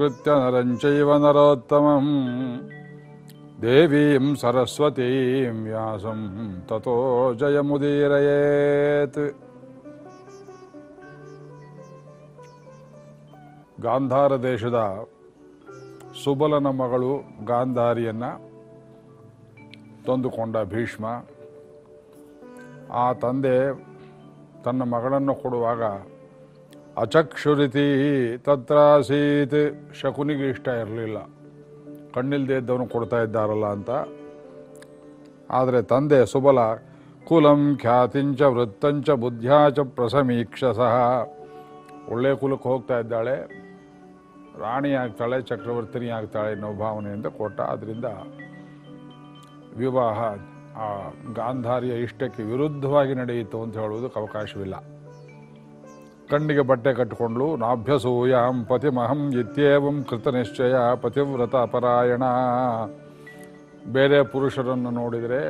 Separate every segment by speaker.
Speaker 1: ನಾರಾಯಣಂ ನಮಸ್ಕೃತ್ಯ ನರಂಚೈವ ನರೋತ್ತಮಂ ದೇವೀಂ ಸರಸ್ವತೀಂ ವ್ಯಾಸಂ ತತೋ ಜಯಮುದೀರಯೇತ್ ಗಾಂಧಾರ ದೇಶದ ಸುಬಲನ ಮಗಳು ಗಾಂಧಾರಿಯನ್ನು ತಂದುಕೊಂಡ ಭೀಷ್ಮ, ಆ ತಂದೆ ತನ್ನ ಮಗಳನ್ನು ಕೊಡುವಾಗ ಅಚಕ್ಷುರಿತಿ ತತ್ರಾಸೀತ್ ಶಕುನಿಗೆ ಇಷ್ಟ ಇರಲಿಲ್ಲ. ಕಣ್ಣಿಲ್ದೇ ಇದ್ದವನು ಕೊಡ್ತಾ ಇದ್ದಾರಲ್ಲ ಅಂತ. ಆದರೆ ತಂದೆ ಸುಬಲ, ಕುಲಂ ಖ್ಯಾತಿಂಚ ವೃತ್ತಂಚ ಬುದ್ಧ್ಯಾಚ ಪ್ರಸಮೀಕ್ಷ ಸಹ. ಒಳ್ಳೆ ಕುಲಕ್ಕೆ ಹೋಗ್ತಾ ಇದ್ದಾಳೆ. ರಾಣಿ ಆಗ್ತಾಳೆ ಚಕ್ರವರ್ತಿನಿ ಆಗ್ತಾಳೆ ಅನ್ನೋ ಭಾವನೆಯಿಂದ ಕೊಟ್ಟ. ಅದರಿಂದ ವಿವಾಹ ಆ ಗಾಂಧಾರಿಯ ಇಷ್ಟಕ್ಕೆ ವಿರುದ್ಧವಾಗಿ ನಡೆಯಿತು ಅಂತ ಹೇಳುವುದಕ್ಕೆ ಅವಕಾಶವಿಲ್ಲ. ಕಣ್ಣಿಗೆ ಬಟ್ಟೆ ಕಟ್ಟಿಕೊಂಡ್ಲು ನಾಭ್ಯಸೂಯಾಂ ಪತಿಮಹಂ ಇತ್ಯೇವಂ ಕೃತನಿಶ್ಚಯ ಪತಿವ್ರತ ಪರಾಯಣ ಬೇರೆ ಪುರುಷರನ್ನು ನೋಡಿದರೆ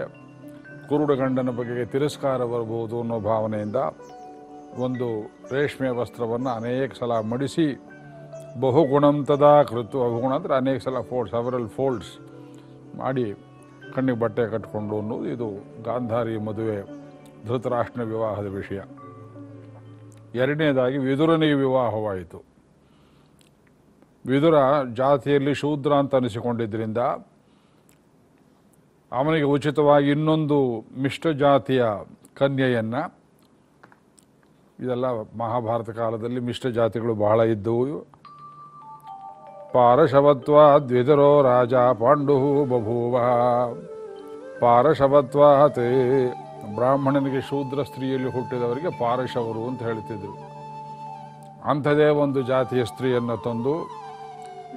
Speaker 1: ಕುರುಡು ಗಂಡನ ಬಗೆಗೆ ತಿರಸ್ಕಾರ ಬರಬಹುದು ಅನ್ನೋ ಭಾವನೆಯಿಂದ ಒಂದು ರೇಷ್ಮೆ ವಸ್ತ್ರವನ್ನು ಅನೇಕ ಸಲ ಮಡಿಸಿ ಬಹುಗುಣಂತದ ಕೃತು ಬಹುಗುಣ ಅಂದರೆ ಅನೇಕ ಸಲ ಫೋಲ್ಡ್ ಸವರಲ್ ಫೋಲ್ಡ್ಸ್ ಮಾಡಿ ಕಣ್ಣಿಗೆ ಬಟ್ಟೆ ಕಟ್ಟಿಕೊಂಡು ಅನ್ನೋದು ಇದು ಗಾಂಧಾರಿ ಮದುವೆ ಧೃತರಾಷ್ಟ್ರ ವಿವಾಹದ ವಿಷಯ. ಎರಡನೇದಾಗಿ ವಿದುರನಿಗೆ ವಿವಾಹವಾಯಿತು. ವಿದುರ ಜಾತಿಯಲ್ಲಿ ಶೂದ್ರ ಅಂತ ಅನಿಸಿಕೊಂಡಿದ್ದರಿಂದ ಅವನಿಗೆ ಉಚಿತವಾಗಿ ಇನ್ನೊಂದು ಮಿಷ್ಟ ಜಾತಿಯ ಕನ್ಯೆಯನ್ನು, ಇದೆಲ್ಲ ಮಹಾಭಾರತ ಕಾಲದಲ್ಲಿ ಮಿಷ್ಟ ಜಾತಿಗಳು ಬಹಳ ಇದ್ದವು. ಪಾರಶವತ್ವ ದ್ವಿದರೋ ರಾಜ ಪಾಂಡು ಬಭೂವ. ಪಾರಶವತ್ವಾತ್ ಬ್ರಾಹ್ಮಣನಿಗೆ ಶೂದ್ರ ಸ್ತ್ರೀಯಲ್ಲಿ ಹುಟ್ಟಿದವರಿಗೆ ಪಾರಶವರು ಅಂತ ಹೇಳ್ತಿದ್ರು. ಅಂಥದೇ ಒಂದು ಜಾತಿಯ ಸ್ತ್ರೀಯನ್ನು ತಂದು,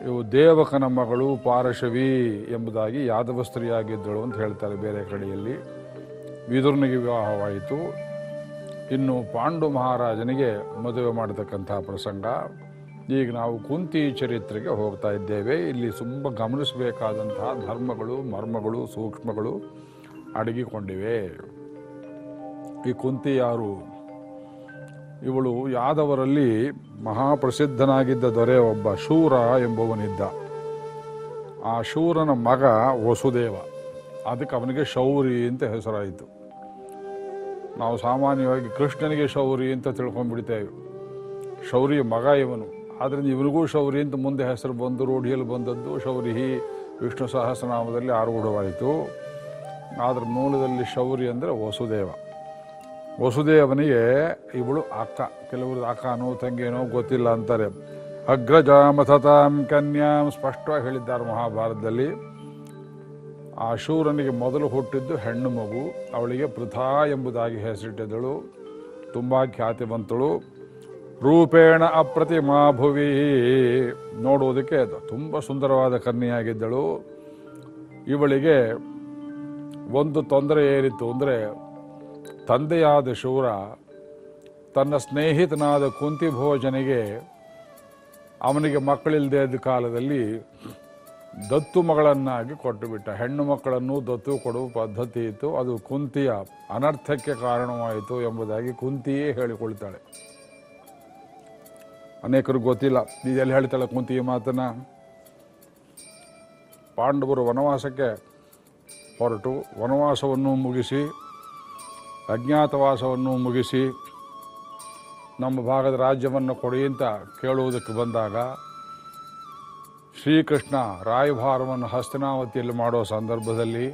Speaker 1: ಇವು ದೇವಕನ ಮಗಳು ಪಾರಶವಿ ಎಂಬುದಾಗಿ ಯಾದವ ಸ್ತ್ರೀಯಾಗಿದ್ದಳು ಅಂತ ಹೇಳ್ತಾರೆ ಬೇರೆ ಕಡೆಯಲ್ಲಿ. ವಿದುರ್ನಿಗೆ ವಿವಾಹವಾಯಿತು. ಇನ್ನು ಪಾಂಡು ಮಹಾರಾಜನಿಗೆ ಮದುವೆ ಮಾಡತಕ್ಕಂಥ ಪ್ರಸಂಗ. ಈಗ ನಾವು ಕುಂತಿ ಚರಿತ್ರೆಗೆ ಹೋಗ್ತಾ ಇದ್ದೇವೆ. ಇಲ್ಲಿ ತುಂಬ ಗಮನಿಸಬೇಕಾದಂತಹ ಧರ್ಮಗಳು, ಮರ್ಮಗಳು, ಸೂಕ್ಷ್ಮಗಳು ಅಡಗಿಕೊಂಡಿವೆ. ಈ ಕುಂತಿ ಯಾರು? ಇವಳು ಯಾದವರಲ್ಲಿ ಮಹಾಪ್ರಸಿದ್ಧನಾಗಿದ್ದ ದೊರೆ ಒಬ್ಬ ಶೂರ ಎಂಬುವನಿದ್ದ. ಆ ಶೂರನ ಮಗ ವಸುದೇವ. ಅದಕ್ಕೆ ಅವನಿಗೆ ಶೌರಿ ಅಂತ ಹೆಸರಾಯಿತು. ನಾವು ಸಾಮಾನ್ಯವಾಗಿ ಕೃಷ್ಣನಿಗೆ ಶೌರಿ ಅಂತ ತಿಳ್ಕೊಂಡ್ಬಿಡ್ತೇವೆ. ಶೌರಿಯ ಮಗ ಇವನು. ಆದ್ದರಿಂದ ಇವನಿಗೂ ಶೌರಿ ಅಂತ ಮುಂದೆ ಹೆಸರು ಬಂದು ರೂಢಿಯಲ್ಲಿ ಬಂದದ್ದು ಶೌರಿ ವಿಷ್ಣು ಸಹಸ್ರನಾಮದಲ್ಲಿ ಆರೂಢವಾಯಿತು. ಅದರ ಮೂಲದಲ್ಲಿ ಶೌರಿ ಅಂದರೆ ವಸುದೇವ. ವಸುದೇವನಿಗೆ, ಇವಳು ಅಕ್ಕ. ಕೆಲವರು ಅಕ್ಕನೋ ತಂಗೇನೋ ಗೊತ್ತಿಲ್ಲ ಅಂತಾರೆ. ಅಗ್ರಜಾಮಥತಾಂ ಕನ್ಯಾಂ ಸ್ಪಷ್ಟವಾಗಿ ಹೇಳಿದ್ದಾರೆ ಮಹಾಭಾರತದಲ್ಲಿ. ಆ ಶೂರನಿಗೆ ಮೊದಲು ಹುಟ್ಟಿದ್ದು ಹೆಣ್ಣು ಮಗು. ಅವಳಿಗೆ ಪೃಥಾ ಎಂಬುದಾಗಿ ಹೆಸರಿಟ್ಟಿದ್ದಳು. ತುಂಬ ಖ್ಯಾತಿವಂತಳು. ರೂಪೇಣ ಅಪ್ರತಿಮಾ ಭುವಿ. ನೋಡುವುದಕ್ಕೆ ತುಂಬ ಸುಂದರವಾದ ಕನ್ಯೆಯಾಗಿದ್ದಳು. ಇವಳಿಗೆ ಒಂದು ತೊಂದರೆ ಏನಿತ್ತು ಅಂದರೆ ತಂದೆಯಾದ ಶೂರ ತನ್ನ ಸ್ನೇಹಿತನಾದ ಕುಂತಿ ಭೋಜನಿಗೆ ಅವನಿಗೆ ಮಕ್ಕಳಿಲ್ಲದೆ ಇದ್ದ ಕಾಲದಲ್ಲಿ ದತ್ತು ಮಗಳನ್ನಾಗಿ ಕೊಟ್ಟು ಬಿಟ್ಟ ಹೆಣ್ಣು ಮಕ್ಕಳನ್ನು ದತ್ತು ಕೊಡುವ ಪದ್ಧತಿ ಇತ್ತು. ಅದು ಕುಂತಿಯ ಅನರ್ಥಕ್ಕೆ ಕಾರಣವಾಯಿತು ಎಂಬುದಾಗಿ ಕುಂತಿಯೇ ಹೇಳಿಕೊಳ್ತಾಳೆ. ಅನೇಕರು ಗೊತ್ತಿಲ್ಲ. ಇದೆಲ್ಲ ಹೇಳ್ತಾಳೆ ಕುಂತಿ ಈ ಮಾತನ್ನ. ಪಾಂಡವರು ವನವಾಸಕ್ಕೆ ಹೊರಟು. ವನವಾಸವನ್ನು ಮುಗಿಸಿ ಅಜ್ಞಾತವಾಸವನ್ನು ಮುಗಿಸಿ ನಮ್ಮ ಭಾಗದ ರಾಜ್ಯವನ್ನು ಕೊಡಿ ಅಂತ ಕೇಳುವುದಕ್ಕೆ ಬಂದಾಗ ಶ್ರೀಕೃಷ್ಣ ರಾಯಭಾರವನ್ನು ಹಸ್ತನಾವತಿಯಲ್ಲಿ ಮಾಡೋ ಸಂದರ್ಭದಲ್ಲಿ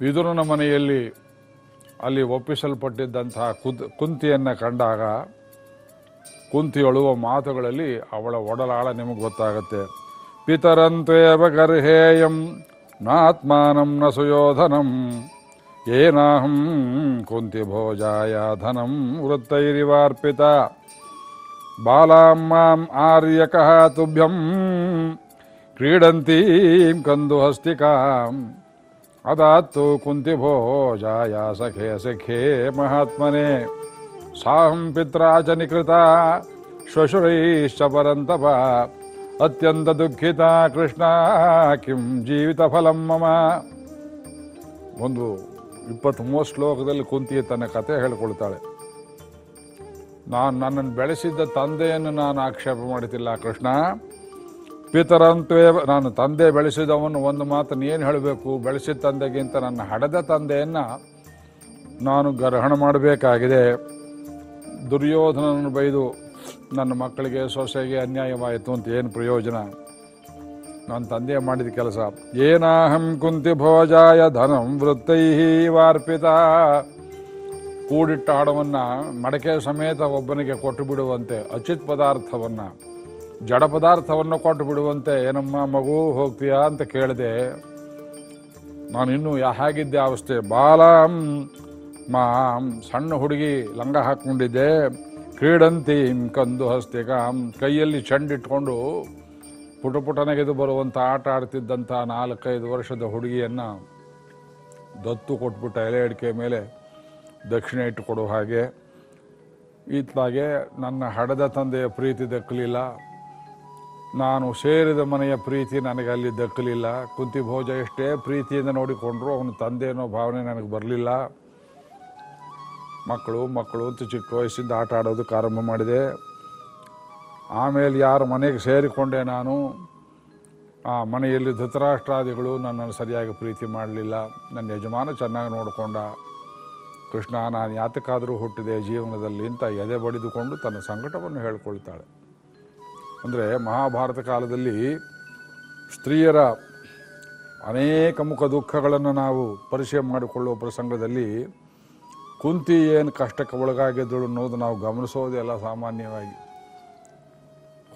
Speaker 1: ವಿದುರನ ಮನೆಯಲ್ಲಿ ಅಲ್ಲಿ ಒಪ್ಪಿಸಲ್ಪಟ್ಟಿದ್ದಂತಹ ಕುದ್, ಕುಂತಿಯನ್ನು ಕಂಡಾಗ ಕುಂತಿ ಅಳುವ ಮಾತುಗಳಲ್ಲಿ ಅವಳ ಒಡಲಾಳ ನಿಮಗೆ ಗೊತ್ತಾಗುತ್ತೆ. ಪಿತರಂತ್ವೇವ ಗರ್ಹೇಯಂ, ನಾತ್ಮಾನಂ ನ ಸುಯೋಧನಂ. ಏನಾಹಂ ಕುಂತಿ ಭೋಜಾಯ ಧನಂ ವೃತ್ತೈರಿವಾರ್ಪಿತ ಬಾಲಾಂ ಮಾಂ ಆರ್ಯಕಃ ತುಭ್ಯಂ ಕ್ರೀಡಂತೀಂ ಕಂದು ಹಸ್ತಿಕಾಂ ಅದಾತ್ತು ಕುಂತಿ ಭೋಜಾಯ ಸಖೇ ಸಖೇ ಮಹಾತ್ಮನೆ ಸಾಹಂ ಪಿತ್ರಾ ಚ ನಿಕೃತ ಶ್ವಶುರೈಶ್ಚ ಪರಂತಪ ಅತ್ಯಂತ ದುಃಖಿತ ಕೃಷ್ಣ ಕಿಂ ಜೀವಿತ ಫಲಂ ಮಮ ಒಂದು ಇಪ್ಪತ್ತ್ ಮೂವತ್ತು ಶ್ಲೋಕದಲ್ಲಿ ಕುಂತಿ ತನ್ನ ಕತೆ ಹೇಳ್ಕೊಳ್ತಾಳೆ. ನಾನು ನನ್ನನ್ನು ಬೆಳೆಸಿದ್ದ ತಂದೆಯನ್ನು ನಾನು ಆಕ್ಷೇಪ ಮಾಡುತ್ತಿಲ್ಲ, ಕೃಷ್ಣ. ಪಿತರಂತ್ವೇ ನಾನು ತಂದೆ ಬೆಳೆಸಿದವನು ಒಂದು ಮಾತನ್ನು ಏನು ಹೇಳಬೇಕು, ಬೆಳೆಸಿದ ತಂದೆಗಿಂತ ನನ್ನ ಹಡದ ತಂದೆಯನ್ನು ನಾನು ಗ್ರಹಣ ಮಾಡಬೇಕಾಗಿದೆ. ದುರ್ಯೋಧನನ್ನು ಬೈದು, ನನ್ನ ಮಕ್ಕಳಿಗೆ ಸೊಸೆಗೆ ಅನ್ಯಾಯವಾಯಿತು ಅಂತ ಏನು ಪ್ರಯೋಜನ? ನನ್ನ ತಂದೆ ಮಾಡಿದ ಕೆಲಸ. ಏನಾಹಂ ಕುಂತಿ ಭೋಜಾಯ ಧನಂ ವೃತ್ತೈ ವಾರ್ಪಿತ. ಕೂಡಿಟ್ಟ ಹಣವನ್ನು ಮಡಕೆ ಸಮೇತ ಒಬ್ಬನಿಗೆ ಕೊಟ್ಟು ಬಿಡುವಂತೆ ಅಚಿತ್ ಪದಾರ್ಥವನ್ನು, ಜಡ ಪದಾರ್ಥವನ್ನು ಕೊಟ್ಟು ಬಿಡುವಂತೆ, ಏನಮ್ಮ ಮಗು ಹೋಗ್ತೀಯಾ ಅಂತ ಕೇಳಿದೆ. ನಾನಿನ್ನೂ ಹೇಗಿದ್ದೆ ಅವಸ್ಥೆ. ಬಾಲಂ ಮಾಂ, ಸಣ್ಣ ಹುಡುಗಿ ಲಂಗ ಹಾಕ್ಕೊಂಡಿದ್ದೆ. ಕ್ರೀಡಂತಿ ಕಂದು ಹಸ್ತಿಗಾಂ ಕೈಯಲ್ಲಿ ಚೆಂಡಿಟ್ಕೊಂಡು ಪುಟ ಪುಟನೆಗೆದು ಬರುವಂಥ ಆಟ ಆಡ್ತಿದ್ದಂಥ ನಾಲ್ಕೈದು ವರ್ಷದ ಹುಡುಗಿಯನ್ನು ದತ್ತು ಕೊಟ್ಬಿಟ್ಟ ಎಲೆ ಅಡಿಕೆ ಮೇಲೆ ದಕ್ಷಿಣ ಇಟ್ಟು ಕೊಡೋ ಹಾಗೆ. ಇತ್ಲಾಗೆ ನನ್ನ ಹಡದ ತಂದೆಯ ಪ್ರೀತಿ ದಕ್ಕಲಿಲ್ಲ. ನಾನು ಸೇರಿದ ಮನೆಯ ಪ್ರೀತಿ ನನಗೆ ಅಲ್ಲಿ ದಕ್ಕಲಿಲ್ಲ. ಕುಂತಿ ಭೋಜ ಎಷ್ಟೇ ಪ್ರೀತಿಯಿಂದ ನೋಡಿಕೊಂಡ್ರು ಅವನ ತಂದೆ ಅನ್ನೋ ಭಾವನೆ ನನಗೆ ಬರಲಿಲ್ಲ. ಮಕ್ಕಳು ಮಕ್ಕಳು ಅಂತ ಚಿಕ್ಕ ವಯಸ್ಸಿಂದ ಆಟ ಆಡೋದಕ್ಕೆ ಆರಂಭ ಮಾಡಿದೆ. ಆಮೇಲೆ ಯಾರ ಮನೆಗೆ ಸೇರಿಕೊಂಡೆ ನಾನು, ಆ ಮನೆಯಲ್ಲಿ ಧೃತರಾಷ್ಟ್ರಾದಿಗಳು ನನ್ನನ್ನು ಸರಿಯಾಗಿ ಪ್ರೀತಿ ಮಾಡಲಿಲ್ಲ. ನನ್ನ ಯಜಮಾನ ಚೆನ್ನಾಗಿ ನೋಡಿಕೊಂಡ, ಕೃಷ್ಣ ನಾನು ಯಾತಕ್ಕಾದರೂ ಹುಟ್ಟಿದೆ ಜೀವನದಲ್ಲಿ ಅಂತ ಎದೆ ಬಡಿದುಕೊಂಡು ತನ್ನ ಸಂಕಟವನ್ನು ಹೇಳ್ಕೊಳ್ತಾಳೆ. ಅಂದರೆ ಮಹಾಭಾರತ ಕಾಲದಲ್ಲಿ ಸ್ತ್ರೀಯರ ಅನೇಕ ಮುಖ ದುಃಖಗಳನ್ನು ನಾವು ಪರಿಚಯ ಮಾಡಿಕೊಳ್ಳುವ ಪ್ರಸಂಗದಲ್ಲಿ ಕುಂತಿ ಏನು ಕಷ್ಟಕ್ಕೆ ಒಳಗಾಗಿದ್ದಳು ಅನ್ನೋದು ನಾವು ಗಮನಿಸೋದೇ ಅಲ್ಲ ಸಾಮಾನ್ಯವಾಗಿ.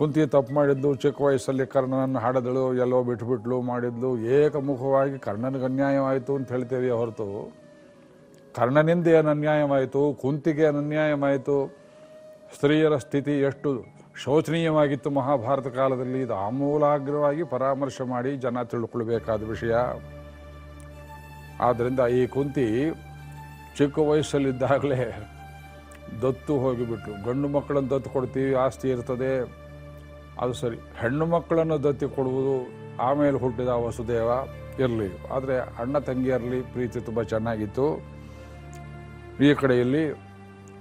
Speaker 1: ಕುಂತಿ ತಪ್ಪು ಮಾಡಿದ್ದು, ಚಿಕ್ಕ ವಯಸ್ಸಲ್ಲಿ ಕರ್ಣನನ್ನು ಹಾಡಿದಳು, ಎಲ್ಲೋ ಬಿಟ್ಬಿಟ್ಲು ಮಾಡಿದ್ಲು ಏಕಮುಖವಾಗಿ ಕರ್ಣನಿಗೆ ಅನ್ಯಾಯವಾಯಿತು ಅಂತ ಹೇಳ್ತೇವೆ ಹೊರತು, ಕರ್ಣನಿಂದ ಏನು ಅನ್ಯಾಯವಾಯಿತು, ಕುಂತಿಗೆ ಅನ್ಯಾಯವಾಯಿತು, ಸ್ತ್ರೀಯರ ಸ್ಥಿತಿ ಎಷ್ಟು ಶೋಚನೀಯವಾಗಿತ್ತು ಮಹಾಭಾರತ ಕಾಲದಲ್ಲಿ, ಇದು ಆಮೂಲಾಗ್ರವಾಗಿ ಪರಾಮರ್ಶೆ ಮಾಡಿ ಜನ ತಿಳ್ಕೊಳ್ಬೇಕಾದ ವಿಷಯ. ಆದ್ದರಿಂದ ಈ ಕುಂತಿ ಚಿಕ್ಕ ವಯಸ್ಸಲ್ಲಿದ್ದಾಗಲೇ ದತ್ತು ಹೋಗಿಬಿಟ್ರು ಗಂಡು ಮಕ್ಕಳನ್ನು ದತ್ತು ಕೊಡ್ತೀವಿ, ಆಸ್ತಿ ಇರ್ತದೆ. ಅದು ಸರಿ. ಹೆಣ್ಣು ಮಕ್ಕಳನ್ನು ದತ್ತಿ ಕೊಡುವುದು ಆಮೇಲೆ ಹುಟ್ಟಿದ ವಸುದೇವ ಇರಲಿ. ಆದರೆ ಅಣ್ಣ ತಂಗಿಯರಲ್ಲಿ ಪ್ರೀತಿ ತುಂಬ ಚೆನ್ನಾಗಿತ್ತು. ಈ ಕಡೆಯಲ್ಲಿ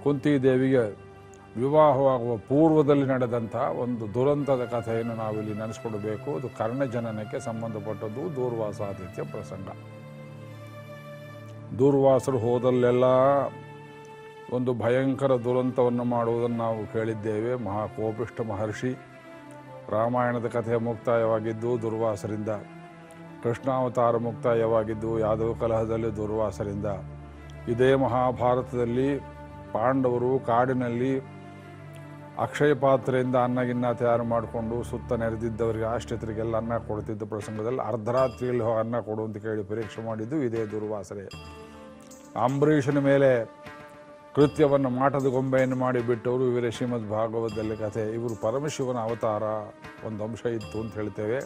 Speaker 1: ಕುಂತಿ ದೇವಿಗೆ ವಿವಾಹವಾಗುವ ಪೂರ್ವದಲ್ಲಿ ನಡೆದಂಥ ಒಂದು ದುರಂತದ ಕಥೆಯನ್ನು ನಾವಿಲ್ಲಿ ನೆನೆಸ್ಕೊಡಬೇಕು ಅದು ಕರ್ಣ ಜನನಕ್ಕೆ ಸಂಬಂಧಪಟ್ಟದ್ದು ದೂರ್ವಾಸಾದಿತ್ಯ ಪ್ರಸಂಗ. ದೂರ್ವಾಸರು ಹೋದಲ್ಲೆಲ್ಲ ಒಂದು ಭಯಂಕರ ದುರಂತವನ್ನು ಮಾಡುವುದನ್ನು ನಾವು ಕೇಳಿದ್ದೇವೆ. ಮಹಾಕೋಪಿಷ್ಠ ಮಹರ್ಷಿ ರಾಮಾಯಣದ ಕಥೆ ಮುಕ್ತಾಯವಾಗಿದ್ದು ದುರ್ವಾಸರಿಂದ, ಕೃಷ್ಣಾವತಾರ ಮುಕ್ತಾಯವಾಗಿದ್ದು ಯಾದವ ಕಲಹದಲ್ಲಿ ದುರ್ವಾಸರಿಂದ. ಇದೇ ಮಹಾಭಾರತದಲ್ಲಿ ಪಾಂಡವರು ಕಾಡಿನಲ್ಲಿ ಅಕ್ಷಯ ಪಾತ್ರೆಯಿಂದ ಅನ್ನಗಿನ್ನ ತಯಾರು ಮಾಡಿಕೊಂಡು ಸುತ್ತ ನೆರೆದಿದ್ದವರಿಗೆ ಆಶ್ರಿತರಿಗೆಲ್ಲ ಅನ್ನ ಕೊಡ್ತಿದ್ದ ಪ್ರಸಂಗದಲ್ಲಿ ಅರ್ಧರಾತ್ರಿಯಲ್ಲಿ ಹೋಗಿ ಅನ್ನ ಕೊಡು ಅಂತ ಕೇಳಿ ಪರೀಕ್ಷೆ ಮಾಡಿದ್ದು ಇದೇ ದುರ್ವಾಸರೆ ಅಂಬರೀಷನ ಮೇಲೆ ಕೃತ್ಯವನ್ನು ಮಾಟದ ಗೊಂಬೆಯನ್ನು ಮಾಡಿಬಿಟ್ಟವರು ಬಿಟ್ಟವರು ಇವರೇ ಶ್ರೀಮದ್ ಭಾಗವತದಲ್ಲಿ ಕಥೆ. ಇವರು ಪರಮಶಿವನ ಅವತಾರ ಒಂದು ಅಂಶ ಇತ್ತು ಅಂತ ಹೇಳ್ತೇವೆ.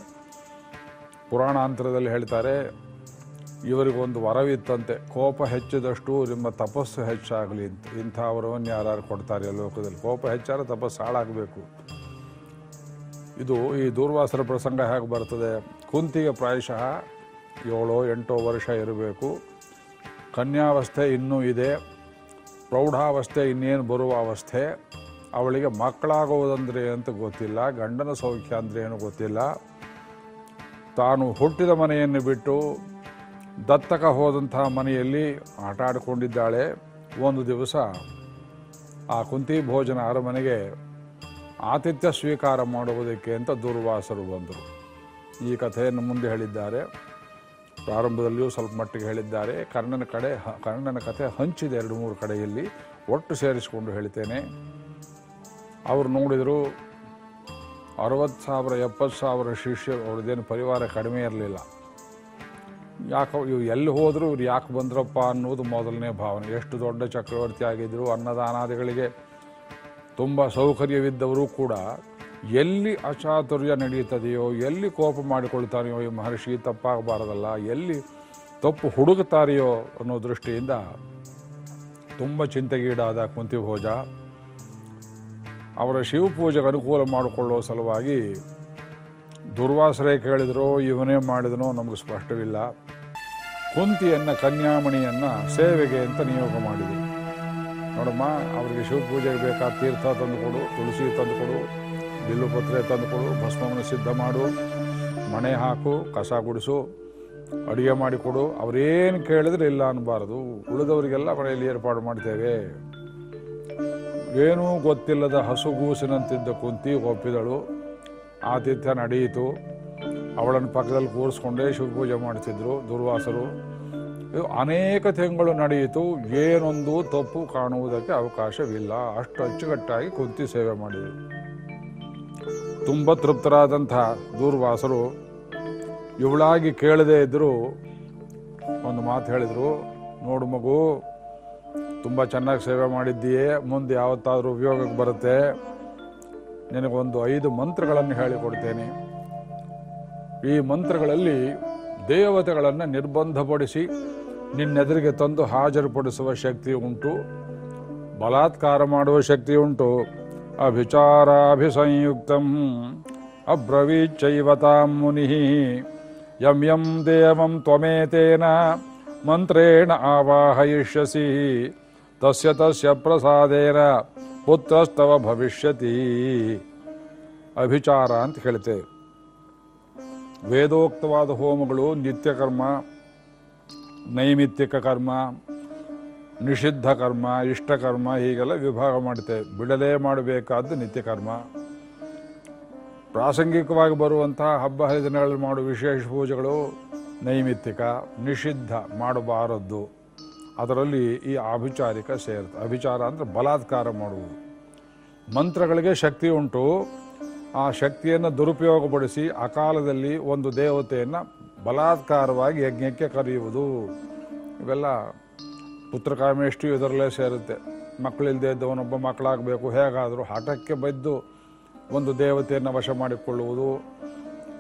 Speaker 1: ಪುರಾಣಾಂತರದಲ್ಲಿ ಹೇಳ್ತಾರೆ ಇವರಿಗೊಂದು ವರವಿತ್ತಂತೆ. ಕೋಪ ಹೆಚ್ಚಿದಷ್ಟು ನಿಮ್ಮ ತಪಸ್ಸು ಹೆಚ್ಚಾಗಲಿ ಅಂತ. ಇಂಥ ವರವನ್ನು ಯಾರು ಕೊಡ್ತಾರೆ ಲೋಕದಲ್ಲಿ? ಕೋಪ ಹೆಚ್ಚಾದ್ರೆ ತಪಸ್ಸು ಹಾಳಾಗಬೇಕು. ಇದು ಈ ದೂರ್ವಾಸರ ಪ್ರಸಂಗ ಹೇಗೆ ಬರ್ತದೆ? ಕುಂತಿಗೆ ಪ್ರಾಯಶಃ ಏಳೋ ಎಂಟೋ ವರ್ಷ ಇರಬೇಕು. ಕನ್ಯಾವಸ್ಥೆ ಇನ್ನೂ ಇದೆ. ಪ್ರೌಢಾವಸ್ಥೆ ಇನ್ನೇನು ಬರುವ ಅವಸ್ಥೆ? ಅವಳಿಗೆ ಮಕ್ಕಳಾಗುವುದಂದ್ರೆ ಅಂತ ಗೊತ್ತಿಲ್ಲ, ಗಂಡನ ಸೌಖ್ಯ ಅಂದರೆ ಏನು ಗೊತ್ತಿಲ್ಲ. ತಾನು ಹುಟ್ಟಿದ ಮನೆಯನ್ನು ಬಿಟ್ಟು ದತ್ತಕ ಹೋದಂತಹ ಮನೆಯಲ್ಲಿ ಆಟ ಆಡಿಕೊಂಡಿದ್ದಾಳೆ. ಒಂದು ದಿವಸ ಆ ಕುಂತಿ ಭೋಜನ ಅರಮನೆಗೆ ಆತಿಥ್ಯ ಸ್ವೀಕಾರ ಮಾಡುವುದಕ್ಕೆ ಅಂತ ದುರ್ವಾಸರು ಬಂದರು. ಈ ಕಥೆಯನ್ನು ಮುಂದೆ ಹೇಳಿದ್ದಾರೆ. ಪ್ರಾರಂಭದಲ್ಲಿಯೂ ಸ್ವಲ್ಪ ಮಟ್ಟಿಗೆ ಹೇಳಿದ್ದಾರೆ. ಕರ್ಣನ ಕಡೆ ಕರ್ಣನ ಕಥೆ ಹಂಚಿದೆ ಎರಡು ಮೂರು ಕಡೆಯಲ್ಲಿ. ಒಟ್ಟು ಸೇರಿಸಿಕೊಂಡು ಹೇಳ್ತೇನೆ. ಅವರು ನೋಡಿದರು ಅರವತ್ತು ಸಾವಿರ, ಎಪ್ಪತ್ತು ಸಾವಿರ ಶಿಷ್ಯರು, ಅವ್ರದ್ದೇನು ಪರಿವಾರ ಕಡಿಮೆ ಇರಲಿಲ್ಲ. ಯಾಕೆ ಇವ್ರು ಎಲ್ಲಿ ಹೋದರೂ, ಇವ್ರು ಯಾಕೆ ಬಂದ್ರಪ್ಪ ಅನ್ನೋದು ಮೊದಲನೇ ಭಾವನೆ. ಎಷ್ಟು ದೊಡ್ಡ ಚಕ್ರವರ್ತಿ ಆಗಿದ್ದರು ಅನ್ನದಾನಾದಿಗಳಿಗೆ ತುಂಬ ಸೌಕರ್ಯವಿದ್ದವರು ಕೂಡ ಎಲ್ಲಿ ಅಚಾತುರ್ಯ ನಡೆಯುತ್ತದೆಯೋ, ಎಲ್ಲಿ ಕೋಪ ಮಾಡಿಕೊಳ್ತಾನೆಯೋ ಈ ಮಹರ್ಷಿ ತಪ್ಪಾಗಬಾರದಲ್ಲ, ಎಲ್ಲಿ ತಪ್ಪು ಹುಡುಗುತ್ತಾರೆಯೋ ಅನ್ನೋ ದೃಷ್ಟಿಯಿಂದ ತುಂಬ ಚಿಂತೆಗೀಡಾದ ಕುಂತಿಭೋಜ. ಅವರ ಶಿವಪೂಜೆಗೆ ಅನುಕೂಲ ಮಾಡಿಕೊಳ್ಳುವ ಸಲುವಾಗಿ ದುರ್ವಾಸರೇ ಕೇಳಿದ್ರೋ, ಇವನೇ ಮಾಡಿದನೋ ನಮಗೆ ಸ್ಪಷ್ಟವಿಲ್ಲ. ಕುಂತಿಯನ್ನು, ಕನ್ಯಾಮಣಿಯನ್ನ ಸೇವೆಗೆ ಅಂತ ನಿಯೋಗ ಮಾಡಿದೆ. ನೋಡಮ್ಮ, ಅವರಿಗೆ ಶಿವಪೂಜೆಗೆ ಬೇಕಾದ ತೀರ್ಥ ತಂದುಕೊಡು, ತುಳಸಿ ತಂದುಕೊಡು ಬಿಲ್ಲುಪತ್ರೆ ತಂದುಕೊಡು ಭಸ್ಮವನ್ನು ಸಿದ್ಧ ಮಾಡು, ಮಣೆ ಹಾಕು, ಕಸ ಗುಡಿಸು, ಅಡುಗೆ ಮಾಡಿಕೊಡು ಅವರೇನು ಕೇಳಿದ್ರೆ ಇಲ್ಲ ಅನ್ನಬಾರದು ಉಳಿದವರಿಗೆಲ್ಲ ಮನೆಯಲ್ಲಿ ಏರ್ಪಾಡು ಮಾಡ್ತೇವೆ. ಏನೂ ಗೊತ್ತಿಲ್ಲದ ಹಸುಗೂಸಿನಂತಿದ್ದ ಕುಂತಿ ಒಪ್ಪಿದಳು. ಆತಿಥ್ಯ ನಡೆಯಿತು. ಅವಳನ್ನು ಪಕ್ಕದಲ್ಲಿ ಕೂರಿಸ್ಕೊಂಡೇ ಶಿವಪೂಜೆ ಮಾಡ್ತಿದ್ರು ದುರ್ವಾಸರು. ಅನೇಕ ತಿಂಗಳು ನಡೆಯಿತು. ಏನೊಂದು ತಪ್ಪು ಕಾಣುವುದಕ್ಕೆ ಅವಕಾಶವಿಲ್ಲ. ಅಷ್ಟು ಅಚ್ಚುಕಟ್ಟಾಗಿ ಕುಂತಿ ಸೇವೆ ಮಾಡಿದರು. ತುಂಬ ತೃಪ್ತರಾದಂಥ ದೂರ್ವಾಸರು ಇವಳಾಗಿ ಕೇಳದೇ ಇದ್ದರೂ ಒಂದು ಮಾತು ಹೇಳಿದರು, ನೋಡು ಮಗು, ತುಂಬ ಚೆನ್ನಾಗಿ ಸೇವೆ ಮಾಡಿದ್ದೀಯೇ, ಮುಂದೆ ಯಾವತ್ತಾದರೂ ಉಪಯೋಗಕ್ಕೆ ಬರುತ್ತೆ. ನಿನಗೊಂದು ಐದು ಮಂತ್ರಗಳನ್ನು ಹೇಳಿಕೊಡ್ತೇನೆ. ಈ ಮಂತ್ರಗಳಲ್ಲಿ ದೇವತೆಗಳನ್ನು ನಿರ್ಬಂಧಪಡಿಸಿ ನಿನ್ನೆದುರಿಗೆ ತಂದು ಹಾಜರುಪಡಿಸುವ ಶಕ್ತಿ ಉಂಟು, ಬಲಾತ್ಕಾರ ಮಾಡುವ ಶಕ್ತಿ ಉಂಟು. ಅಭಿಚಾರಾಭಿಸಂಯುಕ್ತಂ ಅಬ್ರವೀಚೈವತಾಂ ಮುನಿ ಯಂ ಯಂ ದೇವಂ ತ್ವಮೇತೇನ ಮಂತ್ರೇಣ ಆವಾಹಯಿಷ್ಯಸಿ ತಸ್ಯ ತಸ್ಯ ಪ್ರಸಾದೇನ ಪುತ್ರಸ್ತವ ಭವಿಷ್ಯತಿ ಅಭಿಚಾರ ಅಂತ ಹೇಳ್ತೇವೆ ವೇದೋಕ್ತವಾದ ಹೋಮಗಳು ನಿತ್ಯ ಕರ್ಮ ನೈಮಿತ್ತಿಕ ಕರ್ಮ ನಿಷಿದ್ಧ ಕರ್ಮ ಇಷ್ಟಕರ್ಮ ಹೀಗೆಲ್ಲ ವಿಭಾಗ ಮಾಡ್ತೇವೆ. ಬಿಡಲೇ ಮಾಡಬೇಕಾದ್ದು ನಿತ್ಯ ಕರ್ಮ. ಪ್ರಾಸಂಗಿಕವಾಗಿ ಬರುವಂತಹ ಹಬ್ಬ ಹರಿದಿನಗಳಲ್ಲಿ ಮಾಡುವ ವಿಶೇಷ ಪೂಜೆಗಳು ನೈಮಿತ್ತಿಕ, ನಿಷಿದ್ಧ ಮಾಡಬಾರದ್ದು. ಅದರಲ್ಲಿ ಈ ಆಭಿಚಾರಿಕ ಸೇರುತ್ತೆ ಅಭಿಚಾರ ಅಂದರೆ ಬಲಾತ್ಕಾರ ಮಾಡುವುದು. ಮಂತ್ರಗಳಿಗೆ ಶಕ್ತಿ ಉಂಟು. ಆ ಶಕ್ತಿಯನ್ನು ದುರುಪಯೋಗಪಡಿಸಿ ಅಕಾಲದಲ್ಲಿ ಒಂದು ದೇವತೆಯನ್ನು ಬಲಾತ್ಕಾರವಾಗಿ ಯಜ್ಞಕ್ಕೆ ಕರೆಯುವುದು. ಇವೆಲ್ಲ ಪುತ್ರಕಾಮೇಷ್ಟಿ ಇದರಲ್ಲೇ ಸೇರುತ್ತೆ. ಮಕ್ಕಳಿಲ್ಲದೆ ಇದ್ದವನೊಬ್ಬ ಮಕ್ಕಳಾಗಬೇಕು. ಹೇಗಾದರೂ ಹಠಕ್ಕೆ ಬದ್ದು ಒಂದು ದೇವತೆಯನ್ನು ವಶ ಮಾಡಿಕೊಳ್ಳುವುದು.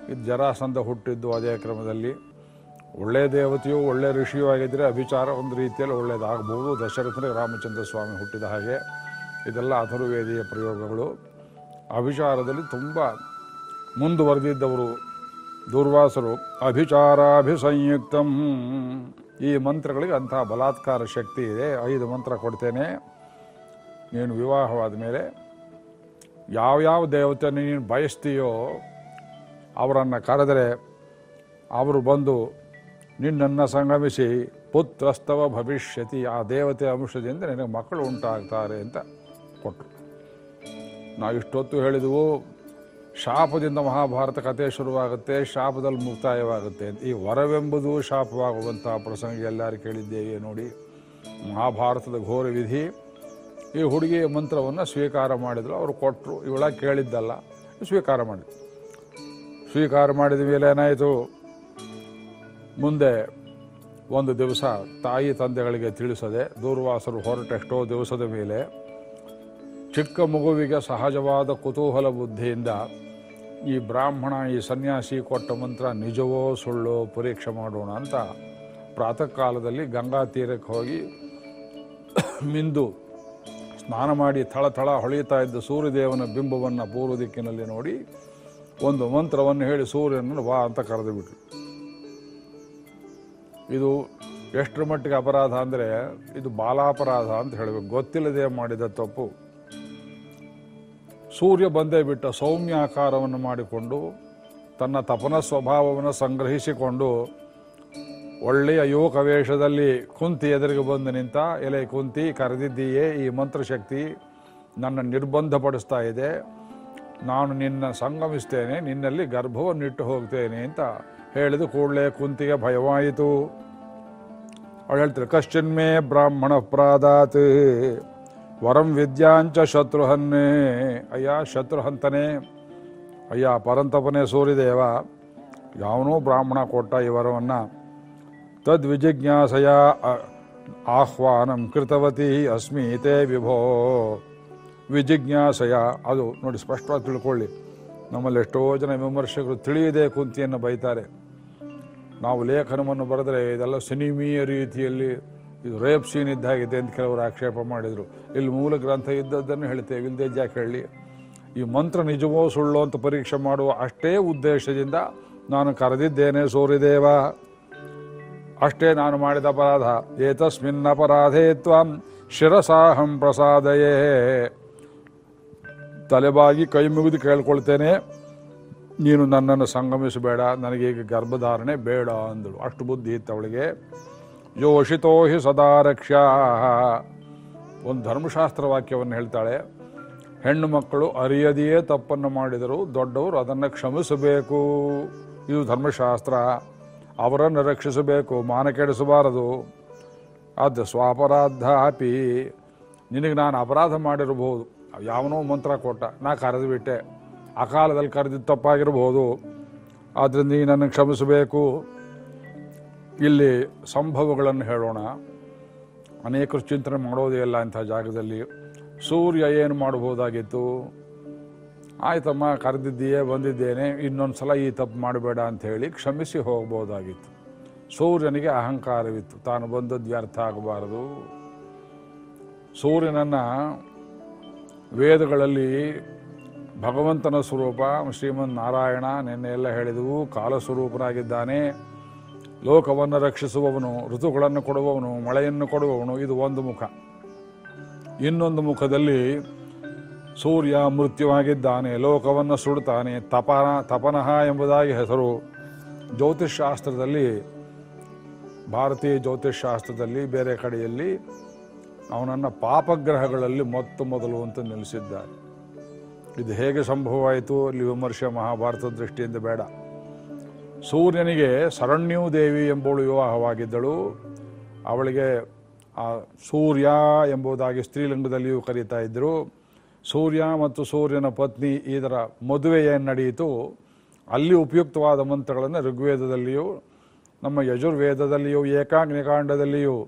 Speaker 1: ಇದು ಜರಾಸಂಧ ಹುಟ್ಟಿದ್ದು ಅದೇ ಕ್ರಮದಲ್ಲಿ. ಒಳ್ಳೆಯ ದೇವತೆಯು ಒಳ್ಳೆಯ ಋಷಿಯೂ ಆಗಿದ್ದರೆ ಅಭಿಚಾರ ಒಂದು ರೀತಿಯಲ್ಲಿ ಒಳ್ಳೆಯದಾಗಬಹುದು ದಶರಥನಿಗೆ ರಾಮಚಂದ್ರ ಸ್ವಾಮಿ ಹುಟ್ಟಿದ ಹಾಗೆ. ಇದೆಲ್ಲ ಅಥರ್ವೇದಿಯ ಪ್ರಯೋಗಗಳು. ಅಭಿಚಾರದಲ್ಲಿ ತುಂಬ ಮುಂದುವರೆದಿದ್ದವರು ದುರ್ವಾಸರು. ಅಭಿಚಾರಾಭಿಸಂಯುಕ್ತಂ. ಈ ಮಂತ್ರಗಳಿಗೆ ಅಂತಹ ಬಲಾತ್ಕಾರ ಶಕ್ತಿ ಇದೆ. ಐದು ಮಂತ್ರ ಕೊಡ್ತೇನೆ. ನೀನು ವಿವಾಹವಾದ ಮೇಲೆ ಯಾವ್ಯಾವ ದೇವತೆಯನ್ನು ನೀನು ಬಯಸ್ತೀಯೋ ಅವರನ್ನು ಕರೆದರೆ ಅವರು ಬಂದು ನಿನ್ನನ್ನು ಸಂಗಮಿಸಿ, ಪುತ್ರಸ್ತವ ಭವಿಷ್ಯತಿ, ಆ ದೇವತೆ ಅಂಶದಿಂದ ನಿನಗೆ ಮಕ್ಕಳು ಉಂಟಾಗ್ತಾರೆ ಅಂತ ಕೊಟ್ಟರು ನಾವು ಇಷ್ಟೊತ್ತು ಹೇಳಿದವು ಶಾಪದಿಂದ ಮಹಾಭಾರತ ಕಥೆ ಶುರುವಾಗುತ್ತೆ, ಶಾಪದಲ್ಲಿ ಮುಕ್ತಾಯವಾಗುತ್ತೆ ಈ ವರವೆಂಬುದು ಶಾಪವಾಗುವಂತಹ ಪ್ರಸಂಗ ಎಲ್ಲರೂ ಕೇಳಿದ್ದೇವೆ ನೋಡಿ. ಮಹಾಭಾರತದ ಘೋರ ವಿಧಿ. ಈ ಹುಡುಗಿಯ ಮಂತ್ರವನ್ನು ಸ್ವೀಕಾರ ಮಾಡಿದ್ರು. ಅವರು ಕೊಟ್ಟರು ಇವಳ ಕೇಳಿದ್ದಲ್ಲ. ಸ್ವೀಕಾರ ಮಾಡಿದ್ರು. ಸ್ವೀಕಾರ ಮಾಡಿದ ಮೇಲೆ ಏನಾಯಿತು? ಮುಂದೆ ಒಂದು ದಿವಸ ತಾಯಿ ತಂದೆಗಳಿಗೆ ತಿಳಿಸದೆ ದೂರ್ವಾಸರು ಹೊರಟೆಷ್ಟೋ ದಿವಸದ ಮೇಲೆ ಚಿಕ್ಕ ಮಗುವಿಗೆ ಸಹಜವಾದ ಕುತೂಹಲ ಬುದ್ಧಿಯಿಂದ ಈ ಬ್ರಾಹ್ಮಣ, ಈ ಸನ್ಯಾಸಿ ಕೊಟ್ಟ ಮಂತ್ರ ನಿಜವೋ ಸುಳ್ಳೋ ಪರೀಕ್ಷೆ ಮಾಡೋಣ ಅಂತ ಪ್ರಾತಃ ಕಾಲದಲ್ಲಿ ಗಂಗಾ ತೀರಕ್ಕೆ ಹೋಗಿ ಮಿಂದು ಸ್ನಾನ ಮಾಡಿ ಥಳ ಥಳ ಹೊಳೆಯುತ್ತಾ ಇದ್ದ ಸೂರ್ಯದೇವನ ಬಿಂಬವನ್ನು ಪೂರ್ವ ದಿಕ್ಕಿನಲ್ಲಿ ನೋಡಿ ಒಂದು ಮಂತ್ರವನ್ನು ಹೇಳಿ ಸೂರ್ಯನನ್ನು ವಾ ಅಂತ ಕರೆದು ಬಿಟ್ರು ಇದು ಎಷ್ಟರ ಮಟ್ಟಿಗೆ ಅಪರಾಧ ಅಂದರೆ ಇದು ಬಾಲಾಪರಾಧ ಅಂತ ಹೇಳಬೇಕು. ಗೊತ್ತಿಲ್ಲದೆ ಮಾಡಿದ ತಪ್ಪು. ಸೂರ್ಯ ಬಂದೇ ಬಿಟ್ಟ ಸೌಮ್ಯ ಆಕಾರವನ್ನು ಮಾಡಿಕೊಂಡು ತನ್ನ ತಪನ ಸ್ವಭಾವವನ್ನು ಸಂಗ್ರಹಿಸಿಕೊಂಡು ಒಳ್ಳೆಯ ಯುವಕ ವೇಷದಲ್ಲಿ ಕುಂತಿ ಎದುರಿಗೆ ಬಂದು ನಿಂತ, ಎಲೆ ಕುಂತಿ, ಕರೆದಿದ್ದೀಯೇ, ಈ ಮಂತ್ರಶಕ್ತಿ ನನ್ನ ನಿರ್ಬಂಧಪಡಿಸ್ತಾ ಇದೆ. ನಾನು ನಿನ್ನ ಸಂಗಮಿಸ್ತೇನೆ, ನಿನ್ನಲ್ಲಿ ಗರ್ಭವನ್ನಿಟ್ಟು ಹೋಗ್ತೇನೆ ಅಂತ ಹೇಳಿದ ಕೂಡಲೇ ಕುಂತಿಗೆ ಭಯವಾಯಿತು. ಅವಳು ಹೇಳ್ತಾರೆ ಕಶ್ಚಿನ್ಮೇ ಬ್ರಾಹ್ಮಣ ಪ್ರಾದಾತ್. ವರಂ ವಿದ್ಯಾಂಚ ಶತ್ರುಹನ್ನೇ. ಅಯ್ಯ, ಶತ್ರುಹಂತನೇ. ಅಯ್ಯ, ಪರಂತಪನೇ ಸೂರ್ಯದೇವ ಯಾವನೂ ಬ್ರಾಹ್ಮಣ ಕೊಟ್ಟ ಈ ವರವನ್ನು ತದ್ವಿಜಿಜ್ಞಾಸಯ ಆಹ್ವಾನಂ ಕೃತವತಿ ಅಸ್ಮೀತೆ ವಿಭೋ. ವಿಜಿಜ್ಞಾಸಯ, ಅದು ನೋಡಿ ಸ್ಪಷ್ಟವಾಗಿ ತಿಳ್ಕೊಳ್ಳಿ. ನಮ್ಮಲ್ಲಿ ಎಷ್ಟೋ ಜನ ವಿಮರ್ಶಕರು ತಿಳಿಯದೆ ಕುಂತಿಯನ್ನು ಬೈತಾರೆ. ನಾವು ಲೇಖನವನ್ನು ಬರೆದರೆ ಇದೆಲ್ಲ ಸಿನಿಮೀಯ ರೀತಿಯಲ್ಲಿ ಇದು ರೇಪ್ ಸೀನ್ ಇದ್ದಾಗಿದೆ ಅಂತ ಕೆಲವರು ಆಕ್ಷೇಪ ಮಾಡಿದರು. ಇಲ್ಲಿ ಮೂಲ ಗ್ರಂಥ ಇದ್ದದ್ದನ್ನು ಹೇಳ್ತೇವೆ. ಇಲ್ಲದೆ ಜಾಕೆ ಹೇಳಿ. ಈ ಮಂತ್ರ ನಿಜವೋ ಸುಳ್ಳೋ ಅಂತ ಪರೀಕ್ಷೆ ಮಾಡುವ ಅಷ್ಟೇ ಉದ್ದೇಶದಿಂದ ನಾನು ಕರೆದಿದ್ದೇನೆ ಸೂರ್ಯದೇವ ಅಷ್ಟೇ ನಾನು ಮಾಡಿದ ಅಪರಾಧ. ಏತಸ್ಮಿನ್ ಅಪರಾಧೇ ತ್ವಂ ಶಿರಸಾಹಂ ಪ್ರಸಾದಯೇ. ತಲೆಬಾಗಿ ಕೈ ಮುಗಿದು ಕೇಳ್ಕೊಳ್ತೇನೆ. ನೀನು ನನ್ನನ್ನು ಸಂಗಮಿಸಬೇಡ. ನನಗೀಗ ಗರ್ಭಧಾರಣೆ ಬೇಡ ಅಂದಳು. ಅಷ್ಟು ಬುದ್ಧಿ ಇತ್ತು ಅವಳಿಗೆ. ಯೋಷಿತೋ ಹಿ ಸದಾ ರಕ್ಷಾ. ಒಂದು ಧರ್ಮಶಾಸ್ತ್ರ ವಾಕ್ಯವನ್ನು ಹೇಳ್ತಾಳೆ. ಹೆಣ್ಣು ಮಕ್ಕಳು ಅರಿಯದೆಯೇ ತಪ್ಪನ್ನು ಮಾಡಿದರು ದೊಡ್ಡವರು ಅದನ್ನು ಕ್ಷಮಿಸಬೇಕು. ಇದು ಧರ್ಮಶಾಸ್ತ್ರ. ಅವರನ್ನು ರಕ್ಷಿಸಬೇಕು ಮಾನ ಕೆಡಿಸಬಾರದು ಅದು ಸ್ವಾಪರಾಧ ಅಪಿ ನಿನಗೆ ನಾನು ಅಪರಾಧ ಮಾಡಿರಬಹುದು. ಯಾವನೋ ಮಂತ್ರ ಕೊಟ್ಟ, ನಾ ಕರೆದು ಬಿಟ್ಟೆ. ಆ ಕಾಲದಲ್ಲಿ ಕರೆದಿದ್ದು ತಪ್ಪಾಗಿರಬಹುದು. ಆದ್ದರಿಂದ ನೀನು ನನ್ನ ಕ್ಷಮಿಸಬೇಕು. ಇಲ್ಲಿ ಸಂಭವಗಳನ್ನು ಹೇಳೋಣ. ಅನೇಕರು ಚಿಂತನೆ ಮಾಡೋದೇ ಇಲ್ಲ ಇಂಥ ಜಾಗದಲ್ಲಿ. ಸೂರ್ಯ ಏನು ಮಾಡಬಹುದಾಗಿತ್ತು? ಆಯ್ತಮ್ಮ, ಕರೆದಿದ್ದೀಯೇ, ಬಂದಿದ್ದೇನೆ. ಇನ್ನೊಂದು ಸಲ ಈ ತಪ್ಪು ಮಾಡಬೇಡ ಅಂತ ಹೇಳಿ ಕ್ಷಮಿಸಿ ಹೋಗ್ಬೋದಾಗಿತ್ತು ಸೂರ್ಯನಿಗೆ ಅಹಂಕಾರವಿತ್ತು. ತಾನು ಬಂದದ್ದು ವ್ಯರ್ಥ ಆಗಬಾರದು. ಸೂರ್ಯನನ್ನ ವೇದಗಳಲ್ಲಿ ಭಗವಂತನ ಸ್ವರೂಪ ಶ್ರೀಮನ್ ನಾರಾಯಣ ನಿನ್ನೆ ಎಲ್ಲ ಹೇಳಿದವು. ಕಾಲಸ್ವರೂಪನಾಗಿದ್ದಾನೆ. ಲೋಕವನ್ನು ರಕ್ಷಿಸುವವನು, ಋತುಗಳನ್ನು ಕೊಡುವವನು, ಮಳೆಯನ್ನು ಕೊಡುವವನು, ಇದು ಒಂದು ಮುಖ. ಇನ್ನೊಂದು ಮುಖದಲ್ಲಿ ಸೂರ್ಯ ಮೃತ್ಯುವಾಗಿದ್ದಾನೆ, ಲೋಕವನ್ನು ಸುಡುತ್ತಾನೆ. ತಪನ ತಪನಃ ಎಂಬುದಾಗಿ ಹೆಸರು ಜ್ಯೋತಿಷ್ಶಾಸ್ತ್ರದಲ್ಲಿ, ಭಾರತೀಯ ಜ್ಯೋತಿಷ್ಶಾಸ್ತ್ರದಲ್ಲಿ ಬೇರೆ ಕಡೆಯಲ್ಲಿ ಅವನನ್ನು ಪಾಪಗ್ರಹಗಳಲ್ಲಿ ಮೊತ್ತ ಮೊದಲು ಅಂತ ನಿಲ್ಲಿಸಿದ್ದಾರೆ ಇದು ಹೇಗೆ ಸಂಭವವಾಯಿತು? ಅಲ್ಲಿ ವಿಮರ್ಶೆ ಮಹಾಭಾರತ ದೃಷ್ಟಿಯಿಂದ ಬೇಡ. ಸೂರ್ಯನಿಗೆ ಸರಣ್ಯೂ ದೇವಿ ಎಂಬುಳು ವಿವಾಹವಾಗಿದ್ದಳು. ಅವಳಿಗೆ ಆ ಸೂರ್ಯ ಎಂಬುದಾಗಿ ಸ್ತ್ರೀಲಿಂಗದಲ್ಲಿಯೂ ಕರೀತಾ ಇದ್ದರು. ಸೂರ್ಯ ಮತ್ತು ಸೂರ್ಯನ ಪತ್ನಿ ಇದರ ಮದುವೆ ಏನು ನಡೆಯಿತು. ಅಲ್ಲಿ ಉಪಯುಕ್ತವಾದ ಮಂತ್ರಗಳನ್ನು ಋಗ್ವೇದದಲ್ಲಿಯೂ, ನಮ್ಮ ಯಜುರ್ವೇದದಲ್ಲಿಯೂ ಏಕಾಗ್ನಿಕಾಂಡದಲ್ಲಿಯೂ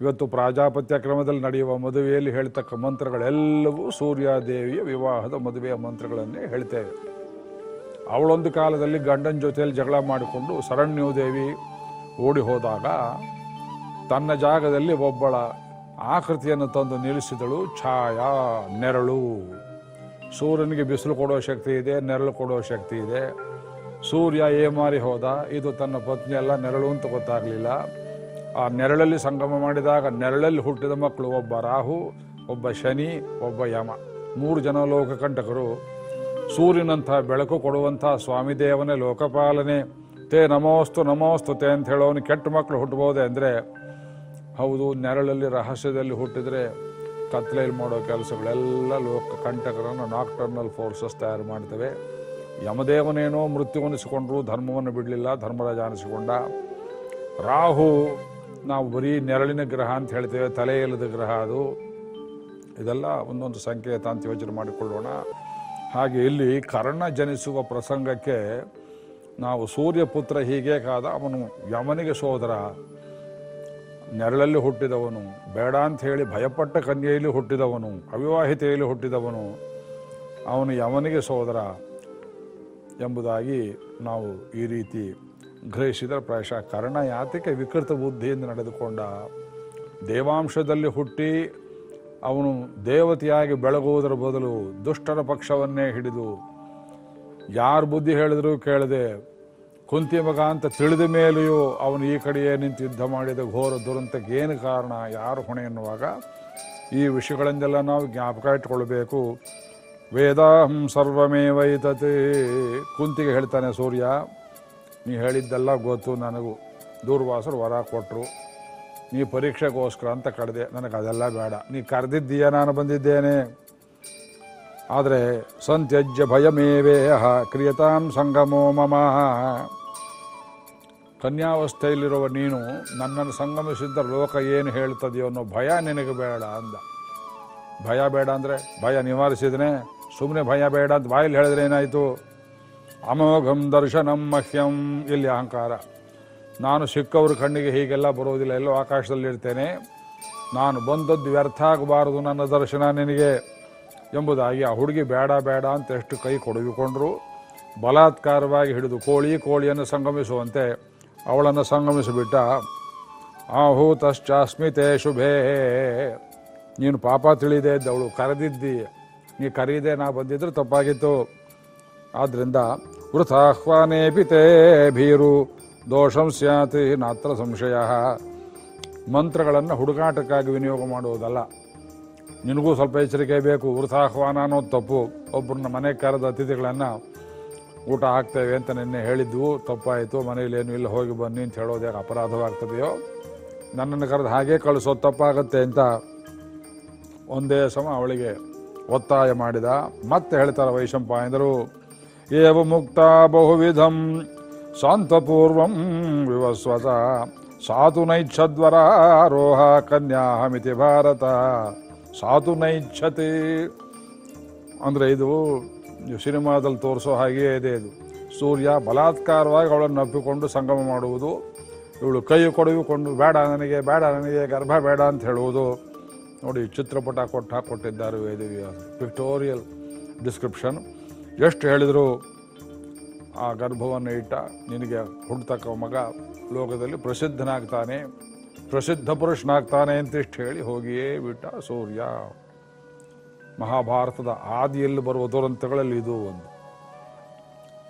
Speaker 1: ಇವತ್ತು ಪ್ರಾಜಾಪತ್ಯ ಕ್ರಮದಲ್ಲಿ ನಡೆಯುವ ಮದುವೆಯಲ್ಲಿ ಹೇಳ್ತಕ್ಕ ಮಂತ್ರಗಳೆಲ್ಲವೂ ಸೂರ್ಯಾದೇವಿಯ ವಿವಾಹದ ಮದುವೆಯ ಮಂತ್ರಗಳನ್ನೇ ಹೇಳ್ತೇವೆ. ಅವಳೊಂದು ಕಾಲದಲ್ಲಿ ಗಂಡನ ಜೊತೆಯಲ್ಲಿ ಜಗಳ ಮಾಡಿಕೊಂಡು ಶರಣ್ಯೋದೇವಿ ಓಡಿ ಹೋದಾಗ ತನ್ನ ಜಾಗದಲ್ಲಿ ಒಬ್ಬಳ ಆಕೃತಿಯನ್ನು ತಂದು ನಿಲ್ಲಿಸಿದಳು. ಛಾಯಾ, ನೆರಳು. ಸೂರ್ಯನಿಗೆ ಬಿಸಿಲು ಕೊಡೋ ಶಕ್ತಿ ಇದೆ, ನೆರಳು ಕೊಡೋ ಶಕ್ತಿ ಇದೆ. ಸೂರ್ಯ ಏಮಾರಿ ಹೋದ. ಇದು ತನ್ನ ಪತ್ನಿ ಎಲ್ಲ ನೆರಳು ಅಂತ ಗೊತ್ತಾಗಲಿಲ್ಲ. ಆ ನೆರಳಲ್ಲಿ ಸಂಗಮ ಮಾಡಿದಾಗ ನೆರಳಲ್ಲಿ ಹುಟ್ಟಿದ ಮಕ್ಕಳು ಒಬ್ಬ ರಾಹು, ಒಬ್ಬ ಶನಿ, ಒಬ್ಬ ಯಮ. ಮೂರು ಜನ ಲೋಕಕಂಟಕರು ಸೂರ್ಯನಂಥ ಬೆಳಕು ಕೊಡುವಂಥ ಸ್ವಾಮಿದೇವನೇ ಲೋಕಪಾಲನೆ. ತೇ ನಮೋಸ್ತು ನಮೋಸ್ತು ತೇ ಅಂತ ಹೇಳೋನು ಕೆಟ್ಟ ಮಕ್ಕಳು ಹುಟ್ಟಬೋದೆ ಅಂದರೆ? ಹೌದು, ನೆರಳಲ್ಲಿ, ರಹಸ್ಯದಲ್ಲಿ ಹುಟ್ಟಿದರೆ ಕತ್ಲೆಯಲ್ಲಿ ಮಾಡೋ ಕೆಲಸಗಳೆಲ್ಲ ಲೋಕ ಕಂಟಕರನ್ನು ನಾಕ್ಟರ್ನಲ್ ಫೋರ್ಸಸ್ ತಯಾರು ಮಾಡ್ತವೆ. ಯಮದೇವನೇನೋ ಮೃತ್ಯುವನಿಸಿಕೊಂಡ್ರು ಧರ್ಮವನ್ನು ಬಿಡಲಿಲ್ಲ, ಧರ್ಮರಾಜ ಅನಿಸಿಕೊಂಡ. ರಾಹು, ನಾವು ಬರೀ ನೆರಳಿನ ಗ್ರಹ ಅಂತ ಹೇಳ್ತೇವೆ, ತಲೆ ಇಲ್ಲದ ಗ್ರಹ ಅದು. ಇದೆಲ್ಲ ಒಂದೊಂದು ಸಂಕೇತ ಅಂತ ಯೋಚನೆ ಮಾಡಿಕೊಳ್ಳೋಣ. ಹಾಗೆ ಇಲ್ಲಿ ಕರ್ಣ ಜನಿಸುವ ಪ್ರಸಂಗಕ್ಕೆ ನಾವು ಸೂರ್ಯಪುತ್ರ ಹೀಗೆ ಕಾದ ಅವನು ಯಮನಿಗೆ ಸೋದರ. ನೆರಳಲ್ಲಿ ಹುಟ್ಟಿದವನು, ಬೇಡ ಅಂತ ಹೇಳಿ ಭಯಪಟ್ಟ ಕನ್ಯೆಯಲ್ಲಿ ಹುಟ್ಟಿದವನು, ಅವಿವಾಹಿತೆಯಲ್ಲಿ ಹುಟ್ಟಿದವನು, ಅವನು ಯಮನಿಗೆ ಸೋದರ ಎಂಬುದಾಗಿ ನಾವು ಈ ರೀತಿ ಗ್ರಹಿಸಿದರೆ ಪ್ರಾಯಶಃ ಕರ್ಣ ಯಾತಕ್ಕೆ ವಿಕೃತ ಬುದ್ಧಿಯಿಂದ ನಡೆದುಕೊಂಡ ದೇವಾಂಶದಲ್ಲಿ ಹುಟ್ಟಿ ಅವನು ದೇವತೆಯಾಗಿ ಬೆಳಗುವುದರ ಬದಲು ದುಷ್ಟರ ಪಕ್ಷವನ್ನೇ ಹಿಡಿದು ಯಾರು ಬುದ್ಧಿ ಹೇಳಿದರೂ ಕೇಳದೆ ಕುಂತಿ ಮಗ ಅಂತ ತಿಳಿದ ಮೇಲೆಯೂ ಅವನು ಈ ಕಡೆಯೇ ನಿಂತು ಯುದ್ಧ ಮಾಡಿದ ಘೋರ ದುರಂತಕ್ಕೆ ಏನು ಕಾರಣ ಯಾರು ಹೊಣೆ ಎನ್ನುವಾಗ ಈ ವಿಷಯಗಳನ್ನೆಲ್ಲ ನಾವು ಜ್ಞಾಪಕ ಇಟ್ಕೊಳ್ಬೇಕು ವೇದಾಹಂ ಸರ್ವಮೇವೈತತೆ. ಕುಂತಿಗೆ ಹೇಳ್ತಾನೆ ಸೂರ್ಯ, ನೀ ಹೇಳಿದ್ದೆಲ್ಲ ಗೊತ್ತು ನನಗೂ. ದೂರ್ವಾಸರು ವರ ಕೊಟ್ಟರು ನೀ ಪರೀಕ್ಷೆಗೋಸ್ಕರ ಅಂತ ಕರೆದೆ ನನಗೆ ಅದೆಲ್ಲ ಬೇಡ. ನೀ ಕರೆದಿದ್ದೀಯ, ನಾನು ಬಂದಿದ್ದೇನೆ. ಆದರೆ, ಸಂತ್ಯಜ್ಯ ಭಯಮೇವೇಹ, ಕ್ರಿಯತಾಂ ಸಂಗಮೋ ಮಮ. ಕನ್ಯಾವಸ್ಥೆಯಲ್ಲಿರುವ ನೀನು ನನ್ನನ್ನು ಸಂಗಮಿಸಿದ್ದ ಲೋಕ ಏನು ಹೇಳ್ತದೆಯೋ ಅನ್ನೋ ಭಯ ನಿನಗೆ ಬೇಡ ಅಂದ. ಭಯ ಬೇಡ ಅಂದರೆ ಭಯ ನಿವಾರಿಸಿದನೆ ಸುಮ್ಮನೆ ಭಯ ಬೇಡ ಅಂತ ಬಾಯಲ್ಲಿ ಹೇಳಿದ್ರೆ ಏನಾಯಿತು? ಅಮೋಘಂ ದರ್ಶನಂ ಮಹ್ಯಂ, ಇಲ್ಲಿ ಅಹಂಕಾರ. ನಾನು ಸಿಕ್ಕವ್ರ ಕಣ್ಣಿಗೆ ಹೀಗೆಲ್ಲ ಬರೋದಿಲ್ಲ, ಎಲ್ಲೋ ಆಕಾಶದಲ್ಲಿರ್ತೇನೆ ನಾನು ಬಂದದ್ದು ವ್ಯರ್ಥ ಆಗಬಾರದು ನನ್ನ ದರ್ಶನ ನಿನಗೆ ಎಂಬುದಾಗಿ ಆ ಹುಡುಗಿ ಬೇಡ ಬೇಡ ಅಂತ ಎಷ್ಟು ಕೈ ಕೊಡಗಿಕೊಂಡ್ರು ಬಲಾತ್ಕಾರವಾಗಿ ಹಿಡಿದು ಕೋಳಿ, ಕೋಳಿಯನ್ನು ಸಂಗಮಿಸುವಂತೆ ಅವಳನ್ನು ಸಂಗಮಿಸಿಬಿಟ್ಟ, ಆಹೂತಶ್ಚಾಸ್ಮಿತೆ ಶುಭೇ, ನೀನು ಪಾಪ ತಿಳಿದೇ ಇದ್ದವಳು, ಕರೆದಿದ್ದಿ, ನೀ ಕರೀದೆ ನಾ ಬಂದಿದ್ರೆ ತಪ್ಪಾಗಿತ್ತು. ಆದ್ದರಿಂದ ವೃಥಾಹ್ವಾನೇಪಿ ಪಿತೇ ಭೀರು ದೋಷಂ ಸ್ಯಾತಿ ನಾತ್ರ ಸಂಶಯ. ಮಂತ್ರಗಳನ್ನು ಹುಡುಕಾಟಕ್ಕಾಗಿ ವಿನಿಯೋಗ ಮಾಡುವುದಲ್ಲ ನಿನಗೂ ಸ್ವಲ್ಪ ಎಚ್ಚರಿಕೆ ಬೇಕು. ವೃಥಾಹ್ವಾನ ಅನ್ನೋದು ತಪ್ಪು. ಒಬ್ಬರನ್ನ ಮನೆ ಕರೆದ ಅತಿಥಿಗಳನ್ನು ಊಟ ಹಾಕ್ತೇವೆ ಅಂತ ನಿನ್ನೆ ಹೇಳಿದ್ವು. ತಪ್ಪಾಯಿತು ಮನೇಲಿ ಏನು ಇಲ್ಲ, ಹೋಗಿ ಬನ್ನಿ ಅಂತ ಹೇಳೋದು ಯಾಕೆ ಅಪರಾಧವಾಗ್ತದೆಯೋ? ನನ್ನನ್ನು ಕರೆದು ಹಾಗೆ ಕಳಿಸೋದು ತಪ್ಪಾಗತ್ತೆ ಅಂತ ಒಂದೇ ಸಮ ಅವಳಿಗೆ ಒತ್ತಾಯ ಮಾಡಿದ. ಮತ್ತೆ ಹೇಳ್ತಾರೆ ವೈಶಂಪಾಯಂದರು ಏವ ಮುಕ್ತ ಬಹುವಿಧಂ ಶಾಂತಪೂರ್ವಂ ವಿವಸ್ವತ ಸಾತು ನೈಚ್ಛದ್ವರಾರೋಹ ಕನ್ಯಾಹಮಿತಿ ಭಾರತ ಸಾಧು ನೈಚ್ಛತೆ ಅಂದರೆ ಇದು ಸಿನಿಮಾದಲ್ಲಿ ತೋರಿಸೋ ಹಾಗೆಯೇ ಇದೆ ಇದು. ಸೂರ್ಯ ಬಲಾತ್ಕಾರವಾಗಿ ಅವಳನ್ನು ಅಪ್ಪಿಕೊಂಡು ಸಂಗಮ ಮಾಡುವುದು. ಇವಳು ಕೈ ಕೊಡವಿಕೊಂಡು, ಬೇಡ ನನಗೆ ಬೇಡ ನನಗೆ, ಗರ್ಭ ಬೇಡ ಅಂತ ಹೇಳುವುದು. ನೋಡಿ ಚಿತ್ರಪಟ ಕೊಟ್ಟು ಹಾಕ್ಕೊಟ್ಟಿದ್ದಾರೆ ವೇದಿವಿಯ ಪಿಕ್ಟೋರಿಯಲ್ ಡಿಸ್ಕ್ರಿಪ್ಷನ್ ಎಷ್ಟು ಹೇಳಿದರು ಆ ಗರ್ಭವನ್ನು ಇಟ್ಟ ನಿನಗೆ ಹುಡ್ತಕ್ಕ ಮಗ ಲೋಕದಲ್ಲಿ ಪ್ರಸಿದ್ಧನಾಗ್ತಾನೆ, ಪ್ರಸಿದ್ಧ ಪುರುಷನಾಗ್ತಾನೆ ಅಂತ ಇಷ್ಟು ಹೇಳಿ ಹೋಗಿಯೇ ಬಿಟ್ಟ ಸೂರ್ಯ. ಮಹಾಭಾರತದ ಆದಿಯಲ್ಲಿ ಬರುವ ದುರಂತಗಳಲ್ಲಿ ಇದು ಒಂದು.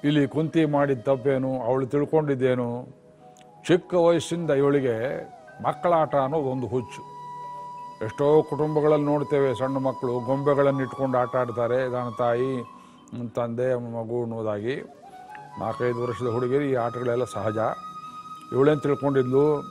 Speaker 1: ಇಲ್ಲಿ ಕುಂತಿ ಮಾಡಿದ ತಪ್ಪೇನು, ಅವಳು ತಿಳ್ಕೊಂಡಿದ್ದೇನು? ಚಿಕ್ಕ ವಯಸ್ಸಿಂದ ಇವಳಿಗೆ ಮಕ್ಕಳಾಟ ಅನ್ನೋದು ಒಂದು ಹುಚ್ಚು. ಎಷ್ಟೋ ಕುಟುಂಬಗಳಲ್ಲಿ ನೋಡ್ತೇವೆ, ಸಣ್ಣ ಮಕ್ಕಳು ಗೊಂಬೆಗಳನ್ನು ಇಟ್ಕೊಂಡು ಆಟ ಆಡ್ತಾರೆ ನನ್ನ ತಾಯಿ ತಂದೆ, ಮಗು ಅನ್ನೋದಾಗಿ. ನಾಲ್ಕೈದು ವರ್ಷದ ಹುಡುಗಿಯರು ಈ ಆಟಗಳೆಲ್ಲ ಸಹಜ. ಇವಳೇನು ತಿಳ್ಕೊಂಡಿದ್ಲು?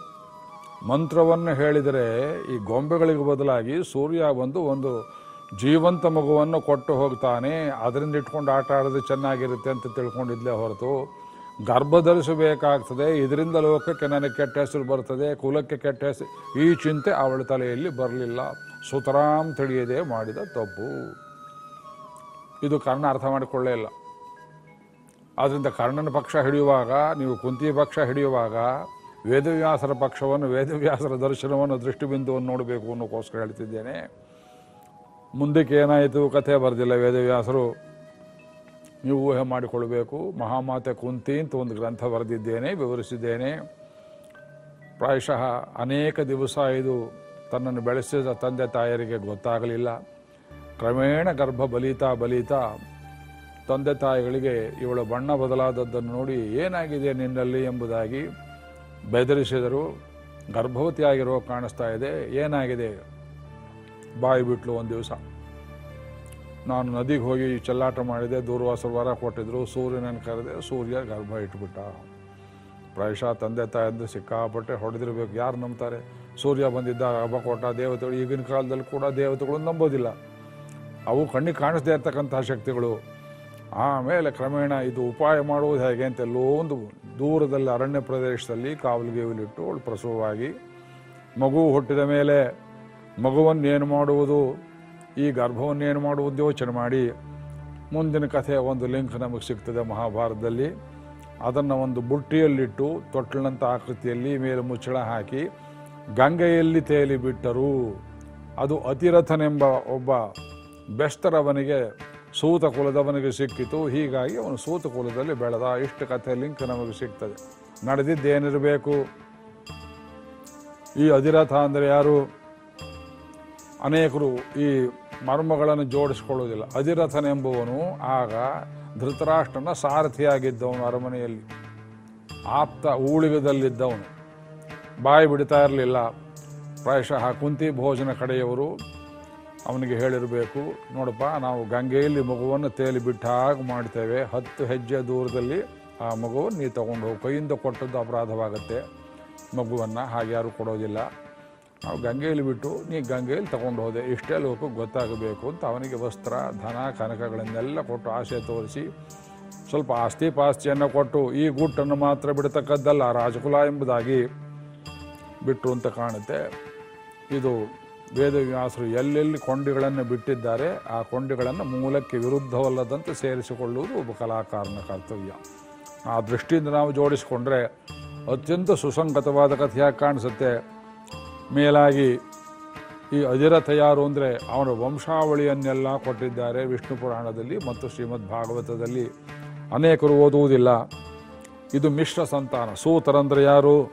Speaker 1: ಮಂತ್ರವನ್ನು ಹೇಳಿದರೆ ಈ ಗೊಂಬೆಗಳಿಗೆ ಬದಲಾಗಿ ಸೂರ್ಯ ಬಂದು ಒಂದು ಜೀವಂತ ಮಗುವನ್ನು ಕೊಟ್ಟು ಹೋಗ್ತಾನೆ. ಅದರಿಂದ ಇಟ್ಕೊಂಡು ಆಟ ಆಡೋದು ಚೆನ್ನಾಗಿರುತ್ತೆ ಅಂತ ತಿಳ್ಕೊಂಡಿದ್ಲೇ ಹೊರತು. ಗರ್ಭ ಧರಿಸಬೇಕಾಗ್ತದೆ ಇದರಿಂದ ಲೋಕಕ್ಕೆ ನನಗೆ ಕೆಟ್ಟ ಹೆಸರು ಬರ್ತದೆ. ಕುಲಕ್ಕೆ ಕೆಟ್ಟ ಹೆಸರು. ಈ ಚಿಂತೆ ಅವಳ ತಲೆಯಲ್ಲಿ ಬರಲಿಲ್ಲ. ಸುತರಾಮ್ ತಿಳಿಯದೆ ಮಾಡಿದ ತಪ್ಪು. ಇದು ಕಾರಣ ಅರ್ಥ ಮಾಡಿಕೊಳ್ಳೇ ಇಲ್ಲ. ಆದ್ದರಿಂದ ಕರ್ಣನ ಪಕ್ಷ ಹಿಡಿಯುವಾಗ, ನೀವು ಕುಂತಿ ಪಕ್ಷ ಹಿಡಿಯುವಾಗ, ವೇದವ್ಯಾಸರ ಪಕ್ಷವನ್ನು, ವೇದವ್ಯಾಸರ ದರ್ಶನವನ್ನು, ದೃಷ್ಟಿಬಿಂದುವನ್ನು ನೋಡಬೇಕು ಅನ್ನೋಕ್ಕೋಸ್ಕರ ಹೇಳ್ತಿದ್ದೇನೆ. ಮುಂದಕ್ಕೆ ಏನಾಯಿತು? ಕಥೆ ಬರೆದಿಲ್ಲ ವೇದವ್ಯಾಸರು. ನೀವು ಊಹೆ ಮಾಡಿಕೊಳ್ಬೇಕು. ಮಹಾಮಾತೆ ಕುಂತಿ ಅಂತ ಒಂದು ಗ್ರಂಥ ಬರೆದಿದ್ದೇನೆ, ವಿವರಿಸಿದ್ದೇನೆ. ಪ್ರಾಯಶಃ ಅನೇಕ ದಿವಸ ಇದು ತನ್ನನ್ನು ಬೆಳೆಸಿದ ತಂದೆ ತಾಯರಿಗೆ ಗೊತ್ತಾಗಲಿಲ್ಲ. ಕ್ರಮೇಣ ಗರ್ಭ ಬಲೀತಾ ಬಲಿತಾ ತಂದೆ ತಾಯಿಗಳಿಗೆ ಇವಳ ಬಣ್ಣ ಬದಲಾದದ್ದನ್ನು ನೋಡಿ ಏನಾಗಿದೆ ನಿನ್ನಲ್ಲಿ ಎಂಬುದಾಗಿ ಬೆದರಿಸಿದರು. ಗರ್ಭವತಿಯಾಗಿರೋ ಕಾಣಿಸ್ತಾ ಇದೆ. ಏನಾಗಿದೆ? ಬಾಯಿ ಬಿಟ್ಲು ಒಂದು ದಿವಸ. ನಾನು ನದಿಗೆ ಹೋಗಿ ಚೆಲ್ಲಾಟ ಮಾಡಿದೆ. ದೂರ್ವಾಸರ ವರ ಕೊಟ್ಟಿದ್ರು. ಸೂರ್ಯನನ್ನು ಕರೆದೆ, ಸೂರ್ಯ ಗರ್ಭ ಇಟ್ಬಿಟ್ಟ. ಪ್ರಾಯಶಃ ತಂದೆ ತಾಯಿದ್ದು ಸಿಕ್ಕಾಪಟ್ಟೆ ಹೊಡೆದಿರ್ಬೇಕು. ಯಾರು ನಂಬ್ತಾರೆ? ಸೂರ್ಯ ಬಂದಿದ್ದ ಹಬ್ಬ ಕೊಟ್ಟ ದೇವತೆಗಳು. ಈಗಿನ ಕಾಲದಲ್ಲಿ ಕೂಡ ದೇವತೆಗಳು ನಂಬೋದಿಲ್ಲ. ಅವು ಕಣ್ಣಿಗೆ ಕಾಣಿಸ್ದೇ ಇರ್ತಕ್ಕಂತಹ ಶಕ್ತಿಗಳು. ಆಮೇಲೆ ಕ್ರಮೇಣ ಇದು ಉಪಾಯ ಮಾಡುವುದು ಹೇಗೆ ಅಂತ ಎಲ್ಲೋ ಒಂದು ದೂರದಲ್ಲಿ ಅರಣ್ಯ ಪ್ರದೇಶದಲ್ಲಿ ಕಾವಲುಗೇವಲಿಟ್ಟು ಅವಳು ಪ್ರಸವವಾಗಿ ಮಗು ಹುಟ್ಟಿದ ಮೇಲೆ ಮಗುವನ್ನು ಏನು ಮಾಡುವುದು, ಈ ಗರ್ಭವನ್ನು ಏನು ಮಾಡುವುದು ಯೋಚನೆ ಮಾಡಿ. ಮುಂದಿನ ಕಥೆ ಒಂದು ಲಿಂಕ್ ನಮಗೆ ಸಿಗ್ತದೆ ಮಹಾಭಾರತದಲ್ಲಿ. ಅದನ್ನು ಒಂದು ಬುಟ್ಟಿಯಲ್ಲಿಟ್ಟು ತೊಟ್ಟಲಂಥ ಆಕೃತಿಯಲ್ಲಿ ಮೇಲೆ ಮುಚ್ಚಳ ಹಾಕಿ ಗಂಗೆಯಲ್ಲಿ ತೇಲಿ ಬಿಟ್ಟರು. ಅದು ಅತಿರಥನೆಂಬ ಒಬ್ಬ ಬೆಸ್ತರವನಿಗೆ ಸೂತ ಕುಲದವನಿಗೆ ಸಿಕ್ಕಿತು. ಹೀಗಾಗಿ ಅವನು ಸೂತ ಕುಲದಲ್ಲಿ ಬೆಳೆದ. ಇಷ್ಟು ಕಥೆ ಲಿಂಕ್ ನಮಗೆ ಸಿಗ್ತದೆ. ನಡೆದಿದ್ದೇನಿರಬೇಕು? ಈ ಅಧಿರಥ ಅಂದರೆ ಯಾರು? ಅನೇಕರು ಈ ಮರ್ಮಗಳನ್ನು ಜೋಡಿಸ್ಕೊಳ್ಳೋದಿಲ್ಲ ಅಧಿರಥನೆಂಬುವನು ಆಗ ಧೃತರಾಷ್ಟ್ರನ ಸಾರಥಿಯಾಗಿದ್ದವನು ಅರಮನೆಯಲ್ಲಿ. ಆಪ್ತ ಊಳಿಗದಲ್ಲಿದ್ದವನು. ಬಾಯಿ ಬಿಡ್ತಾ ಇರಲಿಲ್ಲ. ಪ್ರಾಯಶಃ ಕುಂತಿ ಭೋಜನ ಕಡೆಯವರು ಅವನಿಗೆ ಹೇಳಿರಬೇಕು, ನೋಡಪ್ಪ, ನಾವು ಗಂಗೆಯಲ್ಲಿ ಮಗುವನ್ನು ತೇಲಿ ಬಿಟ್ಟ ಹಾಗೆ ಮಾಡ್ತೇವೆ. ಹತ್ತು ಹೆಜ್ಜೆ ದೂರದಲ್ಲಿ ಆ ಮಗುವನ್ನು ನೀ ತಗೊಂಡು ಹೋಗು. ಕೈಯಿಂದ ಕೊಟ್ಟದ್ದು ಅಪರಾಧವಾಗುತ್ತೆ ಮಗುವನ್ನು, ಹಾಗೆ ಯಾರು ಕೊಡೋದಿಲ್ಲ. ನಾವು ಗಂಗೆಯಲ್ಲಿ ಬಿಟ್ಟು ನೀ ಗಂಗೆಯಲ್ಲಿ ತಗೊಂಡು ಹೋದೆ. ಇಷ್ಟೇ ಲೋಕಕ್ಕೆ ಗೊತ್ತಾಗಬೇಕು ಅಂತ ಅವನಿಗೆ ವಸ್ತ್ರ, ಧನ, ಕನಕಗಳನ್ನೆಲ್ಲ ಕೊಟ್ಟು ಆಸೆ ತೋರಿಸಿ ಸ್ವಲ್ಪ ಆಸ್ತಿ ಪಾಸ್ತಿಯನ್ನು ಕೊಟ್ಟು, ಈ ಗುಟ್ಟನ್ನು ಮಾತ್ರ ಬಿಡತಕ್ಕದ್ದಲ್ಲ, ರಾಜಕುಲ ಎಂಬುದಾಗಿ ಬಿಟ್ಟು ಅಂತ ಕಾಣುತ್ತೆ. ಇದು ವೇದವ್ಯಾಸರು ಎಲ್ಲೆಲ್ಲಿ ಕೊಂಡಿಗಳನ್ನು ಬಿಟ್ಟಿದ್ದಾರೆ, ಆ ಕೊಂಡಿಗಳನ್ನು ಮೂಲಕ್ಕೆ ವಿರುದ್ಧವಲ್ಲದಂತೆ ಸೇರಿಸಿಕೊಳ್ಳುವುದು ಒಬ್ಬ ಕಲಾಕಾರನ ಕರ್ತವ್ಯ. ಆ ದೃಷ್ಟಿಯಿಂದ ನಾವು ಜೋಡಿಸಿಕೊಂಡ್ರೆ ಅತ್ಯಂತ ಸುಸಂಗತವಾದ ಕಥೆಯಾಗಿ ಕಾಣಿಸುತ್ತೆ. ಮೇಲಾಗಿ ಈ ಅಧಿರಥ ಯಾರು ಅಂದರೆ ಅವನ ವಂಶಾವಳಿಯನ್ನೆಲ್ಲ ಕೊಟ್ಟಿದ್ದಾರೆ ವಿಷ್ಣು ಪುರಾಣದಲ್ಲಿ ಮತ್ತು ಶ್ರೀಮದ್ ಭಾಗವತದಲ್ಲಿ. ಅನೇಕರು ಓದುವುದಿಲ್ಲ. ಇದು ಮಿಶ್ರ ಸಂತಾನ. ಸೂತರಂದ್ರೆ ಯಾರು?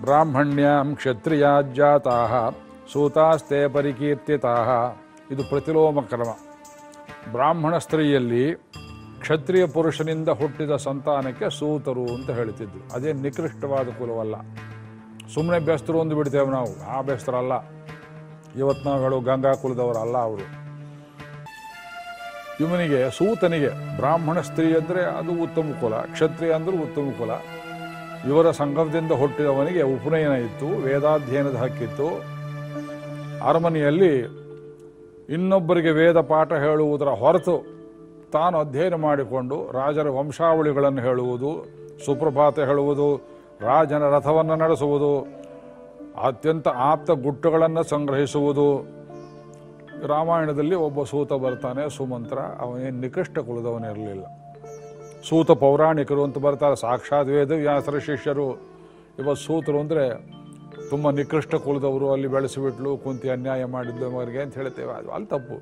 Speaker 1: ಬ್ರಾಹ್ಮಣ್ಯಂ ಕ್ಷತ್ರಿಯಾಜ್ಜಾತಾ ಸೂತಾಸ್ತೆ ಪರಿಕೀರ್ತಿತಾಹ. ಇದು ಪ್ರತಿಲೋಮ ಕ್ರಮ. ಬ್ರಾಹ್ಮಣ ಸ್ತ್ರೀಯಲ್ಲಿ ಕ್ಷತ್ರಿಯ ಪುರುಷನಿಂದ ಹುಟ್ಟಿದ ಸಂತಾನಕ್ಕೆ ಸೂತರು ಅಂತ ಹೇಳ್ತಿದ್ರು. ಅದೇ ನಿಕೃಷ್ಟವಾದ ಕುಲವಲ್ಲ. ಸುಮ್ಮನೆ ಬೆಸ್ತರು ಒಂದು ಬಿಡ್ತೇವೆ ನಾವು. ಆ ಬೆಸ್ತರಲ್ಲ. ಇವತ್ತು ನಾವು ಹೇಳೋ ಗಂಗಾ ಕುಲದವರಲ್ಲ ಅವರು. ಇವನಿಗೆ, ಸೂತನಿಗೆ ಬ್ರಾಹ್ಮಣ ಸ್ತ್ರೀ ಅಂದರೆ ಅದು ಉತ್ತಮ ಕುಲ. ಕ್ಷತ್ರಿಯ ಅಂದ್ರೆ ಉತ್ತಮ ಕುಲ. ಇವರ ಸಂಘದಿಂದ ಹುಟ್ಟಿದವನಿಗೆ ಉಪನಯನ ಇತ್ತು, ವೇದಾಧ್ಯಯನದ ಹಕ್ಕಿತ್ತು. ಅರಮನೆಯಲ್ಲಿ ಇನ್ನೊಬ್ಬರಿಗೆ ವೇದ ಪಾಠ ಹೇಳುವುದರ ಹೊರತು ತಾನು ಅಧ್ಯಯನ ಮಾಡಿಕೊಂಡು ರಾಜರ ವಂಶಾವಳಿಗಳನ್ನು ಹೇಳುವುದು, ಸುಪ್ರಭಾತ ಹೇಳುವುದು, ರಾಜನ ರಥವನ್ನು ನಡೆಸುವುದು, ಅತ್ಯಂತ ಆಪ್ತ ಗುಟ್ಟುಗಳನ್ನು ಸಂಗ್ರಹಿಸುವುದು. ರಾಮಾಯಣದಲ್ಲಿ ಒಬ್ಬ ಸೂತ ಬರ್ತಾನೆ, ಸುಮಂತ್ರ. ಅವನೇನು ನಿಕೃಷ್ಟ ಕುಲದವನಿರಲಿಲ್ಲ ಸೂತ ಪೌರಾಣಿಕರು ಅಂತ ಬರ್ತಾರೆ, ಸಾಕ್ಷಾತ್ ವೇದ ವ್ಯಾಸರ ಶಿಷ್ಯರು. ಇವತ್ತು ಸೂತರು ಅಂದರೆ ತುಂಬ ನಿಕೃಷ್ಟ ಕುಲದವರು ಅಲ್ಲಿ ಬೆಳೆಸಿಬಿಟ್ಲು, ಕುಂತಿ ಅನ್ಯಾಯ ಮಾಡಿದ್ದು ಅವರಿಗೆ ಅಂತ ಹೇಳ್ತೇವೆ. ಅದು ಅಲ್ಲಿ ತಪ್ಪು.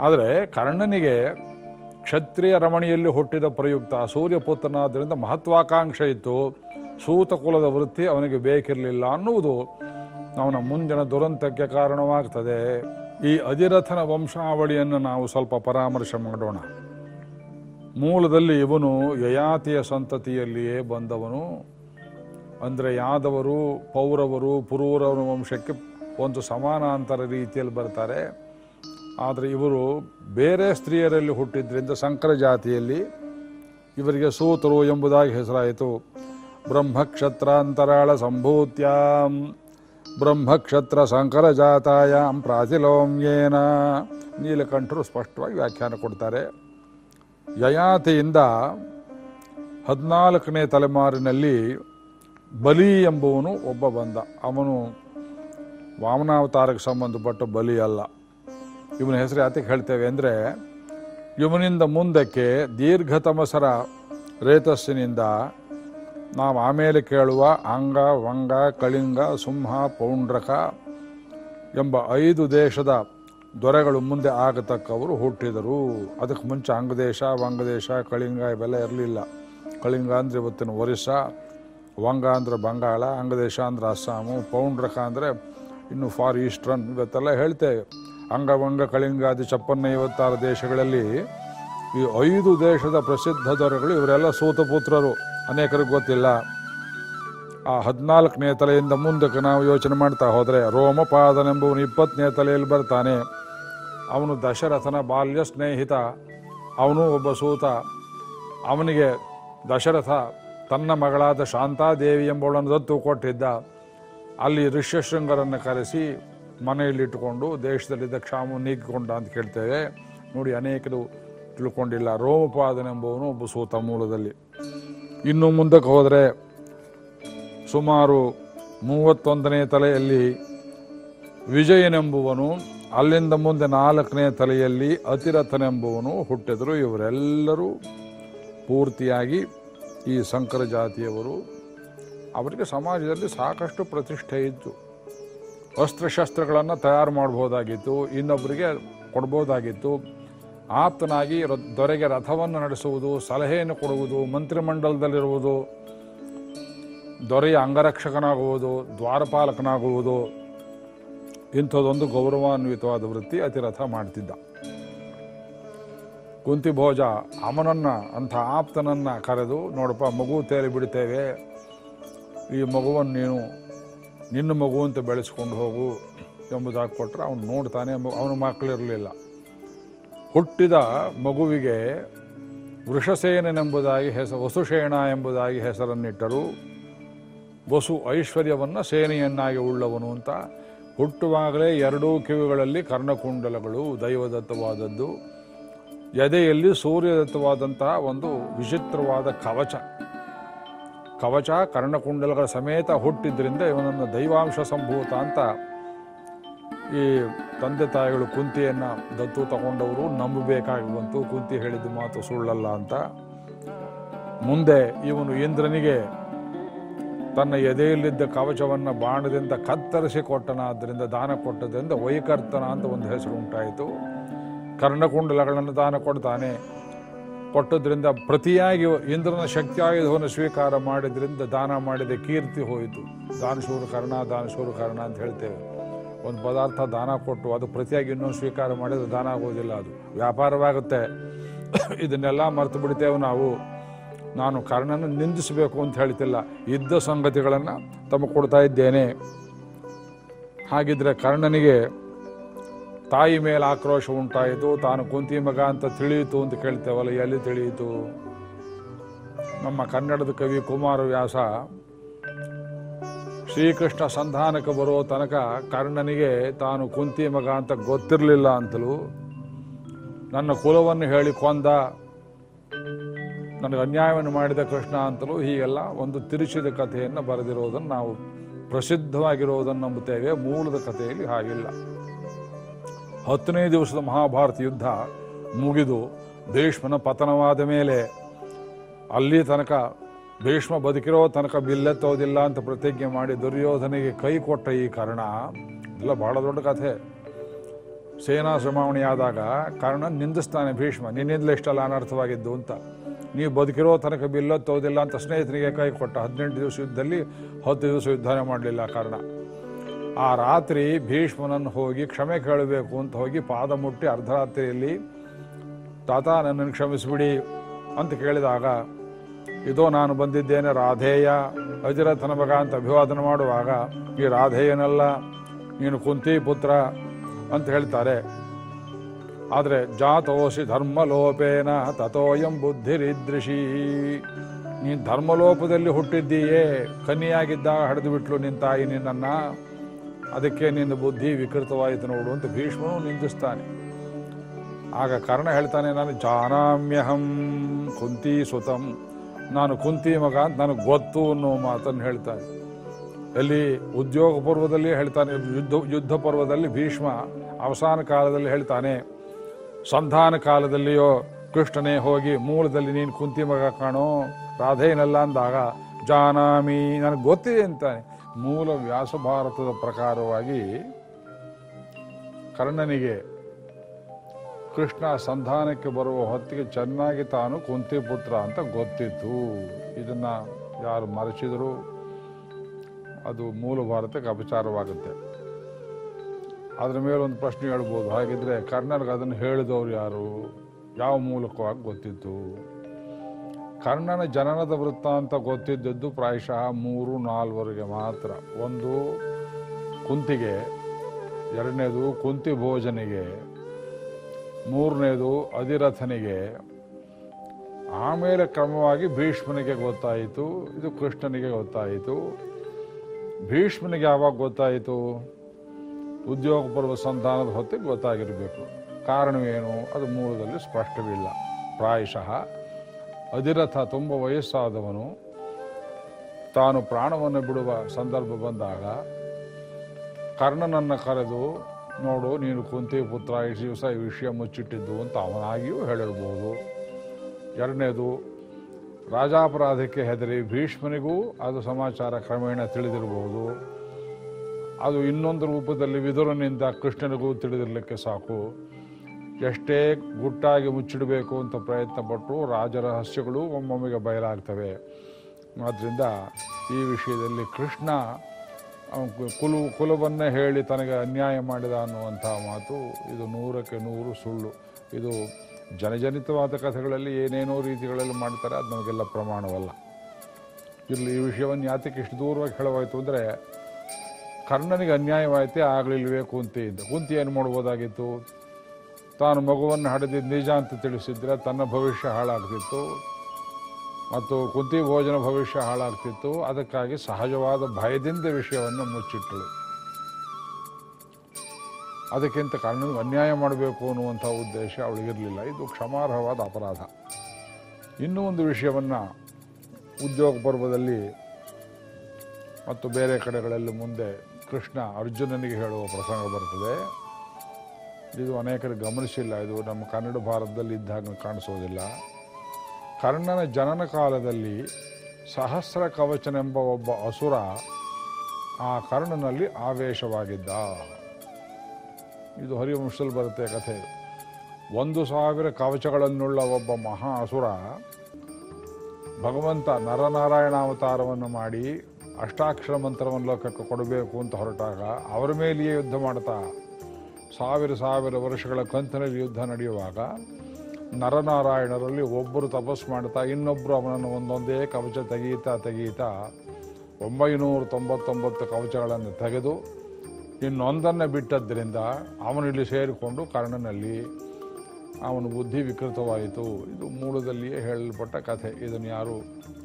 Speaker 1: ಆದರೆ ಕರ್ಣನಿಗೆ ಕ್ಷತ್ರಿಯ ರಮಣಿಯಲ್ಲಿ ಹುಟ್ಟಿದ ಪ್ರಯುಕ್ತ ಸೂರ್ಯಪುತ್ರನಾದ್ದರಿಂದ ಮಹತ್ವಾಕಾಂಕ್ಷೆ ಇತ್ತು. ಸೂತ ಕುಲದ ವೃತ್ತಿ ಅವನಿಗೆ ಬೇಕಿರಲಿಲ್ಲ ಅನ್ನುವುದು ಅವನ ಮುಂದಿನ ದುರಂತಕ್ಕೆ ಕಾರಣವಾಗ್ತದೆ. ಈ ಅಧಿರಥನ ವಂಶಾವಳಿಯನ್ನು ನಾವು ಸ್ವಲ್ಪ ಪರಾಮರ್ಶೆ ಮಾಡೋಣ. ಮೂಲದಲ್ಲಿ ಇವನು ಯಯಾತಿಯ ಸಂತತಿಯಲ್ಲಿಯೇ ಬಂದವನು. ಅಂದರೆ ಯಾದವರು, ಪೌರವರು, ಪುರೂರವರ ವಂಶಕ್ಕೆ ಒಂದು ಸಮಾನಾಂತರ ರೀತಿಯಲ್ಲಿ ಬರ್ತಾರೆ. ಆದರೆ ಇವರು ಬೇರೆ ಸ್ತ್ರೀಯರಲ್ಲಿ ಹುಟ್ಟಿದ್ರಿಂದ ಸಂಕರ ಜಾತಿಯಲ್ಲಿ ಇವರಿಗೆ ಸೂತರು ಎಂಬುದಾಗಿ ಹೆಸರಾಯಿತು. ಬ್ರಹ್ಮಕ್ಷತ್ರಾಂತರಾಳ ಸಂಭೂತ್ಯಾಂ, ಬ್ರಹ್ಮಕ್ಷತ್ರ ಸಂಕರ ಜಾತಾಯಾಂ ಪ್ರಾತಿಲೋಮ್ಯೇನ. ನೀಲಕಂಠರು ಸ್ಪಷ್ಟವಾಗಿ ವ್ಯಾಖ್ಯಾನ ಕೊಡ್ತಾರೆ. ಯಯಾತಿಯಿಂದ ಹದಿನಾಲ್ಕನೇ ತಲೆಮಾರಿನಲ್ಲಿ ಬಲಿ ಎಂಬುವನು ಒಬ್ಬ ಬಂದ. ಅವನು ವಾಮನಾವತಾರಕ್ಕೆ ಸಂಬಂಧಪಟ್ಟ ಬಲಿ ಅಲ್ಲ. ಇವನ ಹೆಸರು ಯಾತಕ್ಕೆ ಹೇಳ್ತೇವೆ ಅಂದರೆ, ಇವನಿಂದ ಮುಂದಕ್ಕೆ ದೀರ್ಘತಮಸರ ರೇತಸ್ಸಿನಿಂದ ನಾವು ಆಮೇಲೆ ಕೇಳುವ ಅಂಗ, ವಂಗ, ಕಳಿಂಗ, ಸಿಂಹ, ಪೌಂಡ್ರಕ ಎಂಬ ಐದು ದೇಶದ ದೊರೆಗಳು ಮುಂದೆ ಆಗತಕ್ಕವರು ಹುಟ್ಟಿದರು. ಅದಕ್ಕೆ ಮುಂಚೆ ಅಂಗದೇಶ, ವಂಗದೇಶ, ಕಳಿಂಗ ಇವೆಲ್ಲ ಇರಲಿಲ್ಲ. ಕಳಿಂಗ ಅಂದರೆ ಇವತ್ತಿನ ಒರಿಸ್ಸಾ. ವಂಗ ಅಂದರೆ ಬಂಗಾಳ ಅಂಗದೇಶ ಅಂದರೆ ಅಸ್ಸಾಮು ಪೌಂಡ್ರಕ ಅಂದರೆ ಇನ್ನು ಫಾರ್ ಈಸ್ಟ್ರನ್ ಇವತ್ತೆಲ್ಲ ಹೇಳ್ತೇವೆ. ಅಂಗವಂಗ ಕಳಿಂಗಾದಿ ಚಪ್ಪನ್ನ ಐವತ್ತಾರು ದೇಶಗಳಲ್ಲಿ ಈ ಐದು ದೇಶದ ಪ್ರಸಿದ್ಧ ದೊರೆಗಳು ಇವರೆಲ್ಲ ಸೂತಪುತ್ರರು. ಅನೇಕರಿಗೆ ಗೊತ್ತಿಲ್ಲ. ಆ ಹದಿನಾಲ್ಕನೇ ತಲೆಯಿಂದ ಮುಂದಕ್ಕೆ ನಾವು ಯೋಚನೆ ಮಾಡ್ತಾ ಹೋದರೆ ರೋಮಪಾದನೆಂಬುವನು ಇಪ್ಪತ್ತನೇ ತಲೆಯಲ್ಲಿ ಬರ್ತಾನೆ. ಅವನು ದಶರಥನ ಬಾಲ್ಯ ಸ್ನೇಹಿತ. ಅವನು ಒಬ್ಬ ಸೂತ. ಅವನಿಗೆ ದಶರಥ ತನ್ನ ಮಗಳಾದ ಶಾಂತಾದೇವಿ ಎಂಬುವಳನ್ನು ದತ್ತು ಕೊಟ್ಟಿದ್ದ, ಅಲ್ಲಿ ಋಷ್ಯಶೃಂಗರನ್ನು ಕರೆಸಿ ಮನೆಯಲ್ಲಿಟ್ಟುಕೊಂಡು ದೇಶದಲ್ಲಿದ್ದ ಕ್ಷಾಮ ನೀಗಿಕೊಂಡ ಅಂತ ಕೇಳ್ತೇವೆ. ನೋಡಿ, ಅನೇಕರು ತಿಳ್ಕೊಂಡಿಲ್ಲ. ರೋಮಪಾದನೆಂಬುವನು ಒಬ್ಬ ಸೂತ ಮೂಲದಲ್ಲಿ. ಇನ್ನು ಮುಂದಕ್ಕೆ ಹೋದರೆ ಸುಮಾರು ಮೂವತ್ತೊಂದನೇ ತಲೆಯಲ್ಲಿ ವಿಜಯನೆಂಬುವನು, ಅಲ್ಲಿಂದ ಮುಂದೆ ನಾಲ್ಕನೇ ತಲೆಯಲ್ಲಿ ಅತಿರಥನೆಂಬುವನು ಹುಟ್ಟಿದರು. ಇವರೆಲ್ಲರೂ ಪೂರ್ತಿಯಾಗಿ ಈ ಸಂಕರ ಜಾತಿಯವರು ಅವರಿಗೆ ಸಮಾಜದಲ್ಲಿ ಸಾಕಷ್ಟು ಪ್ರತಿಷ್ಠೆ ಇತ್ತು. ಅಸ್ತ್ರಶಸ್ತ್ರಗಳನ್ನು ತಯಾರು ಮಾಡ್ಬೋದಾಗಿತ್ತು ಇನ್ನೊಬ್ಬರಿಗೆ ಕೊಡ್ಬೋದಾಗಿತ್ತು. ಆಪ್ತನಾಗಿ ದೊರೆಗೆ ರಥವನ್ನು ನಡೆಸುವುದು, ಸಲಹೆಯನ್ನು ಕೊಡುವುದು, ಮಂತ್ರಿಮಂಡಲದಲ್ಲಿರುವುದು, ದೊರೆಯ ಅಂಗರಕ್ಷಕನಾಗುವುದು, ದ್ವಾರಪಾಲಕನಾಗುವುದು, ಇಂಥದ್ದೊಂದು ಗೌರವಾನ್ವಿತವಾದ ವೃತ್ತಿ ಅತಿರಥ ಮಾಡ್ತಿದ್ದ. ಕುಂತಿ ಭೋಜ ಅವನನ್ನ ಅಂಥ ಆಪ್ತನನ್ನ ಕರೆದು, ನೋಡಪ್ಪ, ಮಗು ತೇಲಿ ಬಿಡ್ತೇವೆ. ಈ ಮಗುವನ್ನು ನೀನು, ನಿನ್ನ ಮಗು ಅಂತ ಬೆಳೆಸ್ಕೊಂಡು ಹೋಗು ಎಂಬುದಾಗಿ ಕೊಟ್ಟರೆ ಅವನು ನೋಡ್ತಾನೆ ಅವನ ಮಕ್ಕಳಿರಲಿಲ್ಲ. ಹುಟ್ಟಿದ ಮಗುವಿಗೆ ವೃಷಸೇನೆಂಬುದಾಗಿ ಹೆಸರು ವಸುಶೇಣ ಎಂಬುದಾಗಿ ಹೆಸರನ್ನಿಟ್ಟರು. ವಸು ಐಶ್ವರ್ಯವನ್ನು ಸೇನೆಯನ್ನಾಗಿ ಉಳ್ಳವನು ಅಂತ. ಹುಟ್ಟುವಾಗಲೇ ಎರಡೂ ಕಿವಿಗಳಲ್ಲಿ ಕರ್ಣಕುಂಡಲಗಳು ದೈವದತ್ತವಾದದ್ದು. ಎದೆಯಲ್ಲಿ ಸೂರ್ಯದತ್ತವಾದಂತಹ ಒಂದು ವಿಚಿತ್ರವಾದ ಕವಚ. ಕವಚ ಕರ್ಣಕುಂಡಲಗಳ ಸಮೇತ ಹುಟ್ಟಿದ್ರಿಂದ ಇವನನ್ನು ದೈವಾಂಶ ಸಂಭೂತ ಅಂತ ಈ ತಂದೆ ತಾಯಿಗಳು ಕುಂತಿಯನ್ನು ದತ್ತು ತಗೊಂಡವರು ನಂಬಬೇಕಾಗಿ ಬಂತು ಕುಂತಿ ಹೇಳಿದ ಮಾತು ಸುಳ್ಳಲ್ಲ ಅಂತ. ಮುಂದೆ ಇವನು ಇಂದ್ರನಿಗೆ ತನ್ನ ಎದೆಯಲ್ಲಿದ್ದ ಕವಚವನ್ನು ಬಾಣದಿಂದ ಕತ್ತರಿಸಿ ಕೊಟ್ಟನಾದ್ದರಿಂದ ದಾನ ಕೊಟ್ಟದ್ರಿಂದ ವೈಕರ್ತನ ಅಂತ ಒಂದು ಹೆಸರು ಉಂಟಾಯಿತು. ಕರ್ಣಕುಂಡಲಗಳನ್ನು ದಾನ ಕೊಡ್ತಾನೆ. ಕೊಟ್ಟದ್ರಿಂದ ಪ್ರತಿಯಾಗಿ ಇಂದ್ರನ ಶಕ್ತಿಯಾಯುಧವನ್ನು ಸ್ವೀಕಾರ ಮಾಡಿದ್ರಿಂದ ದಾನ ಮಾಡಿದ, ಕೀರ್ತಿ ಹೋಯಿತು. ದಾನಶೂರು ಕರ್ಣ ದಾನಶೂರು ಕರ್ಣ ಅಂತ ಹೇಳ್ತೇವೆ. ಒಂದು ಪದಾರ್ಥ ದಾನ ಕೊಟ್ಟು ಅದು ಪ್ರತಿಯಾಗಿ ಇನ್ನೊಂದು ಸ್ವೀಕಾರ ಮಾಡಿದ್ರೆ ದಾನ ಆಗೋದಿಲ್ಲ ಅದು. ವ್ಯಾಪಾರವಾಗುತ್ತೆ. ಇದನ್ನೆಲ್ಲ ಮರೆತು ಬಿಡ್ತೇವೆ ನಾವು. ನಾನು ಕರ್ಣನ ನಿಂದಿಸಬೇಕು ಅಂತ ಹೇಳ್ತಿಲ್ಲ. ಇದ್ದ ಸಂಗತಿಗಳನ್ನು ತಮಗೆ ಕೊಡ್ತಾ ಇದ್ದೇನೆ. ಹಾಗಿದ್ರೆ ಕರ್ಣನಿಗೆ ತಾಯಿ ಮೇಲೆ ಆಕ್ರೋಶ ಉಂಟಾಯಿತು. ತಾನು ಕುಂತಿ ಮಗ ಅಂತ ತಿಳಿಯಿತು ಅಂತ ಕೇಳ್ತೇವಲ್ಲ, ಎಲ್ಲಿ ತಿಳಿಯಿತು? ನಮ್ಮ ಕನ್ನಡದ ಕವಿ ಕುಮಾರವ್ಯಾಸ ಶ್ರೀಕೃಷ್ಣ ಸಂಧಾನಕ್ಕೆ ಬರೋ ತನಕ ಕರ್ಣನಿಗೆ ತಾನು ಕುಂತಿ ಮಗ ಅಂತ ಗೊತ್ತಿರಲಿಲ್ಲ ಅಂತಲೂ ನನ್ನ ಕುಲವನ್ನು ಹೇಳಿ ಕೊಂದ, ನನಗೆ ಅನ್ಯಾಯವನ್ನು ಮಾಡಿದ ಕೃಷ್ಣ ಅಂತಲೂ ಹೀಗೆಲ್ಲ ಒಂದು ತಿರುಚಿದ ಕಥೆಯನ್ನು ಬರೆದಿರೋದನ್ನು ನಾವು ಪ್ರಸಿದ್ಧವಾಗಿರೋದನ್ನು ನಂಬುತ್ತೇವೆ. ಮೂಲದ ಕಥೆಯಲ್ಲಿ ಹಾಗಿಲ್ಲ. ಹತ್ತನೇ ದಿವಸದ ಮಹಾಭಾರತ ಯುದ್ಧ ಮುಗಿದು ಭೀಷ್ಮನ ಪತನವಾದ ಮೇಲೆ ಅಲ್ಲಿ ತನಕ ಭೀಷ್ಮ ಬದುಕಿರೋ ತನಕ ಬಿಲ್ಲೆತ್ತೋದಿಲ್ಲ ಅಂತ ಪ್ರತಿಜ್ಞೆ ಮಾಡಿ ದುರ್ಯೋಧನೆಗೆ ಕೈ ಕೊಟ್ಟ ಈ ಕಾರಣ. ಎಲ್ಲ ಬಹಳ ದೊಡ್ಡ ಕಥೆ. ಸೇನಾ ಶ್ರಮಾವಣಿಯಾದಾಗ ಕಾರಣ ನಿಂದಿಸ್ತಾನೆ ಭೀಷ್ಮ, ನಿನ್ನಿಂದಲೇ ಇಷ್ಟಲ್ಲ ಅನರ್ಥವಾಗಿದ್ದು ಅಂತ. ನೀವು ಬದುಕಿರೋ ತನಕ ಬಿಲ್ಲತ್ತೋದಿಲ್ಲ ಅಂತ ಸ್ನೇಹಿತನಿಗೆ ಕೈ ಕೊಟ್ಟ ಹದಿನೆಂಟು ದಿವಸ ಯುದ್ಧದಲ್ಲಿ ಹತ್ತು ದಿವಸ ಯುದ್ಧನೇ ಮಾಡಲಿಲ್ಲ ಕಾರಣ. ಆ ರಾತ್ರಿ ಭೀಷ್ಮನನ್ನು ಹೋಗಿ ಕ್ಷಮೆ ಕೇಳಬೇಕು ಅಂತ ಹೋಗಿ ಪಾದ ಮುಟ್ಟಿ ಅರ್ಧರಾತ್ರಿಯಲ್ಲಿ, ತಾತ, ನನ್ನನ್ನು ಕ್ಷಮಿಸಿಬಿಡಿ ಅಂತ ಕೇಳಿದಾಗ, ಇದೋ ನಾನು ಬಂದಿದ್ದೇನೆ ರಾಧೇಯ, ಅಜಿರಥನ ಮಗ ಅಂತ ಅಭಿವಾದನ ಮಾಡುವಾಗ, ಈ ರಾಧೇಯನಲ್ಲ, ನೀನು ಕುಂತಿ ಪುತ್ರ ಅಂತ ಹೇಳ್ತಾರೆ. ಆದರೆ, ಜಾತೋಸಿ ಧರ್ಮಲೋಪೇನ ತಥೋಯಂ ಬುದ್ಧಿರಿದೃಶಿ ನೀನು ಧರ್ಮಲೋಪದಲ್ಲಿ ಹುಟ್ಟಿದ್ದೀಯೇ ಕನ್ನಿಯಾಗಿದ್ದಾಗ ಹಡಿದು ಬಿಟ್ಲು ನಿನ್ನ ತಾಯಿ ನಿನ್ನನ್ನು ಅದಕ್ಕೆ ನಿನ್ನ ಬುದ್ಧಿ ವಿಕೃತವಾಯಿತು ನೋಡು ಅಂತ ಭೀಷ್ಮನು ನಿಂದಿಸ್ತಾನೆ. ಆಗ ಕರ್ಣ ಹೇಳ್ತಾನೆ, ನಾನು ಜಾನಾಮ್ಯಹಂ ಕುಂತಿ ಸುತಂ. ನಾನು ಕುಂತಿ ಮಗ ಅಂತ ನನಗೆ ಗೊತ್ತು ಅನ್ನೋ ಮಾತನ್ನು ಹೇಳ್ತಾನೆ. ಅಲ್ಲಿ ಉದ್ಯೋಗ ಪರ್ವದಲ್ಲಿ ಹೇಳ್ತಾನೆ, ಯುದ್ಧ ಯುದ್ಧ ಪರ್ವದಲ್ಲಿ ಭೀಷ್ಮ ಅವಸಾನ ಕಾಲದಲ್ಲಿ ಹೇಳ್ತಾನೆ, ಸಂಧಾನ ಕಾಲದಲ್ಲಿಯೋ ಕೃಷ್ಣನೇ ಹೋಗಿ ಮೂಲದಲ್ಲಿ ನೀನು ಕುಂತಿ ಮಗ ಕಾಣೋ, ರಾಧೇನಲ್ಲ ಅಂದಾಗ, ಜಾನಾಮಿ ನನಗೆ ಗೊತ್ತಿದೆ ಅಂತಾನೆ. ಮೂಲ ವ್ಯಾಸ ಭಾರತದ ಪ್ರಕಾರವಾಗಿ ಕರ್ಣನಿಗೆ ಕೃಷ್ಣ ಸಂಧಾನಕ್ಕೆ ಬರುವ ಹೊತ್ತಿಗೆ ಚೆನ್ನಾಗಿ ತಾನು ಕುಂತಿ ಪುತ್ರ ಅಂತ ಗೊತ್ತಿತ್ತು. ಇದನ್ನು ಯಾರು ಮರೆಸಿದ್ರು ಅದು ಮೂಲ ಭಾರತಕ್ಕೆ ಅಪಚಾರವಾಗುತ್ತೆ. ಅದ್ರ ಮೇಲೆ ಒಂದು ಪ್ರಶ್ನೆ ಹೇಳ್ಬೋದು. ಹಾಗಿದ್ರೆ ಕರ್ಣನಿಗೆ ಅದನ್ನು ಹೇಳಿದವರು ಯಾರು? ಯಾವ ಮೂಲಕವಾಗಿ ಗೊತ್ತಿತ್ತು? ಕರ್ಣನ ಜನನದ ವೃತ್ತ ಅಂತ ಗೊತ್ತಿದ್ದದ್ದು ಪ್ರಾಯಶಃ ಮೂರು, ನಾಲ್ವರಿಗೆ ಮಾತ್ರ. ಒಂದು ಕುಂತಿಗೆ, ಎರಡನೇದು ಕುಂತಿ ಭೋಜನಿಗೆ ಮೂರನೇದು ಅಧಿರಥನಿಗೆ. ಆಮೇಲೆ ಕ್ರಮವಾಗಿ ಭೀಷ್ಮನಿಗೆ ಗೊತ್ತಾಯಿತು, ಇದು ಕೃಷ್ಣನಿಗೆ ಗೊತ್ತಾಯಿತು. ಭೀಷ್ಮನಿಗೆ ಯಾವಾಗ ಗೊತ್ತಾಯಿತು? ಉದ್ಯೋಗ ಪರ್ವ ಸಂತಾನದ ಹೊತ್ತಿಗೆ ಗೊತ್ತಾಗಿರಬೇಕು. ಕಾರಣವೇನು? ಅದು ಮೂಲದಲ್ಲಿ ಸ್ಪಷ್ಟವಿಲ್ಲ. ಪ್ರಾಯಶಃ ಅಧಿರಥ ತುಂಬ ವಯಸ್ಸಾದವನು. ತಾನು ಪ್ರಾಣವನ್ನು ಬಿಡುವ ಸಂದರ್ಭ ಬಂದಾಗ, ಕರ್ಣನನ್ನು ಕರೆದು, ನೋಡು, ನೀನು ಕುಂತಿ ಪುತ್ರ, ಈ ದಿವಸ ಈ ವಿಷಯ ಮುಚ್ಚಿಟ್ಟಿದ್ದು ಅಂತ ಅವನಾಗಿಯೂ ಹೇಳಿರ್ಬೋದು ಎರಡನೇದು, ರಾಜಾಪರಾಧಕ್ಕೆ ಹೆದರಿ ಭೀಷ್ಮನಿಗೂ ಅದು ಸಮಾಚಾರ ಕ್ರಮೇಣ ತಿಳಿದಿರಬಹುದು. ಅದು ಇನ್ನೊಂದು ರೂಪದಲ್ಲಿ ವಿದುರನಿಂದ ಕೃಷ್ಣನಿಗೂ ತಿಳಿದಿರಲಿಕ್ಕೆ ಸಾಕು. ಎಷ್ಟೇ ಗುಟ್ಟಾಗಿ ಮುಚ್ಚಿಡಬೇಕು ಅಂತ ಪ್ರಯತ್ನ ಪಟ್ಟರು ರಾಜರಹಸ್ಯಗಳು ಒಮ್ಮೊಮ್ಮೆಗೆ ಬಯಲಾಗ್ತವೆ. ಆದ್ದರಿಂದ ಈ ವಿಷಯದಲ್ಲಿ ಕೃಷ್ಣ ಕುಲು, ಕುಲವನ್ನೇ ಹೇಳಿ ತನಗೆ ಅನ್ಯಾಯ ಮಾಡಿದ ಅನ್ನುವಂಥ ಮಾತು ಇದು ನೂರಕ್ಕೆ ನೂರು ಸುಳ್ಳು. ಇದು ಜನಜನಿತವಾದ ಕಥೆಗಳಲ್ಲಿ ಏನೇನೋ ರೀತಿಗಳಲ್ಲಿ ಮಾಡ್ತಾರೆ, ಅದು ನಮಗೆಲ್ಲ ಪ್ರಮಾಣವಲ್ಲ. ಇಲ್ಲಿ ಈ ವಿಷಯವನ್ನು ಯಾತಕ್ಕೆ ಇಷ್ಟು ದೂರವಾಗಿ ಹೇಳವಾಯಿತು ಅಂದರೆ, ಕರ್ಣನಿಗೆ ಅನ್ಯಾಯವಾಯಿತೆ ಆಗಲಿಲ್ವೇ ಅಂತ ಕುಂತಿ ಏನು ಮಾಡ್ಬೋದಾಗಿತ್ತು? ತಾನು ಮಗುವನ್ನು ಹಡೆದಿದ್ದು ನಿಜ ಅಂತ ತಿಳಿಸಿದ್ರೆ ತನ್ನ ಭವಿಷ್ಯ ಹಾಳಾಗ್ತಿತ್ತು ಮತ್ತು ಕುಂತಿ ಭೋಜನ ಭವಿಷ್ಯ ಹಾಳಾಗ್ತಿತ್ತು. ಅದಕ್ಕಾಗಿ ಸಹಜವಾದ ಭಯದಿಂದ ವಿಷಯವನ್ನು ಮುಚ್ಚಿಟ್ಟಳು ಅದಕ್ಕಿಂತ ಕಾರಣ ಅನ್ಯಾಯ ಮಾಡಬೇಕು ಅನ್ನುವಂಥ ಉದ್ದೇಶ ಅವಳಿಗಿರಲಿಲ್ಲ. ಇದು ಕ್ಷಮಾರ್ಹವಾದ ಅಪರಾಧ. ಇನ್ನೂ ಒಂದು ವಿಷಯವನ್ನು ಉದ್ಯೋಗ ಪರ್ವದಲ್ಲಿ ಮತ್ತು ಬೇರೆ ಕಡೆಗಳಲ್ಲಿ ಮುಂದೆ ಕೃಷ್ಣ ಅರ್ಜುನನಿಗೆ ಹೇಳುವ ಪ್ರಸಂಗ ಬರ್ತದೆ. ಇದು ಅನೇಕರು ಗಮನಿಸಿಲ್ಲ. ಇದು ನಮ್ಮ ಕನ್ನಡ ಭಾರತದಲ್ಲಿ ಇದ್ದಾಗ ಕಾಣಿಸೋದಿಲ್ಲ. ಕರ್ಣನ ಜನನ ಕಾಲದಲ್ಲಿ ಸಹಸ್ರ ಕವಚನೆಂಬ ಒಬ್ಬ ಅಸುರ ಆ ಕರ್ಣನಲ್ಲಿ ಆವೇಶವಾಗಿದ್ದ. ಇದು ಹರಿವಂಶದಲ್ಲಿ ಬರುತ್ತೆ ಕಥೆ. ಒಂದು ಸಾವಿರ ಕವಚಗಳನ್ನುಳ್ಳ ಒಬ್ಬ ಮಹಾ ಅಸುರ ಭಗವಂತ ನರನಾರಾಯಣ ಅವತಾರವನ್ನು ಮಾಡಿ ಅಷ್ಟಾಕ್ಷರ ಮಂತ್ರವನ್ನು ಲೋಕಕ್ಕೆ ಕೊಡಬೇಕು ಅಂತ ಹೊರಟಾಗ ಅವರ ಮೇಲೆಯೇ ಯುದ್ಧ ಮಾಡ್ತಾ ಸಾವಿರ ಸಾವಿರ ವರ್ಷಗಳ ಕಂತಿನ ಯುದ್ಧ ನಡೆಯುವಾಗ ನರನಾರಾಯಣರಲ್ಲಿ ಒಬ್ಬರು ತಪಸ್ ಮಾಡ್ತಾ ಇನ್ನೊಬ್ಬರು ಅವನನ್ನು ಒಂದೊಂದೇ ಕವಚ ತೆಗೀತಾ ತೆಗೀತಾ ಒಂಬೈನೂರ ತೊಂಬತ್ತೊಂಬತ್ತು ಕವಚಗಳನ್ನು ತೆಗೆದು ಇನ್ನೊಂದನ್ನು ಬಿಟ್ಟದ್ದರಿಂದ ಅವನಿಲ್ಲಿ ಸೇರಿಕೊಂಡು ಕರ್ಣನಲ್ಲಿ ಅವನ ಬುದ್ಧಿ ವಿಕೃತವಾಯಿತು. ಇದು ಮೂಲದಲ್ಲಿಯೇ ಹೇಳಲ್ಪಟ್ಟ ಕಥೆ. ಇದನ್ನು ಯಾರೂ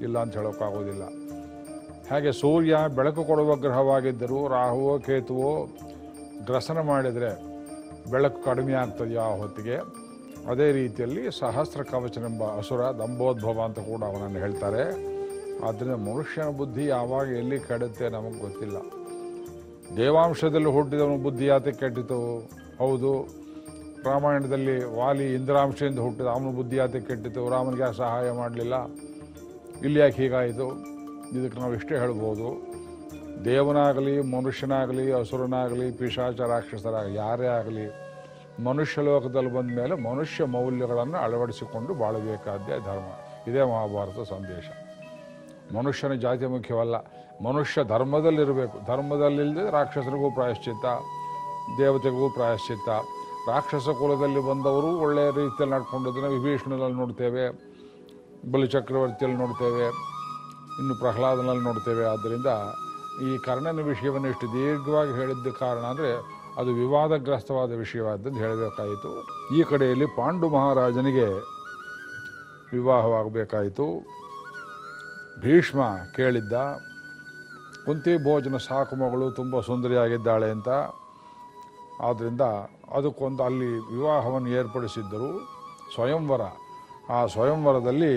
Speaker 1: ಇಲ್ಲ ಅಂತ ಹೇಳೋಕ್ಕಾಗೋದಿಲ್ಲ. ಹಾಗೆ ಸೂರ್ಯ ಬೆಳಕು ಕೊಡುವ ಗ್ರಹವಾಗಿದ್ದರೂ ರಾಹುವೋ ಕೇತುವೋ ಗ್ರಸನ ಮಾಡಿದರೆ ಬೆಳಕು ಕಡಿಮೆ ಆಗ್ತದೆಯೋ ಆ ಹೊತ್ತಿಗೆ? ಅದೇ ರೀತಿಯಲ್ಲಿ ಸಹಸ್ರ ಕವಚನೆಂಬ ಅಸುರ ದಂಬೋದ್ಭವ ಅಂತ ಕೂಡ ಅವನನ್ನು ಹೇಳ್ತಾರೆ. ಆದ್ದರಿಂದ ಮನುಷ್ಯನ ಬುದ್ಧಿ ಯಾವಾಗ ಎಲ್ಲಿ ಕೆಡುತ್ತೆ ನಮಗೆ ಗೊತ್ತಿಲ್ಲ. ದೇವಾಂಶದಲ್ಲಿ ಹುಟ್ಟಿದವನು ಬುದ್ಧಿ ಯಾತಕ್ಕೆ ಕೆಟ್ಟಿತು? ಹೌದು. ರಾಮಾಯಣದಲ್ಲಿ ವಾಲಿ ಇಂದ್ರಾಂಶದಿಂದ ಹುಟ್ಟಿದ ಅವನ ಬುದ್ಧಿ ಯಾತಕ್ಕೆ ಕೆಟ್ಟಿತು? ರಾಮನಿಗೆ ಸಹಾಯ ಮಾಡಲಿಲ್ಲ? ಇಲ್ಲಿ ಯಾಕೆ ಹೀಗಾಯಿತು? ಇದಕ್ಕೆ ನಾವು ಇಷ್ಟೇ ಹೇಳ್ಬೋದು. ದೇವನಾಗಲಿ, ಮನುಷ್ಯನಾಗಲಿ, ಅಸುರನಾಗಲಿ, ಪಿಶಾಚ ರಾಕ್ಷಸರಾಗಲಿ, ಯಾರೇ ಆಗಲಿ, ಮನುಷ್ಯ ಲೋಕದಲ್ಲಿ ಬಂದ ಮೇಲೆ ಮನುಷ್ಯ ಮೌಲ್ಯಗಳನ್ನು ಅಳವಡಿಸಿಕೊಂಡು ಬಾಳಬೇಕಾದ್ದೇ ಧರ್ಮ. ಇದೇ ಮಹಾಭಾರತ ಸಂದೇಶ. ಮನುಷ್ಯನ ಜಾತಿ ಮುಖ್ಯವಲ್ಲ. ಮನುಷ್ಯ ಧರ್ಮದಲ್ಲಿರಬೇಕು. ಧರ್ಮದಲ್ಲಿಲ್ಲದೆ ರಾಕ್ಷಸರಿಗೂ ಪ್ರಾಯಶ್ಚಿತ್ತ, ದೇವತೆಗೂ ಪ್ರಾಯಶ್ಚಿತ್ತ. ರಾಕ್ಷಸ ಕುಲದಲ್ಲಿ ಬಂದವರು ಒಳ್ಳೆಯ ರೀತಿಯಲ್ಲಿ ನಡ್ಕೊಂಡಿದ್ದನ್ನು ವಿಭೀಷಣದಲ್ಲಿ ನೋಡ್ತೇವೆ, ಬಲಿಚಕ್ರವರ್ತಿಯಲ್ಲಿ ನೋಡ್ತೇವೆ, ಇನ್ನು ಪ್ರಹ್ಲಾದನಲ್ಲಿ ನೋಡ್ತೇವೆ. ಆದ್ದರಿಂದ ಈ ಕರ್ಣನ ವಿಷಯವನ್ನು ಇಷ್ಟು ದೀರ್ಘವಾಗಿ ಹೇಳಿದ್ದ ಕಾರಣ ಅಂದರೆ ಅದು ವಿವಾದಗ್ರಸ್ತವಾದ ವಿಷಯವಾದದ್ದು ಹೇಳಬೇಕಾಯಿತು. ಈ ಕಡೆಯಲ್ಲಿ ಪಾಂಡು ಮಹಾರಾಜನಿಗೆ ವಿವಾಹವಾಗಬೇಕಾಯಿತು. ಭೀಷ್ಮ ಕೇಳಿದ್ದ, ಕುಂತಿ ಭೋಜನ ಸಾಕು ಮಗಳು, ತುಂಬ ಸುಂದರಿಯಾಗಿದ್ದಾಳೆ ಅಂತ. ಆದ್ದರಿಂದ ಅದಕ್ಕೊಂದು ಅಲ್ಲಿ ವಿವಾಹವನ್ನು ಏರ್ಪಡಿಸಿದ್ದರು ಸ್ವಯಂವರ. ಆ ಸ್ವಯಂವರದಲ್ಲಿ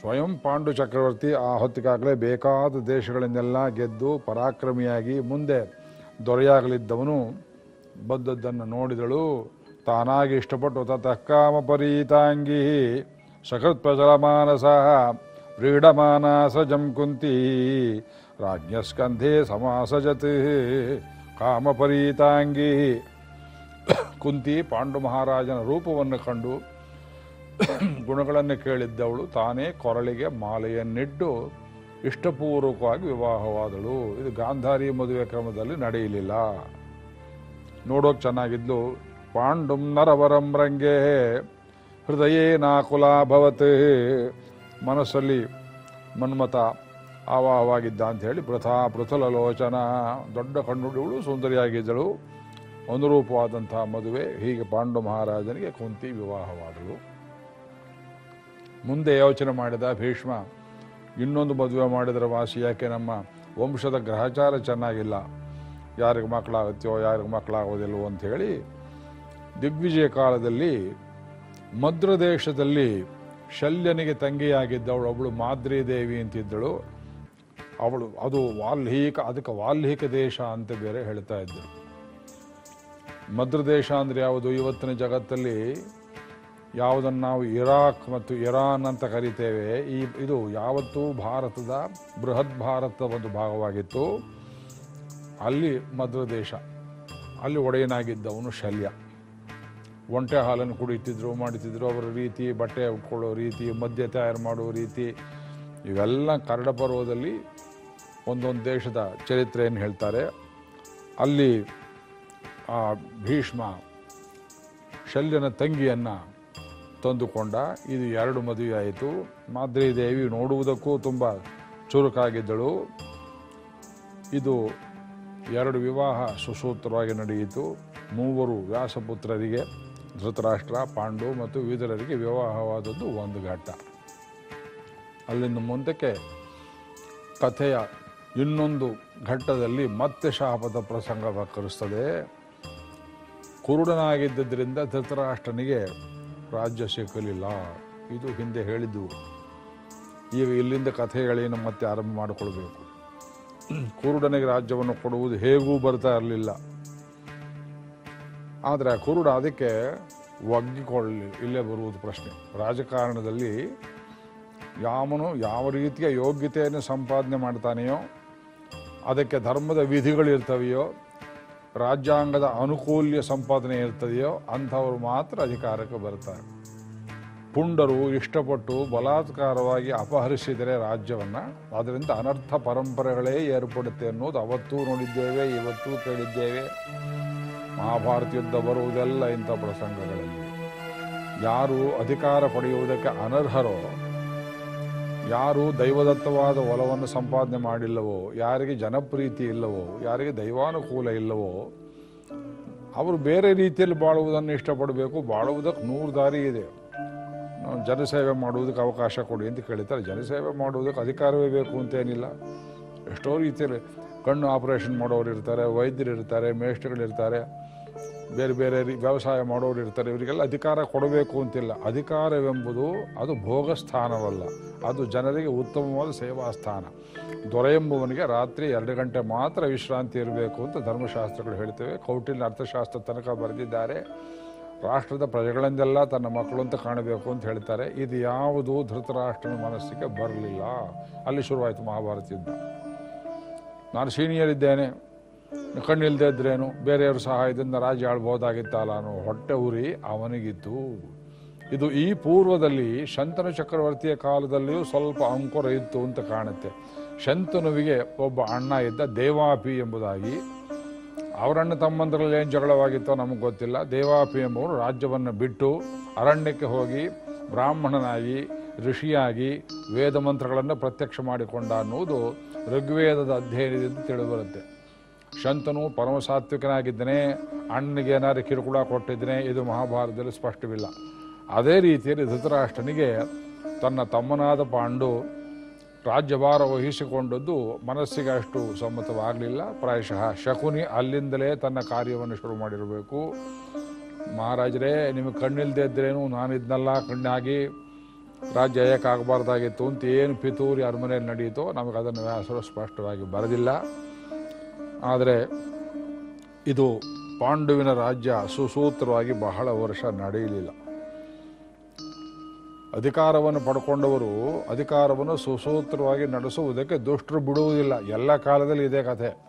Speaker 1: ಸ್ವಯಂ ಪಾಂಡು ಚಕ್ರವರ್ತಿ ಆ ಹೊತ್ತಿಗಾಗಲೇ ಬೇಕಾದ ದೇಶಗಳನ್ನೆಲ್ಲ ಗೆದ್ದು ಪರಾಕ್ರಮಿಯಾಗಿ ಮುಂದೆ ದೊರೆಯಾಗಲಿದ್ದವನು ಬಂದದ್ದನ್ನು ನೋಡಿದಳು. ತಾನಾಗಿ ಇಷ್ಟಪಟ್ಟು ತತಃಕಾಮ ಕಾಮಪರೀತಾಂಗಿ ಸಕೃತ್ ಪ್ರಜಲಮಾನಸ ವ್ರೀಡಮಾನಾಸ ಜಂಕುಂತಿ ರಾಜ್ಞಸ್ಕಂಧೆ ಸಮಾಸಜತ್ ಕಾಮಪರೀತಾಂಗಿ ಕುಂತಿ ಪಾಂಡು ಮಹಾರಾಜನ ರೂಪವನ್ನು ಕಂಡು ಗುಣಗಳನ್ನು ಕೇಳಿದ್ದವಳು. ತಾನೇ ಕೊರಳಿಗೆ ಮಾಲೆಯನ್ನಿಟ್ಟು ಇಷ್ಟಪೂರ್ವಕವಾಗಿ ವಿವಾಹವಾದಳು. ಇದು ಗಾಂಧಾರಿ ಮದುವೆ ಕ್ರಮದಲ್ಲಿ ನಡೆಯಲಿಲ್ಲ. ನೋಡೋಕೆ ಚೆನ್ನಾಗಿದ್ಲು. ಪಾಂಡುಂ ನರವರಂ ರಂಗೆ ಹೃದಯೇ ನಾಕುಲಾಭವತ್ ಮನಸ್ಸಲ್ಲಿ ಮನ್ಮತ ಆವಾಹವಾಗಿದ್ದ ಅಂತ ಹೇಳಿ ಪೃಥಾ ಪೃಥುಲ ಲೋಚನ ದೊಡ್ಡ ಕಣ್ಣುಡಿಗಳು ಸುಂದರಿಯಾಗಿದ್ದಳು. ಅನುರೂಪವಾದಂತಹ ಮದುವೆ. ಹೀಗೆ ಪಾಂಡು ಮಹಾರಾಜನಿಗೆ ಕುಂತಿ ವಿವಾಹವಾದಳು. ಮುಂದೆ ಯೋಚನೆ ಮಾಡಿದ ಭೀಷ್ಮ, ಇನ್ನೊಂದು ಮದುವೆ ಮಾಡಿದರೆ ವಾಸಿ ಯಾಕೆ ನಮ್ಮ ವಂಶದ ಗ್ರಹಚಾರ ಚೆನ್ನಾಗಿಲ್ಲ? ಯಾರಿಗೆ ಮಕ್ಕಳಾಗುತ್ತೋ ಯಾರಿಗೆ ಮಕ್ಕಳಾಗೋದಿಲ್ವೋ ಅಂಥೇಳಿ ದಿಗ್ವಿಜಯ ಕಾಲದಲ್ಲಿ ಮದ್ರ ದೇಶದಲ್ಲಿ ಶಲ್ಯನಿಗೆ ತಂಗಿಯಾಗಿದ್ದವಳು ಅವಳು ಮಾದ್ರಿ ದೇವಿ ಅಂತಿದ್ದಳು. ಅವಳು, ಅದು ವಾಲ್ಹೀಕ ಅದಕ್ಕೆ ವಾಲ್ಹೀಕ ದೇಶ ಅಂತ ಬೇರೆ ಹೇಳ್ತಾ ಇದ್ದರು. ಮದ್ರ ದೇಶ ಅಂದರೆ ಯಾವುದು? ಇವತ್ತಿನ ಜಗತ್ತಲ್ಲಿ ಯಾವುದನ್ನು ನಾವು ಇರಾಕ್ ಮತ್ತು ಇರಾನ್ ಅಂತ ಕರಿತೇವೆ, ಈ ಇದು ಯಾವತ್ತೂ ಭಾರತದ ಬೃಹತ್ ಭಾರತದ ಒಂದು ಭಾಗವಾಗಿತ್ತು. ಅಲ್ಲಿ ಮದ್ರ ದೇಶ, ಅಲ್ಲಿ ಒಡೆಯನಾಗಿದ್ದವನು ಶಲ್ಯ. ಒಂಟೆ ಹಾಲನ್ನು ಕುಡಿತಿದ್ರು ಮಾಡುತ್ತಿದ್ರು ಅವರ ರೀತಿ, ಬಟ್ಟೆ ಉಟ್ಕೊಳ್ಳೋ ರೀತಿ, ಮದ್ಯ ತಯಾರು ಮಾಡೋ ರೀತಿ. ಇವೆಲ್ಲ ಕರಡ ಪರ್ವದಲ್ಲಿ ಒಂದೊಂದು ದೇಶದ ಚರಿತ್ರೆಯನ್ನು ಹೇಳ್ತಾರೆ. ಅಲ್ಲಿ ಆ ಭೀಷ್ಮ ಶಲ್ಯನ ತಂಗಿಯನ್ನು ತಂದುಕೊಂಡ, ಇದು ಎರಡು ಮದುವೆ ಆಯಿತು. ಮಾದ್ರಿ ದೇವಿ ನೋಡುವುದಕ್ಕೂ ತುಂಬ ಚುರುಕಾಗಿದ್ದಳು. ಇದು ಎರಡು ವಿವಾಹ ಸುಸೂತ್ರವಾಗಿ ನಡೆಯಿತು. ಮೂವರು ವ್ಯಾಸಪುತ್ರರಿಗೆ, ಧೃತರಾಷ್ಟ್ರ, ಪಾಂಡು ಮತ್ತು ವಿದುರರಿಗೆ ವಿವಾಹವಾದದ್ದು ಒಂದು ಘಟ್ಟ. ಅಲ್ಲಿಂದ ಮುಂದಕ್ಕೆ ಕಥೆಯ ಇನ್ನೊಂದು ಘಟ್ಟದಲ್ಲಿ ಮತ್ತೆ ಶಾಪದ ಪ್ರಸಂಗ ಕರೆಸ್ತದೆ ಕುರುಡನಾಗಿದ್ದರಿಂದ ಧೃತರಾಷ್ಟ್ರನಿಗೆ ರಾಜ್ಯ ಸಿಕ್ಕಲಿಲ್ಲ ಇದು ಹಿಂದೆ ಹೇಳಿದ್ದು. ಈಗ ಇಲ್ಲಿಂದ ಕಥೆಗಳೇನು ಮತ್ತೆ ಆರಂಭ ಮಾಡಿಕೊಳ್ಬೇಕು? ಕುರುಡನಿಗೆ ರಾಜ್ಯವನ್ನು ಕೊಡುವುದು ಹೇಗೂ ಬರ್ತಾ ಇರಲಿಲ್ಲ. ಆದರೆ ಕುರುಡ ಅದಕ್ಕೆ ಒಗ್ಗಿಕೊಳ್ಳಿ, ಇಲ್ಲೇ ಬರುವುದು ಪ್ರಶ್ನೆ. ರಾಜಕಾರಣದಲ್ಲಿ ಯಾವನು ಯಾವ ರೀತಿಯ ಯೋಗ್ಯತೆಯನ್ನು ಸಂಪಾದನೆ ಮಾಡ್ತಾನೆಯೋ, ಅದಕ್ಕೆ ಧರ್ಮದ ವಿಧಿಗಳಿರ್ತವೆಯೋ ರಾಜ್ಯಾಂಗದ ಅನುಕೂಲ್ಯ ಸಂಪಾದನೆ ಇರ್ತದೆಯೋ ಅಂಥವರು ಮಾತ್ರ ಅಧಿಕಾರಕ್ಕೆ ಬರ್ತಾರೆ. ಪುಂಡರು ಇಷ್ಟಪಟ್ಟು ಬಲಾತ್ಕಾರವಾಗಿ ಅಪಹರಿಸಿದರೆ ರಾಜ್ಯವನ್ನು ಅದರಿಂದ ಅನರ್ಥ ಪರಂಪರೆಗಳೇ ಏರ್ಪಡುತ್ತೆ ಅನ್ನೋದು ಅವತ್ತೂ ನೋಡಿದ್ದೇವೆ, ಇವತ್ತೂ ಕೇಳಿದ್ದೇವೆ. ಮಹಾಭಾರತ ಯುದ್ಧ ಬರುವುದೆಲ್ಲ ಇಂಥ ಪ್ರಸಂಗಗಳಲ್ಲಿ. ಯಾರು ಅಧಿಕಾರ ಪಡೆಯುವುದಕ್ಕೆ ಅನರ್ಹರೋ ಯಾರು ದೈವದತ್ತವಾದ ಒಲವನ್ನು ಸಂಪಾದನೆ ಮಾಡಿಲ್ಲವೋ, ಯಾರಿಗೆ ಜನಪ್ರೀತಿ ಇಲ್ಲವೋ, ಯಾರಿಗೆ ದೈವಾನುಕೂಲ ಇಲ್ಲವೋ, ಅವರು ಬೇರೆ ರೀತಿಯಲ್ಲಿ ಬಾಳುವುದನ್ನು ಇಷ್ಟಪಡಬೇಕು. ಬಾಳುವುದಕ್ಕೆ ನೂರು ದಾರಿ ಇದೆ. ಜನಸೇವೆ ಮಾಡುವುದಕ್ಕೆ ಅವಕಾಶ ಕೊಡಿ ಅಂತ ಕೇಳಿದ್ದಾರೆ ಜನಸೇವೆ ಮಾಡುವುದಕ್ಕೆ ಅಧಿಕಾರವೇ ಬೇಕು ಅಂತೇನಿಲ್ಲ. ಎಷ್ಟೋ ರೀತಿಯಲ್ಲಿ ಕಣ್ಣು ಆಪರೇಷನ್ ಮಾಡೋರು ಇರ್ತಾರೆ ವೈದ್ಯರು ಇರ್ತಾರೆ ಮೇಷ್ಟ್ರುಗಳಿರ್ತಾರೆ. ಬೇರೆ ಬೇರೆ ವ್ಯವಸಾಯ ಮಾಡೋರು ಇರ್ತಾರೆ, ಇವರಿಗೆಲ್ಲ ಅಧಿಕಾರ ಕೊಡಬೇಕು ಅಂತಿಲ್ಲ. ಅಧಿಕಾರವೆಂಬುದು ಅದು ಭೋಗ ಸ್ಥಾನವಲ್ಲ. ಅದು ಜನರಿಗೆ ಉತ್ತಮವಾದ ಸೇವಾ ಸ್ಥಾನ. ದೊರೆ ಎಂಬುವನಿಗೆ ರಾತ್ರಿ ಎರಡು ಗಂಟೆ ಮಾತ್ರ ವಿಶ್ರಾಂತಿ ಇರಬೇಕು ಅಂತ ಧರ್ಮಶಾಸ್ತ್ರಗಳು ಹೇಳ್ತೇವೆ. ಕೌಟಿಲ್ಯ ಅರ್ಥಶಾಸ್ತ್ರ ತನಕ ಬರೆದಿದ್ದಾರೆ. ರಾಷ್ಟ್ರದ ಪ್ರಜೆಗಳನ್ನೆಲ್ಲ ತನ್ನ ಮಕ್ಕಳು ಅಂತ ಕಾಣಬೇಕು ಅಂತ ಹೇಳ್ತಾರೆ. ಇದು ಯಾವುದು ಧೃತರಾಷ್ಟ್ರನ ಮನಸ್ಸಿಗೆ ಬರಲಿಲ್ಲ. ಅಲ್ಲಿ ಶುರುವಾಯಿತು ಮಹಾಭಾರತ ಯುದ್ಧ ನಾನು ಸೀನಿಯರ್ ಇದ್ದೇನೆ ಕಣ್ಣಿಲ್ದೇ ಇದ್ರೇನು ಬೇರೆಯವ್ರ ಸಹಾಯದಿಂದ ರಾಜ್ಯ ಆಳ್ಬೋದಾಗಿತ್ತಲ್ಲ ಅನ್ನೋ ಹೊಟ್ಟೆ ಉರಿ ಅವನಿಗಿತ್ತು. ಇದು ಈ ಪೂರ್ವದಲ್ಲಿ ಶಂತನು ಚಕ್ರವರ್ತಿಯ ಕಾಲದಲ್ಲಿಯೂ ಸ್ವಲ್ಪ ಅಂಕುರ ಇತ್ತು ಅಂತ ಕಾಣುತ್ತೆ. ಶಂತನುವಿಗೆ ಒಬ್ಬ ಅಣ್ಣ ಇದ್ದ ದೇವಾಪಿ ಎಂಬುದಾಗಿ. ಅವರಣ್ಣ ತಮ್ಮಂದರಲ್ಲಿ ಏನು ಜಗಳವಾಗಿತ್ತೋ ನಮಗೆ ಗೊತ್ತಿಲ್ಲ. ದೇವಾಪಿ ಎಂಬವರು ರಾಜ್ಯವನ್ನು ಬಿಟ್ಟು ಅರಣ್ಯಕ್ಕೆ ಹೋಗಿ ಬ್ರಾಹ್ಮಣನಾಗಿ, ಋಷಿಯಾಗಿ ವೇದ ಮಂತ್ರಗಳನ್ನು ಪ್ರತ್ಯಕ್ಷ ಮಾಡಿಕೊಂಡ ಅನ್ನುವುದು ಋಗ್ವೇದದ ಅಧ್ಯಯನದಿಂದ ತಿಳಿಬರುತ್ತೆ ಶಂತನು ಪರಮಸಾತ್ವಿಕನಾಗಿದ್ದನೇ, ಅಣ್ಣನಿಗೆ ಏನಾದ್ರು ಕಿರುಕುಳ ಕೊಟ್ಟಿದ್ದನೇ ಇದು ಮಹಾಭಾರತದಲ್ಲಿ ಸ್ಪಷ್ಟವಿಲ್ಲ. ಅದೇ ರೀತಿಯಲ್ಲಿ ಧೃತರಾಷ್ಟ್ರನಿಗೆ ತನ್ನ ತಮ್ಮನಾದ ಪಾಂಡು ರಾಜ್ಯಭಾರ ವಹಿಸಿಕೊಂಡದ್ದು ಮನಸ್ಸಿಗೆ ಅಷ್ಟು ಸಮ್ಮತವಾಗಲಿಲ್ಲ. ಪ್ರಾಯಶಃ ಶಕುನಿ ಅಲ್ಲಿಂದಲೇ ತನ್ನ ಕಾರ್ಯವನ್ನು ಶುರು ಮಾಡಿರಬೇಕು. ಮಹಾರಾಜರೇ, ನಿಮಗೆ ಕಣ್ಣಿಲ್ದೇ ಇದ್ರೇನು, ನಾನಿದ್ನಲ್ಲ ಕಣ್ಣಾಗಿ, ರಾಜ್ಯ ಏಕಾಗಬಾರ್ದಾಗಿತ್ತು ಅಂತ ಏನು ಪಿತೂರಿ ಅರಮನೆಯಲ್ಲಿ ನಡೆಯಿತೋ ನಮಗೆ ಅದನ್ನು ವ್ಯಾಸರು ಸ್ಪಷ್ಟವಾಗಿ ಬರೆದಿಲ್ಲ. ಆದರೆ ಇದು ಪಾಂಡುವಿನ ರಾಜ್ಯ ಸುಸೂತ್ರವಾಗಿ ಬಹಳ ವರ್ಷ ನಡೆಯಲಿಲ್ಲ. ಅಧಿಕಾರವನ್ನು ಪಡ್ಕೊಂಡವರು ಅಧಿಕಾರವನ್ನು ಸುಸೂತ್ರವಾಗಿ ನಡೆಸುವುದಕ್ಕೆ ದುಷ್ಟರು ಬಿಡುವುದಿಲ್ಲ. ಎಲ್ಲ ಕಾಲದಲ್ಲಿ ಇದೇ ಕಥೆ.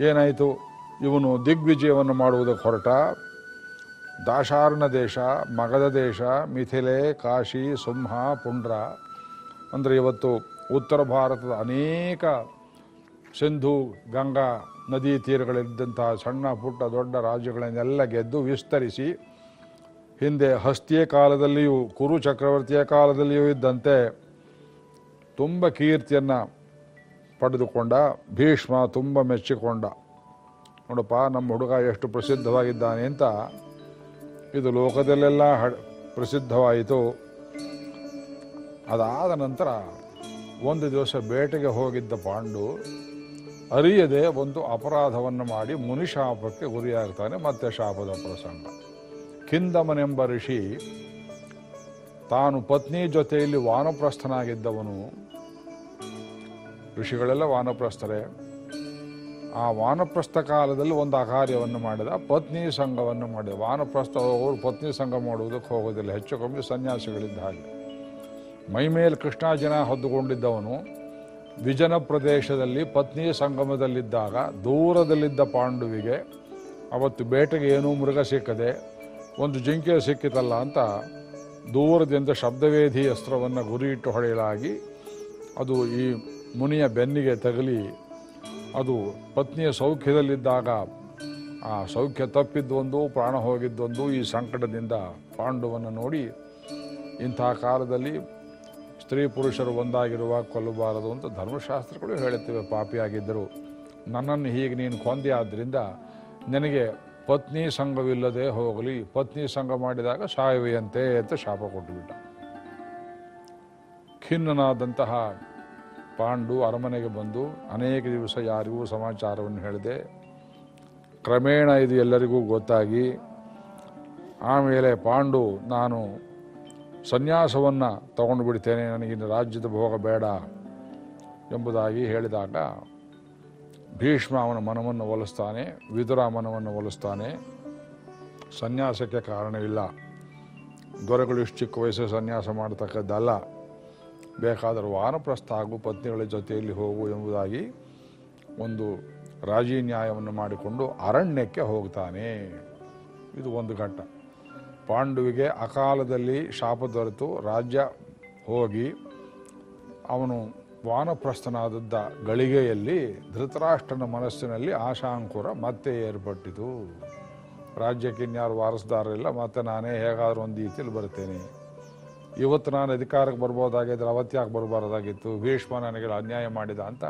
Speaker 1: ಏನಾಯಿತು? ಇವನು ದಿಗ್ವಿಜಯವನ್ನು ಮಾಡುವುದಕ್ಕೆ ಹೊರಟ. ದಾಶಾರ್ಣ ದೇಶ ಮಗಧ ದೇಶ, ಮಿಥಿಲೆ, ಕಾಶಿ, ಸಿಂಹ, ಪುಂಡ್ರ. ಅಂದರೆ ಇವತ್ತು ಉತ್ತರ ಭಾರತದ ಅನೇಕ ಸಿಂಧು, ಗಂಗಾ ನದಿ ತೀರಗಳಿದ್ದಂತಹ ಸಣ್ಣ, ಪುಟ್ಟ, ದೊಡ್ಡ ರಾಜ್ಯಗಳನ್ನೆಲ್ಲ ಗೆದ್ದು ವಿಸ್ತರಿಸಿ ಹಿಂದೆ ಹಸ್ತಿಯ ಕಾಲದಲ್ಲಿಯೂ, ಕುರು ಚಕ್ರವರ್ತಿಯ ಕಾಲದಲ್ಲಿಯೂ ಇದ್ದಂತೆ ತುಂಬ ಕೀರ್ತಿಯನ್ನು ಪಡೆದುಕೊಂಡ, ಭೀಷ್ಮ ತುಂಬ ಮೆಚ್ಚಿಕೊಂಡ. ನೋಡಪ್ಪ, ನಮ್ಮ ಹುಡುಗ ಎಷ್ಟು ಪ್ರಸಿದ್ಧವಾಗಿದ್ದಾನೆ ಅಂತ. ಇದು ಲೋಕದಲ್ಲೆಲ್ಲ ಪ್ರಸಿದ್ಧವಾಯಿತು. ಅದಾದ ನಂತರ ಒಂದು ದಿವಸ ಬೇಟೆಗೆ ಹೋಗಿದ್ದ ಪಾಂಡು ಅರಿಯದೆ ಒಂದು ಅಪರಾಧವನ್ನು ಮಾಡಿ ಮುನಿಶಾಪಕ್ಕೆ ಗುರಿಯಾಗ್ತಾನೆ ಮತ್ತೆ ಶಾಪದ ಪ್ರಸಂಗ. ಕಿಂದಮನೆಂಬ ಋಷಿ ತಾನು ಪತ್ನಿ ಜೊತೆಯಲ್ಲಿ ವಾನಪ್ರಸ್ಥನಾಗಿದ್ದವನು. ಋಷಿಗಳೆಲ್ಲ ವಾನಪ್ರಸ್ಥರೇ. ಆ ವಾನಪ್ರಸ್ಥ ಕಾಲದಲ್ಲಿ ಒಂದು ಅಕಾರ್ಯವನ್ನು ಮಾಡಿದ, ಪತ್ನಿ ಸಂಘವನ್ನು ಮಾಡಿದ. ವಾನಪ್ರಸ್ಥ ಹೋಗೋರು ಪತ್ನಿ ಸಂಘ ಮಾಡುವುದಕ್ಕೆ ಹೋಗೋದಿಲ್ಲ, ಹೆಚ್ಚು ಕಮ್ಮಿ ಸನ್ಯಾಸಿಗಳಿದ್ದ ಹಾಗೆ. ಮೈಮೇಲೆ ಕೃಷ್ಣಾಜನ ಹೊದ್ದುಕೊಂಡಿದ್ದವನು. ವಿಜನ ಪ್ರದೇಶದಲ್ಲಿ ಪತ್ನಿಯ ಸಂಗಮದಲ್ಲಿದ್ದಾಗ ದೂರದಲ್ಲಿದ್ದ ಪಾಂಡುವಿಗೆ ಅವತ್ತು ಬೇಟೆಗೆ ಏನೂ ಮೃಗ ಸಿಕ್ಕದೆ ಒಂದು ಜಿಂಕೆ ಸಿಕ್ಕಿತಲ್ಲ ಅಂತ ದೂರದಿಂದ ಶಬ್ದವೇಧಿ ಅಸ್ತ್ರವನ್ನು ಗುರಿಯಿಟ್ಟು ಹೊಡೆಯಲಾಗಿ ಅದು ಈ ಮುನಿಯ ಬೆನ್ನಿಗೆ ತಗಲಿ ಅದು ಪತ್ನಿಯ ಸೌಖ್ಯದಲ್ಲಿದ್ದಾಗ ಆ ಸೌಖ್ಯ ತಪ್ಪಿದ್ದೊಂದು, ಪ್ರಾಣ ಹೋಗಿದ್ದೊಂದು ಈ ಸಂಕಟದಿಂದ ಪಾಂಡುವನ್ನು ನೋಡಿ ಇಂಥ ಕಾಲದಲ್ಲಿ ಸ್ತ್ರೀ ಪುರುಷರು ಒಂದಾಗಿರುವ ಕೊಲ್ಲಬಾರದು ಅಂತ ಧರ್ಮಶಾಸ್ತ್ರಗಳು ಹೇಳುತ್ತವೆ. ಪಾಪಿಯಾಗಿದ್ದರು ನನ್ನನ್ನು ಹೀಗೆ ನೀನು ಕೊಂದೆ ಆದ್ದರಿಂದ ನನಗೆ ಪತ್ನಿ ಸಂಘವಿಲ್ಲದೆ ಹೋಗಲಿ, ಪತ್ನಿ ಸಂಘ ಮಾಡಿದಾಗ ಸಾಯುವೆಯಂತೆ ಅಂತ ಶಾಪ ಕೊಟ್ಟುಬಿಟ್ಟ. ಖಿನ್ನನಾದಂತಹ ಪಾಂಡು ಅರಮನೆಗೆ ಬಂದು ಅನೇಕ ದಿವಸ ಯಾರಿಗೂ ಸಮಾಚಾರವನ್ನು ಹೇಳಿದೆ. ಕ್ರಮೇಣ ಇದು ಎಲ್ಲರಿಗೂ ಗೊತ್ತಾಗಿ ಆಮೇಲೆ ಪಾಂಡು, ನಾನು ಸನ್ಯಾಸವನ್ನು ತಗೊಂಡು ಬಿಡ್ತೇನೆ ನನಗಿನ್ನು ರಾಜ್ಯದ ಭೋಗ ಬೇಡ ಎಂಬುದಾಗಿ ಹೇಳಿದಾಗ ಭೀಷ್ಮ ಅವನ ಮನವನ್ನು ಒಲಿಸ್ತಾನೆ, ವಿದುರ ಮನವನ್ನು ಒಲಿಸ್ತಾನೆ. ಸನ್ಯಾಸಕ್ಕೆ ಕಾರಣವಿಲ್ಲ ದೊರೆಗಳು ಇಷ್ಟು ಚಿಕ್ಕ ವಯಸ್ಸು ಸನ್ಯಾಸ ಮಾಡತಕ್ಕದ್ದಲ್ಲ. ಬೇಕಾದರೂ ವಾನಪ್ರಸ್ಥ ಹಾಗೂ ಪತ್ನಿಗಳ ಜೊತೆಯಲ್ಲಿ ಹೋಗು ಎಂಬುದಾಗಿ ಒಂದು ರಾಜಿ ನ್ಯಾಯವನ್ನು ಮಾಡಿಕೊಂಡು ಅರಣ್ಯಕ್ಕೆ ಹೋಗ್ತಾನೆ. ಇದು ಒಂದು ಘಟ್ಟ. ಪಾಂಡುವಿಗೆ ಅಕಾಲದಲ್ಲಿ ಶಾಪ ದೊರೆತು ರಾಜ್ಯ ಹೋಗಿ ಅವನು ವಾನಪ್ರಸ್ಥನಾದದ್ದ ಗಳಿಗೆಯಲ್ಲಿ ಧೃತರಾಷ್ಟ್ರನ ಮನಸ್ಸಿನಲ್ಲಿ ಆಶಾಂಕುರ ಮತ್ತೆ ಏರ್ಪಟ್ಟಿತು. ರಾಜ್ಯಕ್ಕೆ ಇನ್ಯಾರು ವಾರಸ್ದಾರರಿಲ್ಲ, ಮತ್ತೆ ನಾನೇ ಹೇಗಾದರೂ ಒಂದು ರೀತಿಯಲ್ಲಿ ಬರ್ತೇನೆ ಇವತ್ತು ನಾನು ಅಧಿಕಾರಕ್ಕೆ ಬರ್ಬೋದಾಗಿದ್ದರೆ ಅವತ್ತ್ಯಾಕೆ ಬರಬಾರ್ದಾಗಿತ್ತು? ಭೀಷ್ಮ ನನಗೆ ಅನ್ಯಾಯ ಮಾಡಿದ ಅಂತ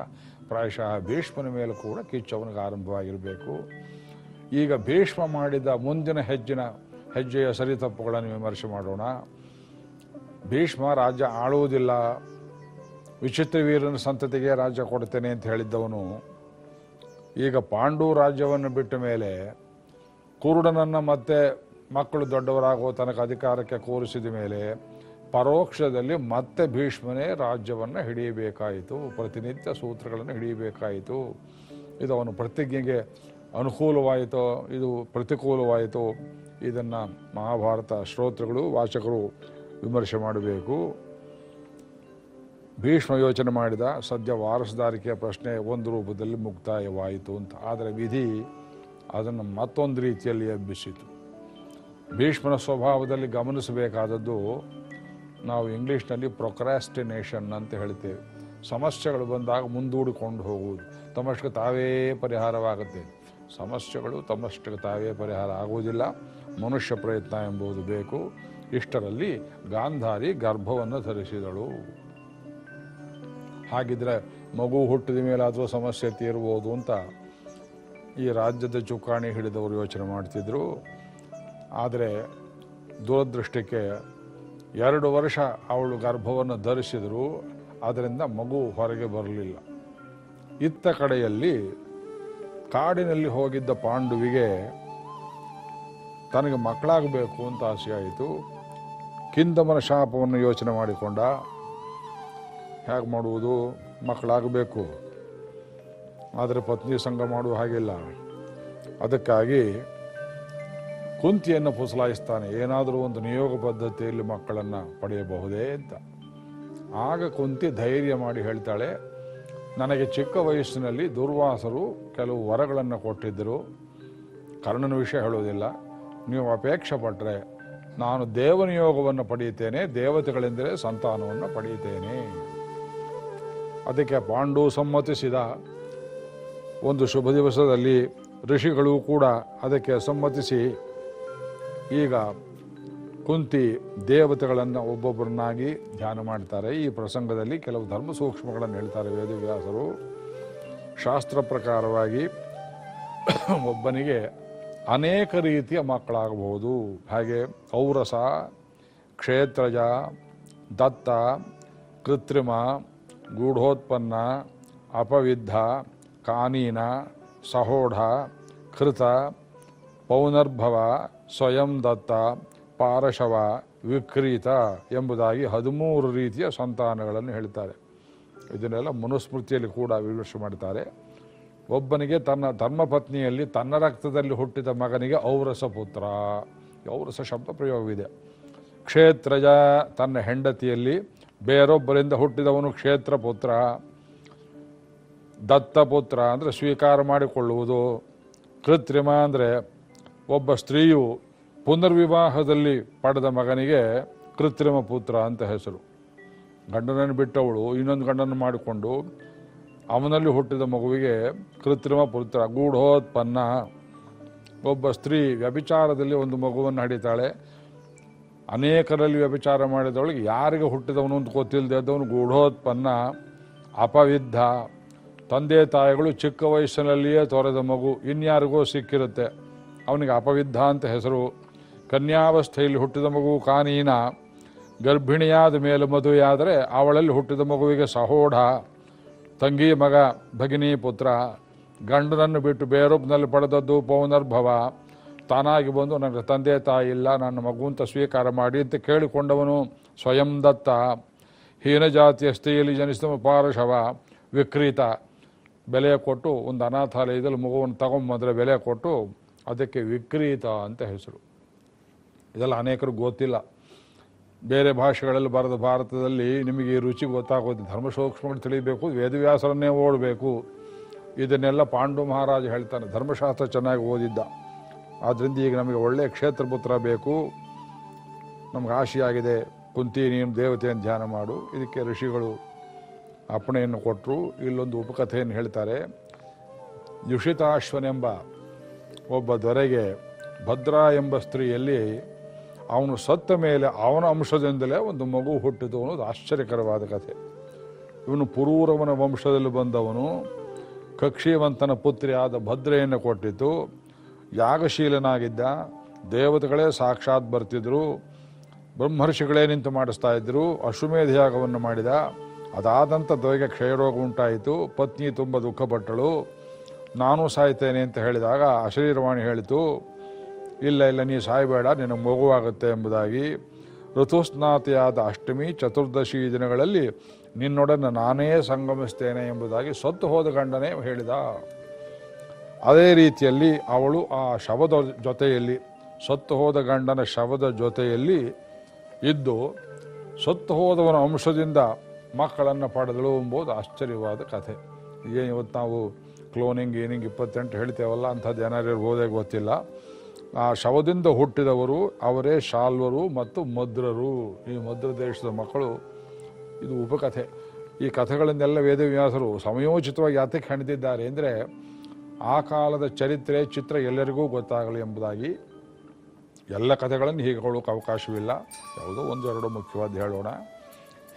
Speaker 1: ಪ್ರಾಯಶಃ ಭೀಷ್ಮನ ಮೇಲೆ ಕೂಡ ಕಿಚ್ಚು ಅವನಿಗೆ ಆರಂಭವಾಗಿರಬೇಕು. ಈಗ ಭೀಷ್ಮ ಮಾಡಿದ ಮುಂದಿನ ಹೆಜ್ಜಿನ ಹೆಜ್ಜೆಯ ಸರಿ ತಪ್ಪುಗಳನ್ನು ವಿಮರ್ಶೆ ಮಾಡೋಣ. ಭೀಷ್ಮ ರಾಜ್ಯ ಆಳುವುದಿಲ್ಲ. ವಿಚಿತ್ರ ವೀರನ ಸಂತತಿಗೆ ರಾಜ್ಯ ಕೊಡ್ತೇನೆ ಅಂತ ಹೇಳಿದ್ದವನು. ಈಗ ಪಾಂಡು ರಾಜ್ಯವನ್ನು ಬಿಟ್ಟ ಮೇಲೆ ಕುರುಡನನ್ನು ಮತ್ತೆ ಮಕ್ಕಳು ದೊಡ್ಡವರಾಗುವ ತನಕ ಅಧಿಕಾರಕ್ಕೆ ಕೂರಿಸಿದ ಮೇಲೆ ಪರೋಕ್ಷದಲ್ಲಿ ಮತ್ತೆ ಭೀಷ್ಮನೇ ರಾಜ್ಯವನ್ನು ಹಿಡಿಯಬೇಕಾಯಿತು. ಪ್ರತಿನಿತ್ಯ ಸೂತ್ರಗಳನ್ನು ಹಿಡಿಯಬೇಕಾಯಿತು. ಇದು ಅವನು ಪ್ರತಿಜ್ಞೆಗೆ ಅನುಕೂಲವಾಯಿತು. ಇದು ಪ್ರತಿಕೂಲವಾಯಿತೋ. ಇದನ್ನು ಮಹಾಭಾರತ ಶ್ರೋತೃಗಳು, ವಾಚಕರು ವಿಮರ್ಶೆ ಮಾಡಬೇಕು. ಭೀಷ್ಮ ಯೋಚನೆ ಮಾಡಿದ, ಸದ್ಯ ವಾರಸುದಾರಿಕೆಯ ಪ್ರಶ್ನೆ ಒಂದು ರೂಪದಲ್ಲಿ ಮುಕ್ತಾಯವಾಯಿತು ಅಂತ. ಆದರೆ ವಿಧಿ ಅದನ್ನು ಮತ್ತೊಂದು ರೀತಿಯಲ್ಲಿ ಎಬ್ಬಿಸಿತು. ಭೀಷ್ಮನ ಸ್ವಭಾವದಲ್ಲಿ ಗಮನಿಸಬೇಕಾದದ್ದು, ನಾವು ಇಂಗ್ಲೀಷ್ನಲ್ಲಿ ಪ್ರೊಕ್ರಾಸ್ಟಿನೇಷನ್ ಅಂತ ಹೇಳ್ತೇವೆ. ಸಮಸ್ಯೆಗಳು ಬಂದಾಗ ಮುಂದೂಡಿಕೊಂಡು ಹೋಗುವುದು. ತಮ್ಮಷ್ಟಕ್ಕೆ ತಾವೇ ಪರಿಹಾರವಾಗುತ್ತೆ. ಸಮಸ್ಯೆಗಳು ತಮ್ಮಷ್ಟಕ್ಕೆ ತಾವೇ ಪರಿಹಾರ ಆಗುವುದಿಲ್ಲ. ಮನುಷ್ಯ ಪ್ರಯತ್ನ ಎಂಬುದು ಬೇಕು. ಇಷ್ಟರಲ್ಲಿ ಗಾಂಧಾರಿ ಗರ್ಭವನ್ನು ಧರಿಸಿದಳು. ಹಾಗಿದ್ರೆ ಮಗು ಹುಟ್ಟಿದ ಮೇಲಾದರೂ ಸಮಸ್ಯೆ ತೀರ್ಬೋದು ಅಂತ ಈ ರಾಜ್ಯದ ಚುಕ್ಕಾಣಿ ಹಿಡಿದವರು ಯೋಚನೆ ಮಾಡ್ತಿದ್ರು. ಆದರೆ ದುರದೃಷ್ಟಕ್ಕೆ ಎರಡು ವರ್ಷ ಅವಳು ಗರ್ಭವನ್ನು ಧರಿಸಿದರು. ಅದರಿಂದ ಮಗು ಹೊರಗೆ ಬರಲಿಲ್ಲ. ಇತ್ತ ಕಡೆಯಲ್ಲಿ ಕಾಡಿನಲ್ಲಿ ಹೋಗಿದ್ದ ಪಾಂಡುವಿಗೆ ತನಗೆ ಮಕ್ಕಳಾಗಬೇಕು ಅಂತ ಆಸೆಯಾಯಿತು ಕಿಂದಮನ ಶಾಪವನ್ನು ಯೋಚನೆ ಮಾಡಿಕೊಂಡ. ಹೇಗೆ ಮಾಡುವುದು? ಮಕ್ಕಳಾಗಬೇಕು. ಆದರೆ ಪತ್ನಿ ಸಂಘ ಮಾಡುವ ಹಾಗಿಲ್ಲ. ಅದಕ್ಕಾಗಿ ಕುಂತಿಯನ್ನು ಫುಸಲಾಯಿಸ್ತಾನೆ. ಏನಾದರೂ ಒಂದು ನಿಯೋಗ ಪದ್ಧತಿಯಲ್ಲಿ ಮಕ್ಕಳನ್ನು ಪಡೆಯಬಹುದೇ ಅಂತ. ಆಗ ಕುಂತಿ ಧೈರ್ಯ ಮಾಡಿ ಹೇಳ್ತಾಳೆ, ನನಗೆ ಚಿಕ್ಕ ವಯಸ್ಸಿನಲ್ಲಿ ದುರ್ವಾಸರು ಕೆಲವು ವರಗಳನ್ನು ಕೊಟ್ಟಿದ್ದರು. ಕರ್ಣನ ವಿಷಯ ಹೇಳೋದಿಲ್ಲ. ನೀವು ಅಪೇಕ್ಷೆ ಪಟ್ಟರೆ ನಾನು ದೇವನಿಯೋಗವನ್ನು ಪಡೆಯುತ್ತೇನೆ ದೇವತೆಗಳೆಂದರೆ ಸಂತಾನವನ್ನು ಪಡೆಯುತ್ತೇನೆ. ಅದಕ್ಕೆ ಪಾಂಡು ಸಮ್ಮತಿಸಿದ ಒಂದು ಶುಭ ದಿವಸದಲ್ಲಿ ಋಷಿಗಳು ಕೂಡ ಅದಕ್ಕೆ ಸಮ್ಮತಿಸಿ, ಈಗ ಕುಂತಿ ದೇವತೆಗಳನ್ನು ಒಬ್ಬೊಬ್ಬರನ್ನಾಗಿ ಧ್ಯಾನ ಮಾಡ್ತಾರೆ. ಈ ಪ್ರಸಂಗದಲ್ಲಿ ಕೆಲವು ಧರ್ಮ ಸೂಕ್ಷ್ಮಗಳನ್ನು ಹೇಳ್ತಾರೆ ವೇದವ್ಯಾಸರು. ಶಾಸ್ತ್ರ ಪ್ರಕಾರವಾಗಿ ಒಬ್ಬನಿಗೆ ಅನೇಕ ರೀತಿಯ ಮಕ್ಕಳಾಗಬಹುದು. ಹಾಗೆ ಔರಸ, ಕ್ಷೇತ್ರಜ, ದತ್ತ, ಕೃತ್ರಿಮ, ಗೂಢೋತ್ಪನ್ನ, ಅಪವಿದ್ಧ, ಕಾನೀನ, ಸಹೋಢ, ಕೃತ, ಪೌನರ್ಭವ, ಸ್ವಯಂ ದತ್ತ, ಪಾರಶವ, ವಿಕ್ರೀತ ಎಂಬುದಾಗಿ ಹದಿಮೂರು ರೀತಿಯ ಸಂತಾನಗಳನ್ನು ಹೇಳ್ತಾರೆ. ಇದನ್ನೆಲ್ಲ ಮನುಸ್ಮೃತಿಯಲ್ಲಿ ಕೂಡ ವಿಮರ್ಶೆ ಮಾಡ್ತಾರೆ ಒಬ್ಬನಿಗೆ ತನ್ನ ಧರ್ಮಪತ್ನಿಯಲ್ಲಿ ತನ್ನ ರಕ್ತದಲ್ಲಿ ಹುಟ್ಟಿದ ಮಗನಿಗೆ ಔರಸ ಪುತ್ರ. ಔರಸ ಶಬ್ದ ಪ್ರಯೋಗವಿದೆ ಕ್ಷೇತ್ರಜ ತನ್ನ ಹೆಂಡತಿಯಲ್ಲಿ ಬೇರೊಬ್ಬರಿಂದ ಹುಟ್ಟಿದವನು ಕ್ಷೇತ್ರ ಪುತ್ರ. ದತ್ತಪುತ್ರ ಅಂದರೆ ಸ್ವೀಕಾರ ಮಾಡಿಕೊಳ್ಳುವುದು. ಕೃತ್ರಿಮ ಅಂದರೆ ಒಬ್ಬ ಸ್ತ್ರೀಯು ಪುನರ್ವಿವಾಹದಲ್ಲಿ ಪಡೆದ ಮಗನಿಗೆ ಕೃತ್ರಿಮ ಪುತ್ರ ಅಂತ ಹೆಸರು. ಗಂಡನನ್ನು ಬಿಟ್ಟವಳು, ಇನ್ನೊಂದು ಗಂಡನ ಮಾಡಿಕೊಂಡು ಅವನಲ್ಲಿ ಹುಟ್ಟಿದ ಮಗುವಿಗೆ ಕೃತ್ರಿಮ ಪುತ್ರ ಗೂಢೋತ್ಪನ್ನ ಒಬ್ಬ ಸ್ತ್ರೀ ವ್ಯಭಿಚಾರದಲ್ಲಿ ಒಂದು ಮಗುವನ್ನು ಹಡಿತಾಳೆ. ಅನೇಕರಲ್ಲಿ ವ್ಯಭಿಚಾರ ಮಾಡಿದವಳಿಗೆ ಯಾರಿಗೆ ಹುಟ್ಟಿದವನು ಅಂತ ಗೊತ್ತಿಲ್ಲದವನು ಗೂಢೋತ್ಪನ್ನ ಅಪವಿದ್ಧ. ತಂದೆ ತಾಯಿಗಳು ಚಿಕ್ಕ ವಯಸ್ಸಿನಲ್ಲಿಯೇ ತೊರೆದ ಮಗು, ಇನ್ಯಾರಿಗೋ ಸಿಕ್ಕಿರುತ್ತೆ. ಅವನಿಗೆ ಅಪವಿದ್ಧ ಅಂತ ಹೆಸರು. ಕನ್ಯಾವಸ್ಥೆಯಲ್ಲಿ ಹುಟ್ಟಿದ ಮಗು ಕಾನೀನ. ಗರ್ಭಿಣಿಯಾದ ಮೇಲೆ ಮದುವೆಯಾದರೆ ಅವಳಲ್ಲಿ ಹುಟ್ಟಿದ ಮಗುವಿಗೆ ಸಹೋಢ ತಂಗಿ ಮಗ ಭಗಿನಿ ಪುತ್ರ, ಗಂಡನನ್ನು ಬಿಟ್ಟು ಬೇರೊಬ್ಬನಲ್ಲಿ ಪಡೆದದ್ದು ಪೌನರ್ಭವ. ತಾನಾಗಿ ಬಂದು ನನಗೆ ತಂದೆ ತಾಯಿ ಇಲ್ಲ, ನನ್ನ ಮಗು ಅಂತ ಸ್ವೀಕಾರ ಮಾಡಿ ಅಂತ ಕೇಳಿಕೊಂಡವನು ಸ್ವಯಂ ದತ್ತ. ಹೀನ ಜಾತಿಯ ಸ್ತ್ರೀಯಲ್ಲಿ ಜನಿಸಿದ ಪಾರಶವ ವಿಕ್ರೀತ. ಬೆಲೆ ಕೊಟ್ಟು ಒಂದು ಅನಾಥಾಲಯದಲ್ಲಿ ಮಗುವನ್ನು ತಗೊಂಬಂದರೆ ಬೆಲೆ ಕೊಟ್ಟು ಅದಕ್ಕೆ ವಿಕ್ರೀತ ಅಂತ ಹೆಸರು. ಇದೆಲ್ಲ ಅನೇಕರು ಗೊತ್ತಿಲ್ಲ. ಬೇರೆ ಭಾಷೆಗಳಲ್ಲಿ ಬರೆದ ಭಾರತದಲ್ಲಿ ನಿಮಗೆ ಈ ರುಚಿ ಗೊತ್ತಾಗೋದು ಧರ್ಮ ತಿಳಿಬೇಕು, ವೇದವ್ಯಾಸರನ್ನೇ ಓಡಬೇಕು. ಇದನ್ನೆಲ್ಲ ಪಾಂಡು ಮಹಾರಾಜ ಹೇಳ್ತಾನೆ. ಧರ್ಮಶಾಸ್ತ್ರ ಚೆನ್ನಾಗಿ ಓದಿದ್ದ. ಆದ್ದರಿಂದ ಈಗ ನಮಗೆ ಒಳ್ಳೆಯ ಕ್ಷೇತ್ರಪುತ್ರ ಬೇಕು. ನಮ್ಗೆ ಆಶೆಯಾಗಿದೆ, ಕುಂತಿ ನೀನು ದೇವತೆಯನ್ನು ಧ್ಯಾನ ಮಾಡು. ಇದಕ್ಕೆ ಋಷಿಗಳು ಅಪ್ಪಣೆಯನ್ನು ಕೊಟ್ಟರು ಇಲ್ಲೊಂದು ಉಪಕಥೆಯನ್ನು ಹೇಳ್ತಾರೆ. ಯುಷಿತಾಶ್ವನೆಂಬ ಒಬ್ಬ ದೊರೆಗೆ ಭದ್ರಾ ಎಂಬ ಸ್ತ್ರೀಯಲ್ಲಿ ಅವನು ಸತ್ತ ಮೇಲೆ ಅವನ ಅಂಶದಿಂದಲೇ ಒಂದು ಮಗು ಹುಟ್ಟಿತು ಅನ್ನೋದು ಆಶ್ಚರ್ಯಕರವಾದ ಕಥೆ. ಇವನು ಪುರೂರವನ ವಂಶದಲ್ಲಿ ಬಂದವನು ಕಕ್ಷಿವಂತನ ಪುತ್ರಿಯಾದ ಭದ್ರೆಯನ್ನು ಕೊಟ್ಟಿತು, ಯಾಗಶೀಲನಾಗಿದ್ದ, ದೇವತೆಗಳೇ ಸಾಕ್ಷಾತ್ ಬರ್ತಿದ್ರು, ಬ್ರಹ್ಮರ್ಷಿಗಳೇ ನಿಂತು ಮಾಡಿಸ್ತಾ ಇದ್ರು, ಅಶ್ವಮೇಧ ಯಾಗವನ್ನು ಮಾಡಿದ ಅದಾದಂಥ ದೊರೆಗೆ ಕ್ಷಯರೋಗ ಉಂಟಾಯಿತು, ಪತ್ನಿ ತುಂಬ ದುಃಖಪಟ್ಟಳು, ನಾನು ಸಾಯ್ತೇನೆ ಅಂತ ಹೇಳಿದಾಗ ಅಶರೀರವಾಣಿ ಹೇಳಿತು ಇಲ್ಲ ಇಲ್ಲ, ನೀ ಸಾಯಬೇಡ, ನಿನಗೆ ಮಗುವಾಗುತ್ತೆ ಎಂಬುದಾಗಿ ಋತುಸ್ನಾತಿಯಾದ ಅಷ್ಟಮಿ, ಚತುರ್ದಶಿ ದಿನಗಳಲ್ಲಿ ನಿನ್ನೊಡನೆ ನಾನೇ ಸಂಗಮಿಸ್ತೇನೆ ಎಂಬುದಾಗಿ ಸತ್ತು ಹೋದ ಗಂಡನೇ ಹೇಳಿದ. ಅದೇ ರೀತಿಯಲ್ಲಿ ಅವಳು ಆ ಶವದ ಜೊತೆಯಲ್ಲಿ, ಸತ್ತು ಹೋದ ಗಂಡನ ಶವದ ಜೊತೆಯಲ್ಲಿ ಇದ್ದು, ಸತ್ತು ಹೋದವನ ಅಂಶದಿಂದ ಮಕ್ಕಳನ್ನು ಪಡೆದಳು ಎಂಬುದು ಆಶ್ಚರ್ಯವಾದ ಕಥೆ. ಏನು ಇವತ್ತು ನಾವು ಕ್ಲೋನಿಂಗ್ ಏನಿಂಗ್ ಇಪ್ಪತ್ತೆಂಟು ಹೇಳ್ತೇವಲ್ಲ, ಅಂಥದ್ದು ಏನಾರು ಇರ್ಬೋದೇ ಗೊತ್ತಿಲ್ಲ. ಆ ಶವದಿಂದ ಹುಟ್ಟಿದವರು ಅವರೇ ಶಾಲ್ವರು ಮತ್ತು ಮದ್ರರು. ಈ ಮದ್ರ ದೇಶದ ಮಕ್ಕಳು, ಇದು ಉಪಕಥೆ. ಈ ಕಥೆಗಳನ್ನೆಲ್ಲ ವೇದವ್ಯಾಸರು ಸಮಯೋಚಿತವಾಗಿ ಯಾತಕ್ಕೆ ಹೆಣೆದಿದ್ದಾರೆ ಅಂದರೆ, ಆ ಕಾಲದ ಚರಿತ್ರೆ, ಚಿತ್ರ ಎಲ್ಲರಿಗೂ ಗೊತ್ತಾಗಲಿ ಎಂಬುದಾಗಿ ಎಲ್ಲ ಕಥೆಗಳನ್ನು ಹೀಗೆ ಕೊಳ್ಳೋಕೆ ಅವಕಾಶವಿಲ್ಲ. ಯಾವುದೋ ಒಂದೆರಡು ಮುಖ್ಯವಾದ ಹೇಳೋಣ.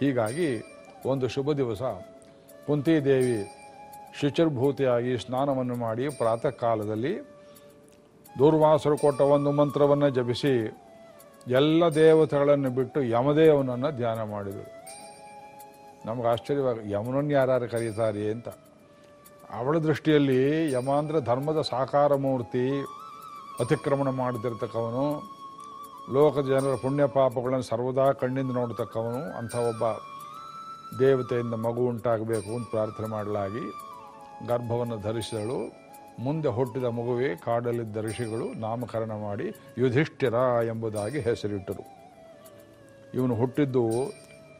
Speaker 1: ಹೀಗಾಗಿ ಒಂದು ಶುಭ ದಿವಸ. ಕುಂತಿದೇವಿ ಶುಚಿರ್ಭೂತಿಯಾಗಿ ಸ್ನಾನವನ್ನು ಮಾಡಿ ಪ್ರಾತಃ ಕಾಲದಲ್ಲಿ ದೂರ್ವಾಸರು ಕೊಟ್ಟ ಒಂದು ಮಂತ್ರವನ್ನು ಜಪಿಸಿ ಎಲ್ಲ ದೇವತೆಗಳನ್ನು ಬಿಟ್ಟು ಯಮದೇವನನ್ನು ಧ್ಯಾನ ಮಾಡಿದರು. ನಮ್ಗೆ ಆಶ್ಚರ್ಯವಾಗ, ಯಮನನ್ನು ಯಾರು ಕರೀತಾರೆ ಅಂತ. ಅವಳ ದೃಷ್ಟಿಯಲ್ಲಿ ಯಮ ಅಂದರೆ ಧರ್ಮದ ಸಾಕಾರ ಮೂರ್ತಿ ಅತಿಕ್ರಮಣ ಮಾಡದಿರ್ತಕ್ಕವನು ಲೋಕದ ಜನರ ಪುಣ್ಯ ಪಾಪಗಳನ್ನು ಸರ್ವದಾ ಕಣ್ಣಿಂದ ನೋಡ್ತಕ್ಕವನು, ಅಂಥ ಒಬ್ಬ ದೇವತೆಯಿಂದ ಮಗು ಉಂಟಾಗಬೇಕು ಅಂತ ಪ್ರಾರ್ಥನೆ ಮಾಡಲಾಗಿ ಗರ್ಭವನ್ನು ಧರಿಸಿದಳು. ಮುಂದೆ ಹುಟ್ಟಿದ ಮಗುವೆ ಕಾಡಲಿದ್ದ ಋಷಿಗಳು ನಾಮಕರಣ ಮಾಡಿ ಯುಧಿಷ್ಠಿರ ಎಂಬುದಾಗಿ ಹೆಸರಿಟ್ಟರು. ಇವನು ಹುಟ್ಟಿದ್ದು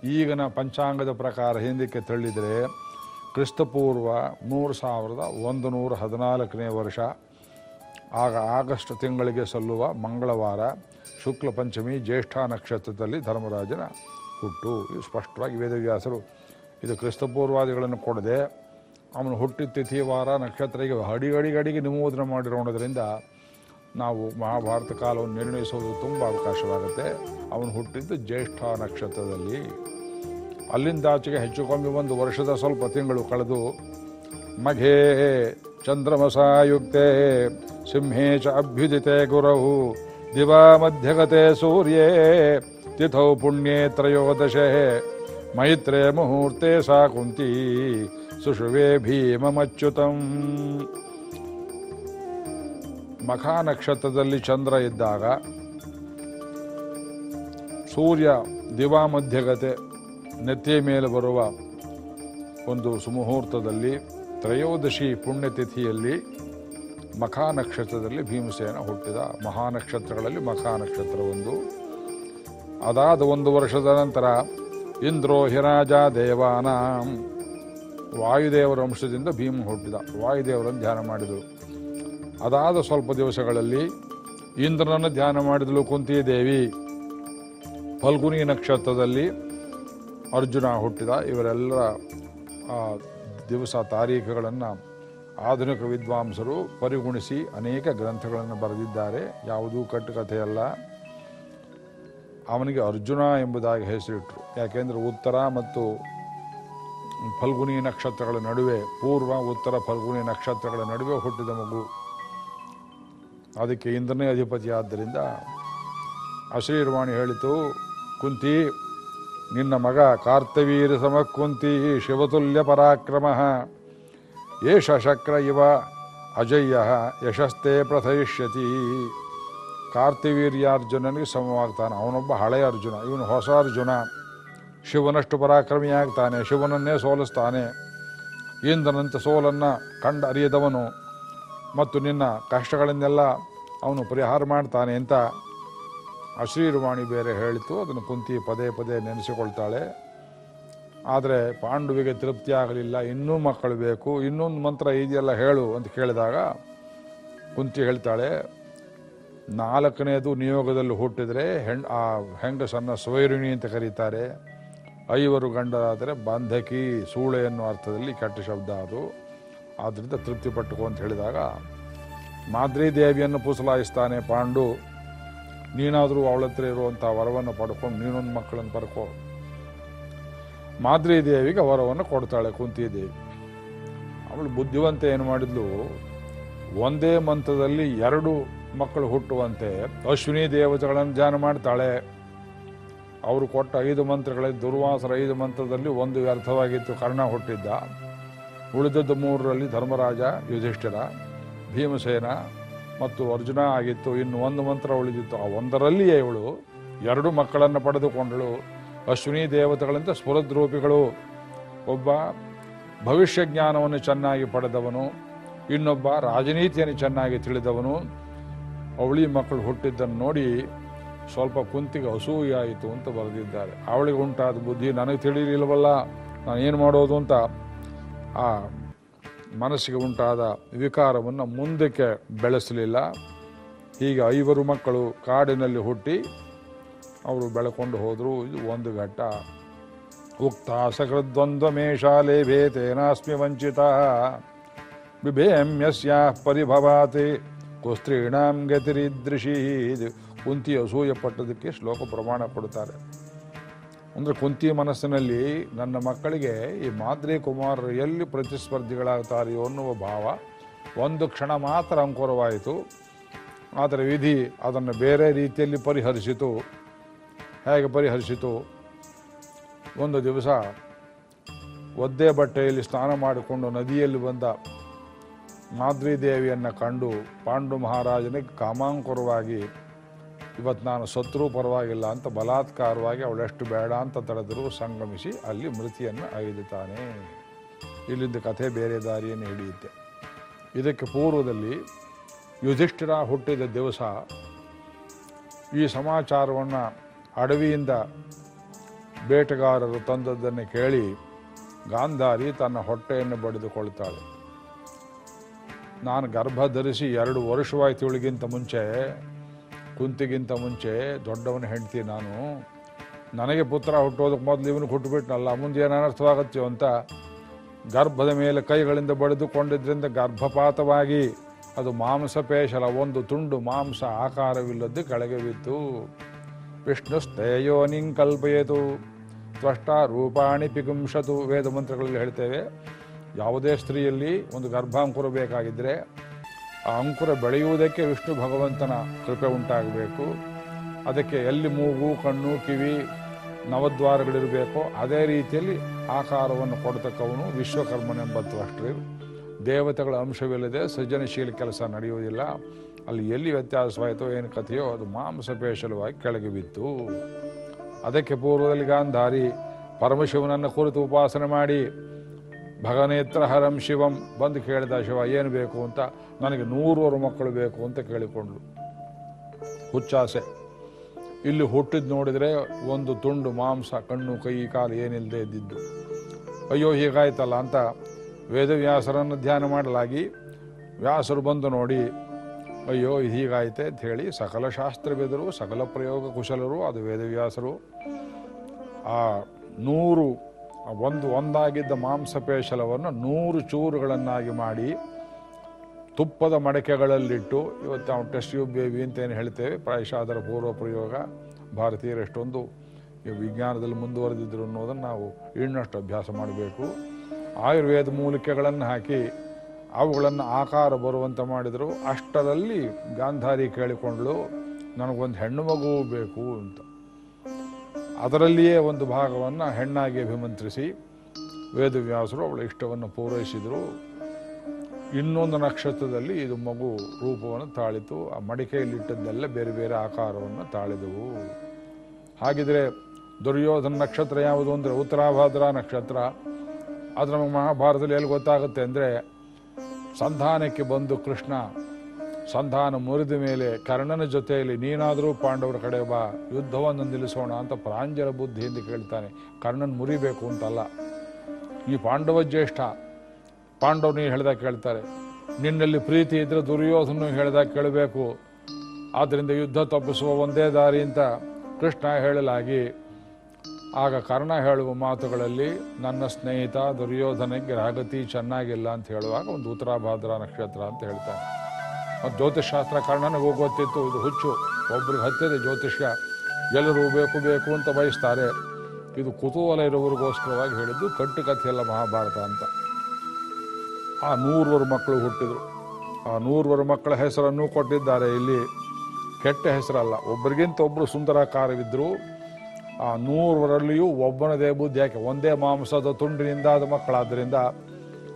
Speaker 1: ಈಗಿನ ಪಂಚಾಂಗದ ಪ್ರಕಾರ ಹಿಂದಕ್ಕೆ ತಳ್ಳಿದರೆ ಕ್ರಿಸ್ತಪೂರ್ವ ಮೂರು ಸಾವಿರದ ಒಂದು ನೂರ ಹದಿನಾಲ್ಕನೇ ವರ್ಷ, ಆಗ ಆಗಸ್ಟ್ ತಿಂಗಳಿಗೆ ಸಲ್ಲುವ ಮಂಗಳವಾರ, ಶುಕ್ಲ ಪಂಚಮಿ, ಜ್ಯೇಷ್ಠ ನಕ್ಷತ್ರದಲ್ಲಿ ಧರ್ಮರಾಜನ ಹುಟ್ಟು. ಇದು ಸ್ಪಷ್ಟವಾಗಿ ವೇದವ್ಯಾಸರು ಇದು ಕ್ರಿಸ್ತಪೂರ್ವಾದಿಗಳನ್ನು ಕೊಡದೆ ಅವನು ಹುಟ್ಟಿದ ತಿಥಿ, ವಾರ, ನಕ್ಷತ್ರ ಹೀಗೆ ಅಡಿಗಡಿಗಡಿಗೆ ನಿಮೋದನೆ ಮಾಡಿರೋಣದ್ರಿಂದ ನಾವು ಮಹಾಭಾರತ ಕಾಲವನ್ನು ನಿರ್ಣಯಿಸೋದು ತುಂಬ ಅವಕಾಶವಾಗುತ್ತೆ. ಅವನು ಹುಟ್ಟಿದ್ದು ಜ್ಯೇಷ್ಠ ನಕ್ಷತ್ರದಲ್ಲಿ. ಅಲ್ಲಿಂದಾಚೆಗೆ ಹೆಚ್ಚು ಕಮ್ಮಿ ಒಂದು ವರ್ಷದ ಸ್ವಲ್ಪ ತಿಂಗಳು ಕಳೆದು ಮಘೇ ಚಂದ್ರಮಸಾಯುಕ್ತೆ ಸಿಂಹೇ ಚ ಅಭ್ಯುದಿತೆ ಗುರವು ದಿವಾ ಮಧ್ಯಗತೆ ಸೂರ್ಯೇ, ತಿಥೌ ಪುಣ್ಯೇ ತ್ರಯೋದಶೆ, ಮೈತ್ರೇ ಮುಹೂರ್ತೆ ಸಾ ಕುಂತಿ ಸುಷುವೆ ಭೀಮಮಚ್ಯುತಂ. ಮಖಾನಕ್ಷತ್ರದಲ್ಲಿ ಚಂದ್ರ ಇದ್ದಾಗ ಸೂರ್ಯ ದಿವಾ ಮಧ್ಯಗತೆ ನೆತ್ತಿಯ ಮೇಲೆ ಬರುವ ಒಂದು ಸುಮುಹೂರ್ತದಲ್ಲಿ ತ್ರಯೋದಶಿ ಪುಣ್ಯತಿಥಿಯಲ್ಲಿ ಮಖಾನಕ್ಷತ್ರದಲ್ಲಿ ಭೀಮಸೇನ ಹುಟ್ಟಿದ. ಮಹಾನಕ್ಷತ್ರಗಳಲ್ಲಿ ಮಖಾನಕ್ಷತ್ರ ಒಂದು. ಅದಾದ ಒಂದು ವರ್ಷದ ನಂತರ ಇಂದ್ರೋ ಹಿರಾಜ ದೇವಾನಾಂ. ವಾಯುದೇವರ ವಂಶದಿಂದ ಭೀಮ ಹುಟ್ಟಿದ. ವಾಯುದೇವರನ್ನು ಧ್ಯಾನ ಮಾಡಿದರು ಅದಾದ ಸ್ವಲ್ಪ ದಿವಸಗಳಲ್ಲಿ ಇಂದ್ರನನ್ನು ಧ್ಯಾನ ಮಾಡಿದಳು ಕುಂತಿ ದೇವಿ ಫಲ್ಗುನಿ ನಕ್ಷತ್ರದಲ್ಲಿ ಅರ್ಜುನ ಹುಟ್ಟಿದ. ಇವರೆಲ್ಲರ ದಿವಸ ತಾರೀಖುಗಳನ್ನು ಆಧುನಿಕ ವಿದ್ವಾಂಸರು ಪರಿಗುಣಿಸಿ ಅನೇಕ ಗ್ರಂಥಗಳನ್ನು ಬರೆದಿದ್ದಾರೆ. ಯಾವುದೂ ಕಟ್ಟುಕಥೆಯಲ್ಲ. ಅವನಿಗೆ ಅರ್ಜುನ ಎಂಬುದಾಗಿ ಹೆಸರಿಟ್ಟರು ಯಾಕೆಂದರೆ ಉತ್ತರ ಮತ್ತು ಫಲ್ಗುನಿ ನಕ್ಷತ್ರಗಳ ನಡುವೆ, ಪೂರ್ವ, ಉತ್ತರ ಫಲ್ಗುನಿ ನಕ್ಷತ್ರಗಳ ನಡುವೆ ಹುಟ್ಟಿದ ಮಗು. ಅದಕ್ಕೆ ಇಂದ್ರನೇ ಅಧಿಪತಿ ಆದ್ದರಿಂದ ಅಶ್ರೀರ್ವಾಣಿ ಹೇಳಿತು, ಕುಂತಿ, ನಿನ್ನ ಮಗ ಕಾರ್ತವೀರ ಸಮ ಕುಂತಿ, ಶಿವತುಲ್ಯ ಪರಾಕ್ರಮ. ಏಷ ಶಕ್ರ ಇವ, ಅಜಯ್ಯ ಯಶಸ್ತೆ ಪ್ರಥಯಿಷ್ಯತಿ. ಕಾರ್ತಿವೀರ್ಯಾರ್ಜುನನಿಗೆ ಸಮವಾಗ್ತಾನೆ. ಅವನೊಬ್ಬ ಹಳೆಯ ಅರ್ಜುನ, ಇವನು ಹೊಸ ಅರ್ಜುನ. ಶಿವನಷ್ಟು ಪರಾಕ್ರಮಿಯಾಗ್ತಾನೆ, ಶಿವನನ್ನೇ ಸೋಲಿಸ್ತಾನೆ. ಇಂದ್ರನಂತೆ ಸೋಲನ್ನು ಕಂಡು ಅರಿಯದವನು ಮತ್ತು ನಿನ್ನ ಕಷ್ಟಗಳನ್ನೆಲ್ಲ ಅವನು ಪರಿಹಾರ ಮಾಡ್ತಾನೆ ಅಂತ ಅಶ್ರೀರುವಾಣಿ ಬೇರೆ ಹೇಳಿತು. ಅದನ್ನು ಕುಂತಿ ಪದೇ ಪದೇ ನೆನೆಸಿಕೊಳ್ತಾಳೆ. ಆದರೆ ಪಾಂಡುವಿಗೆ ತೃಪ್ತಿ ಆಗಲಿಲ್ಲ. ಇನ್ನೂ ಮಕ್ಕಳು ಬೇಕು. ಇನ್ನೊಂದು ಮಂತ್ರ ಇದೆಯಲ್ಲ ಹೇಳು ಅಂತ ಕೇಳಿದಾಗ ಕುಂತಿ ಹೇಳ್ತಾಳೆ, ನಾಲ್ಕನೇದು ನಿಯೋಗದಲ್ಲಿ ಹುಟ್ಟಿದರೆ ಹೆಣ್ ಆ ಹೆಂಗಸನ್ನು ಸ್ವೈರುಣಿ ಅಂತ ಕರೀತಾರೆ. ಐವರು ಗಂಡರಾದರೆ ಬಂಧಕಿ ಸೂಳೆ ಅನ್ನೋ ಅರ್ಥದಲ್ಲಿ ಕೆಟ್ಟ ಶಬ್ದ ಅದು. ಆದ್ದರಿಂದ ತೃಪ್ತಿ ಪಟ್ಟುಕೋ ಅಂತ ಹೇಳಿದಾಗ, ಮಾದ್ರಿ ದೇವಿಯನ್ನು ಪುಸಲಾಯಿಸ್ತಾನೆ ಪಾಂಡು, ನೀನಾದರೂ ಅವಳ ಹತ್ರ ಇರುವಂಥ ವರವನ್ನು ಪಡ್ಕೊಂಡು ನೀನೊಂದು ಮಕ್ಕಳನ್ನು ಪಡ್ಕೊ ಮಾದ್ರಿ ದೇವಿಗೆ ವರವನ್ನು ಕೊಡ್ತಾಳೆ ಕುಂತಿದೇವಿ ಅವಳು ಬುದ್ಧಿವಂತ ಏನು ಮಾಡಿದ್ಲು? ಒಂದೇ ಮಂತ್ರದಲ್ಲಿ ಎರಡು ಮಕ್ಕಳು ಹುಟ್ಟುವಂತೆ ಅಶ್ವಿನಿ ದೇವತೆಗಳನ್ನು ಧ್ಯಾನ ಮಾಡ್ತಾಳೆ. ಅವರು ಕೊಟ್ಟ ಐದು ಮಂತ್ರಗಳಲ್ಲಿ ದುರ್ವಾಸರ ಐದು ಮಂತ್ರದಲ್ಲಿ ಒಂದು ವ್ಯರ್ಥವಾಗಿತ್ತು. ಕರ್ಣ ಹುಟ್ಟಿದ್ದ. ಉಳಿದದ್ದು ಮೂರರಲ್ಲಿ ಧರ್ಮರಾಜ, ಯುಧಿಷ್ಠಿರ, ಭೀಮಸೇನ ಮತ್ತು ಅರ್ಜುನ ಆಗಿತ್ತು. ಇನ್ನು ಒಂದು ಮಂತ್ರ ಉಳಿದಿತ್ತು. ಆ ಒಂದರಲ್ಲಿಯೇ ಇವಳು ಎರಡು ಮಕ್ಕಳನ್ನು ಪಡೆದುಕೊಂಡಳು. ಅಶ್ವಿನಿ ದೇವತೆಗಳಿಂದ ಸ್ಫುರದ್ರೂಪಿಗಳು. ಒಬ್ಬ ಭವಿಷ್ಯ ಜ್ಞಾನವನ್ನು ಚೆನ್ನಾಗಿ ಪಡೆದವನು, ಇನ್ನೊಬ್ಬ ರಾಜನೀತಿಯನ್ನು ಚೆನ್ನಾಗಿ ತಿಳಿದವನು. ಅವಳಿ ಮಕ್ಕಳು ಹುಟ್ಟಿದ್ದನ್ನು ನೋಡಿ ಸ್ವಲ್ಪ ಕುಂತಿಗೆ ಅಸೂಯಾಯಿತು ಅಂತ ಬರೆದಿದ್ದಾರೆ. ಅವಳಿಗೆ ಉಂಟಾದ ಬುದ್ಧಿ ನನಗೆ ತಿಳಿಯಲಿಲ್ಲವಲ್ಲ ನಾನು ಏನು ಮಾಡೋದು ಅಂತ? ಆ ಮನಸ್ಸಿಗೆ ಉಂಟಾದ ವಿಕಾರವನ್ನು ಮುಂದಕ್ಕೆ ಬೆಳೆಸಲಿಲ್ಲ. ಹೀಗೆ ಐವರು ಮಕ್ಕಳು ಕಾಡಿನಲ್ಲಿ ಹುಟ್ಟಿ ಅವರು ಬೆಳಕೊಂಡು ಹೋದರು. ಇದು ಒಂದು ಘಟ್ಟ. ಉಕ್ತ ಸಕೃದ್ವಂದ್ವ ಮೇಷಾಲೆ ಭೇತೇನಾಸ್ಮಿ ವಂಚಿತ. ಬಿಭೇಮ್ಯಸ್ಯ ಪರಿಭವಾತಿ. ಕುಸ್ತ್ರೀಣಾಂ ಗತಿರಿದೃಶಿ ಕುಂತಿ ಅಸೂಯೆ ಪಟ್ಟದಕ್ಕೆ ಶ್ಲೋಕ ಪ್ರಮಾಣ ಪಡುತ್ತಾರೆ. ಅಂದರೆ ಕುಂತಿ ಮನಸ್ಸಿನಲ್ಲಿ ನನ್ನ ಮಕ್ಕಳಿಗೆ ಈ ಮಾದ್ರಿ ಕುಮಾರರು ಎಲ್ಲಿ ಪ್ರತಿಸ್ಪರ್ಧಿಗಳಾಗ್ತಾರೆಯೋ ಅನ್ನುವ ಭಾವ ಒಂದು ಕ್ಷಣ ಮಾತ್ರ ಅಂಕುರವಾಯಿತು. ಆದರೆ ವಿಧಿ ಅದನ್ನು ಬೇರೆ ರೀತಿಯಲ್ಲಿ ಪರಿಹರಿಸಿತು. ಹೇಗೆ ಪರಿಹರಿಸಿತು? ಒಂದು ದಿವಸ ಒದ್ದೆ ಬಟ್ಟೆಯಲ್ಲಿ ಸ್ನಾನ ಮಾಡಿಕೊಂಡು ನದಿಯಲ್ಲಿ ಬಂದ ಮಾದ್ರಿ ದೇವಿಯನ್ನು ಕಂಡು ಪಾಂಡು ಮಹಾರಾಜನಿಗೆ ಕಾಮಾಂಕುರವಾಗಿ ಇವತ್ತು ನಾನು ಸತ್ರೂ ಪರವಾಗಿಲ್ಲ ಅಂತ ಬಲಾತ್ಕಾರವಾಗಿ ಅವಳೆಷ್ಟು ಬೇಡ ಅಂತ ತಡೆದರೂ ಸಂಗಮಿಸಿ ಅಲ್ಲಿ ಮೃತಿಯನ್ನು ಅಗಿದುತ್ತಾನೆ ಇಲ್ಲಿಂದ ಕಥೆ ಬೇರೆ ದಾರಿಯನ್ನು ಹಿಡಿಯುತ್ತೆ. ಇದಕ್ಕೆ ಪೂರ್ವದಲ್ಲಿ ಯುಧಿಷ್ಠಿರ ಹುಟ್ಟಿದ ದಿವಸ ಈ ಸಮಾಚಾರವನ್ನು ಅಡವಿಯಿಂದ ಬೇಟೆಗಾರರು ತಂದದ್ದನ್ನು ಕೇಳಿ ಗಾಂಧಾರಿ ತನ್ನ ಹೊಟ್ಟೆಯನ್ನು ಬಡಿದುಕೊಳ್ತಾಳೆ. ನಾನು ಗರ್ಭ ಧರಿಸಿ ಎರಡು ವರ್ಷವಾಯ್ತು ಇವಳಿಗಿಂತ ಮುಂಚೆ ಕುಂತಿಗಿಂತ ಮುಂಚೆ ದೊಡ್ಡವನ ಹೆಂಡ್ತಿ ನಾನು, ನನಗೆ ಪುತ್ರ ಹುಟ್ಟೋದಕ್ಕೆ ಮೊದಲು ಇವನು ಹುಟ್ಟುಬಿಟ್ನಲ್ಲ, ಮುಂದೆ ಏನು ಅನರ್ಥವಾಗತ್ತೆಯೋ ಅಂತ ಗರ್ಭದ ಮೇಲೆ ಕೈಗಳಿಂದ ಬಳಿದುಕೊಂಡಿದ್ದರಿಂದ ಗರ್ಭಪಾತವಾಗಿ ಅದು ಮಾಂಸಪೇಶಲ ಒಂದು ತುಂಡು ಮಾಂಸ ಆಕಾರವಿಲ್ಲದ್ದು ಕೆಳಗೆ ಬಿತ್ತು ವಿಷ್ಣುಸ್ತೇಯೋ ಕಲ್ಪಯೇತು, ತ್ವಷ್ಟ ರೂಪಾಣಿ ಪಿಗುಂಶತು, ವೇದ ಮಂತ್ರಗಳಲ್ಲಿ ಹೇಳ್ತೇವೆ, ಯಾವುದೇ ಸ್ತ್ರೀಯಲ್ಲಿ ಒಂದು ಗರ್ಭಾಂಕುರ ಬೇಕಾಗಿದ್ದರೆ ಆ ಅಂಕುರ ಬೆಳೆಯುವುದಕ್ಕೆ ವಿಷ್ಣು ಭಗವಂತನ ಕೃಪೆ ಉಂಟಾಗಬೇಕು. ಅದಕ್ಕೆ ಎಲ್ಲಿ ಮೂಗು, ಕಣ್ಣು, ಕಿವಿ, ನವದ್ವಾರಗಳಿರಬೇಕೋ ಅದೇ ರೀತಿಯಲ್ಲಿ ಆಕಾರವನ್ನು ಕೊಡತಕ್ಕವನು ವಿಶ್ವಕರ್ಮನೆಂಬ ತ್ವಷ್ಟರು ದೇವತೆಗಳ ಅಂಶವಿಲ್ಲದೆ ಸೃಜನಶೀಲ ಕೆಲಸ ನಡೆಯುವುದಿಲ್ಲ. ಅಲ್ಲಿ ಎಲ್ಲಿ ವ್ಯತ್ಯಾಸವಾಯಿತೋ ಏನು ಕಥೆಯೋ ಅದು ಮಾಂಸಪೇಶಲವಾಗಿ ಕೆಳಗೆ ಬಿತ್ತು. ಅದಕ್ಕೆ ಪೂರ್ವದಲ್ಲಿ ಗಾಂಧಾರಿ ಪರಮಶಿವನನ್ನು ಕುರಿತು ಉಪಾಸನೆ ಮಾಡಿ ಭಗನೇತ್ರ ಹರಂ ಶಿವಂ ಬಂದು ಕೇಳಿದ ಶಿವ, ಏನು ಬೇಕು ಅಂತ? ನನಗೆ ನೂರೂರು ಮಕ್ಕಳು ಬೇಕು ಅಂತ ಕೇಳಿಕೊಂಡ್ಳು. ಹುಚ್ಚಾಸೆ. ಇಲ್ಲಿ ಹುಟ್ಟಿದ್ ನೋಡಿದರೆ ಒಂದು ತುಂಡು ಮಾಂಸ, ಕಣ್ಣು, ಕೈ, ಕಾಲು ಏನಿಲ್ಲದೆ ಇದ್ದಿದ್ದು. ಅಯ್ಯೋ, ಹೀಗಾಯ್ತಲ್ಲ ಅಂತ ವೇದವ್ಯಾಸರನ್ನು ಧ್ಯಾನ ಮಾಡಲಾಗಿ ವ್ಯಾಸರು ಬಂದು ನೋಡಿ, ಅಯ್ಯೋ, ಇದು ಹೀಗಾಯ್ತೆ ಅಂತ ಹೇಳಿ ಸಕಲ ಶಾಸ್ತ್ರವೇದರು, ಸಕಲ ಪ್ರಯೋಗ ಕುಶಲರು ಅದು ವೇದವ್ಯಾಸರು, ಆ ನೂರು ಒಂದು ಒಂದಾಗಿದ್ದ ಮಾಂಸಪೇಶಲವನ್ನು ನೂರು ಚೂರುಗಳನ್ನಾಗಿ ಮಾಡಿ ತುಪ್ಪದ ಮಡಕೆಗಳಲ್ಲಿಟ್ಟು, ಇವತ್ತು ನಾವು ಟೆಸ್ಟ್ ಯು ಬೇಬಿ ಅಂತ ಏನು ಹೇಳ್ತೇವೆ, ಪ್ರಾಯಶಃ ಅದರ ಪೂರ್ವ ಪ್ರಯೋಗ ಭಾರತೀಯರು ಎಷ್ಟೊಂದು ವಿಜ್ಞಾನದಲ್ಲಿ ಮುಂದುವರೆದಿದ್ರು ಅನ್ನೋದನ್ನು ನಾವು ಇನ್ನಷ್ಟು ಅಭ್ಯಾಸ ಮಾಡಬೇಕು. ಆಯುರ್ವೇದ ಮೂಲಿಕೆಗಳನ್ನು ಹಾಕಿ ಅವುಗಳನ್ನು ಆಕಾರ ಬರುವಂತೆ ಮಾಡಿದರು. ಅಷ್ಟರಲ್ಲಿ ಗಾಂಧಾರಿ ಕೇಳಿಕೊಂಡ್ಳು, ನನಗೊಂದು ಹೆಣ್ಣು ಮಗು ಬೇಕು ಅಂತ. ಅದರಲ್ಲಿಯೇ ಒಂದು ಭಾಗವನ್ನು ಹೆಣ್ಣಾಗಿ ಅಭಿಮಂತ್ರಿಸಿ ವೇದವ್ಯಾಸರು ಅವಳ ಇಷ್ಟವನ್ನು ಪೂರೈಸಿದರು. ಇನ್ನೊಂದು ನಕ್ಷತ್ರದಲ್ಲಿ ಇದು ಮಗು ರೂಪವನ್ನು ತಾಳಿತು. ಆ ಮಡಿಕೆಯಲ್ಲಿಟ್ಟದ್ದೆಲ್ಲ ಬೇರೆ ಬೇರೆ ಆಕಾರವನ್ನು ತಾಳಿದವು. ಹಾಗಿದ್ರೆ ದುರ್ಯೋಧನ ನಕ್ಷತ್ರ ಯಾವುದು ಅಂದರೆ ಉತ್ತರಾಭಾದ್ರ ನಕ್ಷತ್ರ. ಅದು ನಮಗೆ ಮಹಾಭಾರತದಲ್ಲಿ ಎಲ್ಲಿ ಗೊತ್ತಾಗುತ್ತೆ ಅಂದರೆ ಸಂಧಾನಕ್ಕೆ ಬಂದು ಕೃಷ್ಣ ಸಂಧಾನ ಮುರಿದ ಮೇಲೆ ಕರ್ಣನ ಜೊತೆಯಲ್ಲಿ ನೀನಾದರೂ ಪಾಂಡವರ ಕಡೆ ಬಾ, ಯುದ್ಧವನ್ನು ನಿಲ್ಲಿಸೋಣ ಅಂತ ಪ್ರಾಂಜಲ ಬುದ್ಧಿಯಿಂದ ಕೇಳ್ತಾನೆ. ಕರ್ಣನ್ ಮುರಿಬೇಕು ಅಂತಲ್ಲ. ಈ ಪಾಂಡವ ಜ್ಯೇಷ್ಠ ಪಾಂಡವನು ನೀವು ಹೇಳ್ದಾಗ ಕೇಳ್ತಾರೆ. ನಿನ್ನಲ್ಲಿ ಪ್ರೀತಿ ಇದ್ದರೆ ದುರ್ಯೋಧನ ಹೇಳ್ದಾಗ ಕೇಳಬೇಕು. ಆದ್ದರಿಂದ ಯುದ್ಧ ತಪ್ಪಿಸುವ ಒಂದೇ ದಾರಿ ಅಂತ ಕೃಷ್ಣ ಹೇಳಲಾಗಿ, ಆಗ ಕರ್ಣ ಹೇಳುವ ಮಾತುಗಳಲ್ಲಿ, ನನ್ನ ಸ್ನೇಹಿತ ದುರ್ಯೋಧನಕ್ಕೆ ರಾಗತಿ ಚೆನ್ನಾಗಿಲ್ಲ ಅಂತ ಹೇಳುವಾಗ ಒಂದು ಉತ್ತರಾಭಾದ್ರ ನಕ್ಷತ್ರ ಅಂತ ಹೇಳ್ತಾನೆ. ಮತ್ತು ಜ್ಯೋತಿಷ್ಶಾಸ್ತ್ರ ಕರ್ಣನಿಗೂ ಗೊತ್ತಿತ್ತು ಇದು ಹುಚ್ಚು. ಒಬ್ರಿಗೆ ಹತ್ತಿದೆ ಜ್ಯೋತಿಷ್ಯ. ಎಲ್ಲರೂ ಬೇಕು ಬೇಕು ಅಂತ ಬಯಸ್ತಾರೆ. ಇದು ಕುತೂಹಲ ಇರುವವರಿಗೋಸ್ಕರವಾಗಿ ಹೇಳಿದ್ದು ಕಟ್ಟು ಕಥೆಯಲ್ಲ ಮಹಾಭಾರತ ಅಂತ. ಆ ನೂರುವರು ಮಕ್ಕಳು ಹುಟ್ಟಿದರು. ಆ ನೂರುವರು ಮಕ್ಕಳ ಹೆಸರನ್ನು ಕೊಟ್ಟಿದ್ದಾರೆ ಇಲ್ಲಿ. ಕೆಟ್ಟ ಹೆಸರಲ್ಲ. ಒಬ್ಬರಿಗಿಂತ ಒಬ್ಬರು ಸುಂದರಕಾರವಿದ್ದರು ಆ ನೂರರಲ್ಲಿಯೂ ಒಬ್ಬನದೇ ಬುದ್ಧಿ ಯಾಕೆ? ಒಂದೇ ಮಾಂಸದ ತುಂಡಿನಿಂದಾದ ಮಕ್ಕಳಾದ್ದರಿಂದ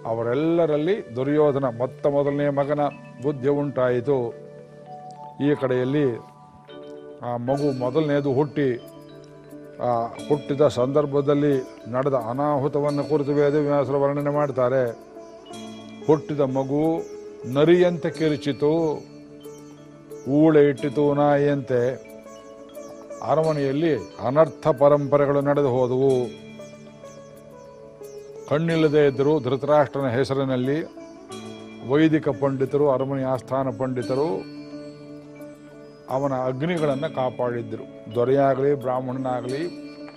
Speaker 1: ಅವರೆಲ್ಲರಲ್ಲಿ ದುರ್ಯೋಧನ ಮೊತ್ತ ಮೊದಲನೇ ಮಗನ ಬುದ್ಧಿ ಉಂಟಾಯಿತು. ಈ ಕಡೆಯಲ್ಲಿ ಆ ಮಗು ಮೊದಲನೇದು ಹುಟ್ಟಿ, ಆ ಹುಟ್ಟಿದ ಸಂದರ್ಭದಲ್ಲಿ ನಡೆದ ಅನಾಹುತವನ್ನು ಕುರಿತು ವೇದವ್ಯಾಸರ ವರ್ಣನೆ ಮಾಡ್ತಾರೆ. ಹುಟ್ಟಿದ ಮಗು ನರಿಯಂತೆ ಕಿರಿಚಿತು, ಊಳೆ ಇಟ್ಟಿತು ನಾಯಿಯಂತೆ. ಅರಮನೆಯಲ್ಲಿ ಅನರ್ಥ ಪರಂಪರೆಗಳು ನಡೆದು ಹೋದವು. ಕಣ್ಣಿಲ್ಲದೆ ಇದ್ದರು ಧೃತರಾಷ್ಟ್ರನ ಹೆಸರಿನಲ್ಲಿ ವೈದಿಕ ಪಂಡಿತರು, ಅರಮನೆ ಆಸ್ಥಾನ ಪಂಡಿತರು ಅವನ ಅಗ್ನಿಗಳನ್ನು ಕಾಪಾಡಿದ್ದರು ದೊರೆಯಾಗಲಿ, ಬ್ರಾಹ್ಮಣನಾಗಲಿ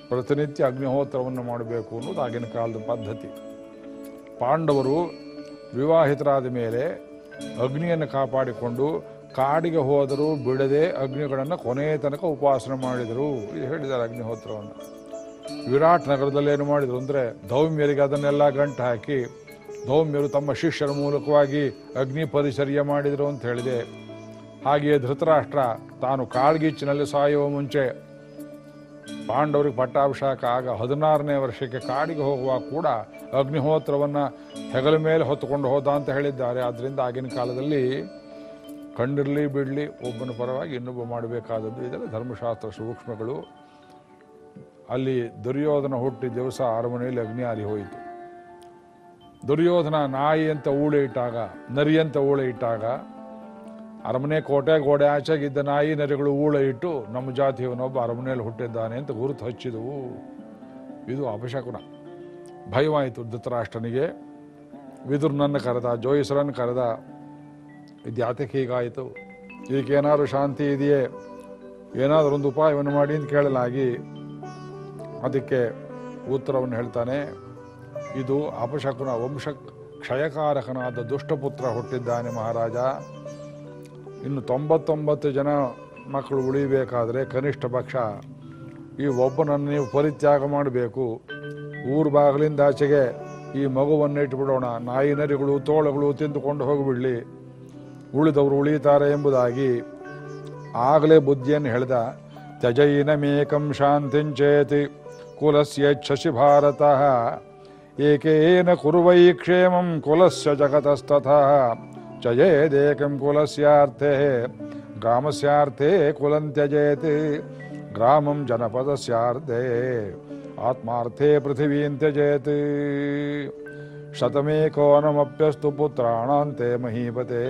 Speaker 1: ಪ್ರತಿನಿತ್ಯ ಅಗ್ನಿಹೋತ್ರವನ್ನು ಮಾಡಬೇಕು ಅನ್ನೋದು ಆಗಿನ ಕಾಲದ ಪದ್ಧತಿ. ಪಾಂಡವರು ವಿವಾಹಿತರಾದ ಮೇಲೆ ಅಗ್ನಿಯನ್ನು ಕಾಪಾಡಿಕೊಂಡು ಕಾಡಿಗೆ ಹೋದರೂ ಬಿಡದೆ ಅಗ್ನಿಗಳನ್ನು ಕೊನೆಯ ತನಕ ಉಪಾಸನೆ ಮಾಡಿದರು. ಇದು ಹೇಳಿದ್ದಾರೆ ಅಗ್ನಿಹೋತ್ರವನ್ನು. ವಿರಾಟ್ ನಗರದಲ್ಲಿ ಏನು ಮಾಡಿದರು ಅಂದರೆ ಧೌಮ್ಯರಿಗೆ ಅದನ್ನೆಲ್ಲ ಗಂಟು ಹಾಕಿ ಧೌಮ್ಯರು ತಮ್ಮ ಶಿಷ್ಯರ ಮೂಲಕವಾಗಿ ಅಗ್ನಿ ಪರಿಚರ್ಯ ಮಾಡಿದರು ಅಂತ ಹೇಳಿದೆ. ಹಾಗೆಯೇ ಧೃತರಾಷ್ಟ್ರ ತಾನು ಕಾಡ್ಗಿಚ್ಚಿನಲ್ಲಿ ಸಾಯುವ ಮುಂಚೆ ಪಾಂಡವರಿಗೆ ಪಟ್ಟಾಭಿಷೇಕ ಆಗ ಹದಿನಾರನೇ ವರ್ಷಕ್ಕೆ ಕಾಡಿಗೆ ಹೋಗುವಾಗ ಕೂಡ ಅಗ್ನಿಹೋತ್ರವನ್ನು ಹೆಗಲ ಮೇಲೆ ಹೊತ್ತುಕೊಂಡು ಹೋದ ಅಂತ ಹೇಳಿದ್ದಾರೆ. ಆದ್ದರಿಂದ ಆಗಿನ ಕಾಲದಲ್ಲಿ ಕಂಡಿರಲಿ ಬಿಡಲಿ, ಒಬ್ಬನ ಪರವಾಗಿ ಇನ್ನೊಬ್ಬ ಮಾಡಬೇಕಾದದ್ದು ಇದೆಲ್ಲ ಧರ್ಮಶಾಸ್ತ್ರ ಸೂಕ್ಷ್ಮಗಳು. ಅಲ್ಲಿ ದುರ್ಯೋಧನ ಹುಟ್ಟಿ ದಿವಸ ಅರಮನೆಯಲ್ಲಿ ಅಗ್ನಿ ಆರಿ ಹೋಯಿತು. ದುರ್ಯೋಧನ ನಾಯಿ ಅಂತ ಊಳೆ ಇಟ್ಟಾಗ, ನರಿ ಅಂತ ಊಳೆ ಇಟ್ಟಾಗ ಅರಮನೆ ಕೋಟೆ ಗೋಡೆ ಆಚೆಗಿದ್ದ ನಾಯಿ ನರಿಗಳು ಊಳೆ ಇಟ್ಟು ನಮ್ಮ ಜಾತಿಯವನೊಬ್ಬ ಅರಮನೆಯಲ್ಲಿ ಹುಟ್ಟಿದ್ದಾನೆ ಅಂತ ಗುರುತು ಹಚ್ಚಿದವು. ಇದು ಅಪಶಕುನ. ಭಯವಾಯಿತು ಧೃತರಾಷ್ಟ್ರನಿಗೆ. ವಿದುರ್ನನ್ನು ಕರೆದ, ಜೋಯಿಸರನ್ನು ಕರೆದ. ಇದ್ಯಾತಕ್ಕೆ ಹೀಗಾಯಿತು? ಏನಾದರೂ ಶಾಂತಿ ಇದೆಯೇ? ಏನಾದರೂ ಒಂದು ಉಪಾಯವನ್ನು ಮಾಡಿ ಅಂತ ಕೇಳಲಾಗಿ ಅದಕ್ಕೆ ಉತ್ತರವನ್ನು ಹೇಳ್ತಾನೆ, ಇದು ಅಪಶಕುನ ವಂಶ ಕ್ಷಯಕಾರಕನಾದ ದುಷ್ಟಪುತ್ರ ಹುಟ್ಟಿದ್ದಾನೆ ಮಹಾರಾಜ. ಇನ್ನು ತೊಂಬತ್ತೊಂಬತ್ತು ಜನ ಮಕ್ಕಳು ಉಳಿಬೇಕಾದರೆ ಕನಿಷ್ಠ ಪಕ್ಷ ಈ ಒಬ್ಬನನ್ನು ನೀವು ಪರಿತ್ಯಾಗ ಮಾಡಬೇಕು. ಊರು ಬಾಗಿಲಿಂದ ಆಚೆಗೆ ಈ ಮಗುವನ್ನು ಇಟ್ಬಿಡೋಣ ನಾಯಿ ನರಿಗಳು, ತೋಳಗಳು ತಿಂದುಕೊಂಡು ಹೋಗಿಬಿಡಲಿ. ಉಳಿದವರು ಉಳಿತಾರೆ ಎಂಬುದಾಗಿ ಆಗಲೇ ಬುದ್ಧಿಯನ್ನು ಹೇಳ್ದ. ತ್ಯಜೈನಮೇಕಂ ಶಾಂತಿಂಚೇತಿ ಕುಲಸ್ಯೇಚ್ಛಸಿ ಭಾರತ ಏಕೇನ ಕುರುವೈ ಕ್ಷೇಮಂ ಕುಲಸ್ಯ ಜಗತಸ್ತತಃ ಚಯೇದೇಕಂ ಕುಲಸ್ಯಾರ್ಥೇ ಗ್ರಾಮಸ್ಯಾರ್ಥೇ ಕುಲಂ ತ್ಯಜೇತಿ ಗ್ರಾಮಂ ಜನಪದಸ್ಯಾರ್ಥೇ ಆತ್ಮಾರ್ಥೇ ಪೃಥಿವೀಂ ತ್ಯಜೇತಿ ಶತಮೇಕೋನಮಪ್ಯಸ್ತು ಪುತ್ರಾಣಾಂತೆ ಮಹೀಪತೆ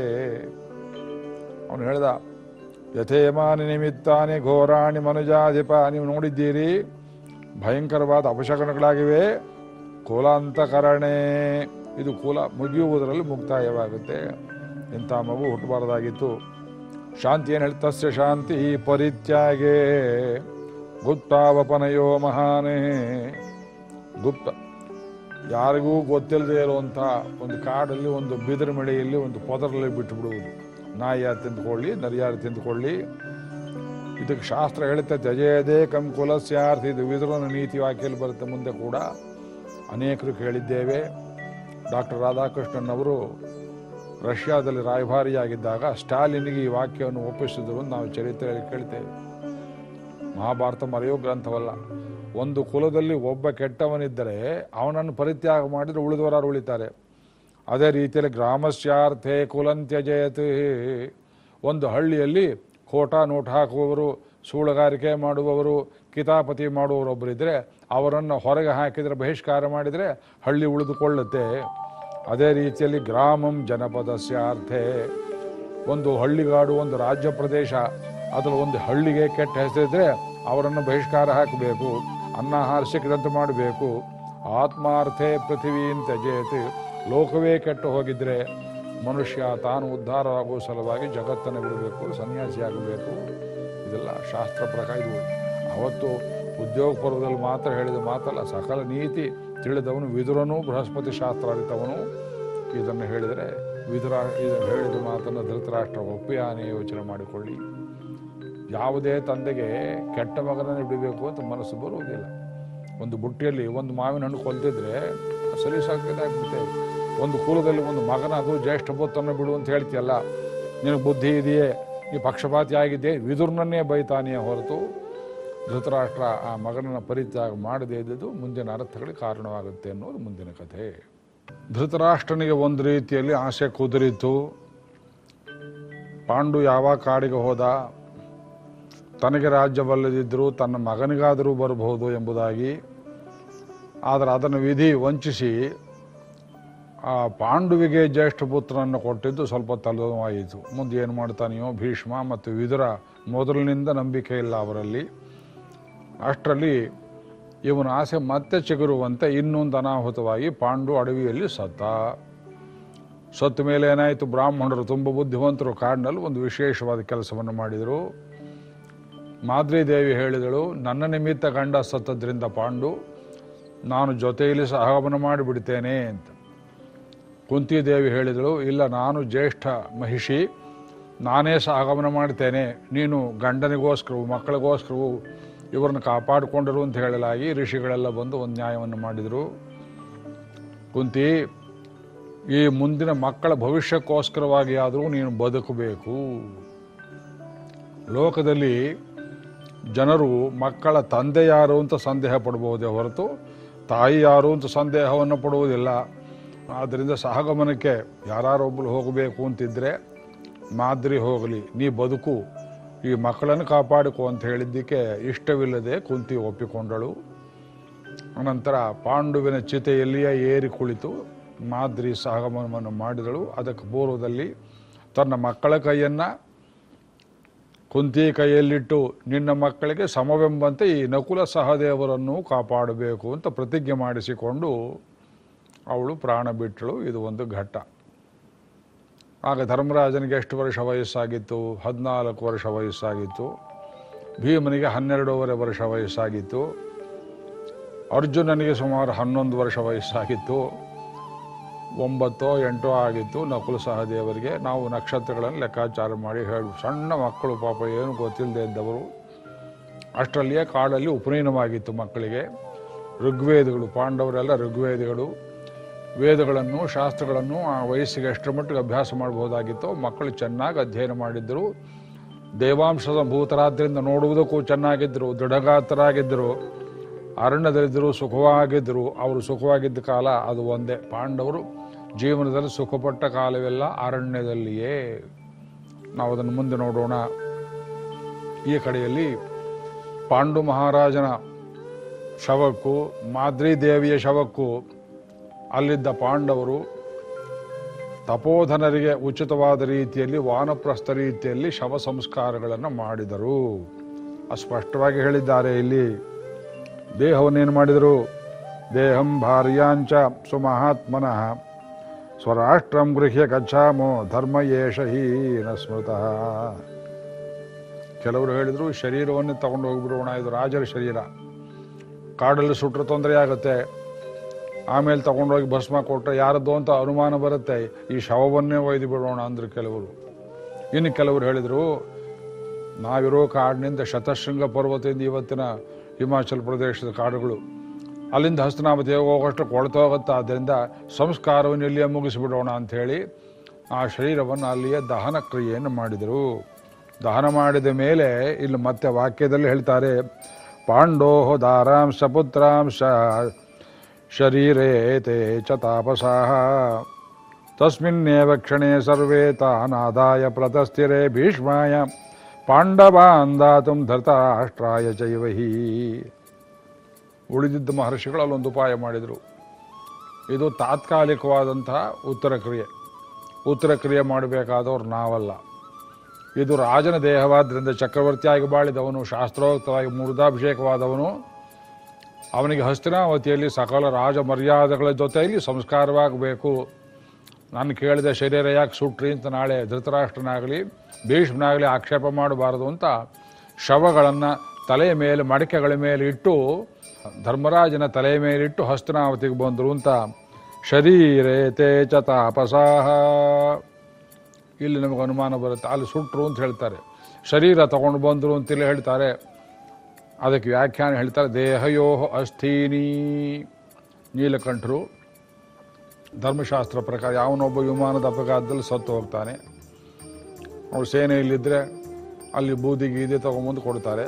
Speaker 1: ಅವನು ಹೇಳ್ದ ಯಥೇಮಾನಿ ನಿಮಿತ್ತಾನಿ ಘೋರಾಣಿ ಮನುಜಾಧಿಪ ನೀವು ನೋಡಿದ್ದೀರಿ ಭಯಂಕರವಾದ ಅಪಶಕನಗಳಾಗಿವೆ ಕೋಲಾಂತಕರಣೆ. ಇದು ಕೂಲ ಮುಗಿಯುವುದರಲ್ಲಿ ಮುಕ್ತಾಯವಾಗುತ್ತೆ. ಇಂಥ ಮಗು ಹುಟ್ಟಬಾರದಾಗಿತ್ತು. ಶಾಂತಿ ಏನು ಹೇಳಿ ತಸ್ಯ ಶಾಂತಿ ಪರಿತ್ಯಾಗೆ. ಗುಪ್ತಾವಪನಯೋ ಮಹಾನೇ. ಗುಪ್ತ. ಯಾರಿಗೂ ಗೊತ್ತಿಲ್ಲದೆ ಇರುವಂಥ ಒಂದು ಕಾಡಲ್ಲಿ, ಒಂದು ಬಿದಿರು ಮಳೆಯಲ್ಲಿ ಒಂದು ಪೊದರಲ್ಲಿ ಬಿಟ್ಟು ನಾಯಿಯಾರು ತಿಂದ್ಕೊಳ್ಳಿ ಯಾರು ತಿಂದುಕೊಳ್ಳಿ, ನರಿಯಾರು ತಿಂದುಕೊಳ್ಳಿ. ಇದಕ್ಕೆ ಶಾಸ್ತ್ರ ಹೇಳುತ್ತೆ ತ್ಯಜೇದೇ ಕಂ ಕುಲಸ್ಯಾರ್ಥಿ ಇದು ವಿದುರನ ನೀತಿ ವಾಕ್ಯಲ್ಲಿ ಬರುತ್ತೆ. ಮುಂದೆ ಕೂಡ ಅನೇಕರು ಕೇಳಿದ್ದೇವೆ. ಡಾಕ್ಟರ್ ರಾಧಾಕೃಷ್ಣನ್ ಅವರು ರಷ್ಯಾದಲ್ಲಿ ರಾಯಭಾರಿಯಾಗಿದ್ದಾಗ ಸ್ಟಾಲಿನ್ಗೆ ಈ ವಾಕ್ಯವನ್ನು ಒಪ್ಪಿಸಿದ್ರು ನಾವು ಚರಿತ್ರೆಯಲ್ಲಿ ಕೇಳ್ತೇವೆ. ಮಹಾಭಾರತ ಮರೆಯೋ ಗ್ರಂಥವಲ್ಲ. ಒಂದು ಕುಲದಲ್ಲಿ ಒಬ್ಬ ಕೆಟ್ಟವನಿದ್ದರೆ ಅವನನ್ನು ಪರಿತ್ಯಾಗ ಮಾಡಿದರೆ ಉಳಿದವರಾರು ಉಳಿತಾರೆ. ಅದೇ ರೀತಿಯಲ್ಲಿ ಗ್ರಾಮಸ್ಯಾರ್ಥೆ ಕುಲಂತ್ಯಜಯತೆ. ಒಂದು ಹಳ್ಳಿಯಲ್ಲಿ ಖೋಟ ನೋಟ್ ಹಾಕುವವರು, ಸೂಳುಗಾರಿಕೆ ಮಾಡುವವರು, ಕಿತಾಪತಿ ಮಾಡುವವರೊಬ್ಬರಿದ್ದರೆ ಅವರನ್ನು ಹೊರಗೆ ಹಾಕಿದರೆ ಬಹಿಷ್ಕಾರ ಮಾಡಿದರೆ ಹಳ್ಳಿ ಉಳಿದುಕೊಳ್ಳುತ್ತೆ. ಅದೇ ರೀತಿಯಲ್ಲಿ ಗ್ರಾಮಂ ಜನಪದಸ್ಯಾರ್ಥೆ ಒಂದು ಹಳ್ಳಿಗಾಡು, ಒಂದು ರಾಜ್ಯ ಪ್ರದೇಶ ಅದರ ಒಂದು ಹಳ್ಳಿಗೆ ಕೆಟ್ಟ ಹೆಸರಿದ್ರೆ ಅವರನ್ನು ಬಹಿಷ್ಕಾರ ಹಾಕಬೇಕು, ಅನ್ನ ಸಿಕ್ಕದಂತೆ ಮಾಡಬೇಕು. ಆತ್ಮಾರ್ಥೆ ಪೃಥ್ವೀನ್ ತ್ಯಜೇತ್. ಲೋಕವೇ ಕೆಟ್ಟು ಹೋಗಿದ್ರೆ ಮನುಷ್ಯ ತಾನು ಉದ್ಧಾರವಾಗುವ ಸಲುವಾಗಿ ಜಗತ್ತನ್ನು ಬಿಡಬೇಕು ಸನ್ಯಾಸಿಯಾಗಬೇಕು ಇದೆಲ್ಲ ಶಾಸ್ತ್ರ ಪ್ರಕಾರ ಇದು. ಅವತ್ತು ಉದ್ಯೋಗ ಪರ್ವದಲ್ಲಿ ಮಾತ್ರ ಹೇಳಿದ ಮಾತಲ್ಲ, ಸಕಲ ನೀತಿ ತಿಳಿದವನು ವಿದುರನು, ಬೃಹಸ್ಪತಿ ಶಾಸ್ತ್ರ ಅರಿತವನು. ಇದನ್ನು ಹೇಳಿದರೆ ವಿದುರ ಇದನ್ನು ಹೇಳಿದ ಮಾತನ್ನು ಧೃತರಾಷ್ಟ್ರ ಒಪ್ಪಿಯಾನೆ ಯೋಚನೆ ಮಾಡಿಕೊಳ್ಳಿ. ಯಾವುದೇ ತಂದೆಗೆ ಕೆಟ್ಟ ಮಗನನ್ನು ಬಿಡಬೇಕು ಅಂತ ಮನಸ್ಸು ಬರುವುದಿಲ್ಲ. ಒಂದು ಬುಟ್ಟಿಯಲ್ಲಿ ಒಂದು ಮಾವಿನ ಹಣ್ಣು ಕೊಲ್ತಿದ್ರೆ ಸಲೀಸಾಗ್ಬಿಡುತ್ತೆ ಒಂದು ಕುಲದಲ್ಲಿ ಒಂದು ಮಗನ ಅದು ಜ್ಯೇಷ್ಠ ಬೊತ್ತನ್ನು ಬಿಡು ಅಂತ ಹೇಳ್ತೀಯಲ್ಲ, ನಿನಗೆ ಬುದ್ಧಿ ಇದೆಯೇ? ಈ ಪಕ್ಷಪಾತಿ ಆಗಿದ್ದೆ? ವಿದುರ್ನನ್ನೇ ಬೈತಾನೆಯೇ ಹೊರತು ಧೃತರಾಷ್ಟ್ರ ಆ ಮಗನನ್ನು ಪರಿತ್ಯಾಗ ಮಾಡದೇ ಇದ್ದದ್ದು ಮುಂದಿನ ಅರ್ಥಗಳಿಗೆ ಕಾರಣವಾಗುತ್ತೆ ಅನ್ನೋದು ಮುಂದಿನ ಕಥೆ. ಧೃತರಾಷ್ಟ್ರನಿಗೆ ಒಂದು ರೀತಿಯಲ್ಲಿ ಆಸೆ ಕುದುರಿತು. ಪಾಂಡು ಯಾವ ಕಾಡಿಗೆ ಹೋದ? ತನಗೆ ರಾಜ್ಯವಲ್ಲದಿದ್ದರೂ ತನ್ನ ಮಗನಿಗಾದರೂ ಬರಬಹುದು ಎಂಬುದಾಗಿ. ಆದರೆ ಅದನ್ನು ವಿಧಿ ವಂಚಿಸಿ ಆ ಪಾಂಡುವಿಗೆ ಜ್ಯೇಷ್ಠ ಪುತ್ರನನ್ನು ಕೊಟ್ಟಿದ್ದು ಸ್ವಲ್ಪ ತಲೆನೋವಾಯಿತು. ಮುಂದೆ ಏನು ಮಾಡ್ತಾನೆಯೋ ಭೀಷ್ಮ ಮತ್ತು ವಿದುರ ಮೊದಲಿನಿಂದ ನಂಬಿಕೆ ಇಲ್ಲ ಅವರಲ್ಲಿ. ಅಷ್ಟರಲ್ಲಿ ಇವನ ಆಸೆ ಮತ್ತೆ ಚಿಗುರುವಂತೆ ಇನ್ನೊಂದು ಅನಾಹುತವಾಗಿ ಪಾಂಡು ಅಡವಿಯಲ್ಲಿ ಸತ್ತ. ಸತ್ತ ಮೇಲೆ ಏನಾಯಿತು? ಬ್ರಾಹ್ಮಣರು ತುಂಬ ಬುದ್ಧಿವಂತರು. ಕಾಡಿನಲ್ಲಿ ಒಂದು ವಿಶೇಷವಾದ ಕೆಲಸವನ್ನು ಮಾಡಿದರು. ಮಾದ್ರಿ ಹೇಳಿದಳು, ನನ್ನ ನಿಮಿತ್ತ ಗಂಡ ಸತ್ತದ್ರಿಂದ ಪಾಂಡು, ನಾನು ಜೊತೆಯಲ್ಲಿ ಸಹಗಮನ ಮಾಡಿಬಿಡ್ತೇನೆ ಅಂತ. ಕುಂತಿದೇವಿ ಹೇಳಿದಳು, ಇಲ್ಲ, ನಾನು ಜ್ಯೇಷ್ಠ ಮಹಿಷಿ, ನಾನೇ ಸಹಗಮನ ಮಾಡ್ತೇನೆ. ನೀನು ಗಂಡನಿಗೋಸ್ಕರವು, ಮಕ್ಕಳಿಗೋಸ್ಕರವು ಇವರನ್ನು ಕಾಪಾಡಿಕೊಂಡರು ಅಂತ ಹೇಳಲಾಗಿ ಋಷಿಗಳೆಲ್ಲ ಬಂದು ಒಂದು ನ್ಯಾಯವನ್ನು ಮಾಡಿದರು. ಕುಂತಿ, ಈ ಮುಂದಿನ ಮಕ್ಕಳ ಭವಿಷ್ಯಕ್ಕೋಸ್ಕರವಾಗಿ ಆದರೂ ನೀನು ಬದುಕಬೇಕು. ಲೋಕದಲ್ಲಿ ಜನರು ಮಕ್ಕಳ ತಂದೆ ಯಾರು ಅಂತ ಸಂದೇಹ ಪಡ್ಬೋದೇ ಹೊರತು ತಾಯಿ ಯಾರು ಅಂತ ಸಂದೇಹವನ್ನು ಪಡುವುದಿಲ್ಲ. ಆದ್ದರಿಂದ ಸಹಗಮನಕ್ಕೆ ಯಾರೊಬ್ಬರು ಹೋಗಬೇಕು ಅಂತಿದ್ರೆ ಮಾದರಿ ಹೋಗಲಿ, ನೀ ಬದುಕು, ಈ ಮಕ್ಕಳನ್ನು ಕಾಪಾಡಿಕೊ ಅಂತ ಹೇಳಿದ್ದಕ್ಕೆ ಇಷ್ಟವಿಲ್ಲದೆ ಕುಂತಿ ಒಪ್ಪಿಕೊಂಡಳು. ಅನಂತರ ಪಾಂಡುವಿನ ಚಿತೆಯಲ್ಲಿಯೇ ಏರಿ ಕುಳಿತು ಮಾದರಿ ಸಹಗಮನವನ್ನು ಮಾಡಿದಳು. ಅದಕ್ಕೆ ಪೂರ್ವದಲ್ಲಿ ತನ್ನ ಮಕ್ಕಳ ಕೈಯನ್ನು ಕುಂತಿ ಕೈಯಲ್ಲಿಟ್ಟು ನಿನ್ನ ಮಕ್ಕಳಿಗೆ ಸಮವೆಂಬಂತೆ ಈ ನಕುಲ ಸಹದೇವರನ್ನು ಕಾಪಾಡಬೇಕು ಅಂತ ಪ್ರತಿಜ್ಞೆ ಮಾಡಿಸಿಕೊಂಡು ಅವಳು ಪ್ರಾಣ ಬಿಟ್ಟಳು, ಇದು ಒಂದು ಘಟ್ಟ. ಆಗ ಧರ್ಮರಾಜನಿಗೆ ಎಷ್ಟು ವರ್ಷ ವಯಸ್ಸಾಗಿತ್ತು? ಹದಿನಾಲ್ಕು ವರ್ಷ ವಯಸ್ಸಾಗಿತ್ತು. ಭೀಮನಿಗೆ ಹನ್ನೆರಡೂವರೆ ವರ್ಷ ವಯಸ್ಸಾಗಿತ್ತು. ಅರ್ಜುನನಿಗೆ ಸುಮಾರು ಹನ್ನೊಂದು ವರ್ಷ ವಯಸ್ಸಾಗಿತ್ತು. ಒಂಬತ್ತೋ ಎಂಟೋ ಆಗಿತ್ತು ನಕುಲ ಸಹದೇವರಿಗೆ. ನಾವು ನಕ್ಷತ್ರಗಳನ್ನು ಲೆಕ್ಕಾಚಾರ ಮಾಡಿ ಹೇಳಿ. ಸಣ್ಣ ಮಕ್ಕಳು ಪಾಪ, ಏನು ಗೊತ್ತಿಲ್ಲದೆ ಇದ್ದವರು. ಅಷ್ಟರಲ್ಲಿಯೇ ಕಾಡಲ್ಲಿ ಉಪನಯನವಾಗಿತ್ತು ಮಕ್ಕಳಿಗೆ. ಋಗ್ವೇದಗಳು, ಪಾಂಡವರೆಲ್ಲ ಋಗ್ವೇದಿಗಳು. ವೇದಗಳನ್ನು, ಶಾಸ್ತ್ರಗಳನ್ನು ಆ ವಯಸ್ಸಿಗೆ ಎಷ್ಟರ ಮಟ್ಟಿಗೆ ಅಭ್ಯಾಸ ಮಾಡಬಹುದಾಗಿತ್ತು ಮಕ್ಕಳು ಚೆನ್ನಾಗಿ ಅಧ್ಯಯನ ಮಾಡಿದ್ದರು ದೇವಾಂಶದ ಭೂತರಾದ್ರಿಂದ ನೋಡುವುದಕ್ಕೂ ಚೆನ್ನಾಗಿದ್ದರು ದೃಢಗಾತರಾಗಿದ್ದರು ಅರಣ್ಯದಲ್ಲಿದ್ದರು ಸುಖವಾಗಿದ್ದರು ಅವರು ಸುಖವಾಗಿದ್ದ ಕಾಲ ಅದು ಒಂದೇ, ಪಾಂಡವರು. ಜೀವನದಲ್ಲಿ ಸುಖಪಟ್ಟ ಕಾಲವೆಲ್ಲ ಅರಣ್ಯದಲ್ಲಿಯೇ. ನಾವು ಅದನ್ನು ಮುಂದೆ ನೋಡೋಣ. ಈ ಕಡೆಯಲ್ಲಿ ಪಾಂಡು ಮಹಾರಾಜನ ಶವಕ್ಕೂ, ಮಾದ್ರಿ ದೇವಿಯ ಶವಕ್ಕೂ ಅಲ್ಲಿದ್ದ ಪಾಂಡವರು ತಪೋಧನರಿಗೆ ಉಚಿತವಾದ ರೀತಿಯಲ್ಲಿ, ವಾನಪ್ರಸ್ಥ ರೀತಿಯಲ್ಲಿ ಶವ ಸಂಸ್ಕಾರಗಳನ್ನು ಮಾಡಿದರು. ಅಸ್ಪಷ್ಟವಾಗಿ ಹೇಳಿದ್ದಾರೆ ಇಲ್ಲಿ. ದೇಹವನ್ನೇನು ಮಾಡಿದರು? ದೇಹಂ ಭಾರ್ಯಾಂಚ ಸುಮಹಾತ್ಮನಃ ಸ್ವರಾಷ್ಟ್ರಂ ಗೃಹ್ಯ ಗಚ್ಚಾಮೋ ಧರ್ಮ ಏಷ ಹೀನ ಸ್ಮೃತಃ. ಕೆಲವರು ಹೇಳಿದರು, ಶರೀರವನ್ನು ತಗೊಂಡು ಹೋಗ್ಬಿಡೋಣ, ಇದು ರಾಜರ ಶರೀರ. ಕಾಡಲ್ಲಿ ಸುಟ್ಟರೆ ತೊಂದರೆ ಆಗುತ್ತೆ. ಆಮೇಲೆ ತಗೊಂಡೋಗಿ ಭಸ್ಮ ಕೊಟ್ಟರೆ ಯಾರದ್ದು ಅಂತ ಅನುಮಾನ ಬರುತ್ತೆ. ಈ ಶವವನ್ನೇ ಒಯ್ದು ಬಿಡೋಣ ಅಂದ್ರು ಕೆಲವರು. ಇನ್ನು ಕೆಲವರು ಹೇಳಿದರು, ನಾವಿರೋ ಕಾಡಿನಿಂದ ಶತಶೃಂಗ ಪರ್ವತದಿಂದ ಇವತ್ತಿನ ಹಿಮಾಚಲ ಪ್ರದೇಶದ ಕಾಡುಗಳು. ಅಲ್ಲಿಂದ ಹಸ್ತನಾಮತೆ ಹೋಗೋಷ್ಟು ಕೊಳ್ತೋಗುತ್ತೆ ಆದ್ದರಿಂದ ಸಂಸ್ಕಾರವನ್ನು ಇಲ್ಲಿಯೇ ಮುಗಿಸಿಬಿಡೋಣ ಅಂಥೇಳಿ ಆ ಶರೀರವನ್ನು ಅಲ್ಲಿಯೇ ದಹನ ಕ್ರಿಯೆಯನ್ನು ಮಾಡಿದರು. ದಹನ ಮಾಡಿದ ಮೇಲೆ ಇಲ್ಲಿ ಮತ್ತೆ ವಾಕ್ಯದಲ್ಲಿ ಹೇಳ್ತಾರೆ, ಪಾಂಡೋಹ ದಾರಾಂಶ ಪುತ್ರಾಂಶ ಶರೀರೇ ತೇ ಚ ತಾಪಸಾಹ ತಸ್ಮಿನ್ನೇವ ಕ್ಷಣೆ ಸರ್ವೇ ತಾನಾದಾಯ ಪ್ರತಸ್ಥಿರೇ ಭೀಷ್ಮಾಯ ಪಾಂಡವಾನ್ ದಾತುಂ ಧೃತರಾಷ್ಟ್ರಾಯ ಚೈವ ಹೀ ಉಳಿದಿದ್ದ ಮಹರ್ಷಿಗಳು ಅಲ್ಲೊಂದು ಉಪಾಯ ಮಾಡಿದರು. ಇದು ತಾತ್ಕಾಲಿಕವಾದಂತಹ ಉತ್ತರ ಕ್ರಿಯೆ. ಉತ್ತರ ಕ್ರಿಯೆ ಮಾಡಬೇಕಾದವ್ರು ನಾವಲ್ಲ. ಇದು ರಾಜನ ದೇಹವಾದ್ದರಿಂದ ಚಕ್ರವರ್ತಿಯಾಗಿ ಬಾಳಿದವನು, ಶಾಸ್ತ್ರೋಕ್ತವಾಗಿ ಮೂರ್ಧಾಭಿಷೇಕವಾದವನು ಅವನಿಗೆ ಹಸ್ತಿನಾವತಿಯಲ್ಲಿ ಸಕಲ ರಾಜ ಮರ್ಯಾದೆಗಳ ಜೊತೆಯಲ್ಲಿ ಸಂಸ್ಕಾರವಾಗಬೇಕು. ನಾನು ಕೇಳಿದೆ, ಶರೀರ ಯಾಕೆ ಸುಟ್ರಿ ಅಂತ ನಾಳೆ ಧೃತರಾಷ್ಟ್ರನಾಗಲಿ, ಭೀಷ್ಮನಾಗಲಿ ಆಕ್ಷೇಪ ಮಾಡಬಾರದು ಅಂತ ಶವಗಳನ್ನು ತಲೆಯ ಮೇಲೆ, ಮಡಿಕೆಗಳ ಮೇಲೆ ಇಟ್ಟು, ಧರ್ಮರಾಜನ ತಲೆಯ ಮೇಲಿಟ್ಟು ಹಸ್ತನಾವತಿಗೆ ಬಂದರು ಅಂತ ಶರೀರೇ ತೇ ಚ ತಾಪಸಾಹ. ಇಲ್ಲಿ ನಮಗೆ ಅನುಮಾನ ಬರುತ್ತೆ, ಅಲ್ಲಿ ಸುಟ್ರು ಅಂತ ಹೇಳ್ತಾರೆ. ಶರೀರ ತಗೊಂಡು ಬಂದರು ಅಂತಿಲ್ಲ ಹೇಳ್ತಾರೆ. ಅದಕ್ಕೆ ವ್ಯಾಖ್ಯಾನ ಹೇಳ್ತಾರೆ ದೇಹಯೋ ಅಸ್ಥೀನಿ ನೀಲಕಂಠರು. ಧರ್ಮಶಾಸ್ತ್ರ ಪ್ರಕಾರ ಯಾವನೊಬ್ಬ ವಿಮಾನದ ಅಪಘಾತದಲ್ಲಿ ಸತ್ತು ಹೋಗ್ತಾನೆ. ಅವ್ರು ಸೇನೆಯಲ್ಲಿದ್ದರೆ ಅಲ್ಲಿ ಬೂದಿ ಗೀದಿ ತೊಗೊಂಬಂದು ಕೊಡ್ತಾರೆ.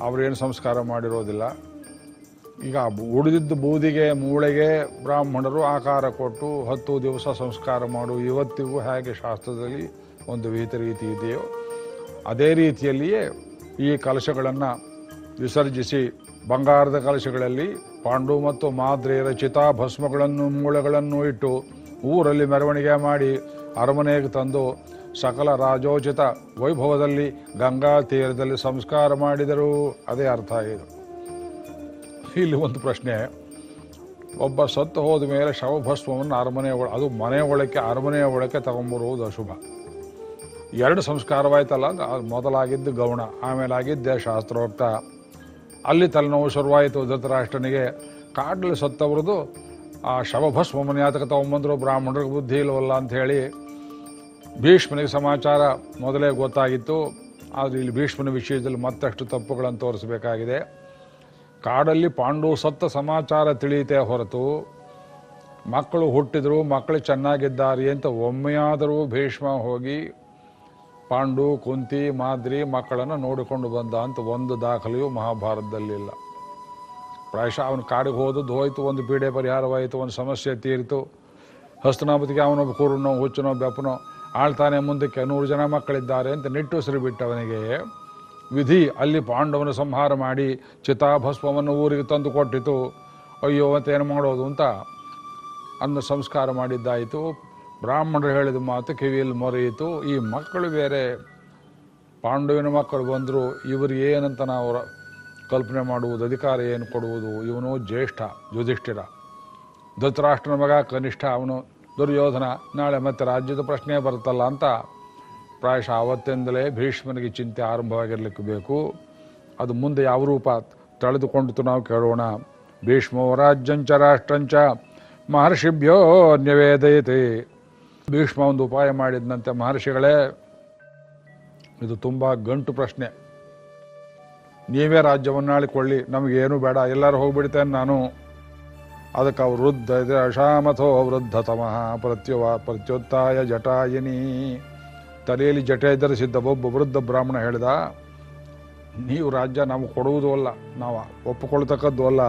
Speaker 1: ಅವರೇನು ಸಂಸ್ಕಾರ ಮಾಡಿರೋದಿಲ್ಲ. ಈಗ ಉಳಿದಿದ್ದ ಬೂದಿಗೆ, ಮೂಳೆಗೆ ಬ್ರಾಹ್ಮಣರು ಆಕಾರ ಕೊಟ್ಟು ಹತ್ತು ದಿವಸ ಸಂಸ್ಕಾರ ಮಾಡು. ಇವತ್ತಿಗೂ ಹೇಗೆ ಶಾಸ್ತ್ರದಲ್ಲಿ ಒಂದು ವಿಹಿತ ರೀತಿ ಇದೆಯೋ, ಅದೇ ರೀತಿಯಲ್ಲಿಯೇ ಈ ಕಲಶಗಳನ್ನು ವಿಸರ್ಜಿಸಿ ಬಂಗಾರದ ಕಲಶಗಳಲ್ಲಿ ಪಾಂಡು ಮತ್ತು ಮಾದ್ರಿಯರ ಚಿತಾಭಸ್ಮಗಳನ್ನು ಮೂಳೆಗಳನ್ನು ಇಟ್ಟು ಊರಲ್ಲಿ ಮೆರವಣಿಗೆ ಮಾಡಿ ಅರಮನೆಗೆ ತಂದು ಸಕಲ ರಾಜೋಚಿತ ವೈಭವದಲ್ಲಿ ಗಂಗಾ ತೀರದಲ್ಲಿ ಸಂಸ್ಕಾರ ಮಾಡಿದರು. ಅದೇ ಅರ್ಥ ಇದು. ಇಲ್ಲಿ ಒಂದು ಪ್ರಶ್ನೆ. ಒಬ್ಬ ಸತ್ತು ಹೋದ ಮೇಲೆ ಶವಭಸ್ಮವನ್ನು ಅರಮನೆ ಒಳ, ಅದು ಮನೆ ಒಳಕ್ಕೆ, ಅರಮನೆಯ ಒಳಕ್ಕೆ ತಗೊಂಬರುವುದು ಅಶುಭ. ಎರಡು ಸಂಸ್ಕಾರವಾಯ್ತಲ್ಲ ಮೊದಲಾಗಿದ್ದು ಗೌಣ ಆಮೇಲೆ ಆಗಿದ್ದೆ ಶಾಸ್ತ್ರೋಕ್ತ. ಅಲ್ಲಿ ತಲೆನೋವು ಶುರುವಾಯಿತು. ಧೃತರಾಷ್ಟ್ರನಿಗೆ ಕಾಡಲ್ಲಿ ಸತ್ತವ್ರದ್ದು ಆ ಶವಭಸ್ಮ ಮನೆಯಾತಕ ತಗೊಂಬಂದ್ರು. ಬ್ರಾಹ್ಮಣರಿಗೆ ಬುದ್ಧಿ ಇಲ್ಲವಲ್ಲ ಅಂಥೇಳಿ ಭೀಷ್ಮನಿಗೆ ಸಮಾಚಾರ ಮೊದಲೇ ಗೊತ್ತಾಗಿತ್ತು. ಆದರೆ ಇಲ್ಲಿ ಭೀಷ್ಮನ ವಿಷಯದಲ್ಲಿ ಮತ್ತಷ್ಟು ತಪ್ಪುಗಳನ್ನು ತೋರಿಸಬೇಕಾಗಿದೆ. ಕಾಡಲ್ಲಿ ಪಾಂಡು ಸತ್ತ ಸಮಾಚಾರ ತಿಳಿಯುತ್ತೆ ಹೊರತು. ಮಕ್ಕಳು ಹುಟ್ಟಿದ್ರು, ಮಕ್ಕಳು ಚೆನ್ನಾಗಿದ್ದಾರೆ ಅಂತ ಒಮ್ಮೆಯಾದರೂ ಭೀಷ್ಮ ಹೋಗಿ ಪಾಂಡು, ಕುಂತಿ, ಮಾದ್ರಿ ಮಕ್ಕಳನ್ನು ನೋಡಿಕೊಂಡು ಬಂದ ಅಂತ ಒಂದು ದಾಖಲೆಯೂ ಮಹಾಭಾರತದಲ್ಲಿಲ್ಲ ಪ್ರಾಯಶಃ ಅವನು ಕಾಡಿಗೆ ಹೋದದ್ದು ಹೋಯ್ತು, ಒಂದು ಪೀಡೆ ಪರಿಹಾರವಾಯಿತು, ಒಂದು ಸಮಸ್ಯೆ ತೀರಿತು. ಹಸ್ತನಾಪತಿಗೆ ಅವನೊಬ್ಬ ಕೂರನೋ, ಹುಚ್ಚನೋ, ಬೆಪ್ಪನೋ, ಆಳ್ತಾನೆ ಮುಂದಕ್ಕೆ ನೂರು ಜನ ಮಕ್ಕಳಿದ್ದಾರೆ ಅಂತ ನಿಟ್ಟುಸಿರು ಬಿಟ್ಟವನಿಗೆ ವಿಧಿ ಅಲ್ಲಿ ಪಾಂಡವನ ಸಂಹಾರ ಮಾಡಿ ಚಿತಾಭಸ್ಮವನ್ನು ಊರಿಗೆ ತಂದು ಕೊಟ್ಟಿತು. ಅಯ್ಯೋ ಅಂತ ಏನು ಮಾಡೋದು ಅಂತ ಅನ್ನ ಸಂಸ್ಕಾರ ಮಾಡಿದ್ದಾಯಿತು. ಬ್ರಾಹ್ಮಣರು ಹೇಳಿದ ಮಾತು ಕಿವಿಯಲ್ಲಿ ಮೊರೆಯಿತು. ಈ ಮಕ್ಕಳು ಬೇರೆ. ಪಾಂಡವಿನ ಮಕ್ಕಳು ಬಂದರು, ಇವರು ಏನಂತ ನಾವು ಕಲ್ಪನೆ ಮಾಡುವುದು, ಅಧಿಕಾರ ಏನು ಕೊಡುವುದು? ಇವನು ಜ್ಯೇಷ್ಠ, ಯುಧಿಷ್ಠಿರ. ಧೃತರಾಷ್ಟ್ರನ ಮಗ, ಕನಿಷ್ಠ, ಅವನು ದುರ್ಯೋಧನ. ನಾಳೆ ಮತ್ತೆ ರಾಜ್ಯದ ಪ್ರಶ್ನೆ ಬರುತ್ತಲ್ಲ ಅಂತ ಪ್ರಾಯಶಃ ಆವತ್ತಿಂದಲೇ ಭೀಷ್ಮನಿಗೆ ಚಿಂತೆ ಆರಂಭವಾಗಿರಲಿಕ್ಕೆ ಬೇಕು. ಅದು ಮುಂದೆ ಯಾವ ರೂಪ ತಳೆದುಕೊಂಡಿತು ನಾವು ಕೇಳೋಣ. ಭೀಷ್ಮೋ ರಾಜ್ಯಂಚ ರಾಷ್ಟ್ರಂಚ ಮಹರ್ಷಿಭ್ಯೋ ನ್ಯವೇದಯತೆ. ಭೀಷ್ಮ ಒಂದು ಉಪಾಯ ಮಾಡಿದಂತೆ ಮಹರ್ಷಿಗಳೇ. ಇದು ತುಂಬ ಗಂಟು ಪ್ರಶ್ನೆ. ನೀವೇ ರಾಜ್ಯವನ್ನು ಆಳಿಕೊಳ್ಳಿ ನಮಗೇನು ಬೇಡ, ಎಲ್ಲರೂ ಹೋಗಿಬಿಡ್ತೇನೆ ನಾನು. ಅದಕ್ಕೆ ವೃದ್ಧ ಇದೆ ಅಶಾಮಥೋ ವೃದ್ಧತಮಃ, ಪ್ರತ್ಯುವ ಪ್ರತ್ಯುತ್ತಾಯ ಜಟಾಯಿನಿ. ತಲೆಯಲ್ಲಿ ಜಟೆ ಧರಿಸಿದ್ದ ಒಬ್ಬ ವೃದ್ಧ ಬ್ರಾಹ್ಮಣ ಹೇಳಿದ, ನೀವು ರಾಜ್ಯ ನಮಗೆ ಕೊಡುವುದೂ ಅಲ್ಲ, ನಾವು ಒಪ್ಪಿಕೊಳ್ತಕ್ಕದ್ದು ಅಲ್ಲ.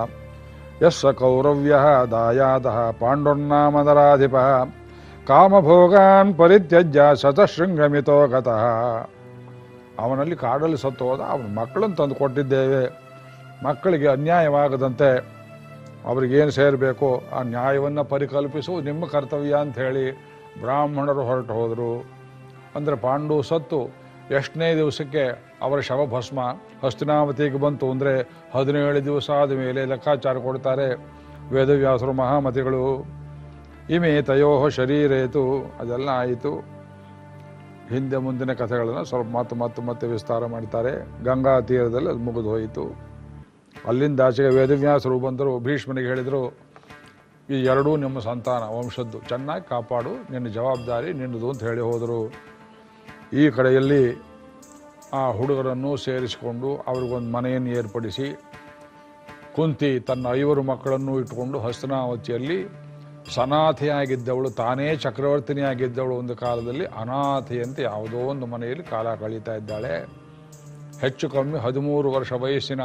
Speaker 1: ಯಸ್ಸ ಕೌರವ್ಯ ದಾಯಾದ ಪಾಂಡುರ್ನಾಮದರಾಧಿಪ ಕಾಮಭೋಗಾನ್ ಪರಿತ್ಯಜ್ಯ ಶತಶೃಂಗಮಿತೋ ಗತಃ. ಅವನಲ್ಲಿ ಕಾಡಲ್ಲಿ ಸತ್ತು ಹೋದ ಅವನ ಮಕ್ಕಳನ್ನು ತಂದು ಕೊಟ್ಟಿದ್ದೇವೆ. ಮಕ್ಕಳಿಗೆ ಅನ್ಯಾಯವಾಗದಂತೆ ಅವ್ರಿಗೇನು ಸೇರಬೇಕು? ಆ ನ್ಯಾಯವನ್ನು ಪರಿಕಲ್ಪಿಸುವುದು ನಿಮ್ಮ ಕರ್ತವ್ಯ ಅಂತ ಹೇಳಿ ಬ್ರಾಹ್ಮಣರು ಹೊರಟು ಹೋದರು. ಅಂದರೆ ಪಾಂಡು ಸತ್ತು ಎಷ್ಟನೇ ದಿವಸಕ್ಕೆ ಅವರ ಶವಭಸ್ಮ ಹಸ್ತಿನಾವತಿಗೆ ಬಂತು ಅಂದರೆ ಹದಿನೇಳು ದಿವಸ ಆದ ಮೇಲೆ ಲೆಕ್ಕಾಚಾರ ಕೊಡ್ತಾರೆ ವೇದವ್ಯಾಸರು ಮಹಾಮತಿಗಳು. ಇಮೆ ತಯೋ ಶರೀರೇತು, ಅದೆಲ್ಲ ಆಯಿತು. ಹಿಂದೆ ಮುಂದಿನ ಕಥೆಗಳನ್ನು ಸ್ವಲ್ಪ ಮತ್ತೆ ಮತ್ತೆ ಮತ್ತೆ ವಿಸ್ತಾರ ಮಾಡ್ತಾರೆ ಗಂಗಾ ತೀರದಲ್ಲಿ ಅದು ಮುಗಿದು ಹೋಯಿತು. ಅಲ್ಲಿಂದ ಆಚೆಗೆ ವೇದವ್ಯಾಸರು ಬಂದರು ಭೀಷ್ಮನಿಗೆ ಹೇಳಿದರು, ಈ ಎರಡೂ ನಿಮ್ಮ ಸಂತಾನ, ವಂಶದ್ದು, ಚೆನ್ನಾಗಿ ಕಾಪಾಡು, ನಿನ್ನ ಜವಾಬ್ದಾರಿ ನಿನ್ನದು ಅಂತ ಹೇಳಿ ಹೋದರು. ಈ ಕಡೆಯಲ್ಲಿ ಆ ಹುಡುಗರನ್ನು ಸೇರಿಸಿಕೊಂಡು ಅವ್ರಿಗೊಂದು ಮನೆಯನ್ನು ಏರ್ಪಡಿಸಿ ಕುಂತಿ ತನ್ನ ಐವರು ಮಕ್ಕಳನ್ನು ಇಟ್ಟುಕೊಂಡು ಹಸ್ತನಾವತಿಯಲ್ಲಿ ಸನಾಥೆಯಾಗಿದ್ದವಳು, ತಾನೇ ಚಕ್ರವರ್ತಿನಿಯಾಗಿದ್ದವಳು ಒಂದು ಕಾಲದಲ್ಲಿ ಅನಾಥೆಯಂತೆ ಯಾವುದೋ ಒಂದು ಮನೆಯಲ್ಲಿ ಕಾಲ ಕಳೀತಾ ಇದ್ದಾಳೆ. ಹೆಚ್ಚು ಕಮ್ಮಿ ಹದಿಮೂರು ವರ್ಷ ವಯಸ್ಸಿನ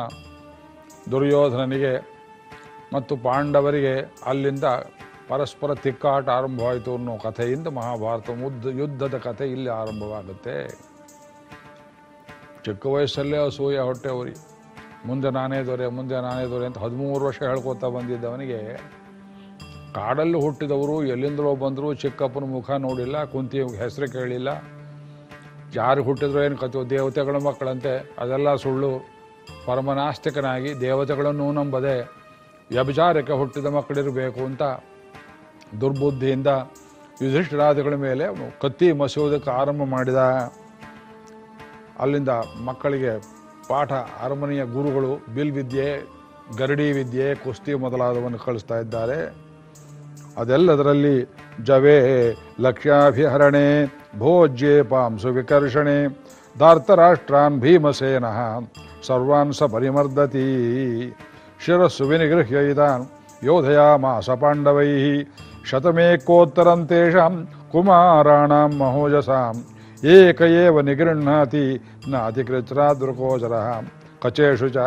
Speaker 1: ದುರ್ಯೋಧನನಿಗೆ ಮತ್ತು ಪಾಂಡವರಿಗೆ ಅಲ್ಲಿಂದ ಪರಸ್ಪರ ತಿಕ್ಕಾಟ ಆರಂಭವಾಯಿತು ಅನ್ನೋ ಕಥೆಯಿಂದ ಮಹಾಭಾರತ ಮುದ್ದ, ಯುದ್ಧದ ಕಥೆ ಇಲ್ಲಿ ಆರಂಭವಾಗುತ್ತೆ. ಚಿಕ್ಕ ವಯಸ್ಸಲ್ಲೇ ಅಸೂಯ ಹೊಟ್ಟೆ ಮುಂದೆ ನಾನೇ ದೊರೆ, ಮುಂದೆ ನಾನೇ ದೊರೆ ಅಂತ ಹದಿಮೂರು ವರ್ಷ ಹೇಳ್ಕೊತಾ ಬಂದಿದ್ದವನಿಗೆ ಕಾಡಲ್ಲಿ ಹುಟ್ಟಿದವರು ಎಲ್ಲಿಂದಲೋ ಬಂದರು ಚಿಕ್ಕಪ್ಪನ ಮುಖ ನೋಡಿಲ್ಲ, ಕುಂತಿ ಹೆಸರು ಕೇಳಿಲ್ಲ. ಯಾರು ಹುಟ್ಟಿದ್ರು ಏನು ಕಥೆ? ದೇವತೆಗಳ ಮಕ್ಕಳಂತೆ. ಅದೆಲ್ಲ ಸುಳ್ಳು. ಪರಮನಾಸ್ತಿಕನಾಗಿ ದೇವತೆಗಳನ್ನು ನಂಬದೆ ವ್ಯಭಿಚಾರಕ್ಕೆ ಹುಟ್ಟಿದ ಮಕ್ಕಳಿರಬೇಕು ಅಂತ ದುರ್ಬುದ್ಧಿಯಿಂದ ಯುಧಿಷ್ಠಿರಾದಿಗಳ ಮೇಲೆ ಕತ್ತಿ ಮಸೂದಕ್ಕೆ ಆರಂಭ ಮಾಡಿದ. ಅಲ್ಲಿಂದ ಮಕ್ಕಳಿಗೆ ಪಾಠ ಅರಮನೆಯ ಗುರುಗಳು ಬಿಲ್ ವಿದ್ಯೆ ಗರಡಿ ವಿದ್ಯೆ, ಕುಸ್ತಿ ಮೊದಲಾದವನ್ನು ಕಳಿಸ್ತಾ ಇದ್ದಾರೆ. ಅದೆಲ್ಲದರಲ್ಲಿ ಜವೇ ಲಕ್ಷ್ಯಾಭಿಹರಣೆ, ಭೋಜ್ಯೆ ಪಾಂಸು ವಿಕರ್ಷಣೆ, ಧಾರ್ತರಾಷ್ಟ್ರಾನ್ ಭೀಮಸೇನ, ಸರ್ವಾನ್ ಸ ಪರಿಮರ್ದತಿ. ಶಿರಸ್ಸು ವಿನಿಗೃಹ್ಯ ಇದಾನ್, ಯೋಧಯಾಮಾಸ ಪಾಂಡವೈ ಶತಮೇಕೋತ್ತರಂತೇಷಾಂ ಕುಮಾರಾಣಾಂ ಮಹೋಜಸಾಂ, ಏಕ ಏವ ನಿಗೃಹ್ಣಾತಿ ನಾತಿಕೃಚ್ರಾದೃಕೋಚರಃ ಕಚೇಷು ಚ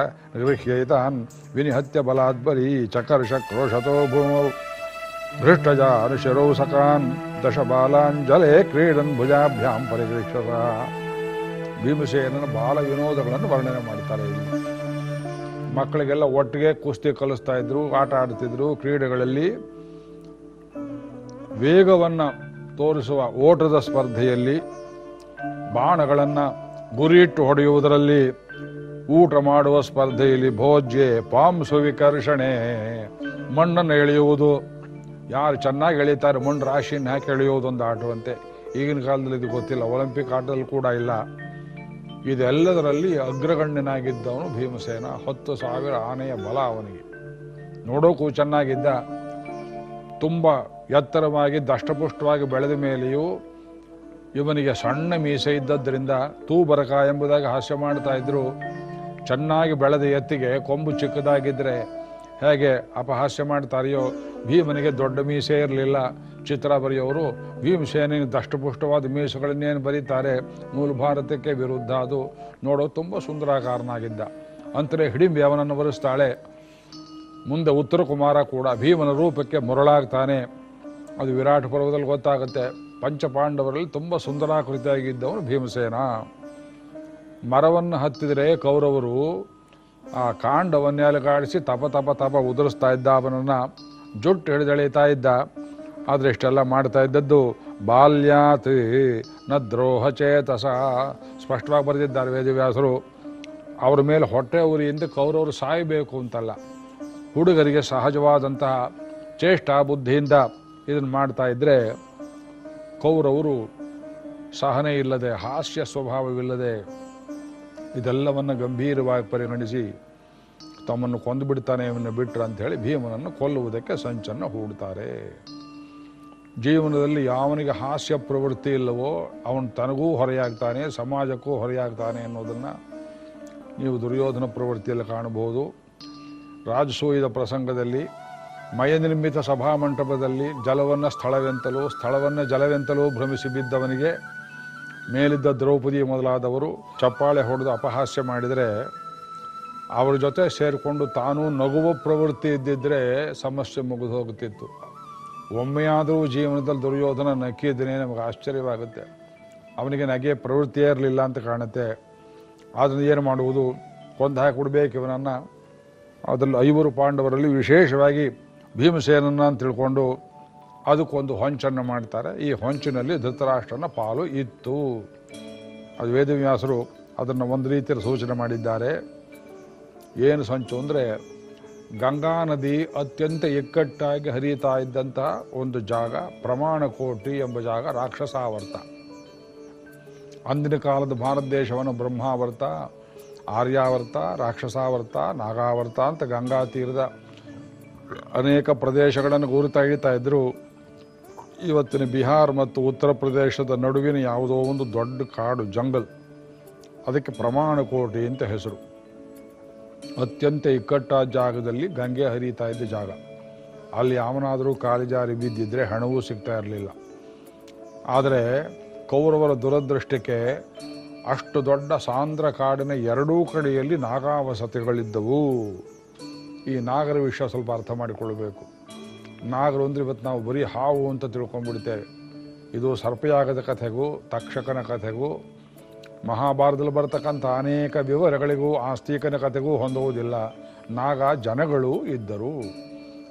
Speaker 1: ಗೃಹ್ಯೈತಾನ್ ವಿನಿಹತ್ಯ ಬಲಾದ್ಬಲಿ ಚಕರ್ಷ ಕ್ರೋಶತೋ ಭೂಮೌ. ಸಕಾನ್ ದಶಬಾಲಾನ್ ಜಲೆ ಕ್ರೀಡನ್ ಭುಜಾಭ್ಯಾಂ ಪರಿಗೃಕ್ಷತ ಭೀಮಸೇನನ ಬಾಲ ವಿನೋದಗಳನ್ನು ವರ್ಣನೆ ಮಾಡ್ತಾರೆ ಇಲ್ಲಿ. ಮಕ್ಕಳಿಗೆಲ್ಲ ಒಟ್ಟಿಗೆ ಕುಸ್ತಿ ಕಲಿಸ್ತಾ ಇದ್ರು, ಆಟ ಆಡ್ತಿದ್ರು, ಕ್ರೀಡೆಗಳಲ್ಲಿ ವೇಗವನ್ನು ತೋರಿಸುವ ಓಟದ ಸ್ಪರ್ಧೆಯಲ್ಲಿ ಬಾಣಗಳನ್ನು ಗುರಿಯಿಟ್ಟು ಹೊಡೆಯುವುದರಲ್ಲಿ ಊಟ ಮಾಡುವ ಸ್ಪರ್ಧೆಯಲ್ಲಿ ಭೋಜ್ಯೆ ಪಾಂಸು ವಿಕರ್ಷಣೆ ಮಣ್ಣನ್ನು ಎಳೆಯುವುದು ಯಾರು ಚೆನ್ನಾಗಿ ಎಳಿತಾರೆ ಮಣ್ಣು ರಾಶಿನ ಹಾಕಿ ಎಳೆಯೋದೊಂದು ಆಟವಂತೆ? ಈಗಿನ ಕಾಲದಲ್ಲಿ ಇದು ಗೊತ್ತಿಲ್ಲ. ಒಲಿಂಪಿಕ್ ಆಟದಲ್ಲಿ ಕೂಡ ಇಲ್ಲ. ಇದೆಲ್ಲದರಲ್ಲಿ ಅಗ್ರಗಣ್ಯನಾಗಿದ್ದವನು ಭೀಮಸೇನ. ಹತ್ತು ಸಾವಿರ ಆನೆಯ ಬಲ ಅವನಿಗೆ. ನೋಡೋಕ್ಕೂ ಚೆನ್ನಾಗಿದ್ದ. ತುಂಬ ಎತ್ತರವಾಗಿ, ದಷ್ಟಪುಷ್ಟವಾಗಿ ಬೆಳೆದ ಮೇಲೆಯೂ ಇವನಿಗೆ ಸಣ್ಣ ಮೀಸೆ ಇದ್ದದ್ದರಿಂದ ತೂಬರಕ ಎಂಬುದಾಗಿ ಹಾಸ್ಯ ಮಾಡ್ತಾ ಇದ್ರು. ಚೆನ್ನಾಗಿ ಬೆಳೆದ ಎತ್ತಿಗೆ ಕೊಂಬು ಚಿಕ್ಕದಾಗಿದ್ದರೆ ಹೇಗೆ ಅಪಹಾಸ್ಯ ಮಾಡ್ತಾರೆಯೋ, ಭೀಮನಿಗೆ ದೊಡ್ಡ ಮೀಸೆ ಇರಲಿಲ್ಲ. ಚಿತ್ರ ಬರೆಯೋರು ಭೀಮಸೇನಿಗೆ ದಷ್ಟಪುಷ್ಟವಾದ ಮೀಸೆಗಳನ್ನೇನು ಬರೀತಾರೆ? ಮೂಲ ಭಾರತಕ್ಕೆ ವಿರುದ್ಧ ಅದು. ನೋಡೋ, ತುಂಬ ಸುಂದರಾಕಾರನಾಗಿದ್ದ. ಅಂತಲೇ ಹಿಡಿಂಬಿ ಅವನನ್ನು ಬರೆಸ್ತಾಳೆ ಮುಂದೆ ಉತ್ತರ ಕುಮಾರ ಕೂಡ ಭೀಮನ ರೂಪಕ್ಕೆ ಮರಳಾಗ್ತಾನೆ. ಅದು ವಿರಾಟ ಪರ್ವದಲ್ಲಿ ಗೊತ್ತಾಗುತ್ತೆ. ಪಂಚಪಾಂಡವರಲ್ಲಿ ತುಂಬ ಸುಂದರಾಕೃತಿಯಾಗಿದ್ದವನು ಭೀಮಸೇನ. ಮರವನ್ನು ಹತ್ತಿದರೆ ಕೌರವರು ಆ ಕಾಂಡವನ್ನೇ ಕಾಡಿಸಿ ತಪ ತಪ ತಪ ಉದುರಿಸ್ತಾ ಇದ್ದ ಅವನನ್ನು ಜುಟ್ಟು ಹಿಡಿದೆಳೀತಾ ಇದ್ದ. ಆದರೆ ಇಷ್ಟೆಲ್ಲ ಮಾಡ್ತಾ ಇದ್ದದ್ದು ಬಾಲ್ಯಾತಿ ನ ದ್ರೋಹ ಚೇತಸ. ಸ್ಪಷ್ಟವಾಗಿ ಬರೆದಿದ್ದಾರೆ ವೇದವ್ಯಾಸರು. ಅವ್ರ ಮೇಲೆ ಹೊಟ್ಟೆ ಉರಿಯಿಂದ ಕೌರವರು ಸಾಯಬೇಕು ಅಂತಲ್ಲ. ಹುಡುಗರಿಗೆ ಸಹಜವಾದಂತಹ ಚೇಷ್ಟ ಬುದ್ಧಿಯಿಂದ ಇದನ್ನು ಮಾಡ್ತಾ ಇದ್ದರೆ ಕೌರವರು ಸಹನೆ ಇಲ್ಲದೆ, ಹಾಸ್ಯ ಸ್ವಭಾವವಿಲ್ಲದೆ ಇದೆಲ್ಲವನ್ನು ಗಂಭೀರವಾಗಿ ಪರಿಗಣಿಸಿ ತಮ್ಮನ್ನು ಕೊಂದು ಬಿಡ್ತಾನೆ ಇವನ್ನ ಬಿಟ್ರ ಅಂತ ಹೇಳಿ ಭೀಮನನ್ನು ಕೊಲ್ಲುವುದಕ್ಕೆ ಸಂಚನ್ನು ಹೂಡ್ತಾರೆ. ಜೀವನದಲ್ಲಿ ಯಾವನಿಗೆ ಹಾಸ್ಯ ಪ್ರವೃತ್ತಿ ಇಲ್ಲವೋ ಅವನು ತನಗೂ ಹೊರೆಯಾಗ್ತಾನೆ, ಸಮಾಜಕ್ಕೂ ಹೊರೆಯಾಗ್ತಾನೆ ಅನ್ನೋದನ್ನು ನೀವು ದುರ್ಯೋಧನ ಪ್ರವೃತ್ತಿಯಲ್ಲಿ ಕಾಣಬಹುದು. ರಾಜಸೂಯದ ಪ್ರಸಂಗದಲ್ಲಿ, ಮಯನಿರ್ಮಿತ ಸಭಾಮಂಟಪದಲ್ಲಿ ಜಲವನ್ನು ಸ್ಥಳವೆಂತಲೂ, ಸ್ಥಳವನ್ನು ಜಲವೆಂತಲೂ ಭ್ರಮಿಸಿ ಬಿದ್ದವನಿಗೆ ಮೇಲಿದ್ದ ದ್ರೌಪದಿ ಮೊದಲಾದವರು ಚಪ್ಪಾಳೆ ಹೊಡೆದು ಅಪಹಾಸ್ಯ ಮಾಡಿದರೆ ಅವರ ಜೊತೆ ಸೇರಿಕೊಂಡು ತಾನೂ ನಗುವ ಪ್ರವೃತ್ತಿ ಇದ್ದಿದ್ದರೆ ಸಮಸ್ಯೆ ಮುಗಿದು ಹೋಗುತ್ತಿತ್ತು. ಒಮ್ಮೆಯಾದರೂ ಜೀವನದಲ್ಲಿ ದುರ್ಯೋಧನ ನಕ್ಕಿದ್ದೇನೆ ನಮಗೆ ಆಶ್ಚರ್ಯವಾಗುತ್ತೆ. ಅವನಿಗೆ ನಗೆ ಪ್ರವೃತ್ತಿಯೇ ಇರಲಿಲ್ಲ ಅಂತ ಕಾಣುತ್ತೆ. ಅದನ್ನು ಏನು ಮಾಡುವುದು? ಕೊಂದು ಹಾಕಿಬಿಡ್ಬೇಕು ಇವನನ್ನು. ಅದರಲ್ಲಿ ಐವರು ಪಾಂಡವರಲ್ಲಿ ವಿಶೇಷವಾಗಿ ಭೀಮಸೇನನ್ನ ತಿಳ್ಕೊಂಡು ಅದಕ್ಕೊಂದು ಹೊಂಚನ್ನು ಮಾಡ್ತಾರೆ. ಈ ಹೊಂಚಿನಲ್ಲಿ ಧೃತರಾಷ್ಟ್ರನ ಪಾಲು ಇತ್ತು. ಅದು ವೇದವ್ಯಾಸರು ಅದನ್ನು ಒಂದು ರೀತಿಯಲ್ಲಿ ಸೂಚನೆ ಮಾಡಿದ್ದಾರೆ. ಏನು ಸಂಚು ಅಂದರೆ, ಗಂಗಾ ನದಿ ಅತ್ಯಂತ ಇಕ್ಕಟ್ಟಾಗಿ ಹರಿಯುತ್ತಾ ಇದ್ದಂತಹ ಒಂದು ಜಾಗ ಪ್ರಮಾಣಕೋಟಿ ಎಂಬ ಜಾಗ ರಾಕ್ಷಸಾವರ್ತ. ಅಂದಿನ ಕಾಲದ ಭಾರತ ದೇಶವನ್ನು ಬ್ರಹ್ಮಾವರ್ತ, ಆರ್ಯಾವರ್ತ, ರಾಕ್ಷಸಾವರ್ತ, ನಾಗಾವರ್ತ ಅಂತ ಗಂಗಾ ತೀರದ ಅನೇಕ ಪ್ರದೇಶಗಳನ್ನು ಗುರುತಾ ಇದ್ದರು ಇವತ್ತಿನ ಬಿಹಾರ್ ಮತ್ತು ಉತ್ತರ ಪ್ರದೇಶದ ನಡುವಿನ ಯಾವುದೋ ಒಂದು ದೊಡ್ಡ ಕಾಡು, ಜಂಗಲ್. ಅದಕ್ಕೆ ಪ್ರಮಾಣ ಕೋಟಿ ಅಂತ ಹೆಸರು. ಅತ್ಯಂತ ಇಕ್ಕಟ್ಟಾದ ಜಾಗದಲ್ಲಿ ಗಂಗೆ ಹರಿತಾ ಇದ್ದ ಜಾಗ. ಅಲ್ಲಿ ಯಾವನಾದರೂ ಕಾಲಿಜಾರಿ ಬಿದ್ದಿದ್ದರೆ ಹಣವೂ ಸಿಗ್ತಾ ಇರಲಿಲ್ಲ. ಆದರೆ ಕೌರವರ ದುರದೃಷ್ಟಕ್ಕೆ ಅಷ್ಟು ದೊಡ್ಡ ಸಾಂದ್ರ ಕಾಡಿನ ಎರಡೂ ಕಡೆಯಲ್ಲಿ ನಾಗಾವಸತಿಗಳಿದ್ದವು. ಈ ನಾಗರ ವಿಷಯ ಸ್ವಲ್ಪ ಅರ್ಥ ಮಾಡಿಕೊಳ್ಳಬೇಕು ನಾಗರು ಅಂದ್ರೆ ಇವತ್ತು ನಾವು ಬರೀ ಹಾವು ಅಂತ ತಿಳ್ಕೊಂಡ್ಬಿಡ್ತೇವೆ. ಇದು ಸರ್ಪಯಾಗದ ಕಥೆಗೂ, ತಕ್ಷಕನ ಕಥೆಗೂ, ಮಹಾಭಾರತದಲ್ಲಿ ಬರ್ತಕ್ಕಂಥ ಅನೇಕ ವಿವರಗಳಿಗೂ, ಆಸ್ತಿಕನ ಕಥೆಗೂ ಹೊಂದುವುದಿಲ್ಲ. ನಾಗ ಜನಗಳು ಇದ್ದರು.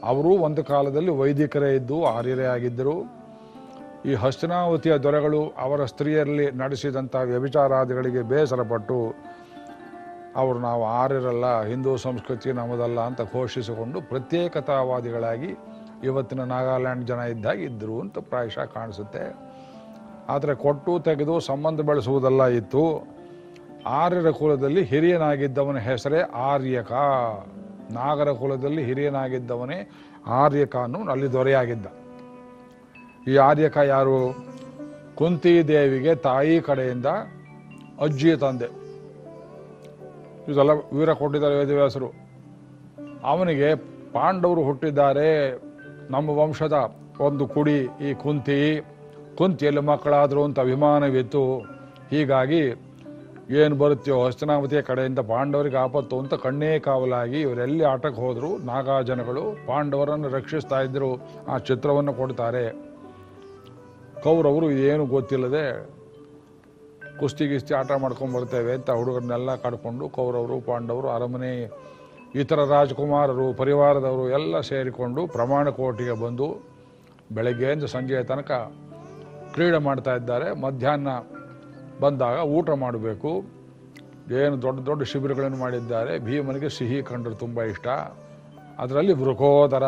Speaker 1: ಅವರು ಒಂದು ಕಾಲದಲ್ಲಿ ವೈದಿಕರೇ ಇದ್ದು, ಆರ್ಯರೇ ಆಗಿದ್ದರು. ಈ ಹಸ್ತಿನಾವತಿಯ ದೊರೆಗಳು ಅವರ ಸ್ತ್ರೀಯರಲ್ಲಿ ನಡೆಸಿದಂಥ ವ್ಯಭಿಚಾರಾದಿಗಳಿಗೆ ಬೇಸರಪಟ್ಟು, ಅವರು ನಾವು ಆರ್ಯರಲ್ಲ, ಹಿಂದೂ ಸಂಸ್ಕೃತಿ ನಮ್ಮದಲ್ಲ ಅಂತ ಘೋಷಿಸಿಕೊಂಡು ಪ್ರತ್ಯೇಕತಾವಾದಿಗಳಾಗಿ ಇವತ್ತಿನ ನಾಗಾಲ್ಯಾಂಡ್ ಜನ ಇದ್ದಾಗ ಇದ್ದರು ಅಂತ ಪ್ರಾಯಶಃ ಕಾಣಿಸುತ್ತೆ. ಆದರೆ ಕೊಟ್ಟು ತೆಗೆದು ಸಂಬಂಧ ಬೆಳೆಸುವುದಲ್ಲ ಇತ್ತು. ಆರ್ಯರ ಕುಲದಲ್ಲಿ ಹಿರಿಯನಾಗಿದ್ದವನ ಹೆಸರೇ ಆರ್ಯಕ. ನಾಗರ ಕುಲದಲ್ಲಿ ಹಿರಿಯನಾಗಿದ್ದವನೇ ಆರ್ಯಕ ಅನ್ನೋ ಅಲ್ಲಿ ದೊರೆಯಾಗಿದ್ದ. ಈ ಆರ್ಯಕ ಯಾರು? ಕುಂತಿ ದೇವಿಗೆ ತಾಯಿ ಕಡೆಯಿಂದ ಅಜ್ಜಿಯ ತಂದೆ. ಇದೆಲ್ಲ ವೀರ ಕೊಟ್ಟಿದ್ದಾರೆ ವೇದವ್ಯಾಸರು. ಅವನಿಗೆ ಪಾಂಡವರು ಹುಟ್ಟಿದ್ದಾರೆ. ನಮ್ಮ ವಂಶದ ಒಂದು ಕುಡಿ ಈ ಕುಂತಿ, ಕುಂತಿಯಲ್ಲಿ ಮಕ್ಕಳಾದರು ಅಂತ ಅಭಿಮಾನವಿತ್ತು. ಹೀಗಾಗಿ ಏನು ಬರುತ್ತೆಯೋ ಹಸ್ತನಾವತಿಯ ಕಡೆಯಿಂದ ಪಾಂಡವರಿಗೆ ಆಪತ್ತು ಅಂತ ಕಣ್ಣೇ ಕಾವಲಾಗಿ ಇವರೆಲ್ಲಿ ಆಟಕ್ಕೆ ಹೋದರು, ನಾಗಾಜನಗಳು ಪಾಂಡವರನ್ನು ರಕ್ಷಿಸ್ತಾ ಇದ್ದರು ಆ ಚಿತ್ರವನ್ನು ಕೊಡ್ತಾರೆ. ಕೌರವರು ಏನು ಗೊತ್ತಿಲ್ಲದೆ ಕುಸ್ತಿ ಗಿಸ್ತಿ ಆಟ ಮಾಡ್ಕೊಂಡು ಬರ್ತೇವೆ ಅಂತ ಹುಡುಗರನ್ನೆಲ್ಲ ಕಡ್ಕೊಂಡು ಕೌರವರು, ಪಾಂಡವರು, ಅರಮನೆ ಇತರ ರಾಜಕುಮಾರರು, ಪರಿವಾರದವರು ಎಲ್ಲ ಸೇರಿಕೊಂಡು ಪ್ರಮಾಣ ಕೋಟಿಗೆ ಬಂದು ಬೆಳಗ್ಗೆಯಿಂದ ಸಂಜೆಯ ತನಕ ಕ್ರೀಡೆ ಮಾಡ್ತಾ ಇದ್ದಾರೆ. ಮಧ್ಯಾಹ್ನ ಬಂದಾಗ ಊಟ ಮಾಡಬೇಕು. ಏನು ದೊಡ್ಡ ದೊಡ್ಡ ಶಿಬಿರಗಳನ್ನು ಮಾಡಿದ್ದಾರೆ. ಭೀಮನಿಗೆ ಸಿಹಿ ಕಂಡ್ರೆ ತುಂಬ ಇಷ್ಟ. ಅದರಲ್ಲಿ ವೃಕೋದರ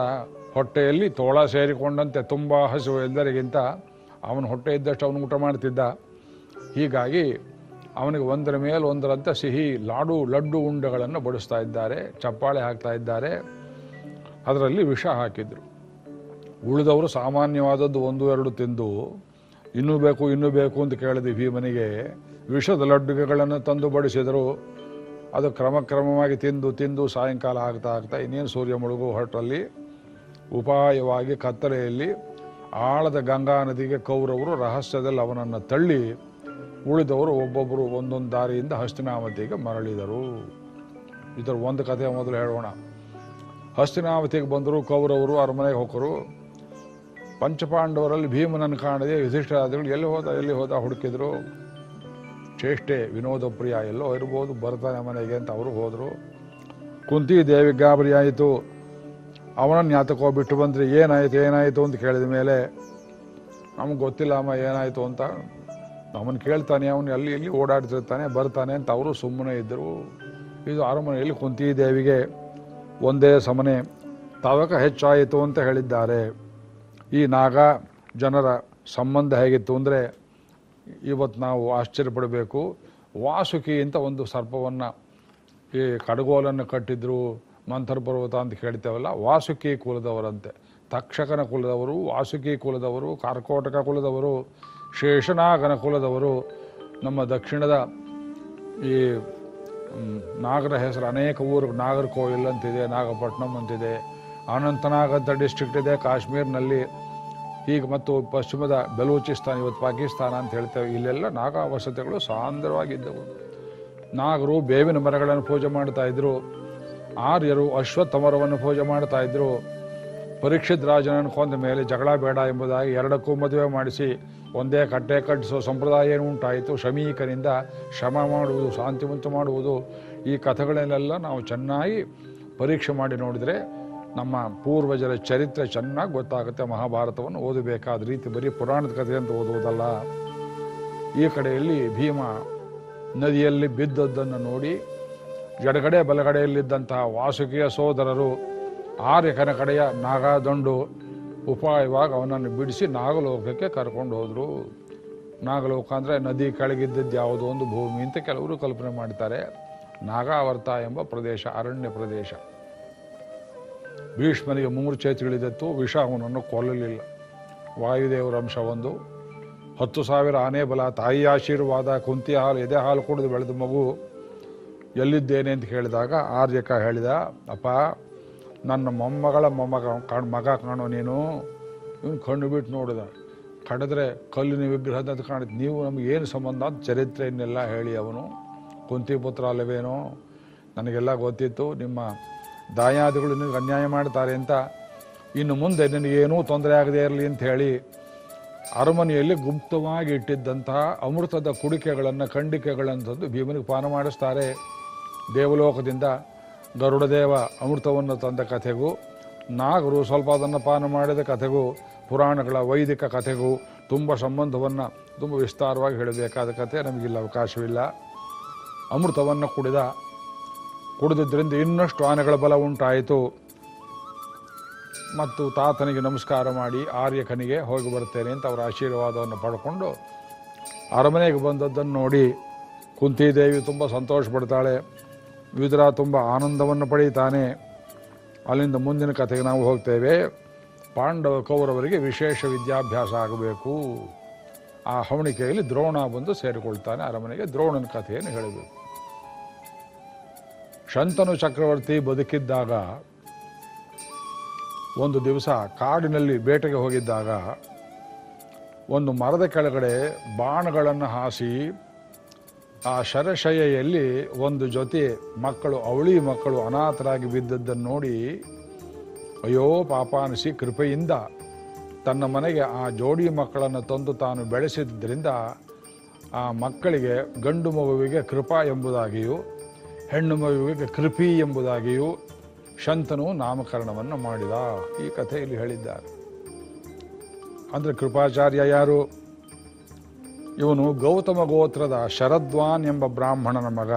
Speaker 1: ಹೊಟ್ಟೆಯಲ್ಲಿ ತೋಳ ಸೇರಿಕೊಂಡಂತೆ ತುಂಬ ಹಸಿವು. ಎಲ್ಲರಿಗಿಂತ ಅವನ ಹೊಟ್ಟೆ ಇದ್ದಷ್ಟು ಅವನು ಊಟ ಮಾಡ್ತಿದ್ದ. ಹೀಗಾಗಿ ಅವನಿಗೆ ಒಂದರ ಮೇಲೆ ಒಂದರಂತೆ ಸಿಹಿ, ಲಾಡು, ಲಡ್ಡು ಉಂಡೆಗಳನ್ನು ಬಡಿಸ್ತಾ ಇದ್ದಾರೆ, ಚಪ್ಪಾಳೆ ಹಾಕ್ತಾ ಇದ್ದಾರೆ. ಅದರಲ್ಲಿ ವಿಷ ಹಾಕಿದರು. ಉಳಿದವರು ಸಾಮಾನ್ಯವಾದದ್ದು ಒಂದು, ಎರಡು ತಿಂದು, ಇನ್ನೂ ಬೇಕು ಇನ್ನೂ ಬೇಕು ಅಂತ ಕೇಳಿದ್ವಿ ಭೀಮನಿಗೆ. ವಿಷದ ಲಡ್ಡುಗೆಗಳನ್ನು ತಂದು ಬಡಿಸಿದರು. ಅದು ಕ್ರಮಕ್ರಮವಾಗಿ ತಿಂದು ತಿಂದು ಸಾಯಂಕಾಲ ಆಗ್ತಾ ಆಗ್ತಾ ಇನ್ನೇನು ಸೂರ್ಯ ಮುಳುಗು ಹೊರಟಲ್ಲಿ ಉಪಾಯವಾಗಿ ಕತ್ತಲೆಯಲ್ಲಿ ಆಳದ ಗಂಗಾ ನದಿಗೆ ಕೌರವರು ರಹಸ್ಯದಲ್ಲಿ ಅವನನ್ನು ತಳ್ಳಿ ಉಳಿದವರು ಒಬ್ಬೊಬ್ಬರು ಒಂದೊಂದು ದಾರಿಯಿಂದ ಹಸ್ತಿನಾವತಿಗೆ ಮರಳಿದರು. ಇದರ ಒಂದು ಕಥೆ ಮೊದಲು ಹೇಳೋಣ. ಹಸ್ತಿನಾವತಿಗೆ ಬಂದರು ಕೌರವರು, ಅರಮನೆಗೆ ಹೋಗರು ಪಂಚಪಾಂಡವರಲ್ಲಿ ಭೀಮನನ್ನು ಕಾಣದೆ ಯುಧಿಷ್ಠರಾದಿಗಳು ಎಲ್ಲಿ ಹೋದ ಎಲ್ಲಿ ಹೋದ ಹುಡುಕಿದ್ರು. ಚೇಷ್ಟೆ ವಿನೋದ ಪ್ರಿಯ ಎಲ್ಲೋ ಇರ್ಬೋದು, ಬರ್ತಾನೆ ಮನೆಗೆ ಅಂತ ಅವರು ಹೋದರು. ಕುಂತಿ ದೇವಿ ಗಾಬರಿ ಆಯಿತು. ಅವನನ್ನು ಯಾತಕೋ ಬಿಟ್ಟು ಬಂದರೆ ಏನಾಯಿತು ಏನಾಯಿತು ಅಂತ ಕೇಳಿದ ಮೇಲೆ, ನಮ್ಗೆ ಗೊತ್ತಿಲ್ಲ ಅಮ್ಮ ಏನಾಯಿತು ಅಂತ ಅವನು ಕೇಳ್ತಾನೆ, ಅವನು ಅಲ್ಲಿ ಇಲ್ಲಿ ಓಡಾಡ್ತಿರ್ತಾನೆ, ಬರ್ತಾನೆ ಅಂತ ಅವರು ಸುಮ್ಮನೆ ಇದ್ದರು. ಇದು ಅರಮನೆಯಲ್ಲಿ ಕುಂತಿ ದೇವಿಗೆ? ಒಂದೇ ಸಮನೆ, ತಾವಕ ಹೆಚ್ಚಾಯಿತು ಅಂತ ಹೇಳಿದ್ದಾರೆ. ಈ ನಾಗ ಜನರ ಸಂಬಂಧ ಹೇಗಿತ್ತು ಅಂದರೆ, ಇವತ್ತು ನಾವು ಆಶ್ಚರ್ಯಪಡಬೇಕು. ವಾಸುಕಿ ಅಂತ ಒಂದು ಸರ್ಪವನ್ನು ಈ ಕಡಗೋಲನ್ನು ಕಟ್ಟಿದ್ರು ಮಂಥರ ಪರ್ವತ ಅಂತ ಕೇಳ್ತೇವಲ್ಲ ವಾಸುಕಿ ಕುಲದವರಂತೆ. ತಕ್ಷಕನ ಕುಲದವರು, ವಾಸುಕಿ ಕುಲದವರು, ಕಾರ್ಕೋಟಕ ಕುಲದವರು ಶೇಷನಾಗನ ಕುಲದವರು ನಮ್ಮ ದಕ್ಷಿಣದ ಈ ನಾಗರ ಹೆಸರು ಅನೇಕ ಊರು ನಾಗರಕೋವಿಲ್ ಅಂತಿದೆ ನಾಗಪಟ್ಟಣಂ ಅಂತಿದೆ, ಅನಂತನಾಗ್ ಅಂತ ಡಿಸ್ಟ್ರಿಕ್ಟ್ ಇದೆ, ಕಾಶ್ಮೀರ್ನಲ್ಲಿ ಈಗ ಮತ್ತು ಪಶ್ಚಿಮದ ಬೆಲೂಚಿಸ್ತಾನ್, ಇವತ್ತು ಪಾಕಿಸ್ತಾನ ಅಂತ ಹೇಳ್ತೇವೆ. ಇಲ್ಲೆಲ್ಲ ನಾಗ ವಸತಿಗಳು ಸಾಂದ್ರವಾಗಿದ್ದವು. ನಾಗರು ಬೇವಿನ ಮರಗಳನ್ನು ಪೂಜೆ ಮಾಡ್ತಾ ಇದ್ರು. ಆರ್ಯರು ಅಶ್ವತ್ಥ ಮರವನ್ನು ಪೂಜೆ ಮಾಡ್ತಾ ಇದ್ರು. ಪರೀಕ್ಷಿತ್ ರಾಜನನ್ನು ಕೊಂದ ಮೇಲೆ ಜಗಳ ಬೇಡ ಎಂಬುದಾಗಿ ಎರಡಕ್ಕೂ ಮದುವೆ ಮಾಡಿಸಿ ಒಂದೇ ಕಟ್ಟೆ ಕಟ್ಟಿಸೋ ಸಂಪ್ರದಾಯ ಏನು ಉಂಟಾಯಿತು? ಶಮೀಕರಿಂದ ಶ್ರಮ ಮಾಡುವುದು, ಶಾಂತಿ ಮಾಡುವುದು, ಈ ಕಥೆಗಳನ್ನೆಲ್ಲ ನಾವು ಚೆನ್ನಾಗಿ ಪರೀಕ್ಷೆ ಮಾಡಿ ನೋಡಿದರೆ ನಮ್ಮ ಪೂರ್ವಜರ ಚರಿತ್ರೆ ಚೆನ್ನಾಗಿ ಗೊತ್ತಾಗುತ್ತೆ. ಮಹಾಭಾರತವನ್ನು ಓದಬೇಕಾದ ರೀತಿ ಬರೀ ಪುರಾಣದ ಕಥೆ ಅಂತ ಓದುವುದಲ್ಲ. ಈ ಕಡೆಯಲ್ಲಿ ಭೀಮ ನದಿಯಲ್ಲಿ ಬಿದ್ದದ್ದನ್ನು ನೋಡಿ ಎಡಗಡೆ ಬಲಗಡೆಯಲ್ಲಿದ್ದಂತಹ ವಾಸುಕಿಯ ಸೋದರರು ಆರ್ಯಕನ ಕಡೆಯ ನಾಗದಂಡು ಉಪಾಯವಾಗಿ ಅವನನ್ನು ಬಿಡಿಸಿ ನಾಗಲೋಕಕ್ಕೆ ಕರ್ಕೊಂಡು ಹೋದರು. ನಾಗಲೋಕ ಅಂದರೆ ನದಿ ಕೆಳಗಿದ್ದದ್ದು ಯಾವುದೋ, ಒಂದು ಭೂಮಿ ಅಂತ ಕೆಲವರು ಕಲ್ಪನೆ ಮಾಡ್ತಾರೆ. ನಾಗಾವರ್ತ ಎಂಬ ಪ್ರದೇಶ, ಅರಣ್ಯ ಪ್ರದೇಶ. ಭೀಷ್ಮನಿಗೆ ಮೂರು ತಿಳಿದತ್ತು ವಿಷ ಅವನನ್ನು ಕೊಲ್ಲಲಿಲ್ಲ. ವಾಯುದೇವರ ಅಂಶ ಒಂದು. ಹತ್ತು ಸಾವಿರ ಆನೆ ಬಲ ತಾಯಿ ಆಶೀರ್ವಾದ ಕುಂತಿ ಹಾಲು, ಎದೆ ಹಾಲು ಕುಡಿದು ಬೆಳೆದ ಮಗು. ಎಲ್ಲಿದ್ದೇನೆ ಅಂತ ಕೇಳಿದಾಗ ಆರ್ಯಕ ಹೇಳಿದ, ಅಪ್ಪ ನನ್ನ ಮೊಮ್ಮಗಳ ಮೊಮ್ಮಗ, ಕಣ್, ಮಗ ಕಾಣೋ ನೀನು. ಇವನು ಕಣ್ಣು ಬಿಟ್ಟು ನೋಡಿದ. ಕಡಿದ್ರೆ ಕಲ್ಲಿನ ವಿಗ್ರಹದ ಕಾಣುತ್ತೆ ನೀವು ನಮ್ಗೆ ಏನು ಸಂಬಂಧ ಅಂತ ಚರಿತ್ರೆಯನ್ನೆಲ್ಲ ಹೇಳಿ ಅವನು. ಕುಂತಿ ಪುತ್ರ ಅಲ್ಲವೇನೋ. ನನಗೆಲ್ಲ ಗೊತ್ತಿತ್ತು. ನಿಮ್ಮ ದಾಯಾದಿಗಳು ನಿನಗೆ ಅನ್ಯಾಯ ಮಾಡ್ತಾರೆ ಅಂತ. ಇನ್ನು ಮುಂದೆ ನಿನಗೇನೂ ತೊಂದರೆ ಆಗದೇ ಇರಲಿ ಅಂತ ಹೇಳಿ ಅರಮನೆಯಲ್ಲಿ ಗುಪ್ತವಾಗಿ ಇಟ್ಟಿದ್ದಂತಹ ಅಮೃತದ ಕುಡಿಕೆಗಳನ್ನು, ಖಂಡಿಕೆಗಳನ್ನು ತಂದು ಭೀಮನಿಗೆ ಪಾನ ಮಾಡಿಸ್ತಾರೆ. ದೇವಲೋಕದಿಂದ ಗರುಡದೇವ ಅಮೃತವನ್ನು ತಂದ ಕಥೆಗೂ, ನಾಗರು ಸ್ವಲ್ಪ ಅದನ್ನು ಪಾನ ಮಾಡಿದ ಕಥೆಗೂ, ಪುರಾಣಗಳ ವೈದಿಕ ಕಥೆಗೂ ತುಂಬ ಸಂಬಂಧವನ್ನು ತುಂಬ ವಿಸ್ತಾರವಾಗಿ ಹೇಳಬೇಕಾದ ಕಥೆ ನಮಗಿಲ್ಲ ಅವಕಾಶವಿಲ್ಲ. ಅಮೃತವನ್ನು ಕುಡಿದ ಕುಡಿದಿದ್ದರಿಂದ ಇನ್ನಷ್ಟು ಆನೆಗಳ ಬಲ ಉಂಟಾಯಿತು. ಮತ್ತು ತಾತನಿಗೆ ನಮಸ್ಕಾರ ಮಾಡಿ ಆರ್ಯಕನಿಗೆ ಹೋಗಿ ಬರ್ತೇನೆ ಅಂತ ಅವರ ಆಶೀರ್ವಾದವನ್ನು ಪಡ್ಕೊಂಡು ಅರಮನೆಗೆ ಬಂದದ್ದನ್ನು ನೋಡಿ ಕುಂತಿದೇವಿ ತುಂಬ ಸಂತೋಷ ಪಡ್ತಾಳೆ ವಿದುರ ತುಂಬ ಆನಂದವನ್ನು ಪಡೀತಾನೆ ಅಲ್ಲಿಂದ ಮುಂದಿನ ಕಥೆಗೆ ನಾವು ಹೋಗ್ತೇವೆ. ಪಾಂಡವ ಕೌರವರಿಗೆ ವಿಶೇಷ ವಿದ್ಯಾಭ್ಯಾಸ ಆಗಬೇಕು. ಆ ಹವಣಿಕೆಯಲ್ಲಿ ದ್ರೋಣ ಬಂದು ಸೇರಿಕೊಳ್ತಾನೆ. ಅರಮನೆಗೆ ದ್ರೋಣನ ಕಥೆಯನ್ನು ಹೇಳಬೇಕು. ಶಂತನು ಚಕ್ರವರ್ತಿ ಬದುಕಿದ್ದಾಗ, ಒಂದು ದಿವಸ ಕಾಡಿನಲ್ಲಿ ಬೇಟೆಗೆ ಹೋಗಿದ್ದಾಗ, ಒಂದು ಮರದ ಕೆಳಗಡೆ ಬಾಣಗಳನ್ನು ಹಾಸಿ ಆ ಶರಶಯ್ಯಲ್ಲಿ ಒಂದು ಜೊತೆ ಮಕ್ಕಳು, ಅವಳಿ ಮಕ್ಕಳು ಅನಾಥರಾಗಿ ಬಿದ್ದದ್ದನ್ನು ನೋಡಿ, ಅಯ್ಯೋ ಪಾಪ ಅನಿಸಿ ಕೃಪೆಯಿಂದ ತನ್ನ ಮನೆಗೆ ಆ ಜೋಡಿ ಮಕ್ಕಳನ್ನು ತಂದು ತಾನು ಬೆಳೆಸಿದ್ದರಿಂದ ಆ ಮಕ್ಕಳಿಗೆ ಗಂಡು ಮಗುವಿಗೆ ಕೃಪಾ ಎಂಬುದಾಗಿಯೂ, ಹೆಣ್ಣು ಮಗುವಿಗೆ ಕೃಪಿ ಎಂಬುದಾಗಿಯೂ ಶಂತನು ನಾಮಕರಣವನ್ನು ಮಾಡಿದ. ಈ ಕಥೆಯಲ್ಲಿ ಹೇಳಿದ್ದಾರೆ. ಅಂದರೆ ಕೃಪಾಚಾರ್ಯ ಯಾರು? ಇವನು ಗೌತಮ ಗೋತ್ರದ ಶರದ್ವಾನ್ ಎಂಬ ಬ್ರಾಹ್ಮಣನ ಮಗ.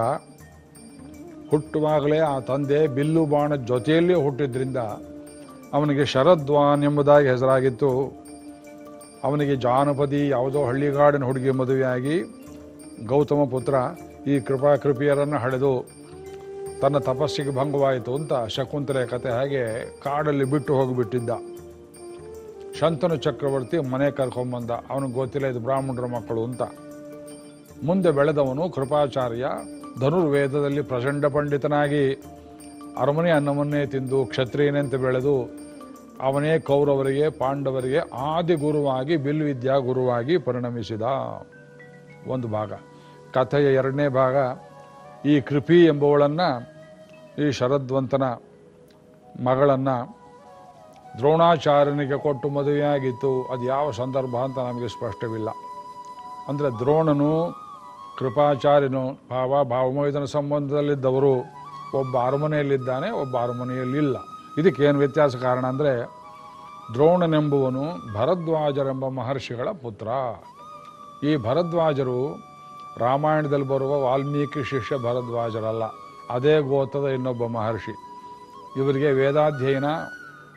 Speaker 1: ಹುಟ್ಟುವಾಗಲೇ ಆ ತಂದೆ ಬಿಲ್ಲು ಬಾಣ ಜೊತೆಯಲ್ಲೇ ಹುಟ್ಟಿದ್ರಿಂದ ಅವನಿಗೆ ಶರದ್ವಾನ್ ಎಂಬುದಾಗಿ ಹೆಸರಾಗಿತ್ತು. ಅವನಿಗೆ ಜಾನಪದಿ ಯಾವುದೋ ಹಳ್ಳಿಗಾಡಿನ ಹುಡುಗಿ ಮದುವೆಯಾಗಿ ಗೌತಮ ಪುತ್ರ ಈ ಕೃಪಾ ಕೃಪಿಯರನ್ನು ತನ್ನ ತಪಸ್ಸಿಗೆ ಭಂಗವಾಯಿತು ಅಂತ ಶಕುಂತಲೆ ಕತೆ ಹಾಗೆ ಕಾಡಲ್ಲಿ ಬಿಟ್ಟು ಹೋಗಿಬಿಟ್ಟಿದ್ದ. ಶಂತನು ಚಕ್ರವರ್ತಿ ಮನೆ ಕರ್ಕೊಂಬಂದ ಅವನಿಗೆ ಗೊತ್ತಿಲ್ಲ ಇದು ಬ್ರಾಹ್ಮಣರ ಮಕ್ಕಳು ಅಂತ. ಮುಂದೆ ಬೆಳೆದವನು ಕೃಪಾಚಾರ್ಯ, ಧನುರ್ವೇದದಲ್ಲಿ ಪ್ರಚಂಡ ಪಂಡಿತನಾಗಿ ಅರಮನೆ ಅನ್ನವನ್ನೇ ತಿಂದು ಕ್ಷತ್ರಿಯನಂತೆ ಬೆಳೆದು ಅವನೇ ಕೌರವರಿಗೆ, ಪಾಂಡವರಿಗೆ ಆದಿ ಗುರುವಾಗಿ, ಬಿಲ್ವಿದ್ಯಾ ಗುರುವಾಗಿ ಪರಿಣಮಿಸಿದ. ಒಂದು ಭಾಗ. ಕಥೆಯ ಎರಡನೇ ಭಾಗ, ಈ ಕೃಪಿ ಎಂಬುವಳನ್ನು ಈ ಶರದ್ವಂತನ ಮಗಳನ್ನು ದ್ರೋಣಾಚಾರ್ಯನಿಗೆ ಕೊಟ್ಟು ಮದುವೆಯಾಗಿತ್ತು. ಅದು ಯಾವ ಸಂದರ್ಭ ಅಂತ ನಮಗೆ ಸ್ಪಷ್ಟವಿಲ್ಲ. ಅಂದರೆ ದ್ರೋಣನು, ಕೃಪಾಚಾರ್ಯನು, ಭಾವ ಭಾವಮೋಹಿತನ ಸಂಬಂಧದಲ್ಲಿದ್ದವರು. ಒಬ್ಬ ಅರಮನೆಯಲ್ಲಿದ್ದಾನೆ, ಒಬ್ಬ ಅರಮನೆಯಲ್ಲಿಲ್ಲ. ಇದಕ್ಕೇನು ವ್ಯತ್ಯಾಸ ಕಾರಣ ಅಂದರೆ, ದ್ರೋಣನೆಂಬುವನು ಭರದ್ವಾಜರೆಂಬ ಮಹರ್ಷಿಗಳ ಪುತ್ರ. ಈ ಭರದ್ವಾಜರು ರಾಮಾಯಣದಲ್ಲಿ ಬರುವ ವಾಲ್ಮೀಕಿ ಶಿಷ್ಯ ಭರದ್ವಾಜರಲ್ಲ. ಅದೇ ಗೋತದ ಇನ್ನೊಬ್ಬ ಮಹರ್ಷಿ. ಇವರಿಗೆ ವೇದಾಧ್ಯಯನ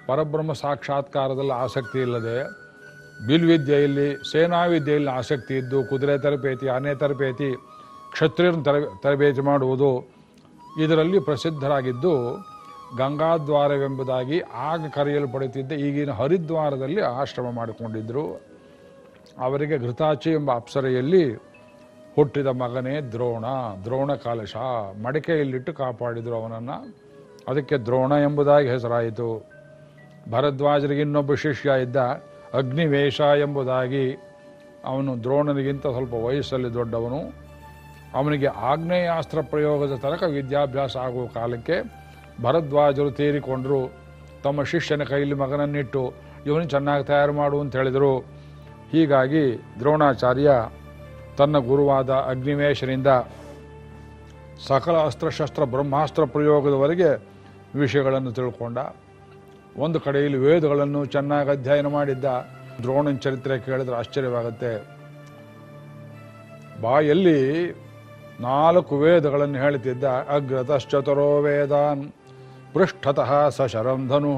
Speaker 1: ಪರಬ್ರಹ್ಮ ಸಾಕ್ಷಾತ್ಕಾರದಲ್ಲಿ ಆಸಕ್ತಿ ಇಲ್ಲದೆ ಬಿಲ್ವಿದ್ಯೆಯಲ್ಲಿ ಸೇನಾ ವಿದ್ಯೆಯಲ್ಲಿ ಆಸಕ್ತಿ ಇದ್ದು ಕುದುರೆ ತರಬೇತಿ, ಆನೆ ತರಬೇತಿ, ಕ್ಷತ್ರಿಯರನ್ನು ತರ ತರಬೇತಿ ಮಾಡುವುದು ಇದರಲ್ಲಿ ಪ್ರಸಿದ್ಧರಾಗಿದ್ದು ಗಂಗಾದ್ವಾರವೆಂಬುದಾಗಿ ಆಗ ಕರೆಯಲ್ಪಡುತ್ತಿದ್ದ ಈಗಿನ ಹರಿದ್ವಾರದಲ್ಲಿ ಆಶ್ರಮ ಮಾಡಿಕೊಂಡಿದ್ದರು ಅವರಿಗೆ ಘೃತಾಚಿ ಎಂಬ ಅಪ್ಸರೆಯಲ್ಲಿ ಹುಟ್ಟಿದ ಮಗನೇ ದ್ರೋಣ ದ್ರೋಣ ಕಾಲಶ. ಮಡಿಕೆಯಲ್ಲಿಟ್ಟು ಕಾಪಾಡಿದರು ಅವನನ್ನು. ಅದಕ್ಕೆ ದ್ರೋಣ ಎಂಬುದಾಗಿ ಹೆಸರಾಯಿತು. ಭರದ್ವಾಜರಿಗೆ ಇನ್ನೊಬ್ಬ ಶಿಷ್ಯ ಇದ್ದ ಅಗ್ನಿವೇಶ ಎಂಬುದಾಗಿ ಅವನು ದ್ರೋಣನಿಗಿಂತ ಸ್ವಲ್ಪ ವಯಸ್ಸಲ್ಲಿ ದೊಡ್ಡವನು. ಅವನಿಗೆ ಆಗ್ನೇಯಾಸ್ತ್ರ ಪ್ರಯೋಗದ ತನಕ ವಿದ್ಯಾಭ್ಯಾಸ ಆಗುವ ಕಾಲಕ್ಕೆ ಭರದ್ವಾಜರು ತೀರಿಕೊಂಡರು. ತಮ್ಮ ಶಿಷ್ಯನ ಕೈಯಲ್ಲಿ ಮಗನನ್ನಿಟ್ಟು, ಇವನು ಚೆನ್ನಾಗಿ ತಯಾರು ಮಾಡು ಅಂತ ಹೇಳಿದರು. ಹೀಗಾಗಿ ದ್ರೋಣಾಚಾರ್ಯ ತನ್ನ ಗುರುವಾದ ಅಗ್ನಿವೇಶನಿಂದ ಸಕಲ ಅಸ್ತ್ರಶಸ್ತ್ರ ಬ್ರಹ್ಮಾಸ್ತ್ರ ಪ್ರಯೋಗದವರೆಗೆ ವಿಷಯಗಳನ್ನು ತಿಳ್ಕೊಂಡ. ಒಂದು ಕಡೆಯಲ್ಲಿ ವೇದಗಳನ್ನು ಚೆನ್ನಾಗಿ ಅಧ್ಯಯನ ಮಾಡಿದ್ದ ದ್ರೋಣನ ಚರಿತ್ರೆ ಕೇಳಿದ್ರೆ ಆಶ್ಚರ್ಯವಾಗುತ್ತೆ. ಬಾಯಲ್ಲಿ ನಾಲ್ಕು ವೇದಗಳನ್ನು ಹೇಳ್ತಿದ್ದ ಅಗ್ರತಶ್ಚತುರೋ ವೇದಾನ್, ಪೃಷ್ಠತಃ ಸ ಶರಂಧನು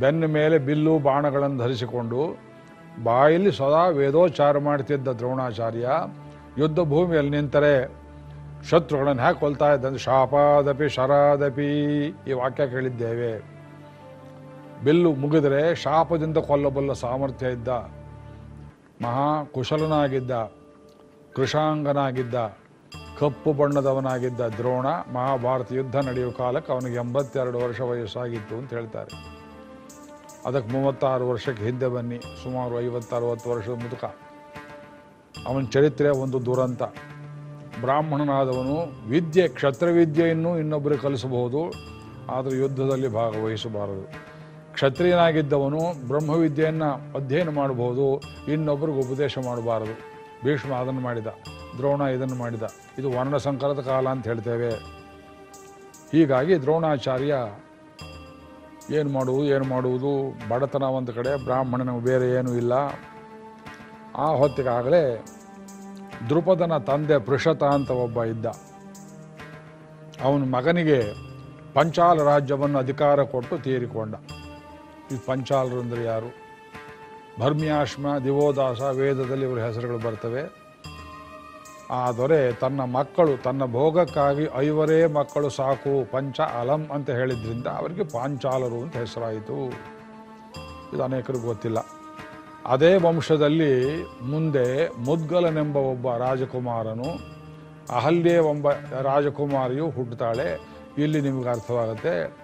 Speaker 1: ಬೆನ್ನ ಮೇಲೆ ಬಿಲ್ಲು ಬಾಣಗಳನ್ನು ಧರಿಸಿಕೊಂಡು ಬಾಯಲ್ಲಿ ಸದಾ ವೇದೋಚ್ಚಾರ ಮಾಡ್ತಿದ್ದ ದ್ರೋಣಾಚಾರ್ಯ ಯುದ್ಧ ಭೂಮಿಯಲ್ಲಿ ನಿಂತರೆ ಶತ್ರುಗಳನ್ನು ಹ್ಯಾಕೆ ಇದ್ದಂತೆ, ಶಾಪಾದಪಿ, ಶರಾದಪಿ ಈ ವಾಕ್ಯ ಕೇಳಿದ್ದೇವೆ. ಬಿಲ್ಲು ಮುಗಿದರೆ ಶಾಪದಿಂದ ಕೊಲ್ಲಬಲ್ಲ ಸಾಮರ್ಥ್ಯ ಇದ್ದ, ಮಹಾ ಕುಶಲನಾಗಿದ್ದ, ಕೃಷಾಂಗನಾಗಿದ್ದ, ಕಪ್ಪು ಬಣ್ಣದವನಾಗಿದ್ದ ದ್ರೋಣ ಮಹಾಭಾರತ ಯುದ್ಧ ನಡೆಯುವ ಕಾಲಕ್ಕೆ ಅವನಿಗೆ ಎಂಬತ್ತೆರಡು ವರ್ಷ ವಯಸ್ಸಾಗಿತ್ತು ಅಂತ ಹೇಳ್ತಾರೆ. ಅದಕ್ಕೆ ಮೂವತ್ತಾರು ವರ್ಷಕ್ಕೆ ಹಿಂದೆ ಬನ್ನಿ, ಸುಮಾರು ಐವತ್ತರವತ್ತು ವರ್ಷದ ಮುದುಕ. ಅವನ ಚರಿತ್ರೆ ಒಂದು ದುರಂತ. ಬ್ರಾಹ್ಮಣನಾದವನು ವಿದ್ಯೆ ಕ್ಷತ್ರವಿದ್ಯೆಯನ್ನು ಇನ್ನೊಬ್ಬರಿಗೆ ಕಲಿಸಬಹುದು, ಆದರೆ ಯುದ್ಧದಲ್ಲಿ ಭಾಗವಹಿಸಬಾರದು. ಕ್ಷತ್ರಿಯನಾಗಿದ್ದವನು ಬ್ರಹ್ಮವಿದ್ಯೆಯನ್ನು ಅಧ್ಯಯನ ಮಾಡಬಹುದು ಇನ್ನೊಬ್ಬರಿಗೆ ಉಪದೇಶ ಮಾಡಬಾರದು. ಭೀಷ್ಮ ಅದನ್ನು ಮಾಡಿದ, ದ್ರೋಣ ಇದನ್ನು ಮಾಡಿದ. ಇದು ವರ್ಣ ವರ್ಣಸಂಕರದ ಕಾಲ ಅಂತ ಹೇಳ್ತೇವೆ. ಹೀಗಾಗಿ ದ್ರೋಣಾಚಾರ್ಯ ಏನು ಮಾಡುವುದು ಏನು ಮಾಡುವುದು? ಬಡತನ ಒಂದು ಕಡೆ, ಬ್ರಾಹ್ಮಣನ ಬೇರೆ ಏನೂ ಇಲ್ಲ. ಆ ಹೊತ್ತಿಗಾಗಲೇ ದೃಪದನ ತಂದೆ ಪೃಷತ ಅಂತ ಒಬ್ಬ ಇದ್ದ. ಅವನ ಮಗನಿಗೆ ಪಂಚಾಲ ರಾಜ್ಯವನ್ನು ಅಧಿಕಾರ ಕೊಟ್ಟು ತೀರಿಕೊಂಡ. ಈ ಪಂಚಾಲರು ಅಂದರೆ ಯಾರು? ಭರ್ಮ್ಯಾಶ್ಮ, ದಿವೋದಾಸ ವೇದದಲ್ಲಿ ಇವರ ಹೆಸರುಗಳು ಬರ್ತವೆ. ಆ ದೊರೆ ತನ್ನ ಮಕ್ಕಳು, ತನ್ನ ಭೋಗಕ್ಕಾಗಿ ಐವರೇ ಮಕ್ಕಳು ಸಾಕು, ಪಂಚ ಅಲಂ ಅಂತ ಹೇಳಿದ್ರಿಂದ ಅವರಿಗೆ ಪಾಂಚಾಲರು ಅಂತ ಹೆಸರಾಯಿತು. ಇದು ಅನೇಕರು ಗೊತ್ತಿಲ್ಲ. ಅದೇ ವಂಶದಲ್ಲಿ ಮುಂದೆ ಮುದ್ಗಲನೆಂಬ ಒಬ್ಬ ರಾಜಕುಮಾರನು, ಅಹಲ್ಯೆ ಎಂಬ ರಾಜಕುಮಾರಿಯು ಹುಟ್ಟುತ್ತಾಳೆ ಇಲ್ಲಿ ನಿಮಗೆ ಅರ್ಥವಾಗುತ್ತೆ.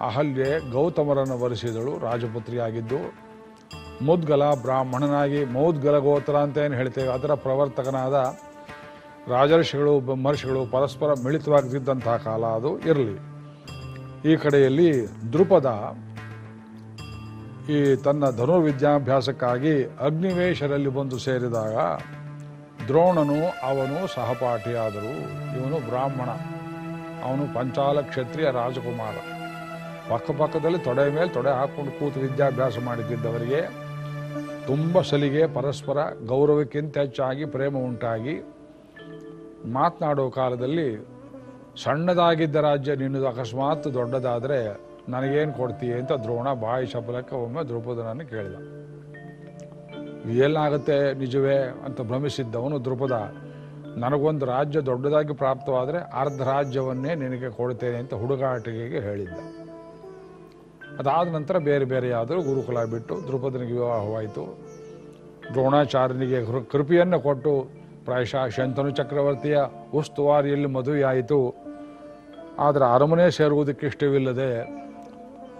Speaker 1: ಅಹಲ್ಯೆ ಗೌತಮರನ್ನು ವರಿಸಿದಳು, ರಾಜಪುತ್ರಿಯಾಗಿದ್ದು, ಮುದ್ಗಲ ಬ್ರಾಹ್ಮಣನಾಗಿ ಮೌದ್ಗಲ ಗೋತ್ರ ಅಂತ ಏನು ಹೇಳ್ತೇವೆ. ಅದರ ಪ್ರವರ್ತಕನಾದ ರಾಜರ್ಷಿಗಳು, ಮಹರ್ಷಿಗಳು ಪರಸ್ಪರ ಮಿಳಿತವಾಗ್ತಿದ್ದಂತಹ ಕಾಲ ಅದು ಇರಲಿ. ಈ ಕಡೆಯಲ್ಲಿ ದೃಪದ ಈ ತನ್ನ ಧನುರ್ವಿದ್ಯಾಭ್ಯಾಸಕ್ಕಾಗಿ ಅಗ್ನಿವೇಶರಲ್ಲಿ ಬಂದು ಸೇರಿದಾಗ ದ್ರೋಣನು ಅವನು ಸಹಪಾಠಿಯಾದರು. ಇವನು ಬ್ರಾಹ್ಮಣ. ಅವನು ಪಂಚಾಲ ಕ್ಷತ್ರಿಯ ರಾಜಕುಮಾರ. ಪಕ್ಕ ಪಕ್ಕದಲ್ಲಿ ತೊಡೆ ಮೇಲೆ ತೊಡೆ ಹಾಕೊಂಡು ಕೂತು ವಿದ್ಯಾಭ್ಯಾಸ ಮಾಡುತ್ತಿದ್ದವರಿಗೆ ತುಂಬ ಸಲಿಗೆ, ಪರಸ್ಪರ ಗೌರವಕ್ಕಿಂತ ಹೆಚ್ಚಾಗಿ ಪ್ರೇಮ ಉಂಟಾಗಿ ಮಾತನಾಡುವ ಕಾಲದಲ್ಲಿ ಸಣ್ಣದಾಗಿದ್ದ ರಾಜ್ಯ ನಿನ್ನದು ಅಕಸ್ಮಾತ್ ದೊಡ್ಡದಾದರೆ ನನಗೇನು ಕೊಡ್ತೀಯ ಅಂತ ದ್ರೋಣ ಬಾಯಿ ಶಬಲಕ್ಕೆ ಒಮ್ಮೆ ದ್ರೌಪದನನ್ನು ಕೇಳಿದ. ಏನಾಗುತ್ತೆ ನಿಜವೇ ಅಂತ ಭ್ರಮಿಸಿದ್ದವನು ದ್ರುಪದ, ನನಗೊಂದು ರಾಜ್ಯ ದೊಡ್ಡದಾಗಿ ಪ್ರಾಪ್ತವಾದರೆ ಅರ್ಧ ರಾಜ್ಯವನ್ನೇ ನಿನಗೆ ಕೊಡ್ತೇನೆ ಅಂತ ಹುಡುಗಾಟಿಕೆಗೆ ಹೇಳಿದ್ದ. ಅದಾದ ನಂತರ ಬೇರೆ ಬೇರೆ ಆದರೂ ಗುರುಕುಲ ಬಿಟ್ಟು ದ್ರುಪದನಿಗೆ ವಿವಾಹವಾಯಿತು. ದ್ರೋಣಾಚಾರ್ಯನಿಗೆ ಕೃಪೆಯನ್ನು ಕೊಟ್ಟು ಪ್ರಾಯಶಃ ಶಂತನು ಚಕ್ರವರ್ತಿಯ ಉಸ್ತುವಾರಿಯಲ್ಲಿ ಮದುವೆಯಾಯಿತು. ಆದರೆ ಅರಮನೆ ಸೇರುವುದಕ್ಕೆ ಇಷ್ಟವಿಲ್ಲದೆ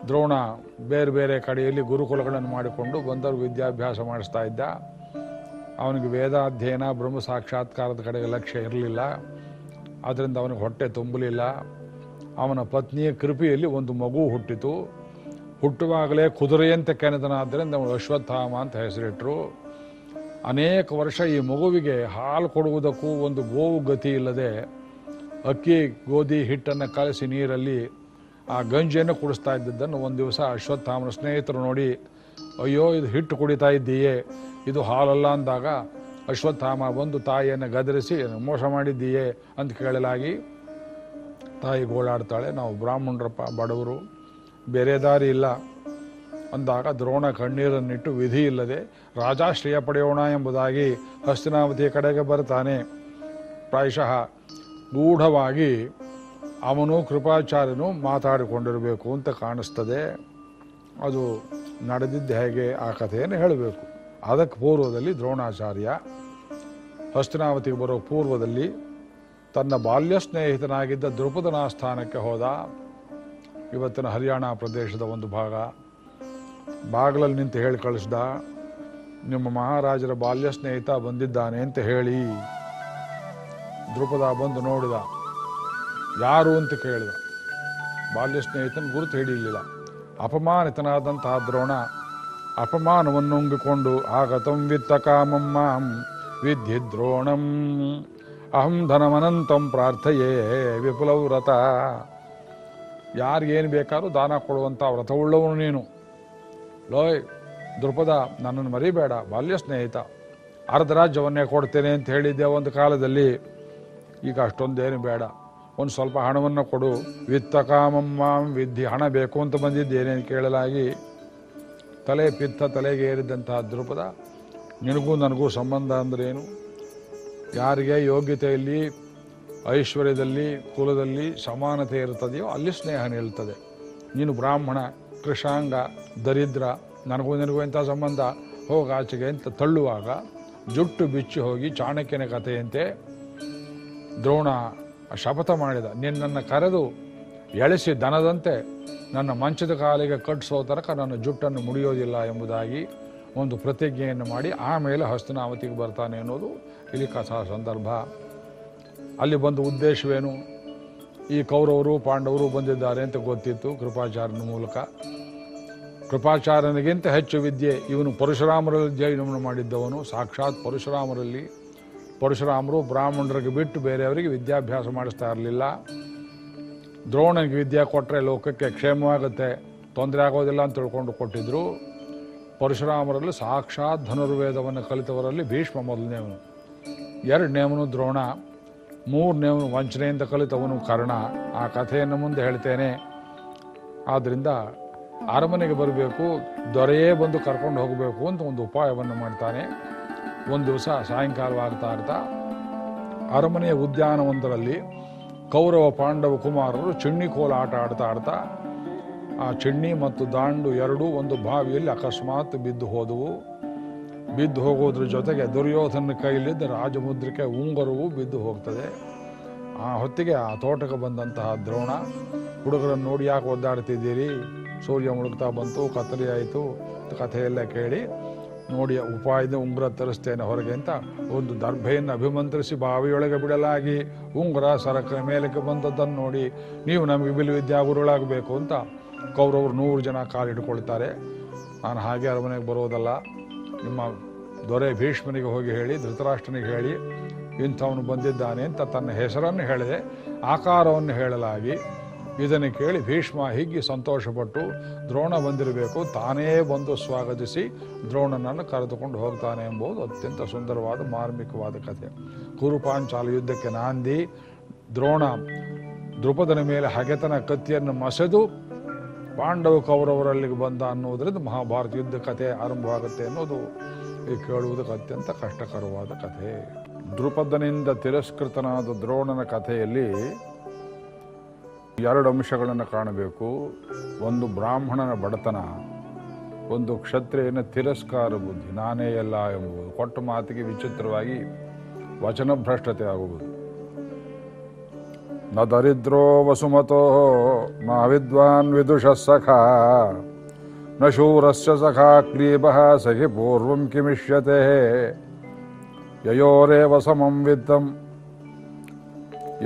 Speaker 1: ದ್ರೋಣ ಬೇರೆ ಬೇರೆ ಕಡೆಯಲ್ಲಿ ಗುರುಕುಲಗಳನ್ನು ಮಾಡಿಕೊಂಡು ಬಂದರು ವಿದ್ಯಾಭ್ಯಾಸ ಮಾಡಿಸ್ತಾ ಇದ್ದ. ಅವನಿಗೆ ವೇದಾಧ್ಯಯನ, ಬ್ರಹ್ಮ ಸಾಕ್ಷಾತ್ಕಾರದ ಕಡೆಗೆ ಲಕ್ಷ್ಯ ಇರಲಿಲ್ಲ. ಅದರಿಂದ ಅವನಿಗೆ ಹೊಟ್ಟೆ ತುಂಬಲಿಲ್ಲ. ಅವನ ಪತ್ನಿಯ ಕೃಪೆಯಲ್ಲಿ ಒಂದು ಮಗು ಹುಟ್ಟಿತು. ಹುಟ್ಟುವಾಗಲೇ ಕುದುರೆಯಂತೆ ಕೆನೆದನಾದ್ದರಿಂದ ಅವನು ಅಶ್ವತ್ಥಾಮ ಅಂತ ಹೆಸರಿಟ್ಟರು ಅನೇಕ ವರ್ಷ ಈ ಮಗುವಿಗೆ ಹಾಲು ಕೊಡುವುದಕ್ಕೂ ಒಂದು ಗೋವು ಗತಿ ಇಲ್ಲದೆ ಅಕ್ಕಿ, ಗೋಧಿ, ಹಿಟ್ಟನ್ನು ಕಲಸಿ ನೀರಲ್ಲಿ ಆ ಗಂಜಿಯನ್ನು ಕುಡಿಸ್ತಾ ಇದ್ದದ್ದನ್ನು ಒಂದು ದಿವಸ ಅಶ್ವತ್ಥಾಮನ ಸ್ನೇಹಿತರು ನೋಡಿ, ಅಯ್ಯೋ, ಇದು ಹಿಟ್ಟು ಕುಡಿತಾ ಇದ್ದೀಯೇ, ಇದು ಹಾಲಲ್ಲ ಅಂದಾಗ ಅಶ್ವತ್ಥಾಮ ಬಂದು ತಾಯಿಯನ್ನು ಗದರಿಸಿ ಮೋಸ ಮಾಡಿದ್ದೀಯೇ? ಅಂತ ಕೇಳಲಾಗಿ ತಾಯಿ ಗೋಳಾಡ್ತಾಳೆ. ನಾವು ಬ್ರಾಹ್ಮಣರಪ್ಪ, ಬಡವರು. ಬೇರೆ ದಾರಿ ಇಲ್ಲ. ಅಂದಾಗ ದ್ರೋಣ ಕಣ್ಣೀರನ್ನಿಟ್ಟು ವಿಧಿ ಇಲ್ಲದೆ ರಾಜಾಶ್ರಯ ಪಡೆಯೋಣ ಎಂಬುದಾಗಿ ಹಸ್ತಿನಾವತಿಯ ಕಡೆಗೆ ಬರ್ತಾನೆ ಪ್ರಾಯಶಃ ಗೂಢವಾಗಿ ಅವನು ಕೃಪಾಚಾರ್ಯನು ಮಾತಾಡಿಕೊಂಡಿರಬೇಕು ಅಂತ ಕಾಣಿಸ್ತದೆ. ಅದು ನಡೆದಿದ್ದು ಹೇಗೆ ಆ ಕಥೆಯನ್ನು ಹೇಳಬೇಕು. ಅದಕ್ಕೆ ಪೂರ್ವದಲ್ಲಿ ದ್ರೋಣಾಚಾರ್ಯ ಹಸ್ತಿನಾವತಿಗೆ ಬರೋ ಪೂರ್ವದಲ್ಲಿ ತನ್ನ ಬಾಲ್ಯ ಸ್ನೇಹಿತನಾಗಿದ್ದ ದ್ರುಪದನ ಸ್ಥಾನಕ್ಕೆ ಹೋದ. ಇವತ್ತಿನ ಹರಿಯಾಣ ಪ್ರದೇಶದ ಒಂದು ಭಾಗ. ಬಾಗಿಲಲ್ಲಿ ನಿಂತು ಹೇಳಿ ಕಳಿಸ್ದ, ನಿಮ್ಮ ಮಹಾರಾಜರ ಬಾಲ್ಯ ಸ್ನೇಹಿತ ಬಂದಿದ್ದಾನೆ ಅಂತ ಹೇಳಿ. ದ್ರುಪದ ಬಂದು ನೋಡಿದ, ಯಾರು ಅಂತ ಕೇಳಿದ, ಬಾಲ್ಯ ಸ್ನೇಹಿತನ ಗುರುತು ಹಿಡಿಯಲಿಲ್ಲ. ಅಪಮಾನಿತನಾದಂತಹ ದ್ರೋಣ ಅಪಮಾನವನ್ನುಂಗಿಕೊಂಡು ಆಗತಂ ವಿತ್ತ ಕಾಮಂ ಮಾಂ ವಿದ್ಯೆ ದ್ರೋಣಂ, ಅಹಂ ಧನಮನಂತಂ ಪ್ರಾರ್ಥಯೇ ವಿಪುಲವ್ ವ್ರತ ಯಾರಿಗೇನು ಬೇಕಾದ್ರೂ ದಾನ ಕೊಡುವಂಥ ವ್ರತವುಳ್ಳವನು ನೀನು. ಲೋಯ್ ದೃಪದ ನನ್ನನ್ನು ಮರಿಬೇಡ, ಬಾಲ್ಯ ಸ್ನೇಹಿತ. ಅರ್ಧ ರಾಜ್ಯವನ್ನೇ ಕೊಡ್ತೇನೆ ಅಂತ ಹೇಳಿದ್ದೆ ಒಂದು ಕಾಲದಲ್ಲಿ. ಈಗ ಅಷ್ಟೊಂದೇನು ಬೇಡ. ಒಂದು ಸ್ವಲ್ಪ ಹಣವನ್ನು ಕೊಡು. ವಿತ್ತ ಕಾಮಮ್ಮ ವಿದ್ಯೆ ಹಣ ಬೇಕು ಅಂತ ಬಂದಿದ್ದೇನೆ ಅಂತ ಕೇಳಲಾಗಿ ತಲೆ ಪಿತ್ತ ತಲೆಗೆ ಏರಿದ್ದಂತಹ ದೃಪದ ನಿನಗೂ ನನಗೂ ಸಂಬಂಧ ಅಂದ್ರೇನು? ಯಾರಿಗೆ ಯೋಗ್ಯತೆಯಲ್ಲಿ ಐಶ್ವರ್ಯದಲ್ಲಿ, ಕುಲದಲ್ಲಿ ಸಮಾನತೆ ಇರ್ತದೆಯೋ ಅಲ್ಲಿ ಸ್ನೇಹ ನಿಲ್ತದೆ. ನೀನು ಬ್ರಾಹ್ಮಣ, ಕೃಷಾಂಗ, ದರಿದ್ರ, ನನಗೂ ನಿನಗೂ ಎಂಥ ಸಂಬಂಧ? ಹೋಗ ಆಚೆಗೆ ಅಂತ ತಳ್ಳುವಾಗ ಜುಟ್ಟು ಬಿಚ್ಚಿ ಹೋಗಿ ಚಾಣಕ್ಯನ ಕಥೆಯಂತೆ ದ್ರೋಣ ಶಪಥ ಮಾಡಿದ. ನಿನ್ನನ್ನು ಕರೆದು ಎಳೆಸಿ ದನದಂತೆ ನನ್ನ ಮಂಚದ ಕಾಲಿಗೆ ಕಟ್ಟಿಸೋ ತನಕ ನನ್ನ ಜುಟ್ಟನ್ನು ಮುಡಿಯೋದಿಲ್ಲ ಎಂಬುದಾಗಿ ಒಂದು ಪ್ರತಿಜ್ಞೆಯನ್ನು ಮಾಡಿ ಆಮೇಲೆ ಹಸ್ತನಾವತಿಗೆ ಬರ್ತಾನೆ ಅನ್ನೋದು ಇಲ್ಲಿ ಕಥಾ ಸಂದರ್ಭ. ಅಲ್ಲಿ ಬಂದ ಉದ್ದೇಶವೇನು? ಈ ಕೌರವರು, ಪಾಂಡವರು ಬಂದಿದ್ದಾರೆ ಅಂತ ಗೊತ್ತಿತ್ತು ಕೃಪಾಚಾರ್ಯನ ಮೂಲಕ. ಕೃಪಾಚಾರ್ಯನಿಗಿಂತ ಹೆಚ್ಚು ವಿದ್ಯೆ ಇವನು ಪರಶುರಾಮರಲ್ಲಿ ಜೈನವನ್ನು ಮಾಡಿದ್ದವನು. ಸಾಕ್ಷಾತ್ ಪರಶುರಾಮರಲ್ಲಿ. ಪರಶುರಾಮರು ಬ್ರಾಹ್ಮಣರಿಗೆ ಬಿಟ್ಟು ಬೇರೆಯವರಿಗೆ ವಿದ್ಯಾಭ್ಯಾಸ ಮಾಡಿಸ್ತಾ ಇರಲಿಲ್ಲ. ದ್ರೋಣನಿಗೆ ವಿದ್ಯೆ ಕೊಟ್ಟರೆ ಲೋಕಕ್ಕೆ ಕ್ಷೇಮವಾಗುತ್ತೆ ತೊಂದರೆ ಆಗೋದಿಲ್ಲ ಅಂತ ತಿಳ್ಕೊಂಡು ಕೊಟ್ಟಿದ್ದರು ಪರಶುರಾಮರಲ್ಲಿ ಸಾಕ್ಷಾತ್ ಧನುರ್ವೇದವನ್ನು ಕಲಿತವರಲ್ಲಿ ಭೀಷ್ಮ ಮೊದಲನೇವನು ಎರಡನೇವನು ದ್ರೋಣ. ಮೂರನೇವನು ವಂಚನೆಯಿಂದ ಕಲಿತವನು ಕರ್ಣ. ಆ ಕಥೆಯನ್ನು ಮುಂದೆ ಹೇಳ್ತೇನೆ. ಆದ್ದರಿಂದ ಅರಮನೆಗೆ ಬರಬೇಕು, ದೊರೆಯೇ ಬಂದು ಕರ್ಕೊಂಡು ಹೋಗಬೇಕು ಅಂತ ಒಂದು ಉಪಾಯವನ್ನು ಮಾಡ್ತಾನೆ. ಒಂದು ದಿವಸ ಸಾಯಂಕಾಲವಾಗ್ತಾ ಇರ್ತಾ, ಅರಮನೆಯ ಉದ್ಯಾನವೊಂದರಲ್ಲಿ ಕೌರವ ಪಾಂಡವ ಕುಮಾರರು ಚಿಣ್ಣಿಕೋಲ ಆಟ ಆಡ್ತಾ ಆಡ್ತಾ, ಆ ಚಿಣ್ಣಿ ಮತ್ತು ದಾಂಡು ಎರಡೂ ಒಂದು ಬಾವಿಯಲ್ಲಿ ಅಕಸ್ಮಾತ್ ಬಿದ್ದು ಹೋದವು. ಬಿದ್ದು ಹೋಗೋದ್ರ ಜೊತೆಗೆ ದುರ್ಯೋಧನ ಕೈಲಿದ್ದ ರಾಜಮುದ್ರಿಕೆ ಉಂಗುರವು ಬಿದ್ದು ಹೋಗ್ತದೆ. ಆ ಹೊತ್ತಿಗೆ ಆ ತೋಟಕ್ಕೆ ಬಂದಂತಹ ದ್ರೋಣ, ಹುಡುಗರನ್ನು ನೋಡಿ ಯಾಕೆ ಒದ್ದಾಡ್ತಿದ್ದೀರಿ? ಸೂರ್ಯ ಮುಳುಗ್ತಾ ಬಂತು ಕತ್ತರಿ ಆಯಿತು, ಕಥೆಯೆಲ್ಲ ಕೇಳಿ ನೋಡಿ ಉಪಾಯದ ಉಂಗುರ ತರಿಸ್ತೇನೆ ಹೊರಗೆ ಅಂತ ಒಂದು ದರ್ಭೆಯನ್ನು ಅಭಿಮಂತ್ರಿಸಿ ಬಾವಿಯೊಳಗೆ ಬಿಡಲಾಗಿ ಉಂಗುರ ಸರಕ ಮೇಲಕ್ಕೆ ಬಂದದ್ದನ್ನು ನೋಡಿ ನೀವು ನಮಗೆ ಬಿಲ್ವಿದ್ಯಾ ಗುರುಳಾಗಬೇಕು ಅಂತ ಕೌರವರು ನೂರು ಜನ ಕಾಲಿಟ್ಕೊಳ್ತಾರೆ ನಾನು ಹಾಗೆ ಅರಮನೆಗೆ ಬರೋದಲ್ಲ. ನಿಮ್ಮ ದೊರೆ ಭೀಷ್ಮನಿಗೆ ಹೋಗಿ ಹೇಳಿ, ಧೃತರಾಷ್ಟ್ರನಿಗೆ ಹೇಳಿ, ಇಂಥವನು ಬಂದಿದ್ದಾನೆ ಅಂತ ತನ್ನ ಹೆಸರನ್ನು ಹೇಳಿದೆ. ಆಕಾರವನ್ನು ಹೇಳಲಾಗಿ. ಇದನ್ನು ಕೇಳಿ ಭೀಷ್ಮ ಹಿಗ್ಗಿ ಸಂತೋಷಪಟ್ಟು, ದ್ರೋಣ ಬಂದಿರಬೇಕು, ತಾನೇ ಬಂದು ಸ್ವಾಗತಿಸಿ, ದ್ರೋಣನನ್ನು ಕರೆದುಕೊಂಡು ಹೋಗ್ತಾನೆ ಎಂಬುದು ಅತ್ಯಂತ ಸುಂದರವಾದ ಮಾರ್ಮಿಕವಾದ ಕಥೆ. ಕುರುಪಾಂಚಾಲ ಯುದ್ಧಕ್ಕೆ ನಾಂದಿ, ದ್ರೋಣ ದೃಪದನ ಮೇಲೆ ಹಗೆತನ ಕತ್ತಿಯನ್ನು ಮಸೆದು ಪಾಂಡವ ಕೌರವರಲ್ಲಿಗೆ ಬಂದ ಅನ್ನೋದರಿಂದ ಮಹಾಭಾರತ ಯುದ್ಧ ಕಥೆ ಆರಂಭವಾಗುತ್ತೆ ಅನ್ನೋದು ಕೇಳುವುದಕ್ಕೆ ಅತ್ಯಂತ ಕಷ್ಟಕರವಾದ ಕಥೆ. ದೃಪದನಿಂದ ತಿರಸ್ಕೃತನಾದ ದ್ರೋಣನ ಕಥೆಯಲ್ಲಿ ಎರಡು ಅಂಶಗಳನ್ನು ಕಾಣಬೇಕು. ಒಂದು ಬ್ರಾಹ್ಮಣನ ಬಡತನ, ಒಂದು ಕ್ಷತ್ರಿಯನ ತಿರಸ್ಕಾರ ಬುದ್ಧಿ, ನಾನೇ ಎಲ್ಲ ಎಂಬುದು. ಕೊಟ್ಟ ಮಾತಿಗೆ ವಿಚಿತ್ರವಾಗಿ ವಚನಭ್ರಷ್ಟತೆ ಆಗುವುದು. ನ ದರಿದ್ರೋ ವಸುಮತೋ ನ ವಿದ್ವಾನ್ ವಿದುಷ ಸಖಾ ನ ಶೂರಸ್ಯ ಸಖಾ ಕ್ರೀಬಃ ಸಖಿ ಪೂರ್ವಂ ಕಿಮಿಷ್ಯತೆ ಯಯೋರೇವ ಸಮಂ ವಿತ್ತಂ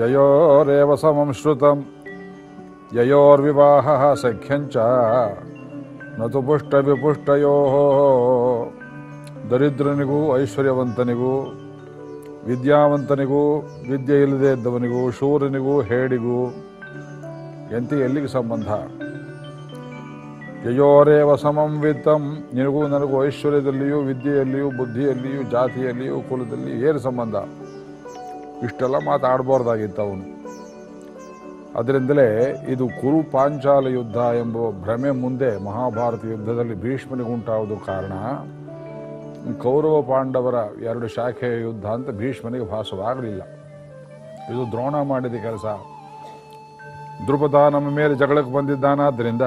Speaker 1: ಯಯೋರೇವ ಸಮಂ ಶ್ರುತಂ ಯಯೋರ್ವಿವಾಹ ಸಖ್ಯಂಚ ನತು ಪುಷ್ಟ ವಿಪುಷ್ಟಯೋ ದರಿದ್ರನಿಗೂ ಐಶ್ವರ್ಯವಂತನಿಗೂ ವಿದ್ಯಾವಂತನಿಗೂ, ವಿದ್ಯೆ ಇಲ್ಲದೆ ಇದ್ದವನಿಗೂ, ಶೂರನಿಗೂ, ಹೇಡಿಗೂ ಎಂತ ಎಲ್ಲಿಗೆ ಸಂಬಂಧ? ಯಯೋರೇವ ಸಮಂ ವಿತ್ತಂ, ನಿನಗೂ ನನಗೂ ಐಶ್ವರ್ಯದಲ್ಲಿಯೂ, ವಿದ್ಯೆಯಲ್ಲಿಯೂ, ಬುದ್ಧಿಯಲ್ಲಿಯೂ, ಜಾತಿಯಲ್ಲಿಯೂ ಕುಲದಲ್ಲಿ ಏನು ಸಂಬಂಧ? ಇಷ್ಟೆಲ್ಲ ಮಾತಾಡಬಾರ್ದಾಗಿತ್ತು ಅವನು ಅದರಿಂದಲೇ ಇದು ಕುರು ಪಾಂಚಾಲ ಯುದ್ಧ ಎಂಬ ಭ್ರಮೆ ಮುಂದೆ ಮಹಾಭಾರತ ಯುದ್ಧದಲ್ಲಿ ಭೀಷ್ಮನಿಗುಂಟಾವುದು ಕಾರಣ. ಕೌರವ ಪಾಂಡವರ ಎರಡು ಶಾಖೆಯ ಯುದ್ಧ ಅಂತ ಭೀಷ್ಮನಿಗೆ ಭಾಸವಾಗಲಿಲ್ಲ. ಇದು ದ್ರೋಣ ಮಾಡಿದ ಕೆಲಸ. ದೃಪದ ನಮ್ಮ ಮೇಲೆ ಜಗಳಕ್ಕೆ ಬಂದಿದ್ದಾನಾದ್ದರಿಂದ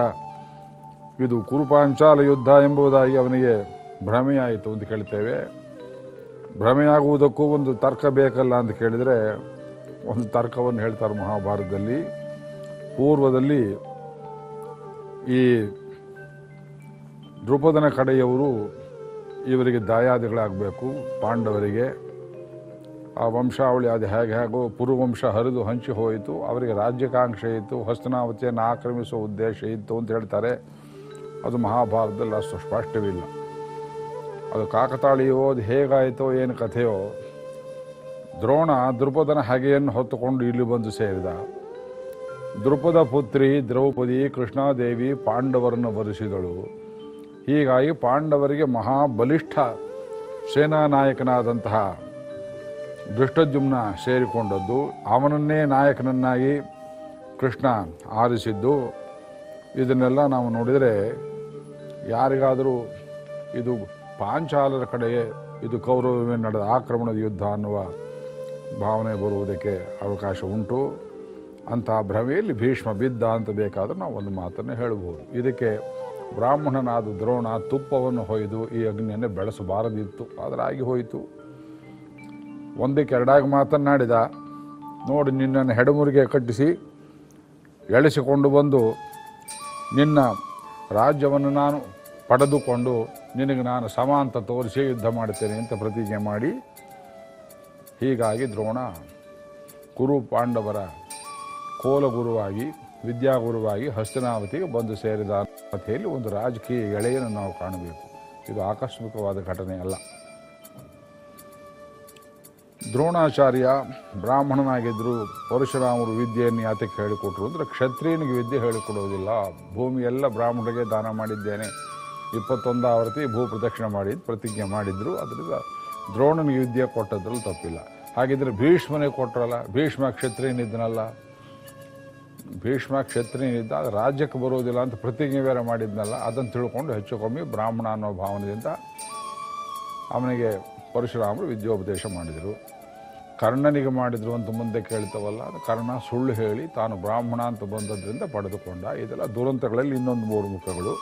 Speaker 1: ಇದು ಕುರುಪಾಂಚಾಲ ಯುದ್ಧ ಎಂಬುದಾಗಿ ಅವನಿಗೆ ಭ್ರಮೆಯಾಯಿತು ಅಂತ ಕೇಳ್ತೇವೆ. ಭ್ರಮೆಯಾಗುವುದಕ್ಕೂ ಒಂದು ತರ್ಕ ಬೇಕಲ್ಲ ಅಂತ ಕೇಳಿದರೆ ಒಂದು ತರ್ಕವನ್ನು ಹೇಳ್ತಾರೆ ಮಹಾಭಾರತದಲ್ಲಿ. ಪೂರ್ವದಲ್ಲಿ ಈ ದೃಪದನ ಕಡೆಯವರು ಇವರಿಗೆ ದಾಯಾದಿಗಳಾಗಬೇಕು. ಪಾಂಡವರಿಗೆ ಆ ವಂಶಾವಳಿ ಅದು ಹೇಗೆ ಹೇಗೋ ಪುರುವಂಶ ಹರಿದು ಹಂಚಿ ಹೋಯಿತು. ಅವರಿಗೆ ರಾಜ್ಯಕಾಂಕ್ಷೆ ಇತ್ತು. ಹಸ್ತನಾವತಿಯನ್ನು ಆಕ್ರಮಿಸುವ ಉದ್ದೇಶ ಇತ್ತು ಅಂತ ಹೇಳ್ತಾರೆ. ಅದು ಮಹಾಭಾರತದಲ್ಲಿ ಅಷ್ಟು ಸ್ಪಷ್ಟವಿಲ್ಲ. ಅದು ಕಾಕತಾಳಿಯೋ ಅದು ಹೇಗಾಯಿತೋ ಏನು ಕಥೆಯೋ, ದ್ರೋಣ ದೃಪದನ ಹಗೆಯನ್ನು ಹೊತ್ತುಕೊಂಡು ಇಲ್ಲಿ ಬಂದು ಸೇರಿದ. ದೃಪದ ಪುತ್ರಿ ದ್ರೌಪದಿ ಕೃಷ್ಣಾದೇವಿ ಪಾಂಡವರನ್ನು ವರಿಸಿದಳು. ಹೀಗಾಗಿ ಪಾಂಡವರಿಗೆ ಮಹಾಬಲಿಷ್ಠ ಸೇನಾ ನಾಯಕನಾದಂತಹ ದೃಷ್ಟದ್ಯುಮ್ನ ಸೇರಿಕೊಂಡದ್ದು, ಅವನನ್ನೇ ನಾಯಕನನ್ನಾಗಿ ಕೃಷ್ಣ ಆರಿಸಿದ್ದು. ಇದನ್ನೆಲ್ಲ ನಾವು ನೋಡಿದರೆ ಯಾರಿಗಾದರೂ ಇದು ಪಾಂಚಾಲರ ಕಡೆಗೆ ಇದು ಕೌರವ ನಡೆದ ಆಕ್ರಮಣದ ಯುದ್ಧ ಅನ್ನುವ ಭಾವನೆ ಬರುವುದಕ್ಕೆ ಅವಕಾಶ ಉಂಟು. ಅಂತಹ ಭ್ರಮೆಯಲ್ಲಿ ಭೀಷ್ಮ ಬಿದ್ದ ಅಂತ ಬೇಕಾದರೂ ನಾವು ಒಂದು ಮಾತನ್ನು ಹೇಳಬಹುದು ಇದಕ್ಕೆ ಬ್ರಾಹ್ಮಣನಾದ ದ್ರೋಣ ತುಪ್ಪವನ್ನು ಹೊಯ್ದು ಈ ಅಗ್ನಿಯನ್ನು ಬೆಳೆಸಬಾರದಿತ್ತು. ಆಗಿ ಹೋಯಿತು. ಒಂದಕ್ಕೆ ಎರಡಾಗಿ ಮಾತನಾಡಿದ ನೋಡಿ ನಿನ್ನನ್ನು ಹೆಡಮುರಿಗೆ ಕಟ್ಟಿಸಿ ಎಳೆಸಿಕೊಂಡು ಬಂದು ನಿನ್ನ ರಾಜ್ಯವನ್ನು ನಾನು ಪಡೆದುಕೊಂಡು ನಿನಗೆ ನಾನು ಸಮ ಅಂತ ತೋರಿಸಿ ಯುದ್ಧ ಮಾಡ್ತೇನೆ ಅಂತ ಪ್ರತಿಜ್ಞೆ ಮಾಡಿ, ಹೀಗಾಗಿ ದ್ರೋಣ ಕುರು ಪಾಂಡವರ ಕೋಲಗುರುವಾಗಿ ವಿದ್ಯಾಗುರುವಾಗಿ ಹಸ್ತನಾವತಿಗೆ ಬಂದು ಸೇರಿದ ಕಥೆಯಲ್ಲಿ ಒಂದು ರಾಜಕೀಯ ಎಳೆಯನ್ನು ನಾವು ಕಾಣಬೇಕು. ಇದು ಆಕಸ್ಮಿಕವಾದ ಘಟನೆ ಅಲ್ಲ. ದ್ರೋಣಾಚಾರ್ಯ ಬ್ರಾಹ್ಮಣನಾಗಿದ್ದರು ಪರಶುರಾಮರು ವಿದ್ಯೆಯನ್ನು ಯಾತಕ್ಕೆ ಹೇಳಿಕೊಟ್ರು ಅಂದರೆ ಕ್ಷತ್ರಿಯನಿಗೆ ವಿದ್ಯೆ ಹೇಳಿಕೊಡೋದಿಲ್ಲ ಭೂಮಿ ಎಲ್ಲ ಬ್ರಾಹ್ಮಣರಿಗೆ ದಾನ ಮಾಡಿದ್ದೇನೆ. ಇಪ್ಪತ್ತೊಂದು ಆವೃತ್ತಿ ಭೂ ಪ್ರದಕ್ಷಿಣೆ ಮಾಡಿ ಪ್ರತಿಜ್ಞೆ ಮಾಡಿದ್ರು. ಅದರಿಂದ ದ್ರೋಣನಿಗೆ ವಿದ್ಯೆ ಕೊಟ್ಟದ್ರಲ್ಲಿ ತಪ್ಪಿಲ್ಲ. ಹಾಗಿದ್ರೆ ಭೀಷ್ಮನೇ ಕೊಟ್ಟರಲ್ಲ ಭೀಷ್ಮ ಕ್ಷತ್ರಿಯನಿದ್ದನಲ್ಲ? ಭೀಷ್ಮ ಕ್ಷತ್ರಿಯನಿದ್ದ ಅದು ರಾಜ್ಯಕ್ಕೆ ಬರೋದಿಲ್ಲ ಅಂತ ಪ್ರತಿಜ್ಞೆ ಬೇರೆ ಮಾಡಿದ್ನಲ್ಲ, ಅದನ್ನು ತಿಳ್ಕೊಂಡು ಹೆಚ್ಚು ಕಮ್ಮಿ ಬ್ರಾಹ್ಮಣ ಅನ್ನೋ ಭಾವನೆಯಿಂದ ಅವನಿಗೆ ಪರಶುರಾಮರು ವಿದ್ಯೋಪದೇಶ ಮಾಡಿದರು. ಕರ್ಣನಿಗೆ ಮಾಡಿದ್ರು ಅಂತ ಮುಂದೆ ಕೇಳ್ತವಲ್ಲ, ಅದು ಕರ್ಣ ಸುಳ್ಳು ಹೇಳಿ ತಾನು ಬ್ರಾಹ್ಮಣ ಅಂತ ಬಂದದ್ರಿಂದ ಪಡೆದುಕೊಂಡ. ಇದೆಲ್ಲ ದುರಂತಗಳಲ್ಲಿ ಇನ್ನೊಂದು ಮೂರು ಮುಖಗಳು.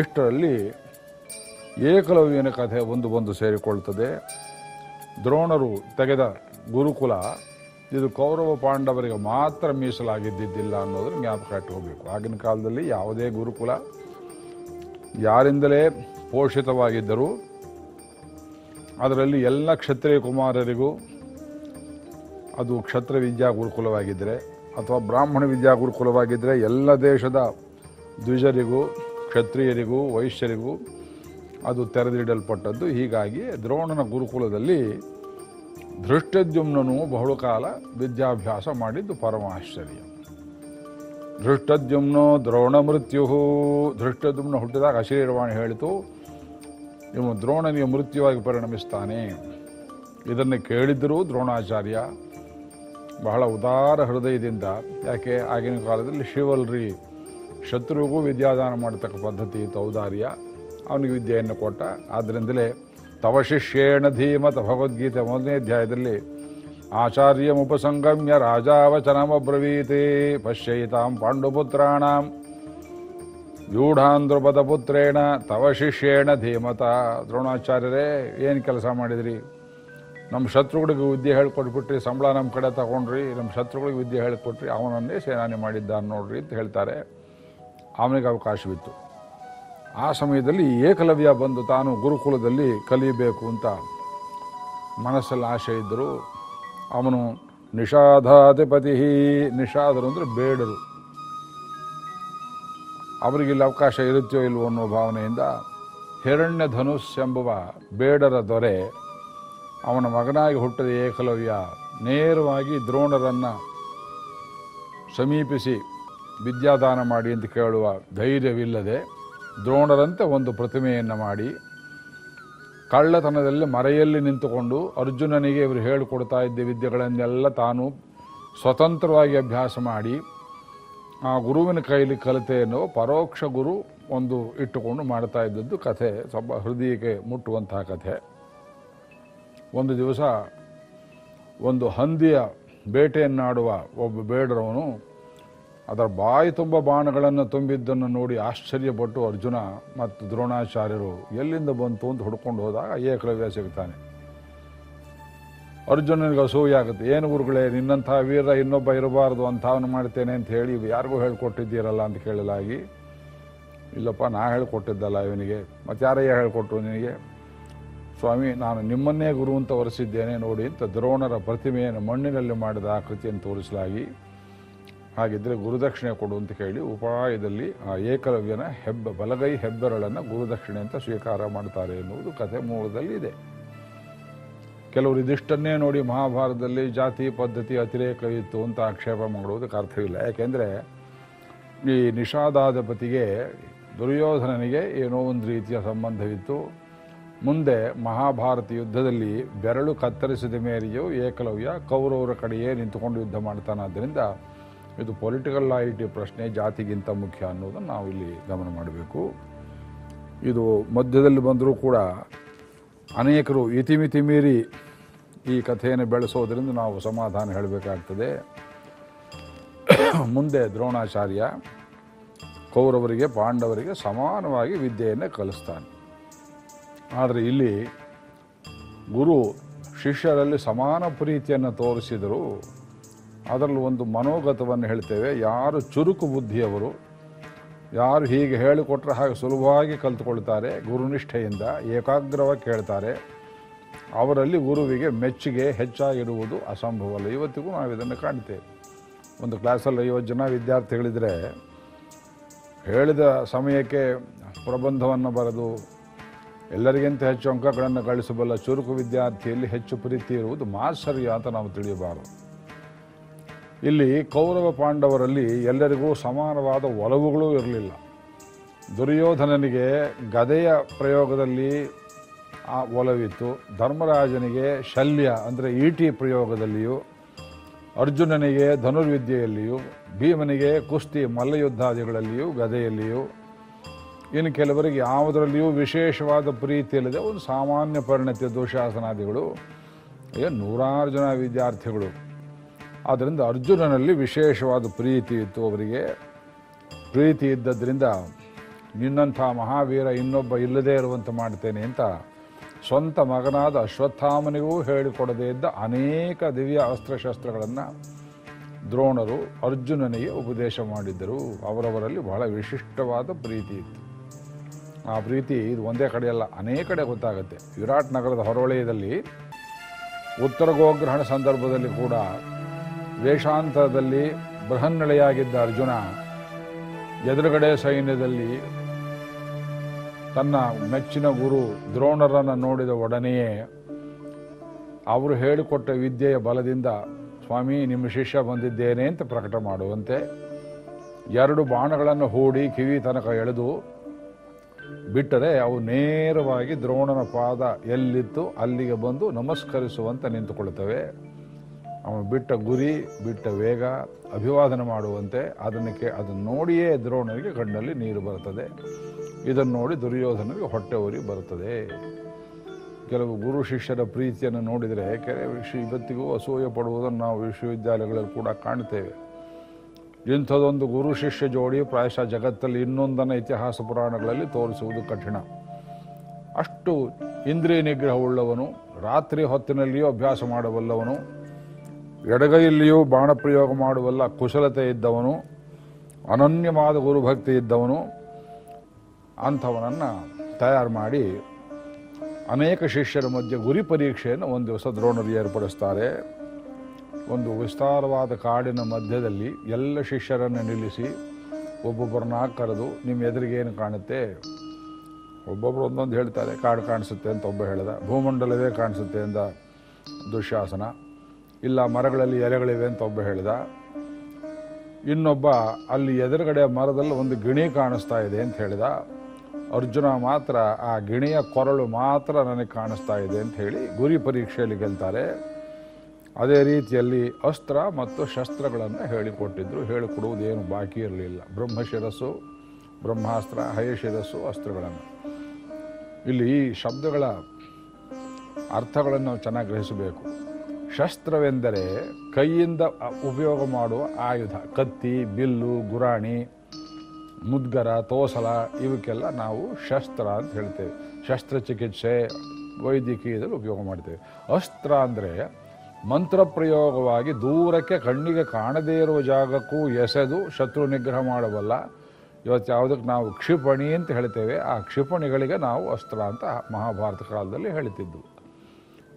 Speaker 1: ಇಷ್ಟರಲ್ಲಿ ಏಕಲವ್ಯನ ಕಥೆ ಒಂದು ಬಂದು ಸೇರಿಕೊಳ್ತದೆ. ದ್ರೋಣರು ತೆಗೆದ ಗುರುಕುಲ ಇದು ಕೌರವ ಪಾಂಡವರಿಗೆ ಮಾತ್ರ ಮೀಸಲಾಗಿದ್ದಿದ್ದಿಲ್ಲ ಅನ್ನೋದ್ರ ಜ್ಞಾಪಕ ಇಟ್ಕೋಬೇಕು. ಆಗಿನ ಕಾಲದಲ್ಲಿ ಯಾವುದೇ ಗುರುಕುಲ ಯಾರಿಂದಲೇ ಪೋಷಿತವಾಗಿದ್ದರೂ ಅದರಲ್ಲಿ ಎಲ್ಲ ಕ್ಷತ್ರಿಯ ಕುಮಾರರಿಗೂ ಅದು ಕ್ಷತ್ರ ವಿದ್ಯಾ ಗುರುಕುಲವಾಗಿದ್ದರೆ ಅಥವಾ ಬ್ರಾಹ್ಮಣ ವಿದ್ಯಾ ಗುರುಕುಲವಾಗಿದ್ದರೆ ಎಲ್ಲ ದೇಶದ ದ್ವಿಜರಿಗೂ, ಕ್ಷತ್ರಿಯರಿಗೂ, ವೈಶ್ಯರಿಗೂ ಅದು ತೆರೆದಿಡಲ್ಪಟ್ಟದ್ದು. ಹೀಗಾಗಿ ದ್ರೋಣನ ಗುರುಕುಲದಲ್ಲಿ ಧೃಷ್ಟದ್ಯುಮ್ನನು ಬಹಳ ಕಾಲ ವಿದ್ಯಾಭ್ಯಾಸ ಮಾಡಿದ್ದು ಪರಮಾಶ್ಚರ್ಯ. ಧೃಷ್ಟದ್ಯುಮ್ನೋ ದ್ರೋಣ ಮೃತ್ಯು ಧೃಷ್ಟದ್ಯುಮ್ನ ಹುಟ್ಟಿದಾಗ ಅಶರೀರವಾಣಿ ಹೇಳಿತು ಇವನು ದ್ರೋಣನಿಗೆ ಮೃತ್ಯುವಾಗಿ ಪರಿಣಮಿಸ್ತಾನೆ. ಇದನ್ನು ಕೇಳಿದ್ದರೂ ದ್ರೋಣಾಚಾರ್ಯ ಬಹಳ ಉದಾರ ಹೃದಯದಿಂದ, ಯಾಕೆ ಆಗಿನ ಕಾಲದಲ್ಲಿ ಶಿವಲ್ರಿ ಶತ್ರುವಿಗೂ ವಿದ್ಯಾದಾನ ಮಾಡತಕ್ಕ ಪದ್ಧತಿ ಇತ್ತು ಔದಾರ್ಯ, ಅವನಿಗೆ ವಿದ್ಯೆಯನ್ನು ಕೊಟ್ಟ. ಆದ್ದರಿಂದಲೇ ತವ ಶಿಷ್ಯೇಣ ಧೀಮತ ಭಗವದ್ಗೀತೆ ಮೊದಲನೇ ಅಧ್ಯಾಯದಲ್ಲಿ ಆಚಾರ್ಯ ಉಪಸಂಗಮ್ಯ ರಾಜಾವಚನಮಬ್ರವೀತೆ ಪಶ್ಯೈತಾಂ ಪಾಂಡುಪುತ್ರಾಣಾಂ ಯೂಢಾಂಧ್ರಪದ ಪುತ್ರೇಣ ತವ ಶಿಷ್ಯೇಣ ಧೀಮತ ದ್ರೋಣಾಚಾರ್ಯರೇ, ಏನು ಕೆಲಸ ಮಾಡಿದ್ರಿ? ನಮ್ಮ ಶತ್ರುಗಳಿಗೆ ವಿದ್ಯೆ ಹೇಳ್ಕೊಟ್ಬಿಟ್ರಿ, ಸಂಬಳ ನಮ್ಮ ಕಡೆ ತಗೊಂಡ್ರಿ ನಮ್ಮ ಶತ್ರುಗಳಿಗೆ ವಿದ್ಯೆ ಹೇಳಿಕೊಟ್ರಿ, ಅವನನ್ನೇ ಸೇನಾನಿ ಮಾಡಿದ್ದಾನೆ ನೋಡ್ರಿ ಅಂತ ಹೇಳ್ತಾರೆ. ಅವನಿಗೆ ಅವಕಾಶವಿತ್ತು. ಆ ಸಮಯದಲ್ಲಿ ಏಕಲವ್ಯ ಬಂದು ತಾನು ಗುರುಕುಲದಲ್ಲಿ ಕಲಿಯಬೇಕು ಅಂತ ಮನಸ್ಸಲ್ಲಿ ಆಶೆ ಇದ್ದರು ಅವನು ನಿಷಾಧಾಧಿಪತಿ ನಿಷಾದರು ಅಂದರೆ ಬೇಡರು. ಅವರಿಗೆ ಇಲ್ಲಿ ಅವಕಾಶ ಇರುತ್ತೋ ಇಲ್ವೋ ಅನ್ನೋ ಭಾವನೆಯಿಂದ ಹಿರಣ್ಯ ಧನುಸ್ ಎಂಬುವ ಬೇಡರ ದೊರೆ ಅವನ ಮಗನಾಗಿ ಹುಟ್ಟಿದ ಏಕಲವ್ಯ ನೇರವಾಗಿ ದ್ರೋಣರನ್ನು ಸಮೀಪಿಸಿ ವಿದ್ಯಾದಾನ ಮಾಡಿ ಅಂತ ಕೇಳುವ ಧೈರ್ಯವಿಲ್ಲದೆ ದ್ರೋಣರಂತೆ ಒಂದು ಪ್ರತಿಮೆಯನ್ನು ಮಾಡಿ ಕಳ್ಳತನದಲ್ಲಿ ಮರೆಯಲ್ಲಿ ನಿಂತುಕೊಂಡು ಅರ್ಜುನನಿಗೆ ಇವರು ಹೇಳಿಕೊಡ್ತಾ ಇದ್ದ ವಿದ್ಯೆಗಳನ್ನೆಲ್ಲ ತಾನು ಸ್ವತಂತ್ರವಾಗಿ ಅಭ್ಯಾಸ ಮಾಡಿ ಆ ಗುರುವಿನ ಕೈಲಿ ಕಲಿತೆಯನ್ನು ಪರೋಕ್ಷ ಗುರು ಒಂದು ಇಟ್ಟುಕೊಂಡು ಮಾಡ್ತಾ ಇದ್ದದ್ದು ಕಥೆ, ಸ್ವಲ್ಪ ಹೃದಯಕ್ಕೆ ಮುಟ್ಟುವಂತಹ ಕಥೆ. ಒಂದು ದಿವಸ ಒಂದು ಹಂದಿಯ ಬೇಟೆಯನ್ನಾಡುವ ಒಬ್ಬ ಬೇಡರವನು ಅದರ ಬಾಯಿ ತುಂಬ ಬಾಣಗಳನ್ನು ತುಂಬಿದ್ದನ್ನು ನೋಡಿ ಆಶ್ಚರ್ಯಪಟ್ಟು ಅರ್ಜುನ ಮತ್ತು ದ್ರೋಣಾಚಾರ್ಯರು ಎಲ್ಲಿಂದ ಬಂತು ಅಂತ ಹುಡ್ಕೊಂಡು ಹೋದಾಗ ಏಕಲವ್ಯ ಸಿಗ್ತಾನೆ. ಅರ್ಜುನನಿಗೆ ಅಸೂಯಾಗುತ್ತೆ ಏನು ಗುರುಗಳೇ, ನಿನ್ನಂಥ ವೀರ ಇನ್ನೊಬ್ಬ ಇರಬಾರ್ದು, ಅಂಥವನು ಮಾಡ್ತೇನೆ ಅಂತ ಹೇಳಿ ಯಾರಿಗೂ ಹೇಳ್ಕೊಟ್ಟಿದ್ದೀರಲ್ಲ ಅಂತ ಕೇಳಲಾಗಿ, ಇಲ್ಲಪ್ಪ, ನಾ ಹೇಳ್ಕೊಟ್ಟಿದ್ದಲ್ಲ ಇವನಿಗೆ. ಮತ್ತೆ ಯಾರಯ್ಯ ಹೇಳ್ಕೊಟ್ರು ನಿನಗೆ? ಸ್ವಾಮಿ, ನಾನು ನಿಮ್ಮನ್ನೇ ಗುರು ಅಂತ ಒರೆಸಿದ್ದೇನೆ ನೋಡಿ ಅಂತ ದ್ರೋಣರ ಪ್ರತಿಮೆಯನ್ನು ಮಣ್ಣಿನಲ್ಲಿ ಮಾಡಿದ ಆಕೃತಿಯನ್ನು ತೋರಿಸಲಾಗಿ ಹಾಗಿದ್ದರೆ ಗುರುದಕ್ಷಿಣೆ ಕೊಡು ಅಂತ ಕೇಳಿ ಉಪಾಯದಲ್ಲಿ ಆ ಏಕಲವ್ಯನ ಹೆಬ್ಬ, ಬಲಗೈ ಹೆಬ್ಬೆರಳನ್ನು ಗುರುದಕ್ಷಿಣೆ ಅಂತ ಸ್ವೀಕಾರ ಮಾಡ್ತಾರೆ ಎನ್ನುವುದು ಕಥೆ ಮೂಲದಲ್ಲಿ ಇದೆ. ಕೆಲವರು ಇದಿಷ್ಟನ್ನೇ ನೋಡಿ ಮಹಾಭಾರತದಲ್ಲಿ ಜಾತಿ, ಪದ್ಧತಿ ಅತಿರೇಕ ಇತ್ತು ಅಂತ ಆಕ್ಷೇಪ ಮಾಡುವುದಕ್ಕೆ ಅರ್ಥವಿಲ್ಲ. ಯಾಕೆಂದರೆ ಈ ನಿಷಾದಾಧಿಪತಿಗೆ ದುರ್ಯೋಧನನಿಗೆ ಏನೋ ಒಂದು ರೀತಿಯ ಸಂಬಂಧವಿತ್ತು. ಮುಂದೆ ಮಹಾಭಾರತ ಯುದ್ಧದಲ್ಲಿ ಬೆರಳು ಕತ್ತರಿಸಿದ ಮೇರೆಯು ಏಕಲವ್ಯ ಕೌರವರ ಕಡೆಯೇ ನಿಂತುಕೊಂಡು ಯುದ್ಧ ಮಾಡ್ತಾನಾದ್ದರಿಂದ ಇದು ಪೊಲಿಟಿಕಲ್ ಲಾಯಿಟಿ ಪ್ರಶ್ನೆ, ಜಾತಿಗಿಂತ ಮುಖ್ಯ ಅನ್ನೋದನ್ನು ನಾವು ಇಲ್ಲಿ ಗಮನ ಮಾಡಬೇಕು. ಇದು ಮಧ್ಯದಲ್ಲಿ ಬಂದರೂ ಕೂಡ ಅನೇಕರು ಇತಿಮಿತಿ ಮೀರಿ ಈ ಕಥೆಯನ್ನು ಬೆಳೆಸೋದ್ರಿಂದ ನಾವು ಸಮಾಧಾನ ಹೇಳಬೇಕಾಗ್ತದೆ. ಮುಂದೆ ದ್ರೋಣಾಚಾರ್ಯ ಕೌರವರಿಗೆ, ಪಾಂಡವರಿಗೆ ಸಮಾನವಾಗಿ ವಿದ್ಯೆಯನ್ನು ಕಲಿಸ್ತಾನೆ. ಆದರೆ ಇಲ್ಲಿ ಗುರು ಶಿಷ್ಯರಲ್ಲಿ ಸಮಾನ ಪ್ರೀತಿಯನ್ನು ತೋರಿಸಿದರು ಅದರಲ್ಲಿ ಒಂದು ಮನೋಗತವನ್ನು ಹೇಳ್ತೇವೆ. ಯಾರು ಚುರುಕು ಬುದ್ಧಿಯವರು, ಯಾರು ಹೀಗೆ ಹೇಳಿಕೊಟ್ರೆ ಹಾಗೆ ಸುಲಭವಾಗಿ ಕಲಿತುಕೊಳ್ತಾರೆ, ಗುರುನಿಷ್ಠೆಯಿಂದ ಏಕಾಗ್ರವಾಗಿ ಕೇಳ್ತಾರೆ, ಅವರಲ್ಲಿ ಗುರುವಿಗೆ ಮೆಚ್ಚುಗೆ ಹೆಚ್ಚಾಗಿರುವುದು ಅಸಂಭವಲ್ಲ ಇವತ್ತಿಗೂ ನಾವು ಇದನ್ನು ಕಾಣ್ತೇವೆ. ಒಂದು ಕ್ಲಾಸಲ್ಲಿ ಐವತ್ತು ಜನ ವಿದ್ಯಾರ್ಥಿಗಳಿದ್ರೆ, ಹೇಳಿದ ಸಮಯಕ್ಕೆ ಪ್ರಬಂಧವನ್ನು ಬರೆದು, ಎಲ್ಲರಿಗಿಂತ ಹೆಚ್ಚು ಅಂಕಗಳನ್ನು ಗಳಿಸಬಲ್ಲ ಚುರುಕು ವಿದ್ಯಾರ್ಥಿಯಲ್ಲಿ ಹೆಚ್ಚು ಪ್ರೀತಿ ಇರುವುದು ಮಾತ್ಸರ್ಯ ಅಂತ ನಾವು ತಿಳಿಯಬಾರದು. ಇಲ್ಲಿ ಕೌರವ ಪಾಂಡವರಲ್ಲಿ ಎಲ್ಲರಿಗೂ ಸಮಾನವಾದ ಒಲವುಗಳೂ ಇರಲಿಲ್ಲ. ದುರ್ಯೋಧನನಿಗೆ ಗದೆಯ ಪ್ರಯೋಗದಲ್ಲಿ ಆ ಒಲವಿತ್ತು. ಧರ್ಮರಾಜನಿಗೆ ಶಲ್ಯ ಅಂದರೆ ಈಟಿ ಪ್ರಯೋಗದಲ್ಲಿಯೂ, ಅರ್ಜುನನಿಗೆ ಧನುರ್ವಿದ್ಯೆಯಲ್ಲಿಯೂ, ಭೀಮನಿಗೆ ಕುಸ್ತಿ ಮಲ್ಲಯುದ್ಧಾದಿಗಳಲ್ಲಿಯೂ, ಗದೆಯಲ್ಲಿಯೂ, ಇನ್ನು ಕೆಲವರಿಗೆ ಯಾವುದರಲ್ಲಿಯೂ ವಿಶೇಷವಾದ ಪ್ರೀತಿ ಇಲ್ಲದೆ ಒಂದು ಸಾಮಾನ್ಯ ಪರಿಣತಿ ದುಶಾಸನಾದಿಗಳು ಏನು ನೂರಾರು ಜನ ವಿದ್ಯಾರ್ಥಿಗಳು. ಆದ್ದರಿಂದ ಅರ್ಜುನನಲ್ಲಿ ವಿಶೇಷವಾದ ಪ್ರೀತಿ ಇತ್ತು ಅವರಿಗೆ. ಪ್ರೀತಿ ಇದ್ದದ್ರಿಂದ ನಿನ್ನಂಥ ಮಹಾವೀರ ಇನ್ನೊಬ್ಬ ಇಲ್ಲದೇ ಇರುವಂತೆ ಮಾಡ್ತೇನೆ ಅಂತ ಸ್ವಂತ ಮಗನಾದ ಅಶ್ವತ್ಥಾಮನಿಗೂ ಹೇಳಿಕೊಡದೇ ಇದ್ದ ಅನೇಕ ದಿವ್ಯ ಅಸ್ತ್ರಶಸ್ತ್ರಗಳನ್ನು ದ್ರೋಣರು ಅರ್ಜುನನಿಗೆ ಉಪದೇಶ ಮಾಡಿದ್ದರು. ಅವರವರಲ್ಲಿ ಬಹಳ ವಿಶಿಷ್ಟವಾದ ಪ್ರೀತಿ ಇತ್ತು. ಆ ಪ್ರೀತಿ ಇದು ಒಂದೇ ಕಡೆಯಲ್ಲ ಅನೇಕ ಕಡೆ ಗೊತ್ತಾಗುತ್ತೆ. ವಿರಾಟ್ ನಗರದ ಹೊರವಲಯದಲ್ಲಿ ಉತ್ತರ ಗೋಗ್ರಹಣ ಸಂದರ್ಭದಲ್ಲಿ ಕೂಡ ವೇಷಾಂತರದಲ್ಲಿ ಬೃಹನ್ನಳೆಯಾಗಿದ್ದ ಅರ್ಜುನ ಎದುರುಗಡೆ ಸೈನ್ಯದಲ್ಲಿ ತನ್ನ ಮೆಚ್ಚಿನ ಗುರು ದ್ರೋಣರನ್ನು ನೋಡಿದ ಒಡನೆಯೇ ಅವರು ಹೇಳಿಕೊಟ್ಟ ವಿದ್ಯೆಯ ಬಲದಿಂದ, ಸ್ವಾಮಿ, ನಿಮ್ಮ ಶಿಷ್ಯ ಬಂದಿದ್ದೇನೆ ಅಂತ ಪ್ರಕಟ ಮಾಡುವಂತೆ ಎರಡು ಬಾಣಗಳನ್ನು ಹೂಡಿ ಕಿವಿ ತನಕ ಎಳೆದು ಬಿಟ್ಟರೆ ಅವು ನೇರವಾಗಿ ದ್ರೋಣನ ಪಾದ ಎಲ್ಲಿತ್ತು ಅಲ್ಲಿಗೆ ಬಂದು ನಮಸ್ಕರಿಸುವಂತೆ ನಿಂತುಕೊಳ್ಳುತ್ತವೆ. ಅವನು ಬಿಟ್ಟ ಗುರಿ, ಬಿಟ್ಟ ವೇಗ ಅಭಿವಾದನ ಮಾಡುವಂತೆ ಅದನ್ನಕ್ಕೆ ಅದನ್ನು ನೋಡಿಯೇ ದ್ರೋಣನಿಗೆ ಕಣ್ಣಲ್ಲಿ ನೀರು ಬರುತ್ತದೆ. ಇದನ್ನು ನೋಡಿ ದುರ್ಯೋಧನಿಗೆ ಹೊಟ್ಟೆ ಉರಿ ಬರುತ್ತದೆ. ಕೆಲವು ಗುರು ಶಿಷ್ಯರ ಪ್ರೀತಿಯನ್ನು ನೋಡಿದರೆ ಕೆಲವು ಇವತ್ತಿಗೂ ಅಸೂಯೆ ಪಡುವುದನ್ನು ನಾವು ವಿಶ್ವವಿದ್ಯಾಲಯಗಳಲ್ಲಿ ಕೂಡ ಕಾಣ್ತೇವೆ ಇಂಥದೊಂದು ಗುರು ಶಿಷ್ಯ ಜೋಡಿ ಪ್ರಾಯಶಃ ಜಗತ್ತಲ್ಲಿ ಇನ್ನೊಂದನ್ನು ಇತಿಹಾಸ ಪುರಾಣಗಳಲ್ಲಿ ತೋರಿಸುವುದು ಕಠಿಣ. ಅಷ್ಟು ಇಂದ್ರಿಯ ನಿಗ್ರಹವುಳ್ಳವನು, ರಾತ್ರಿ ಹೊತ್ತಿನಲ್ಲಿಯೂ ಅಭ್ಯಾಸ ಮಾಡಬಲ್ಲವನು ಎಡಗೈಯಲ್ಲಿಯೂ ಬಾಣಪ್ರಯೋಗ ಮಾಡುವಲ್ಲ, ಕುಶಲತೆ ಇದ್ದವನು, ಅನನ್ಯವಾದ ಗುರುಭಕ್ತಿ ಇದ್ದವನು, ಅಂಥವನನ್ನು ತಯಾರು ಮಾಡಿ ಅನೇಕ ಶಿಷ್ಯರ ಮಧ್ಯೆ ಗುರಿ ಪರೀಕ್ಷೆಯನ್ನು ಒಂದು ದಿವಸ ದ್ರೋಣರು ಏರ್ಪಡಿಸ್ತಾರೆ. ಒಂದು ವಿಸ್ತಾರವಾದ ಕಾಡಿನ ಮಧ್ಯದಲ್ಲಿ ಎಲ್ಲ ಶಿಷ್ಯರನ್ನು ನಿಲ್ಲಿಸಿ ಒಬ್ಬೊಬ್ಬರನ್ನ ಕರೆದು, ನಿಮ್ಮ ಎದುರಿಗೇನು ಕಾಣುತ್ತೆ? ಒಬ್ಬೊಬ್ಬರು ಒಂದೊಂದು ಹೇಳ್ತಾರೆ, ಕಾಡು ಕಾಣಿಸುತ್ತೆ ಅಂತ ಒಬ್ಬ ಹೇಳಿದ, ಭೂಮಂಡಲವೇ ಕಾಣಿಸುತ್ತೆ ಅಂದ ದುಶ್ಯಾಸನ ಇಲ್ಲ ಮರಗಳಲ್ಲಿ ಎಲೆಗಳಿವೆ ಅಂತ ಒಬ್ಬ ಹೇಳಿದ. ಇನ್ನೊಬ್ಬ ಅಲ್ಲಿ ಎದುರುಗಡೆ ಮರದಲ್ಲಿ ಒಂದು ಗಿಣಿ ಕಾಣಿಸ್ತಾ ಇದೆ ಅಂತ ಹೇಳಿದ. ಅರ್ಜುನ ಮಾತ್ರ ಆ ಗಿಣಿಯ ಕೊರಳು ಮಾತ್ರ ನನಗೆ ಕಾಣಿಸ್ತಾ ಇದೆ ಅಂತ ಹೇಳಿ ಗುರಿ ಪರೀಕ್ಷೆಯಲ್ಲಿ ಗೆಲ್ತಾರೆ. ಅದೇ ರೀತಿಯಲ್ಲಿ ಅಸ್ತ್ರ ಮತ್ತು ಶಸ್ತ್ರಗಳನ್ನು ಹೇಳಿಕೊಟ್ಟಿದ್ರು. ಹೇಳಿಕೊಡುವುದೇನು ಬಾಕಿ ಇರಲಿಲ್ಲ. ಬ್ರಹ್ಮಶಿರಸ್ಸು ಬ್ರಹ್ಮಾಸ್ತ್ರ ಹಯಶಿರಸ್ಸು ಅಸ್ತ್ರಗಳನ್ನು. ಇಲ್ಲಿ ಈ ಶಬ್ದಗಳ ಅರ್ಥಗಳನ್ನು ಚೆನ್ನಾಗಿ ಗ್ರಹಿಸಬೇಕು. ಶಸ್ತ್ರವೆಂದರೆ ಕೈಯಿಂದ ಉಪಯೋಗ ಮಾಡುವ ಆಯುಧ. ಕತ್ತಿ, ಬಿಲ್ಲು, ಗುರಾಣಿ, ಮುದ್ಗರ, ತೋಸಲ, ಇವಕ್ಕೆಲ್ಲ ನಾವು ಶಸ್ತ್ರ ಅಂತ ಹೇಳ್ತೇವೆ. ಶಸ್ತ್ರಚಿಕಿತ್ಸೆ, ವೈದ್ಯಕೀಯದಲ್ಲಿ ಉಪಯೋಗ ಮಾಡ್ತೇವೆ. ಅಸ್ತ್ರ ಅಂದರೆ ಮಂತ್ರ ಪ್ರಯೋಗವಾಗಿ ದೂರಕ್ಕೆ ಕಣ್ಣಿಗೆ ಕಾಣದೇ ಇರುವ ಜಾಗಕ್ಕೂ ಎಸೆದು ಶತ್ರು ನಿಗ್ರಹ ಮಾಡಬಲ್ಲ ಇವತ್ತು ಯಾವುದಕ್ಕೆ ನಾವು ಕ್ಷಿಪಣಿ ಅಂತ ಹೇಳ್ತೇವೆ. ಆ ಕ್ಷಿಪಣಿಗಳಿಗೆ ನಾವು ಅಸ್ತ್ರ ಅಂತ ಮಹಾಭಾರತ ಕಾಲದಲ್ಲಿ ಹೇಳ್ತಿದ್ವು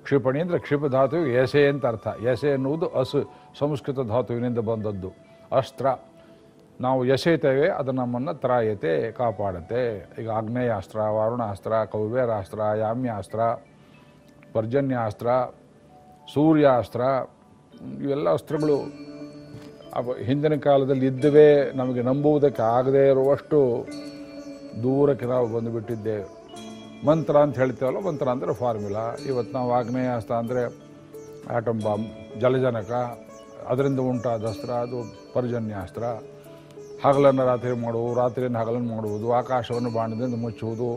Speaker 1: ಕ್ಷಿಪಣಿ ಅಂದರೆ ಕ್ಷಿಪಧಾತು ಎಸೆ ಅಂತ ಅರ್ಥ. ಎಸೆ ಎನ್ನುವುದು ಅಸು, ಸಂಸ್ಕೃತ ಧಾತುವಿನಿಂದ ಬಂದದ್ದು. ಅಸ್ತ್ರ. ನಾವು ಎಸೆಯುತ್ತೇವೆ, ಅದು ನಮ್ಮನ್ನು ತ್ರಾಯತೆ, ಕಾಪಾಡುತ್ತೆ. ಈಗ ಆಗ್ನೇಯಾಸ್ತ್ರ, ವಾರುಣಾಸ್ತ್ರ ಕೌಬೇರಾಸ್ತ್ರ ಯಾಮ್ಯಾಸ್ತ್ರ, ಪರ್ಜನ್ಯಾಸ್ತ್ರ, ಸೂರ್ಯಾಸ್ತ್ರ, ಇವೆಲ್ಲ ಅಸ್ತ್ರಗಳು ಹಿಂದಿನ ಕಾಲದಲ್ಲಿ ಇದ್ದವೇ ನಮಗೆ ನಂಬುವುದಕ್ಕೆ ಆಗದೇ ಇರುವಷ್ಟು ದೂರಕ್ಕೆ ನಾವು ಬಂದುಬಿಟ್ಟಿದ್ದೇವೆ ಮಂತ್ರ ಅಂತ ಹೇಳ್ತೇವಲ್ಲ, ಮಂತ್ರ ಅಂದರೆ ಫಾರ್ಮುಲಾ ಇವತ್ತು ನಾವು ಆಗ್ನೇಯಾಸ್ತ್ರ ಅಂದರೆ ಆಟಮ್ ಬಾಂಬ್ ಜಲಜನಕ, ಅದರಿಂದ ಉಂಟಾದ ಅಸ್ತ್ರ, ಅದು ಪರ್ಜನ್ಯಾಸ್ತ್ರ. ಹಗಲನ್ನು ರಾತ್ರಿ ಮಾಡುವುದು ರಾತ್ರಿಯನ್ನು ಹಗಲನ್ನು ಮಾಡುವುದು, ಆಕಾಶವನ್ನು ಬಾಣದಿಂದ ಮುಚ್ಚುವುದು.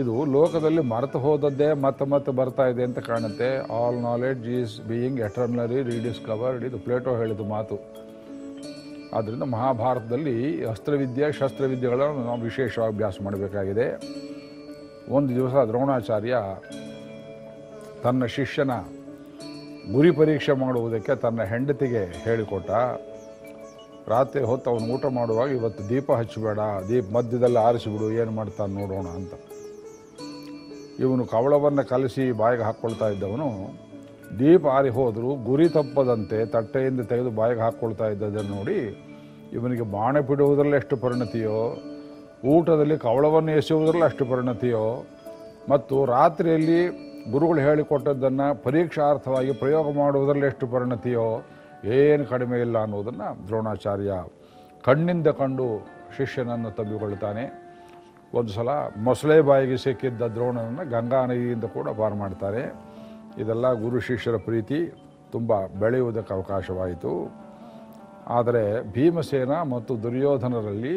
Speaker 1: ಇದು ಲೋಕದಲ್ಲಿ ಮರೆತು ಹೋದದ್ದೇ ಮತ್ತೆ ಮತ್ತೆ ಬರ್ತಾ ಇದೆ ಅಂತ ಕಾಣುತ್ತೆ. All knowledge is being eternally rediscovered ಇದು ಪ್ಲೇಟೋ ಹೇಳಿದ ಮಾತು. ಆದ್ದರಿಂದ ಮಹಾಭಾರತದಲ್ಲಿ ಅಸ್ತ್ರವಿದ್ಯೆ, ಶಸ್ತ್ರವಿದ್ಯೆಗಳನ್ನು ನಾವು ವಿಶೇಷವಾಗಿ ಅಭ್ಯಾಸ ಮಾಡಬೇಕಾಗಿದೆ. ಒಂದು ದಿವಸ ದ್ರೋಣಾಚಾರ್ಯ ತನ್ನ ಶಿಷ್ಯನ ಗುರಿ ಪರೀಕ್ಷೆ ಮಾಡುವುದಕ್ಕೆ ತನ್ನ ಹೆಂಡತಿಗೆ ಹೇಳಿಕೊಟ್ಟ, ರಾತ್ರಿ ಹೊತ್ತು ಅವನು ಊಟ ಮಾಡುವಾಗ ಇವತ್ತು ದೀಪ ಹಚ್ಚಬೇಡ, ದೀಪ ಮಧ್ಯದಲ್ಲಿ ಆರಿಸಿಬಿಡು, ಏನು ಮಾಡ್ತಾನೆ ನೋಡೋಣ ಅಂತ. ಇವನು ಕವಳವನ್ನು ಕಲಸಿ ಬಾಯಿಗೆ ಹಾಕ್ಕೊಳ್ತಾ ಇದ್ದವನು, ದೀಪ ಆರಿ ಹೋದರೂ, ಗುರಿ ತಪ್ಪದಂತೆ ತಟ್ಟೆಯಿಂದ ತೆಗೆದು ಬಾಯಿಗೆ ಹಾಕ್ಕೊಳ್ತಾ ಇದ್ದದನ್ನು ನೋಡಿ ಇವನಿಗೆ ಬಾಣ ಬಿಡುವುದರಲ್ಲಿ ಎಷ್ಟು ಪರಿಣತಿಯೋ ಊಟದಲ್ಲಿ ಕವಳವನ್ನು ಎಸೆಯುವುದರಲ್ಲಿ ಅಷ್ಟು ಪರಿಣತಿಯೋ, ಮತ್ತು ರಾತ್ರಿಯಲ್ಲಿ ಗುರುಗಳು ಹೇಳಿಕೊಟ್ಟದ್ದನ್ನು ಪರೀಕ್ಷಾರ್ಥವಾಗಿ ಪ್ರಯೋಗ ಮಾಡುವುದರಲ್ಲಿ ಎಷ್ಟು ಪರಿಣತಿಯೋ, ಏನು ಕಡಿಮೆ ಇಲ್ಲ ಅನ್ನೋದನ್ನು ದ್ರೋಣಾಚಾರ್ಯ ಕಣ್ಣಿಂದ ಕಂಡು ಶಿಷ್ಯನನ್ನು ತಂಬಿಕೊಳ್ತಾನೆ ಒಂದು ಸಲ ಮೊಸಳೆ ಬಾಯಿಗೆ ಸಿಕ್ಕಿದ್ದ ದ್ರೋಣನನ್ನು ಗಂಗಾ ನದಿಯಿಂದ ಕೂಡ ಪಾರು ಮಾಡ್ತಾರೆ. ಇದೆಲ್ಲ ಗುರು ಶಿಷ್ಯರ ಪ್ರೀತಿ, ತುಂಬ ಬೆಳೆಯುವುದಕ್ಕೆ ಅವಕಾಶವಾಯಿತು. ಆದರೆ ಭೀಮಸೇನ ಮತ್ತು ದುರ್ಯೋಧನರಲ್ಲಿ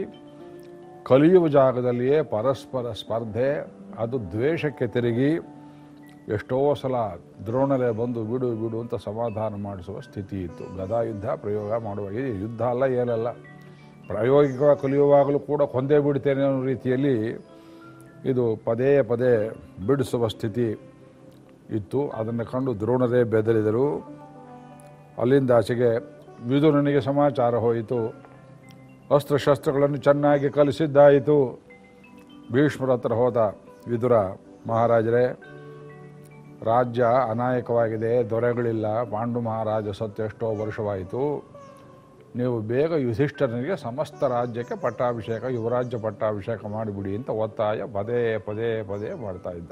Speaker 1: ಕಲಿಯುವ ಜಾಗದಲ್ಲಿಯೇ ಪರಸ್ಪರ ಸ್ಪರ್ಧೆ, ಅದು ದ್ವೇಷಕ್ಕೆ ತಿರುಗಿ ಎಷ್ಟೋ ಸಲ ದ್ರೋಣರೇ ಬಂದು ಬಿಡು ಬಿಡು ಅಂತ ಸಮಾಧಾನ ಮಾಡಿಸುವ ಸ್ಥಿತಿ ಇತ್ತು. ಗದಾ ಯುದ್ಧ ಪ್ರಯೋಗ ಮಾಡುವ ಇದು ಯುದ್ಧ ಅಲ್ಲ ಏನಲ್ಲ ಪ್ರಾಯೋಗಿಕ ಕಲಿಯುವಾಗಲೂ ಕೂಡ ಕೊಂದೇ ಬಿಡ್ತೇನೆ ಅನ್ನೋ ರೀತಿಯಲ್ಲಿ ಇದು ಪದೇ ಪದೇ ಬಿಡಿಸುವ ಸ್ಥಿತಿ ಇತ್ತು. ಅದನ್ನು ಕಂಡು ದ್ರೋಣರೇ ಬೆದರಿದರು. ಅಲ್ಲಿಂದ ಆಚೆಗೆ ವಿದುರನಿಗೆ ಸಮಾಚಾರ ಹೋಯಿತು. ಅಸ್ತ್ರಶಸ್ತ್ರಗಳನ್ನು ಚೆನ್ನಾಗಿ ಕಲಿಸಿದ್ದಾಯಿತು. ಭೀಷ್ಮರ ಹತ್ರ ಹೋದ ವಿದುರ ಮಹಾರಾಜರೇ, ರಾಜ್ಯ ಅನಾಯಕವಾಗಿದೆ, ದೊರೆಗಳಿಲ್ಲ. ಪಾಂಡು ಮಹಾರಾಜ ಸತ್ತು ಎಷ್ಟೋ ವರ್ಷವಾಯಿತು. ನೀವು ಬೇಗ ಯುಧಿಷ್ಠರನಿಗೆ ಸಮಸ್ತ ರಾಜ್ಯಕ್ಕೆ ಪಟ್ಟಾಭಿಷೇಕ, ಯುವರಾಜ್ಯ ಪಟ್ಟಾಭಿಷೇಕ ಮಾಡಿಬಿಡಿ ಅಂತ ಒತ್ತಾಯ ಪದೇ ಪದೇ ಪದೇ ಮಾಡ್ತಾ ಇದ್ದ.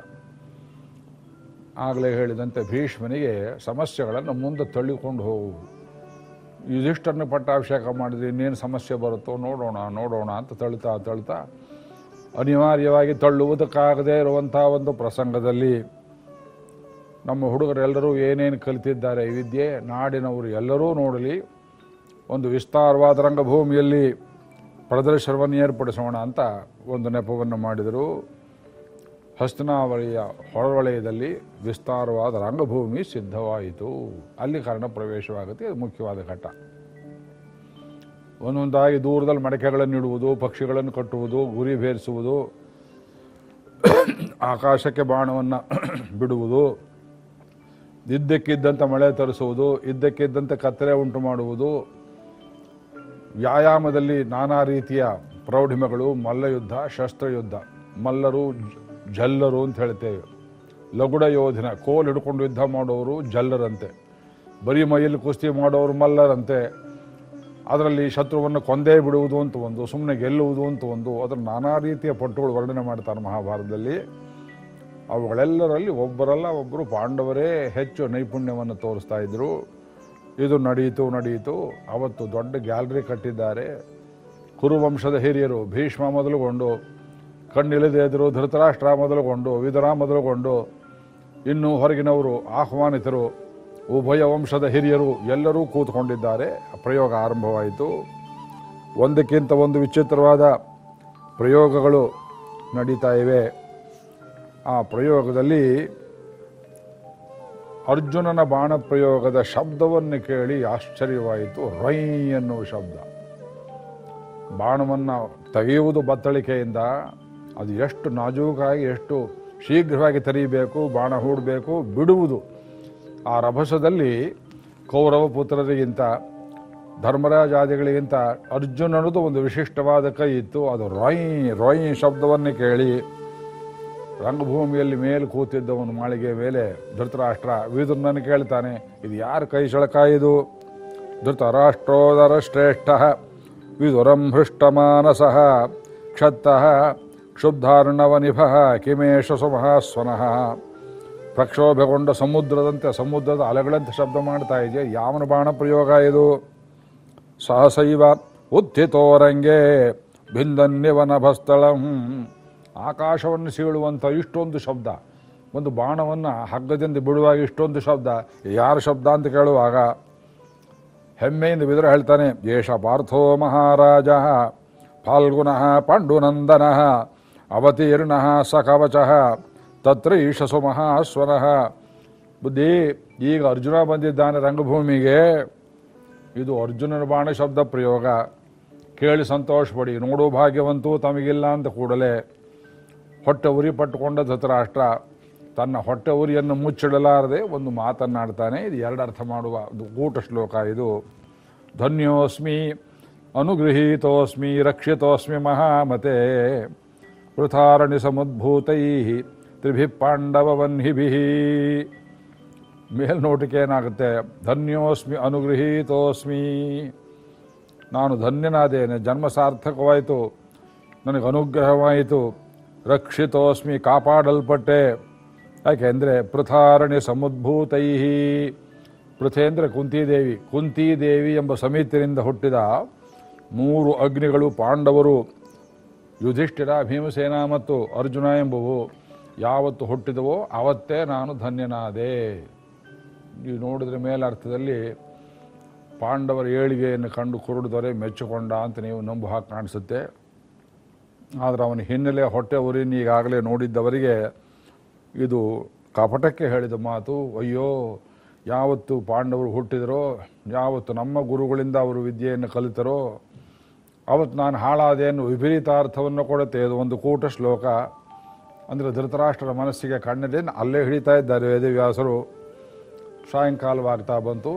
Speaker 1: ಆಗಲೇ ಹೇಳಿದಂತೆ ಭೀಷ್ಮನಿಗೆ ಸಮಸ್ಯೆಗಳನ್ನು ಮುಂದೆ ತಳ್ಳಿಕೊಂಡು ಹೋಗು. ಯುಧಿಷ್ಠರನ ಪಟ್ಟಾಭಿಷೇಕ ಮಾಡಿದ್ರೆ ಇನ್ನೇನು ಸಮಸ್ಯೆ ಬರುತ್ತೋ ನೋಡೋಣ ನೋಡೋಣ ಅಂತ ತಳ್ತಾ ತಳ್ತಾ ಅನಿವಾರ್ಯವಾಗಿ ತಳ್ಳುವುದಕ್ಕಾಗದೇ ಇರುವಂಥ ಒಂದು ಪ್ರಸಂಗದಲ್ಲಿ ನಮ್ಮ ಹುಡುಗರೆಲ್ಲರೂ ಏನೇನು ಕಲಿತಿದ್ದಾರೆ ಈ ವಿದ್ಯೆ ನಾಡಿನವರು ಎಲ್ಲರೂ ನೋಡಲಿ, ಒಂದು ವಿಸ್ತಾರವಾದ ರಂಗಭೂಮಿಯಲ್ಲಿ ಪ್ರದರ್ಶನವನ್ನು ಏರ್ಪಡಿಸೋಣ ಅಂತ ಒಂದು ನೆಪವನ್ನು ಮಾಡಿದರು. ಹಸ್ತನಾವಳಿಯ ಹೊರವಲಯದಲ್ಲಿ ವಿಸ್ತಾರವಾದ ರಂಗಭೂಮಿ ಸಿದ್ಧವಾಯಿತು. ಅಲ್ಲಿ ಕಾರಣ ಪ್ರವೇಶವಾಗುತ್ತೆ, ಅದು ಮುಖ್ಯವಾದ ಘಟ್ಟ. ಒಂದೊಂದಾಗಿ ದೂರದಲ್ಲಿ ಮಡಕೆಗಳನ್ನು ಇಡುವುದು, ಪಕ್ಷಿಗಳನ್ನು ಕಟ್ಟುವುದು, ಗುರಿ ಭೇರಿಸುವುದು, ಆಕಾಶಕ್ಕೆ ಬಾಣವನ್ನು ಬಿಡುವುದು ಇದ್ದಕ್ಕಿದ್ದಂಥ ಮಳೆ ತರಿಸುವುದು ಇದ್ದಕ್ಕಿದ್ದಂಥ ಕತ್ತರೆ ಉಂಟು ಮಾಡುವುದು, ವ್ಯಾಯಾಮದಲ್ಲಿ ನಾನಾ ರೀತಿಯ ಪ್ರೌಢಿಮೆಗಳು, ಮಲ್ಲಯುದ್ಧ, ಶಸ್ತ್ರಯುದ್ಧ. ಮಲ್ಲರು ಜಲ್ಲರು ಅಂತ ಹೇಳ್ತೇವೆ. ಲಗುಡ ಯೋಧನ, ಕೋಲ್ ಹಿಡ್ಕೊಂಡು ಯುದ್ಧ ಮಾಡೋರು ಜಲ್ಲರಂತೆ. ಬರೀ ಮೈಯಲ್ಲಿ ಕುಸ್ತಿ ಮಾಡೋರು ಮಲ್ಲರಂತೆ. ಅದರಲ್ಲಿ ಶತ್ರುವನ್ನು ಕೊಂದೇ ಬಿಡುವುದು ಅಂತ ಒಂದು ಸುಮ್ಮನೆ ಗೆಲ್ಲುವುದು ಅಂತ ಒಂದು, ಅದರ ನಾನಾ ರೀತಿಯ ಪಟ್ಟುಗಳು ವರ್ಣನೆ ಮಾಡ್ತಾರೆ ಮಹಾಭಾರತದಲ್ಲಿ. ಅವುಗಳೆಲ್ಲರಲ್ಲಿ ಒಬ್ಬರಲ್ಲ ಒಬ್ಬರು ಪಾಂಡವರೇ ಹೆಚ್ಚು ನೈಪುಣ್ಯವನ್ನು ತೋರಿಸ್ತಾ ಇದ್ರು. ಇದು ನಡೆಯಿತು ನಡೆಯಿತು ಅವತ್ತು ದೊಡ್ಡ ಗ್ಯಾಲರಿ ಕಟ್ಟಿದ್ದಾರೆ. ಕುರುವಂಶದ ಹಿರಿಯರು ಭೀಷ್ಮ ಮೊದಲುಗೊಂಡು ಕಣ್ಣಿಳಿದೇ ಎದುರು ಧೃತರಾಷ್ಟ್ರ ಮೊದಲುಗೊಂಡು ವಿದುರ ಮೊದಲುಗೊಂಡು, ಇನ್ನು ಹೊರಗಿನವರು ಆಹ್ವಾನಿತರು, ಉಭಯ ವಂಶದ ಹಿರಿಯರು ಎಲ್ಲರೂ ಕೂತ್ಕೊಂಡಿದ್ದಾರೆ. ಪ್ರಯೋಗ ಆರಂಭವಾಯಿತು. ಒಂದಕ್ಕಿಂತ ಒಂದು ವಿಚಿತ್ರವಾದ ಪ್ರಯೋಗಗಳು ನಡೀತಾ ಇವೆ. ಆ ಪ್ರಯೋಗದಲ್ಲಿ ಅರ್ಜುನನ ಬಾಣ ಪ್ರಯೋಗದ ಶಬ್ದವನ್ನು ಕೇಳಿ ಆಶ್ಚರ್ಯವಾಯಿತು. ರೈ ಎನ್ನುವ ಶಬ್ದ. ಬಾಣವನ್ನು ತೆಗೆಯುವುದು ಬತ್ತಳಿಕೆಯಿಂದ ಅದು ಎಷ್ಟು ನಾಜೂಕಾಗಿ, ಎಷ್ಟು ಶೀಘ್ರವಾಗಿ ತೆರೀಬೇಕು, ಬಾಣ ಹೂಡಬೇಕು, ಬಿಡುವುದು. ಆ ರಭಸದಲ್ಲಿ ಕೌರವ ಪುತ್ರರಿಗಿಂತ, ಧರ್ಮರಾಜಾದಿಗಳಿಗಿಂತ ಅರ್ಜುನನದು ಒಂದು ವಿಶಿಷ್ಟವಾದ ಕೈ ಇತ್ತು. ಅದು ರೊಯ್ ರೊಯ್ ಶಬ್ದವನ್ನು ಕೇಳಿ ರಂಗಭೂಮಿಯಲ್ಲಿ ಮೇಲೆ ಕೂತಿದ್ದವನು ಮಾಳಿಗೆ ಮೇಲೆ ಧೃತರಾಷ್ಟ್ರ ವಿದುರ್ನನ್ನು ಕೇಳ್ತಾನೆ, ಇದು ಯಾರ ಕೈ ಶಳಕ ಇದು? ಧೃತರಾಷ್ಟ್ರೋದರ ಶ್ರೇಷ್ಠ ವಿದುರಂ ಹೃಷ್ಟಮಾನಸಃ, ಕ್ಷತ್ತಃ ಕ್ಷುಬ್ಧಾರ್ಣವನಿಭ ಕಿಮೇಶ ಸುಮಹಾಸ್ವನಃ. ಪ್ರಕ್ಷೋಭಗೊಂಡ ಸಮುದ್ರದಂತೆ ಸಮುದ್ರದ ಅಲೆಗಳಂತೆ ಶಬ್ದ ಮಾಡ್ತಾ ಇದೆಯಾ? ಯಾವನ ಬಾಣ ಪ್ರಯೋಗ ಇದು? ಸಹಸೈವ ಉತ್ಥಿತೋರಂಗೆ ಭಿಂದನ್ಯವನಭಸ್ಥಳಂ ಆಕಾಶವನ್ನು ಸೀಳುವಂಥ ಇಷ್ಟೊಂದು ಶಬ್ದ, ಒಂದು ಬಾಣವನ್ನು ಹಗ್ಗದಿಂದ ಬಿಡುವಾಗ ಇಷ್ಟೊಂದು ಶಬ್ದ, ಯಾರ ಶಬ್ದ ಅಂತ ಕೇಳುವಾಗ ಹೆಮ್ಮೆಯಿಂದ ಬಿದ್ರೆ ಹೇಳ್ತಾನೆ ಯೇಷ ಪಾರ್ಥೋ ಮಹಾರಾಜ, ಫಾಲ್ಗುನಃ ಪಾಂಡುನಂದನಃ. ಅವತೀರ್ಣಃ ಸ ಕವಚಃ ತತ್ರ ಈಶಸು ಮಹಾಸ್ವರಃ ಬುದ್ಧಿ, ಈಗ ಅರ್ಜುನ ಬಂದಿದ್ದಾನೆ ರಂಗಭೂಮಿಗೆ. ಇದು ಅರ್ಜುನನ ಬಾಣ ಶಬ್ದ ಪ್ರಯೋಗ. ಕೇಳಿ ಸಂತೋಷಪಡಿ, ನೋಡು ಭಾಗ್ಯವಂತೂ ತಮಗಿಲ್ಲ ಅಂತ ಕೂಡಲೇ. ಹೊಟ್ಟೆ ಉರಿ ಪಟ್ಟುಕೊಂಡ ಧೃತರಾಷ್ಟ್ರ, ತನ್ನ ಹೊಟ್ಟೆ ಉರಿಯನ್ನು ಮುಚ್ಚಿಡಲಾರದೆ ಒಂದು ಮಾತನ್ನಾಡ್ತಾನೆ. ಇದು ಎರಡು ಅರ್ಥ ಮಾಡುವ ಕೂಟ ಶ್ಲೋಕ ಇದು. ಧನ್ಯೋಸ್ಮಿ, ಅನುಗೃಹೀತೋಸ್ಮಿ, ರಕ್ಷಿತೋಸ್ಮಿ ಮಹಾಮತೆ. ವೃಥಾರಣಿ ಸಮುದ್ಭೂತೈ ತ್ರಿಭಿ ಪಾಂಡವವನ್ಹಿಭಿಃ. ಮೇಲ್ನೋಟಕ್ಕೆ ಏನಾಗುತ್ತೆ? ಧನ್ಯೋಸ್ಮಿ ಅನುಗೃಹೀತೋಸ್ಮಿ. ನಾನು ಧನ್ಯನಾದೇನೆ ಜನ್ಮ ಸಾರ್ಥಕವಾಯಿತು ನನಗೆ ಅನುಗ್ರಹವಾಯಿತು, ರಕ್ಷಿತೋಸ್ಮಿ ಕಾಪಾಡಲ್ಪಟ್ಟೆ. ಯಾಕೆಂದರೆ ಪೃಥಾರಣಿ ಸಮುದ್ಭೂತೈ ಪೃಥೆ ಅಂದರೆ ಕುಂತಿದೇವಿ ಕುಂತಿದೇವಿ ಎಂಬ ಸಮಿತಿಯಿಂದ ಹುಟ್ಟಿದ ಮೂರು ಅಗ್ನಿಗಳು ಪಾಂಡವರು. ಯುಧಿಷ್ಠಿರ, ಭೀಮಸೇನ ಮತ್ತು ಅರ್ಜುನ ಎಂಬುವು ಯಾವತ್ತು ಹುಟ್ಟಿದವೋ ಆವತ್ತೇ ನಾನು ಧನ್ಯನಾದೆ. ನೀವು ನೋಡಿದ್ರೆ ಮೇಲರ್ಥದಲ್ಲಿ ಪಾಂಡವರ ಏಳಿಗೆಯನ್ನು ಕಂಡು ಕುರುಡಿದರೆ ಮೆಚ್ಚಿಕೊಂಡ ಅಂತ ನೀವು ನಂಬು ಹಾಕಿ ಕಾಣಿಸುತ್ತೆ. ಆದರೆ ಅವನ ಹಿನ್ನೆಲೆ ಹೊಟ್ಟೆ ಉರಿನ ಈಗಾಗಲೇ ನೋಡಿದ್ದವರಿಗೆ ಇದು ಕಪಟಕ್ಕೆ ಹೇಳಿದ ಮಾತು, ಅಯ್ಯೋ, ಯಾವತ್ತು ಪಾಂಡವರು ಹುಟ್ಟಿದರೋ, ಯಾವತ್ತು ನಮ್ಮ ಗುರುಗಳಿಂದ ಅವರು ವಿದ್ಯೆಯನ್ನು ಕಲಿತರೋ ಅವತ್ತು ನಾನು ಹಾಳಾದೇನು ವಿಪರೀತಾರ್ಥವನ್ನು ಕೊಡುತ್ತೆ ಇದು ಒಂದು ಕೂಟ ಶ್ಲೋಕ, ಅಂದರೆ ಧೃತರಾಷ್ಟ್ರರ ಮನಸ್ಸಿಗೆ ಕಣ್ಣದೇನು ಅಲ್ಲೇ ಹಿಡಿತಾ ಇದ್ದಾರೆ ವೇದವ್ಯಾಸರು. ಸಾಯಂಕಾಲವಾಗ್ತಾ ಬಂತು.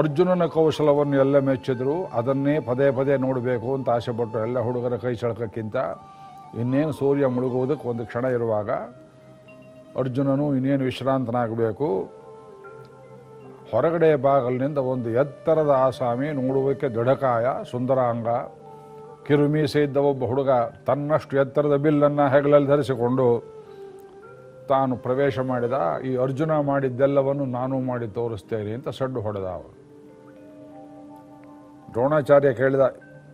Speaker 1: ಅರ್ಜುನನ ಕೌಶಲವನ್ನು ಎಲ್ಲ ಮೆಚ್ಚಿದ್ರು. ಅದನ್ನೇ ಪದೇ ಪದೇ ನೋಡಬೇಕು ಅಂತ ಆಸೆಪಟ್ಟು ಎಲ್ಲ ಹುಡುಗರ ಕೈ ಚಳಕಕ್ಕಿಂತ ಇನ್ನೇನು ಸೂರ್ಯ ಮುಳುಗುವುದಕ್ಕೆ ಒಂದು ಕ್ಷಣ ಇರುವಾಗ ಅರ್ಜುನನು ಇನ್ನೇನು ವಿಶ್ರಾಂತನಾಗಬೇಕು. ಹೊರಗಡೆ ಬಾಗಿಲಿನಿಂದ ಒಂದು ಎತ್ತರದ ಆಸಾಮಿ ನೋಡುವುದಕ್ಕೆ ದೃಢಕಾಯ, ಸುಂದರಾಂಗ. ಕಿರುಮೀಸೆ ಇದ್ದ ಒಬ್ಬ ಹುಡುಗ ತನ್ನಷ್ಟು ಎತ್ತರದ ಬಿಲ್ಲನ್ನು ಹೆಗಲಲ್ಲಿ ಧರಿಸಿಕೊಂಡು ತಾನು ಪ್ರವೇಶ ಮಾಡಿದ, ಈ ಅರ್ಜುನ ಮಾಡಿದ್ದೆಲ್ಲವನ್ನು ನಾನು ಮಾಡಿ ತೋರಿಸ್ತೇನೆ ಅಂತ ಸಡ್ಡು ಹೊಡೆದ ದ್ರೋಣಾಚಾರ್ಯ ಕೇಳಿದ,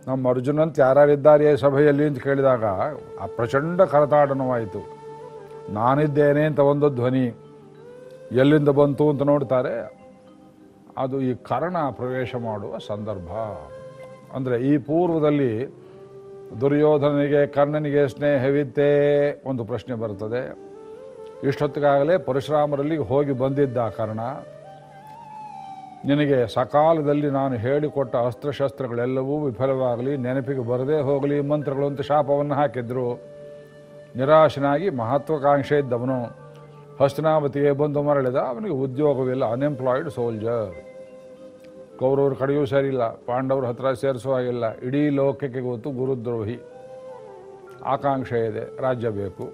Speaker 1: ನಮ್ಮ ಅರ್ಜುನಂತ ಯಾರ್ಯಾರಿದ್ದಾರೆ ಸಭೆಯಲ್ಲಿ ಅಂತ ಕೇಳಿದಾಗ, ಆ ಪ್ರಚಂಡ ಕರತಾಡನವಾಯಿತು. ನಾನಿದ್ದೇನೆ ಅಂತ ಒಂದು ಧ್ವನಿ ಎಲ್ಲಿಂದ ಬಂತು ಅಂತ ನೋಡ್ತಾರೆ ಅದು ಈ ಕರ್ಣ ಪ್ರವೇಶ ಮಾಡುವ ಸಂದರ್ಭ. ಅಂದರೆ ಈ ಪೂರ್ವದಲ್ಲಿ ದುರ್ಯೋಧನಿಗೆ, ಕರ್ಣನಿಗೆ ಸ್ನೇಹವಿತ್ತೇ ಒಂದು ಪ್ರಶ್ನೆ ಬರ್ತದೆ ಇಷ್ಟೊತ್ತಿಗಾಗಲೇ ಪರಶುರಾಮರಲ್ಲಿ ಹೋಗಿ ಬಂದಿದ್ದ ಕರ್ಣ, ನಿನಗೆ ಸಕಾಲದಲ್ಲಿ ನಾನು ಹೇಳಿಕೊಟ್ಟ ಅಸ್ತ್ರಶಸ್ತ್ರಗಳೆಲ್ಲವೂ ವಿಫಲವಾಗಲಿ, ನೆನಪಿಗೆ ಬರದೇ ಹೋಗಲಿ ಮಂತ್ರಗಳು ಅಂತ ಶಾಪವನ್ನು ಹಾಕಿದ್ರು. ನಿರಾಶನಾಗಿ ಮಹತ್ವಾಕಾಂಕ್ಷೆ ಇದ್ದವನು. ಹಸ್ತಿನಾವತಿಗೆ ಬಂದು ಮರಳಿದ ಅವನಿಗೆ ಉದ್ಯೋಗವಿಲ್ಲ ಅನ್ಎಂಪ್ಲಾಯ್ಡ್ ಸೋಲ್ಜರ್ ಕೌರವ್ರ ಕಡೆಯೂ ಸರಿಯಿಲ್ಲ ಪಾಂಡವ್ರ ಹತ್ರ ಸೇರಿಸುವ ಹಾಗಿಲ್ಲ, ಇಡೀ ಲೋಕಕ್ಕೆ ಗೊತ್ತು ಗುರುದ್ರೋಹಿ. ಆಕಾಂಕ್ಷೆ ಇದೆ, ರಾಜ್ಯ ಬೇಕು.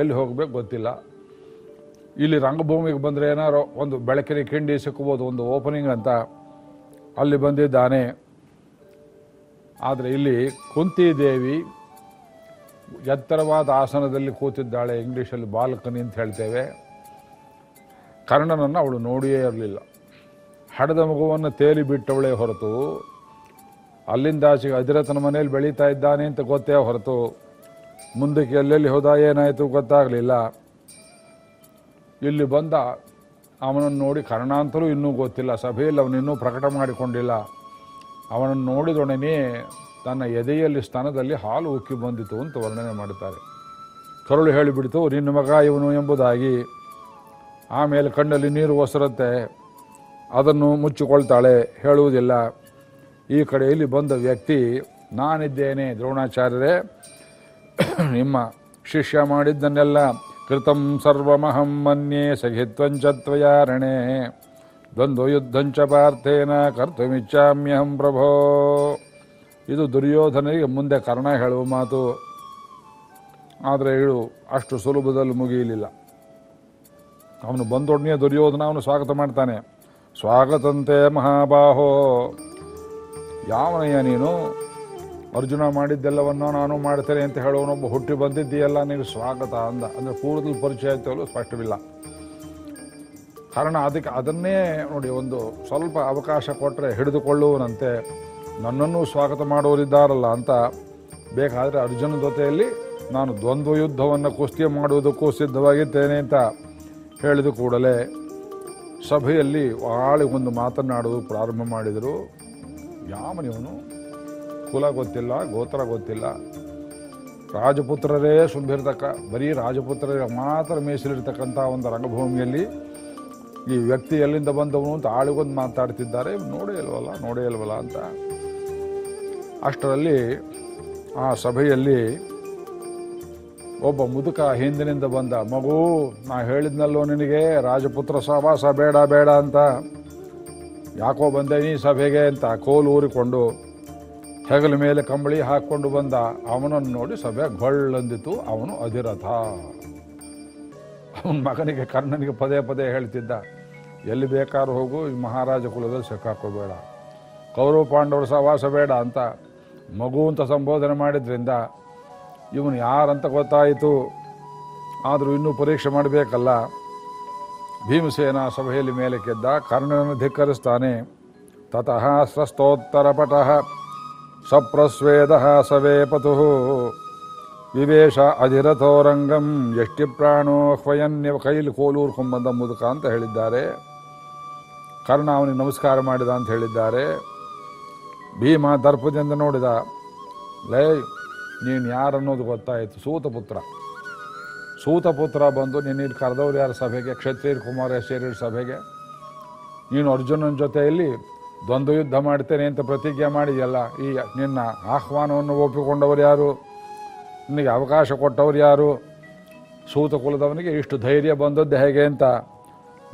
Speaker 1: ಎಲ್ಲಿ ಹೋಗಬೇಕು ಗೊತ್ತಿಲ್ಲ. ಇಲ್ಲಿ ರಂಗಭೂಮಿಗೆ ಬಂದರೆ ಏನಾರೋ ಒಂದು ಬೆಳಕಿನ ಕಿಂಡಿ ಸಿಕ್ಕಬೋದು, ಒಂದು ಓಪನಿಂಗ್ ಅಂತ ಅಲ್ಲಿ ಬಂದಿದ್ದಾನೆ. ಆದರೆ ಇಲ್ಲಿ ಕುಂತಿ ದೇವಿ ಎತ್ತರವಾದ ಆಸನದಲ್ಲಿ ಕೂತಿದ್ದಾಳೆ ಇಂಗ್ಲೀಷಲ್ಲಿ ಬಾಲ್ಕನಿ ಅಂತ ಹೇಳ್ತೇವೆ. ಕರ್ಣನನ್ನು ಅವಳು ನೋಡಿಯೇ ಇರಲಿಲ್ಲ. ಹಡದ ಮಗುವನ್ನು ತೇಲಿ ಬಿಟ್ಟವಳೇ ಹೊರತು, ಅಲ್ಲಿಂದ ಆಚೆಗೆ ಅಧಿರಥನ ಮನೆಯಲ್ಲಿ ಬೆಳೀತಾ ಇದ್ದಾನೆ ಅಂತ ಗೊತ್ತೇ ಹೊರತು, ಮುಂದಕ್ಕೆ ಎಲ್ಲೆಲ್ಲಿ ಹೋದ ಏನಾಯಿತು ಗೊತ್ತಾಗಲಿಲ್ಲ. ಇಲ್ಲಿ ಬಂದ ಅವನನ್ನು ನೋಡಿ ಕರ್ಣ ಅಂತಲೂ ಇನ್ನೂ ಗೊತ್ತಿಲ್ಲ. ಸಭೆಯಲ್ಲಿ ಅವನಿನ್ನೂ ಪ್ರಕಟ ಮಾಡಿಕೊಂಡಿಲ್ಲ. ಅವನನ್ನು ನೋಡಿದೊಡನೆ ತನ್ನ ಎದೆಯಲ್ಲಿ ಸ್ತನದಲ್ಲಿ ಹಾಲು ಉಕ್ಕಿ ಬಂದಿತು ಅಂತ ವರ್ಣನೆ ಮಾಡುತ್ತಾರೆ. ಕರುಳು ಹೇಳಿಬಿಡ್ತು, ನಿನ್ನ ಮಗ ಇವನು ಎಂಬುದಾಗಿ. ಆಮೇಲೆ ಕಣ್ಣಲ್ಲಿ ನೀರು ಒಸರುತ್ತೆ, ಅದನ್ನು ಮುಚ್ಚಿಕೊಳ್ತಾಳೆ, ಹೇಳುವುದಿಲ್ಲ. ಈ ಕಡೆಯಲ್ಲಿ ಬಂದ ವ್ಯಕ್ತಿ, ನಾನಿದ್ದೇನೆ ದ್ರೋಣಾಚಾರ್ಯರೇ, ನಿಮ್ಮ ಶಿಷ್ಯ ಮಾಡಿದ್ದನ್ನೆಲ್ಲ ಕೃತಂ ಸರ್ವಮಹಂ ಮನ್ಯೇ ಸಖಿತ್ವಂಚ ತ್ವಯಾರಣೆ. ದ್ವಂದ್ವ ಯುದ್ಧಂಚ ಪಾರ್ಥೇನ ಕರ್ತುಮಿಚ್ಚಾಮ್ಯಹಂ ಪ್ರಭೋ. ಇದು ದುರ್ಯೋಧನಿಗೆ ಮುಂದೆ ಕರ್ಣ ಹೇಳುವ ಮಾತು. ಆದರೆ ಇಳು ಅಷ್ಟು ಸುಲಭದಲ್ಲಿ ಮುಗಿಯಲಿಲ್ಲ. ಅವನು ಬಂದೊಡನೆಯ ದುರ್ಯೋಧನ, ಅವನು ಸ್ವಾಗತ ಮಾಡ್ತಾನೆ. ಸ್ವಾಗತಂತೆ ಮಹಾಬಾಹೋ. ಯಾವನಯ್ಯ ನೀನು? ಅರ್ಜುನ ಮಾಡಿದ್ದೆಲ್ಲವನ್ನು ನಾನು ಮಾಡ್ತೇನೆ ಅಂತ ಹೇಳೋನೊಬ್ಬ ಹುಟ್ಟಿ ಬಂದಿದ್ದೀಯಲ್ಲ, ನೀನು ಸ್ವಾಗತ ಅಂದ. ಅಂದರೆ ಪೂರ್ವದಲ್ಲಿ ಪರಿಚಯ ಆಯ್ತಲ್ಲೂ ಸ್ಪಷ್ಟವಿಲ್ಲ. ಕಾರಣ ಅದಕ್ಕೆ ಅದನ್ನೇ ನೋಡಿ, ಒಂದು ಸ್ವಲ್ಪ ಅವಕಾಶ ಕೊಟ್ಟರೆ ಹಿಡಿದುಕೊಳ್ಳುವನಂತೆ, ನನ್ನನ್ನು ಸ್ವಾಗತ ಮಾಡೋರಿದ್ದಾರಲ್ಲ ಅಂತ. ಬೇಕಾದರೆ ಅರ್ಜುನ ಜೊತೆಯಲ್ಲಿ ನಾನು ದ್ವಂದ್ವ ಯುದ್ಧವನ್ನು ಕುಸ್ತಿ ಮಾಡುವುದಕ್ಕೂ ಸಿದ್ಧವಾಗಿದ್ದೇನೆ ಅಂತ. ಹೇಳಿದ ಕೂಡಲೇ ಸಭೆಯಲ್ಲಿ ಆಳಿ ಒಂದು ಮಾತನಾಡೋದು ಪ್ರಾರಂಭ ಮಾಡಿದರು. ಯಾವನಿವನು ಕುಲ ಗೊತ್ತಿಲ್ಲ, ಗೋತ್ರ ಗೊತ್ತಿಲ್ಲ. ರಾಜಪುತ್ರರೇ ಸುಂಬಿರ್ತಕ್ಕ ಬರೀ ರಾಜಪುತ್ರರಿಗೆ ಮಾತ್ರ ಮೀಸಲಿರ್ತಕ್ಕಂಥ ಒಂದು ರಂಗಭೂಮಿಯಲ್ಲಿ ಈ ವ್ಯಕ್ತಿ ಎಲ್ಲಿಂದ ಬಂದವನು ಅಂತ ಆಳಿಗೊಂದು ಮಾತಾಡ್ತಿದ್ದಾರೆ. ನೋಡೇ ಇಲ್ವಲ್ಲ ನೋಡೇ ಇಲ್ವಲ್ಲ ಅಂತ. ಅಷ್ಟರಲ್ಲಿ ಆ ಸಭೆಯಲ್ಲಿ ಒಬ್ಬ ಮುದುಕ ಹಿಂದಿನಿಂದ ಬಂದ, ಮಗು, ನಾ ಹೇಳಿದ್ನಲ್ಲೋ ನಿನಗೆ, ರಾಜಪುತ್ರ ಸಹವಾಸ ಬೇಡ ಬೇಡ ಅಂತ. ಯಾಕೋ ಬಂದೆ, ನೀ ಸಭೆಗೆ ಅಂತ ಕೋಲು ಊರಿಕೊಂಡು ಹೆಗಲ ಮೇಲೆ ಕಂಬಳಿ ಹಾಕ್ಕೊಂಡು ಬಂದ, ಅವನನ್ನು ನೋಡಿ ಸಭೆ ಗೊಳ್ಳಂದಿತು, ಅವನು ಅಧಿರಥ. ಅವನ ಮಗನಿಗೆ ಕರ್ಣನಿಗೆ ಪದೇ ಪದೇ ಹೇಳ್ತಿದ್ದ, ಎಲ್ಲಿ ಬೇಕಾದ್ರೂ ಹೋಗು, ಈ ಮಹಾರಾಜ ಕುಲದಲ್ಲಿ ಸಿಕ್ಕಾಕೋಬೇಡ ಕೌರವ ಪಾಂಡವರ ಸಹವಾಸ ಬೇಡ ಅಂತ ಮಗು ಅಂತ ಸಂಬೋಧನೆ ಮಾಡಿದ್ರಿಂದ ಇವನು ಯಾರಂತ ಗೊತ್ತಾಯಿತು. ಆದರೂ ಇನ್ನೂ ಪರೀಕ್ಷೆ ಮಾಡಬೇಕಲ್ಲ. ಭೀಮಸೇನ ಸಭೆಯಲ್ಲಿ ಮೇಲೆ ಕೆದ್ದ ಕರ್ಣನನ್ನು ಧಿಕ್ಕರಿಸ್ತಾನೆ. ತತಃ ಸ್ವಸ್ತೋತ್ತರ ಪಟಃ ಸಪ್ರಸ್ವೇದ ಸವೇ ಪತು. ವಿವೇಶ ಅಧಿರಥೋರಂಗಂ ಎಷ್ಟಿ ಪ್ರಾಣೋ ಹ್ವಯನ್ಯ ಕೈಲಿ ಕೋಲೂರ್ಕೊಂಬಂದ ಮುದುಕ ಅಂತ ಹೇಳಿದ್ದಾರೆ. ಕರ್ಣ ಅವನಿಗೆ ನಮಸ್ಕಾರ ಮಾಡಿದ ಅಂತ ಹೇಳಿದ್ದಾರೆ. ಭೀಮ ದರ್ಪದಿಂದ ನೋಡಿದ, ಲೇ ನೀನು ಯಾರು ಅನ್ನೋದು ಗೊತ್ತಾಯಿತು. ಸೂತಪುತ್ರ. ಸೂತಪುತ್ರ ಬಂದು ನಿನ್ನ ಕರೆದವ್ರು ಯಾರ ಸಭೆಗೆ? ಕ್ಷತ್ರಿಯ ಕುಮಾರ ಸೇರಿದ ಸಭೆಗೆ? ನೀನು ಅರ್ಜುನನ ಜೊತೆಯಲ್ಲಿ ದ್ವಂದ್ವ ಯುದ್ಧ ಮಾಡ್ತೇನೆ ಅಂತ ಪ್ರತಿಜ್ಞೆ ಮಾಡಿದೆಯಲ್ಲ, ಈ ನಿನ್ನ ಆಹ್ವಾನವನ್ನು ಒಪ್ಪಿಕೊಂಡವರು ಯಾರು? ನಿನಗೆ ಅವಕಾಶ ಕೊಟ್ಟವ್ರು ಯಾರು? ಸೂತ ಕುಲದವನಿಗೆ ಇಷ್ಟು ಧೈರ್ಯ ಬಂದದ್ದು ಹೇಗೆ ಅಂತ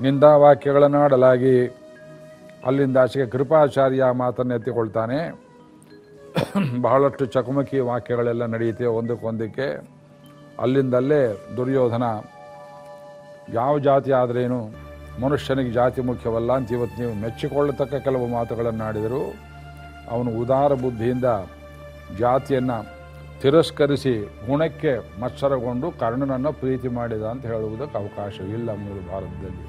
Speaker 1: ನಿಂದಾವಾಕ್ಯಗಳನ್ನು ಆಡಲಾಗಿ ಅಲ್ಲಿಂದ ಆಚೆಗೆ ಕೃಪಾಚಾರ್ಯ ಮಾತನ್ನು ಎತ್ತಿಕೊಳ್ತಾನೆ. ಬಹಳಷ್ಟು ಚಕಮಕಿ ವಾಕ್ಯಗಳೆಲ್ಲ ನಡೆಯುತ್ತೆ ಒಂದಕ್ಕೊಂದಕ್ಕೆ. ಅಲ್ಲಿಂದಲ್ಲೇ ದುರ್ಯೋಧನ ಯಾವ ಜಾತಿ ಆದ್ರೇನು ಮನುಷ್ಯನಿಗೆ ಜಾತಿ ಮುಖ್ಯವಲ್ಲ ಅಂತ ಇವತ್ತು ನೀವು ಮೆಚ್ಚಿಕೊಳ್ಳತಕ್ಕ ಕೆಲವು ಮಾತುಗಳನ್ನು ಆಡಿದರು. ಅವನು ಉದಾರ ಬುದ್ಧಿಯಿಂದ ಜಾತಿಯನ್ನು ತಿರಸ್ಕರಿಸಿ ಗುಣಕ್ಕೆ ಮತ್ಸರಗೊಂಡು ಕರ್ಣನನ್ನು ಪ್ರೀತಿ ಮಾಡಿದ ಅಂತ ಹೇಳುವುದಕ್ಕೆ ಅವಕಾಶವಿಲ್ಲ ಮೂರು ಭಾರತದಲ್ಲಿ.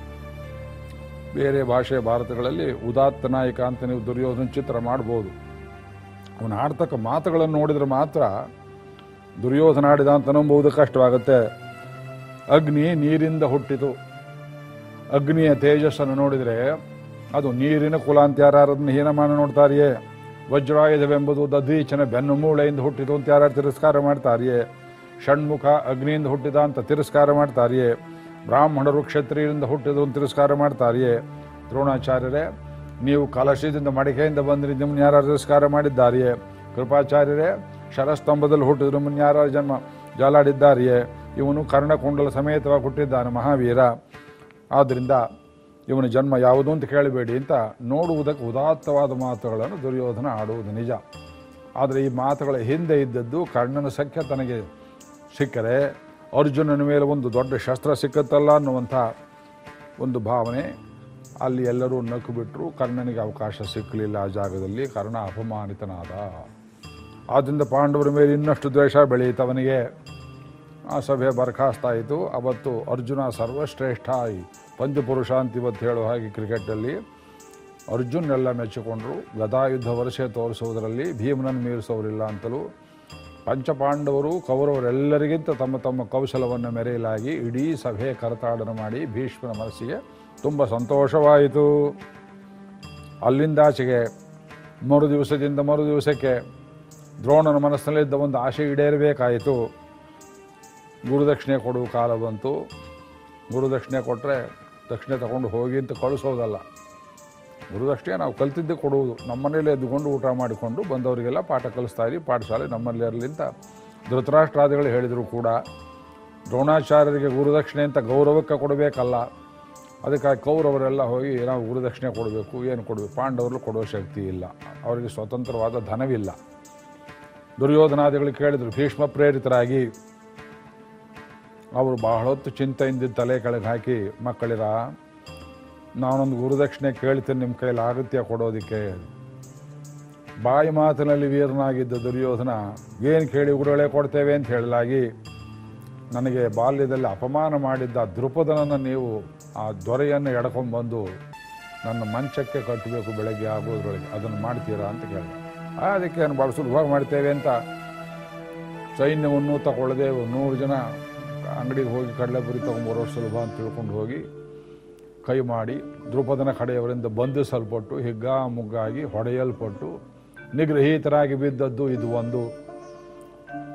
Speaker 1: ಬೇರೆ ಭಾಷೆ ಭಾರತಗಳಲ್ಲಿ ಉದಾತ್ತ ನಾಯಕ ಅಂತ ನೀವು ದುರ್ಯೋಧನ ಚಿತ್ರ ಮಾಡ್ಬೋದು. ಅವನು ಆಡ್ತಕ್ಕ ಮಾತುಗಳನ್ನು ನೋಡಿದ್ರೆ ಮಾತ್ರ ದುರ್ಯೋಧನ ಆಡಿದ ಅಂತ ನಂಬುವುದು ಕಷ್ಟವಾಗುತ್ತೆ. ಅಗ್ನಿ ನೀರಿಂದ ಹುಟ್ಟಿತು. ಅಗ್ನಿಯ ತೇಜಸ್ಸನ್ನು ನೋಡಿದರೆ ಅದು ನೀರಿನ ಕುಲ ಅಂತ ಯಾರು ಅದನ್ನು ಹೀನಮಾನ ನೋಡ್ತಾರಿಯೇ. ವಜ್ರಾಯುಧವೆಂಬುದು ದಧೀಚನ ಬೆನ್ನು ಮೂಳೆಯಿಂದ ಹುಟ್ಟಿತು ಅಂತ ಯಾರು ತಿರಸ್ಕಾರ ಮಾಡ್ತಾರಿಯೇ. ಷಣ್ಮುಖ ಅಗ್ನಿಯಿಂದ ಹುಟ್ಟಿದ ಅಂತ ತಿರಸ್ಕಾರ ಮಾಡ್ತಾರಿಯೇ. ಬ್ರಾಹ್ಮಣರು ಕ್ಷತ್ರಿಯರಿಂದ ಹುಟ್ಟಿದ್ರು ಅಂತ ತಿರಸ್ಕಾರ ಮಾಡ್ತಾರಿಯೇ. ದ್ರೋಣಾಚಾರ್ಯರೇ ನೀವು ಕಲಶದಿಂದ ಮಡಿಕೆಯಿಂದ ಬಂದ್ರಿ ನಿಮ್ಮನ್ನ ಯಾರು ತಿರಸ್ಕಾರ ಮಾಡಿದ್ದಾರೆಯೇ? ಕೃಪಾಚಾರ್ಯರೇ, ಶರಸ್ತಂಭದಲ್ಲಿ ಹುಟ್ಟಿದ್ರು ನಿಮ್ಮನ್ನು ಯಾರು ಜನ್ಮ ಜಾಲಾಡಿದ್ದಾರಿಯೇ? ಇವನು ಕರ್ಣಕುಂಡಲ ಸಮೇತವಾಗಿ ಹುಟ್ಟಿದ್ದಾನೆ ಮಹಾವೀರ. ಆದ್ದರಿಂದ ಇವನ ಜನ್ಮ ಯಾವುದು ಅಂತ ಕೇಳಬೇಡಿ ಅಂತ ನೋಡುವುದಕ್ಕೆ ಉದಾತ್ತವಾದ ಮಾತುಗಳನ್ನು ದುರ್ಯೋಧನ ಆಡುವುದು ನಿಜ. ಆದರೆ ಈ ಮಾತುಗಳ ಹಿಂದೆ ಇದ್ದದ್ದು ಕರ್ಣನ ಸಖ್ಯ ತನಗೆ ಸಿಕ್ಕರೆ ಅರ್ಜುನನ ಮೇಲೆ ಒಂದು ದೊಡ್ಡ ಶಸ್ತ್ರ ಸಿಕ್ಕತ್ತಲ್ಲ ಅನ್ನುವಂಥ ಒಂದು ಭಾವನೆ ಅಲ್ಲಿ ಎಲ್ಲರೂ ನಕ್ಕು ಬಿಟ್ಟರು ಕರ್ಣನಿಗೆ ಅವಕಾಶ ಸಿಕ್ಕಲಿಲ್ಲ ಆ ಜಾಗದಲ್ಲಿ, ಕರ್ಣ ಅಪಮಾನಿತನಾದ. ಆದ್ದರಿಂದ ಪಾಂಡವರ ಮೇಲೆ ಇನ್ನಷ್ಟು ದ್ವೇಷ ಬೆಳೆಯಿತವನಿಗೆ. ಆ ಸಭೆ ಬರ್ಖಾಸ್ತಾಯಿತು ಅವತ್ತು ಅರ್ಜುನ ಸರ್ವಶ್ರೇಷ್ಠ ಈ ಪಂಚಪುರುಷ ಅಂತ ಇವತ್ತು ಹೇಳೋ ಹಾಗೆ ಕ್ರಿಕೆಟಲ್ಲಿ ಅರ್ಜುನ್ ಎಲ್ಲ ಮೆಚ್ಚಿಕೊಂಡ್ರು. ಗದಾಯುದ್ಧ ವರ್ಷೆ ತೋರಿಸುವುದರಲ್ಲಿ ಭೀಮನನ್ನು ಮೀರಿಸೋರಿಲ್ಲ ಅಂತಲೂ. ಪಂಚಪಾಂಡವರು, ಕೌರವರೆಲ್ಲರಿಗಿಂತ ತಮ್ಮ ತಮ್ಮ ಕೌಶಲವನ್ನು ಮೆರೆಯಲಾಗಿ ಇಡೀ ಸಭೆ ಕರತಾಡನ ಮಾಡಿ ಭೀಷ್ಮನ ಮನಸ್ಸಿಗೆ ತುಂಬ ಸಂತೋಷವಾಯಿತು. ಅಲ್ಲಿಂದಾಚೆಗೆ ಮರು ದಿವಸದಿಂದ ಮರು ದಿವಸಕ್ಕೆ ದ್ರೋಣನ ಮನಸ್ಸಿನಲ್ಲಿದ್ದ ಒಂದು ಆಸೆ ಈಡೇರಬೇಕಾಯಿತು. ಗುರುದಕ್ಷಿಣೆ ಕೊಡುವ ಕಾಲ ಬಂತು. ಗುರುದಕ್ಷಿಣೆ ಕೊಟ್ಟರೆ ದಕ್ಷಿಣೆ ತಗೊಂಡು ಹೋಗಿ ಅಂತ ಕಳಿಸೋದಲ್ಲ. ಗುರುದಕ್ಷಿಣೆ ನಾವು ಕಲ್ತಿದ್ದೆ ಕೊಡುವುದು. ನಮ್ಮನೇಲೆ ಎದ್ದುಕೊಂಡು ಊಟ ಮಾಡಿಕೊಂಡು ಬಂದವರಿಗೆಲ್ಲ ಪಾಠ ಕಲಿಸ್ತಾ ಇರಿ, ಪಾಠಶಾಲೆ ನಮ್ಮಲ್ಲಿ ಇರಲಿ ಅಂತ ಧೃತರಾಷ್ಟ್ರಾದಿಗಳು ಹೇಳಿದರು ಕೂಡ. ದ್ರೋಣಾಚಾರ್ಯರಿಗೆ ಗುರುದಕ್ಷಿಣೆ ಅಂತ ಗೌರವಕ್ಕೆ ಕೊಡಬೇಕಲ್ಲ. ಅದಕ್ಕಾಗಿ ಕೌರವರೆಲ್ಲ ಹೋಗಿ ನಾವು ಗುರುದಕ್ಷಿಣೆ ಕೊಡಬೇಕು, ಏನು ಕೊಡಬೇಕು? ಪಾಂಡವರಲ್ಲೂ ಕೊಡುವ ಶಕ್ತಿ ಇಲ್ಲ. ಅವರಿಗೆ ಸ್ವತಂತ್ರವಾದ ಧನವಿಲ್ಲ. ದುರ್ಯೋಧನಾದಿಗಳು ಕೇಳಿದರು, ಭೀಷ್ಮ ಪ್ರೇರಿತರಾಗಿ. ಅವರು ಬಹಳ ಹೊತ್ತು ಚಿಂತೆಯಿಂದ ತಲೆ ಕೆಳಗೆ ಹಾಕಿ, ಮಕ್ಕಳಿರ, ನಾನೊಂದು ಗುರುದಕ್ಷಿಣೆ ಕೇಳ್ತೇನೆ, ನಿಮ್ಮ ಕೈಯಲ್ಲಿ ಆಗುತ್ತೆ ಕೊಡೋದಕ್ಕೆ. ಬಾಯಿ ಮಾತಿನಲ್ಲಿ ವೀರನಾಗಿದ್ದ ದುರ್ಯೋಧನ, ಏನು ಕೇಳಿ ಗುರುಗಳೇ ಕೊಡ್ತೇವೆ ಅಂತ ಹೇಳಲಾಗಿ, ನನಗೆ ಬಾಲ್ಯದಲ್ಲಿ ಅಪಮಾನ ಮಾಡಿದ್ದ ದೃಪದನನ್ನು ನೀವು ಆ ದೊರೆಯನ್ನು ಎಡ್ಕೊಂಡ್ಬಂದು ನನ್ನ ಮಂಚಕ್ಕೆ ಕಟ್ಟಬೇಕು ಬೆಳಗ್ಗೆ ಆಗೋದ್ರೊಳಗೆ ಅದನ್ನು ಮಾಡ್ತೀರಾ ಅಂತ ಕೇಳಿದೆ. ಅದಕ್ಕೆ ನಾನು ಭಾಳ ಸುಲಭವಾಗಿ ಮಾಡ್ತೇವೆ ಅಂತ. ಸೈನ್ಯವನ್ನು ತಗೊಳ್ಳದೆ ನೂರು ಜನ ಅಂಗಡಿಗೆ ಹೋಗಿ ಕಡಲೆಪುರಿ ತೊಗೊಂಬರೋ ಸುಲಭ ಅಂತ ತಿಳ್ಕೊಂಡು ಹೋಗಿ ಕೈ ಮಾಡಿ ದೃಪದನ ಕಡೆಯವರಿಂದ ಬಂಧಿಸಲ್ಪಟ್ಟು ಹಿಗ್ಗಾ ಮುಗ್ಗಾಗಿ ಹೊಡೆಯಲ್ಪಟ್ಟು ನಿಗ್ರಹೀತರಾಗಿ ಬಿದ್ದದ್ದು ಇದು ಒಂದು.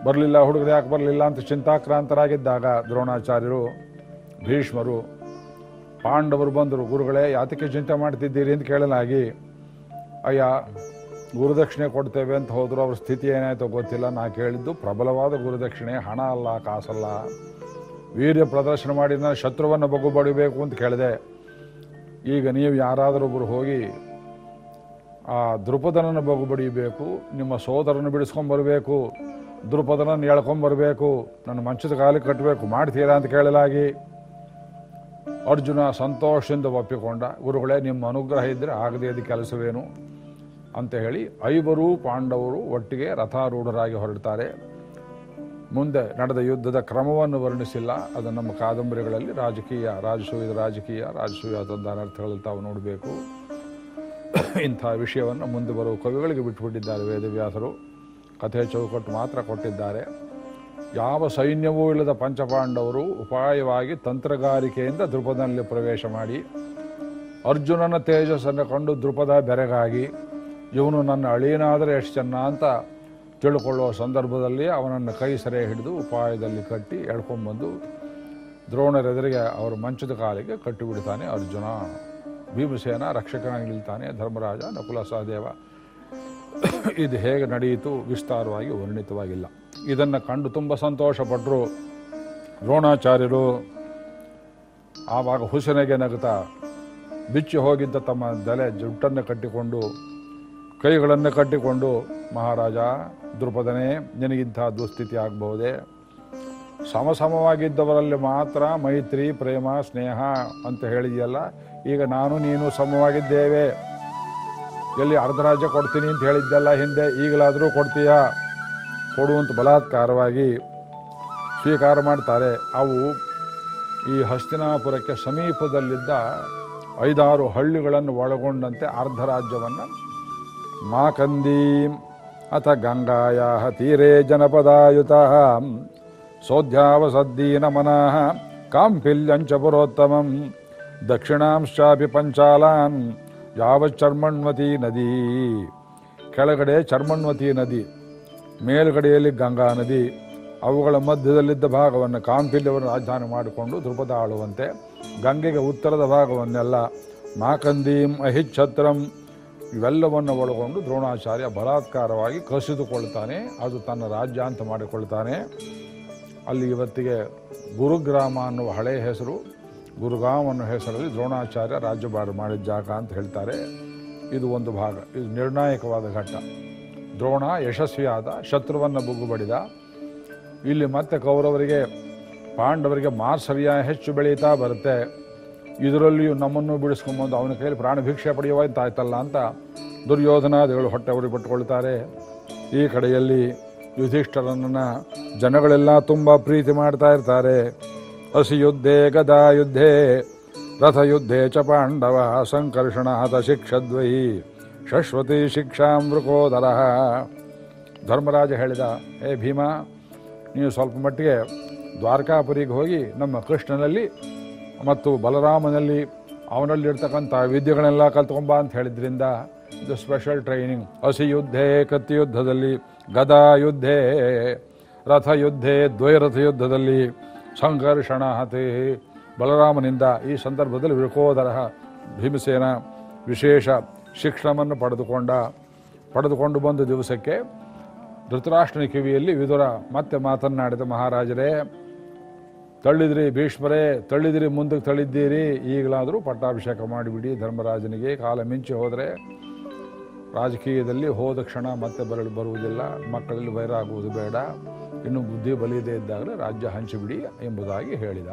Speaker 1: ಬರಲಿಲ್ಲ ಹುಡುಗರು ಯಾಕೆ ಬರಲಿಲ್ಲ ಅಂತ ಚಿಂತಾಕ್ರಾಂತರಾಗಿದ್ದಾಗ ದ್ರೋಣಾಚಾರ್ಯರು, ಭೀಷ್ಮರು ಪಾಂಡವರು ಬಂದರು. ಗುರುಗಳೇ, ಯಾತಕ್ಕೆ ಚಿಂತೆ ಮಾಡ್ತಿದ್ದೀರಿ ಅಂತ ಕೇಳಲಾಗಿ ಅಯ್ಯ, ಗುರುದಕ್ಷಿಣೆ ಕೊಡ್ತೇವೆ ಅಂತ ಹೋದರು. ಅವ್ರ ಸ್ಥಿತಿ ಏನಾಯ್ತೋ ಗೊತ್ತಿಲ್ಲ. ನಾ ಕೇಳಿದ್ದು, ಪ್ರಬಲವಾದ ಗುರುದಕ್ಷಿಣೆ, ಹಣ ಅಲ್ಲ, ಕಾಸಲ್ಲ. ವೀರ್ಯ ಪ್ರದರ್ಶನ ಮಾಡಿ ನಾನು ಶತ್ರುವನ್ನು ಬಗ್ಗು ಬಡಿಬೇಕು ಅಂತ ಕೇಳಿದೆ. ಈಗ ನೀವು ಯಾರಾದರೊಬ್ಬರು ಹೋಗಿ, ಆ ದೃಪದನನ್ನು ಬಗ್ಗು ಬಡಿಯಬೇಕು ನಿಮ್ಮ ಸೋದರನ್ನು ಬಿಡಿಸ್ಕೊಂಬರ್ಬೇಕು ದೃಪದನನ್ನು ಎಳ್ಕೊಂಬರ್ಬೇಕು, ನನ್ನ ಮಂಚದ ಕಾಲಿಗೆ ಕಟ್ಟಬೇಕು, ಮಾಡ್ತೀರಾ ಅಂತ ಕೇಳಲಾಗಿ. ಅರ್ಜುನ ಸಂತೋಷದಿಂದ ಒಪ್ಪಿಕೊಂಡ, ಗುರುಗಳೇ, ನಿಮ್ಮ ಅನುಗ್ರಹ ಇದ್ದರೆ ಆಗದೇ ಇದ್ದ ಕೆಲಸವೇನು? ಅಂತ ಹೇಳಿ ಐವರು ಪಾಂಡವರು ಒಟ್ಟಿಗೆ ರಥಾರೂಢರಾಗಿ ಹೊರಡ್ತಾರೆ. ಮುಂದೆ ನಡೆದ ಯುದ್ಧದ ಕ್ರಮವನ್ನು ವರ್ಣಿಸಿಲ್ಲ. ಅದು ನಮ್ಮ ಕಾದಂಬರಿಗಳಲ್ಲಿ ರಾಜಕೀಯ, ರಾಜಸೂಯದ ರಾಜಕೀಯ, ರಾಜಸೂಯ ತಂದ ಅರ್ಥಗಳಲ್ಲಿ ತಾವು ನೋಡಬೇಕು. ಇಂಥ ವಿಷಯವನ್ನು ಮುಂದೆ ಬರುವ ಕವಿಗಳಿಗೆ ಬಿಟ್ಟುಬಿಟ್ಟಿದ್ದಾರೆ ವೇದವ್ಯಾಸರು. ಕಥೆ ಚೌಕಟ್ಟು ಮಾತ್ರ ಕೊಟ್ಟಿದ್ದಾರೆ. ಯಾವ ಸೈನ್ಯವೂ ಇಲ್ಲದ ಪಂಚಪಾಂಡವರು ಉಪಾಯವಾಗಿ ತಂತ್ರಗಾರಿಕೆಯಿಂದ ದೃಪದಲ್ಲಿ ಪ್ರವೇಶ ಮಾಡಿ, ಅರ್ಜುನನ ತೇಜಸ್ಸನ್ನು ಕಂಡು ದೃಪದ ಬೆರಗಾಗಿ, ಇವನು ನನ್ನ ಅಳಿಯನಾದರೆ ಎಷ್ಟು ಚೆನ್ನ ಅಂತ ತಿಳ್ಕೊಳ್ಳುವ ಸಂದರ್ಭದಲ್ಲಿ ಅವನನ್ನು ಕೈ ಸೆರೆ ಹಿಡಿದು ಉಪಾಯದಲ್ಲಿ ಕಟ್ಟಿ ಎಳ್ಕೊಂಬಂದು ದ್ರೋಣರೆದುರಿಗೆ ಅವರ ಮಂಚದ ಕಾಲಿಗೆ ಕಟ್ಟಿಬಿಡ್ತಾನೆ ಅರ್ಜುನ. ಭೀಮಸೇನ ರಕ್ಷಕನಾಗಿ ನಿಲ್ತಾನೆ, ಧರ್ಮರಾಜ ನಕುಲ ಸಹದೇವ ಇದು ಹೇಗೆ ನಡೆಯಿತು ವಿಸ್ತಾರವಾಗಿ ವರ್ಣಿತವಾಗಿಲ್ಲ. ಇದನ್ನು ಕಂಡು ತುಂಬ ಸಂತೋಷಪಟ್ಟರು ದ್ರೋಣಾಚಾರ್ಯರು. ಆವಾಗ ಹುಸನೆಗೆ ನಗುತ್ತಾ ಬಿಚ್ಚಿ ಹೋಗಿದ್ದ ತಮ್ಮ ದಲೆ ಜುಟ್ಟನ್ನು ಕಟ್ಟಿಕೊಂಡು, ಕೈಗಳನ್ನು ಕಟ್ಟಿಕೊಂಡು, ಮಹಾರಾಜ ದೃಪದನೇ ನಿನಗಿಂಥ ದುಸ್ಥಿತಿ ಆಗಬಹುದೇ? ಸಮಸಮವಾಗಿದ್ದವರಲ್ಲಿ ಮಾತ್ರ ಮೈತ್ರಿ, ಪ್ರೇಮ, ಸ್ನೇಹ ಅಂತ ಹೇಳಿದೆಯಲ್ಲ, ಈಗ ನಾನು ನೀನು ಸಮವಾಗಿದ್ದೇವೆ. ಎಲ್ಲಿ ಅರ್ಧರಾಜ್ಯ ಕೊಡ್ತೀನಿ ಅಂತ ಹೇಳಿದ್ದೆಲ್ಲ ಹಿಂದೆ ಈಗಲಾದರೂ ಕೊಡ್ತೀಯಾ? ಕೊಡುವಂತ ಬಲಾತ್ಕಾರವಾಗಿ ಸ್ವೀಕಾರ ಮಾಡ್ತಾರೆ. ಅವು ಈ ಹಸ್ತಿನಾಪುರಕ್ಕೆ ಸಮೀಪದಲ್ಲಿದ್ದ ಐದಾರು ಹಳ್ಳಿಗಳನ್ನು ಒಳಗೊಂಡಂತೆ ಅರ್ಧ ರಾಜ್ಯವನ್ನು ಮಾಕಂದೀಂ ಅಥ ಗಂಗಾಯ ತೀರೇ ಜನಪದಾಯುತ ಸೋಧ್ಯಾವಸದ್ದೀನ ಮನಃ ಕಾಂಫಿಲ್ಯಂಚ ಪುರೋತ್ತಮಂ ದಕ್ಷಿಣಾಂಶಾಪಿ ಪಂಚಾಲಾನ್ ಯಾವ ಚರ್ಮಣ್ವತಿ ನದಿ? ಕೆಳಗಡೆ ಚರ್ಮಣ್ವತಿ ನದಿ, ಮೇಲ್ಗಡೆಯಲ್ಲಿ ಗಂಗಾ ನದಿ. ಅವುಗಳ ಮಧ್ಯದಲ್ಲಿದ್ದ ಭಾಗವನ್ನು ಕಾಂಪಿಲ್ಯವನ್ನು ರಾಜಧಾನಿ ಮಾಡಿಕೊಂಡು ಧ್ರುಪದ ಆಳುವಂತೆ ಗಂಗೆಗೆ ಉತ್ತರದ ಭಾಗವನ್ನೆಲ್ಲ ಮಾಕಂದೀಂ ಅಹಿಚ್ಛತ್ರಂ. ಇವೆಲ್ಲವನ್ನು ಒಳಗೊಂಡು ದ್ರೋಣಾಚಾರ್ಯ ಬಲಾತ್ಕಾರವಾಗಿ ಕಸಿದುಕೊಳ್ತಾನೆ ಅದು ತನ್ನ ರಾಜ್ಯ ಅಂತ ಮಾಡಿಕೊಳ್ತಾನೆ ಅಲ್ಲಿ ಇವತ್ತಿಗೆ ಗುರುಗ್ರಾಮ ಅನ್ನುವ ಹಳೆಯ ಹೆಸರು ಗುರುಗಾಮ್ ಅನ್ನೋ ಹೆಸರಲ್ಲಿ ದ್ರೋಣಾಚಾರ್ಯ ರಾಜ್ಯಭಾರ ಮಾಡಿದ ಜಾಗ ಅಂತ ಹೇಳ್ತಾರೆ. ಇದು ಒಂದು ಭಾಗ. ಇದು ನಿರ್ಣಾಯಕವಾದ ಘಟ್ಟ. ದ್ರೋಣ ಯಶಸ್ವಿಯಾದ, ಶತ್ರುವನ್ನು ಬುಗ್ಗುಬಡಿದ. ಇಲ್ಲಿ ಮತ್ತೆ ಕೌರವರಿಗೆ, ಪಾಂಡವರಿಗೆ ಮಾರ್ಸರ್ಯ ಹೆಚ್ಚು ಬೆಳೀತಾ ಬರುತ್ತೆ. ಇದರಲ್ಲಿಯೂ ನಮ್ಮನ್ನು ಬಿಡಿಸ್ಕೊಂಬಂದು ಅವನ ಕೈಯಲ್ಲಿ ಪ್ರಾಣ ಭಿಕ್ಷೆ ಪಡೆಯುವಂತಾಯ್ತಲ್ಲ ಅಂತ ದುರ್ಯೋಧನಾದಿಗಳು ಹೊಟ್ಟೆ ಉರಿ ಪಟ್ಟುಕೊಳ್ತಾರೆ. ಈ ಕಡೆಯಲ್ಲಿ ಯುಧಿಷ್ಠರನ್ನ ಜನಗಳೆಲ್ಲ ತುಂಬ ಪ್ರೀತಿ ಮಾಡ್ತಾ ಇರ್ತಾರೆ. ಹಸಿ ಗದಾಯುದ್ಧೇ ಗದಾ ಯುದ್ಧೇ ರಥಯುದ್ಧೇ ಚ ಪಾಂಡವ ಸಂಕರ್ಷಣಾತ ಶಿಕ್ಷದ್ವಯಿ ಶಶ್ವತಿ ಶಿಕ್ಷಾಂ ವೃಕೋದರ ಧರ್ಮರಾಜ ಹೇಳಿದ ಏ ಭೀಮ, ನೀವು ಸ್ವಲ್ಪ ಮಟ್ಟಿಗೆ ದ್ವಾರಕಾಪುರಿಗೆ ಹೋಗಿ ನಮ್ಮ ಕೃಷ್ಣನಲ್ಲಿ ಮತ್ತು ಬಲರಾಮನಲ್ಲಿ ಅವನಲ್ಲಿರ್ತಕ್ಕಂಥ ವಿದ್ಯೆಗಳೆಲ್ಲ ಕಲ್ತ್ಕೊಂಬ ಅಂತ ಹೇಳಿದ್ರಿಂದ ಇದು ಸ್ಪೆಷಲ್ ಟ್ರೈನಿಂಗ್ ಹಸಿ ಯುದ್ಧೇ ಕತ್ತಿ ಯುದ್ಧದಲ್ಲಿ ಗದಾ ಯುದ್ಧೇ ರಥಯುದ್ಧೇ ದ್ವೈರಥ ಯುದ್ಧದಲ್ಲಿ ಸಂಘರ್ಷಣ ಹತೆ ಬಲರಾಮನಿಂದ ಈ ಸಂದರ್ಭದಲ್ಲಿ ವಿಕೋದರ ಭೀಮಸೇನ ವಿಶೇಷ ಶಿಕ್ಷಣವನ್ನು ಪಡೆದುಕೊಂಡ, ಪಡೆದುಕೊಂಡು ಬಂದ ದಿವಸಕ್ಕೆ ಧೃತರಾಷ್ಟ್ರನ ಕಿವಿಯಲ್ಲಿ ವಿದುರ ಮತ್ತೆ ಮಾತನ್ನಾಡಿದ ಮಹಾರಾಜರೇ, ತಳ್ಳಿದ್ರಿ ಭೀಷ್ಮರೇ, ತಳ್ಳಿದಿರಿ ಮುಂದಕ್ಕೆ ತಳ್ಳಿದ್ದೀರಿ, ಈಗಲಾದರೂ ಪಟ್ಟಾಭಿಷೇಕ ಮಾಡಿಬಿಡಿ ಧರ್ಮರಾಜನಿಗೆ, ಕಾಲ ಮಿಂಚಿ ಹೋದರೆ ರಾಜಕೀಯದಲ್ಲಿ ಹೋದ ಕ್ಷಣ ಮತ್ತೆ ಬರಲು ಬರುವುದಿಲ್ಲ, ಮಕ್ಕಳಲ್ಲಿ ವೈರಾಗುವುದು ಬೇಡ, ಇನ್ನು ಬುದ್ಧಿ ಬಲಿಯದೇ ಇದ್ದಾಗಲೇ ರಾಜ್ಯ ಹಂಚಿಬಿಡಿ ಎಂಬುದಾಗಿ ಹೇಳಿದ.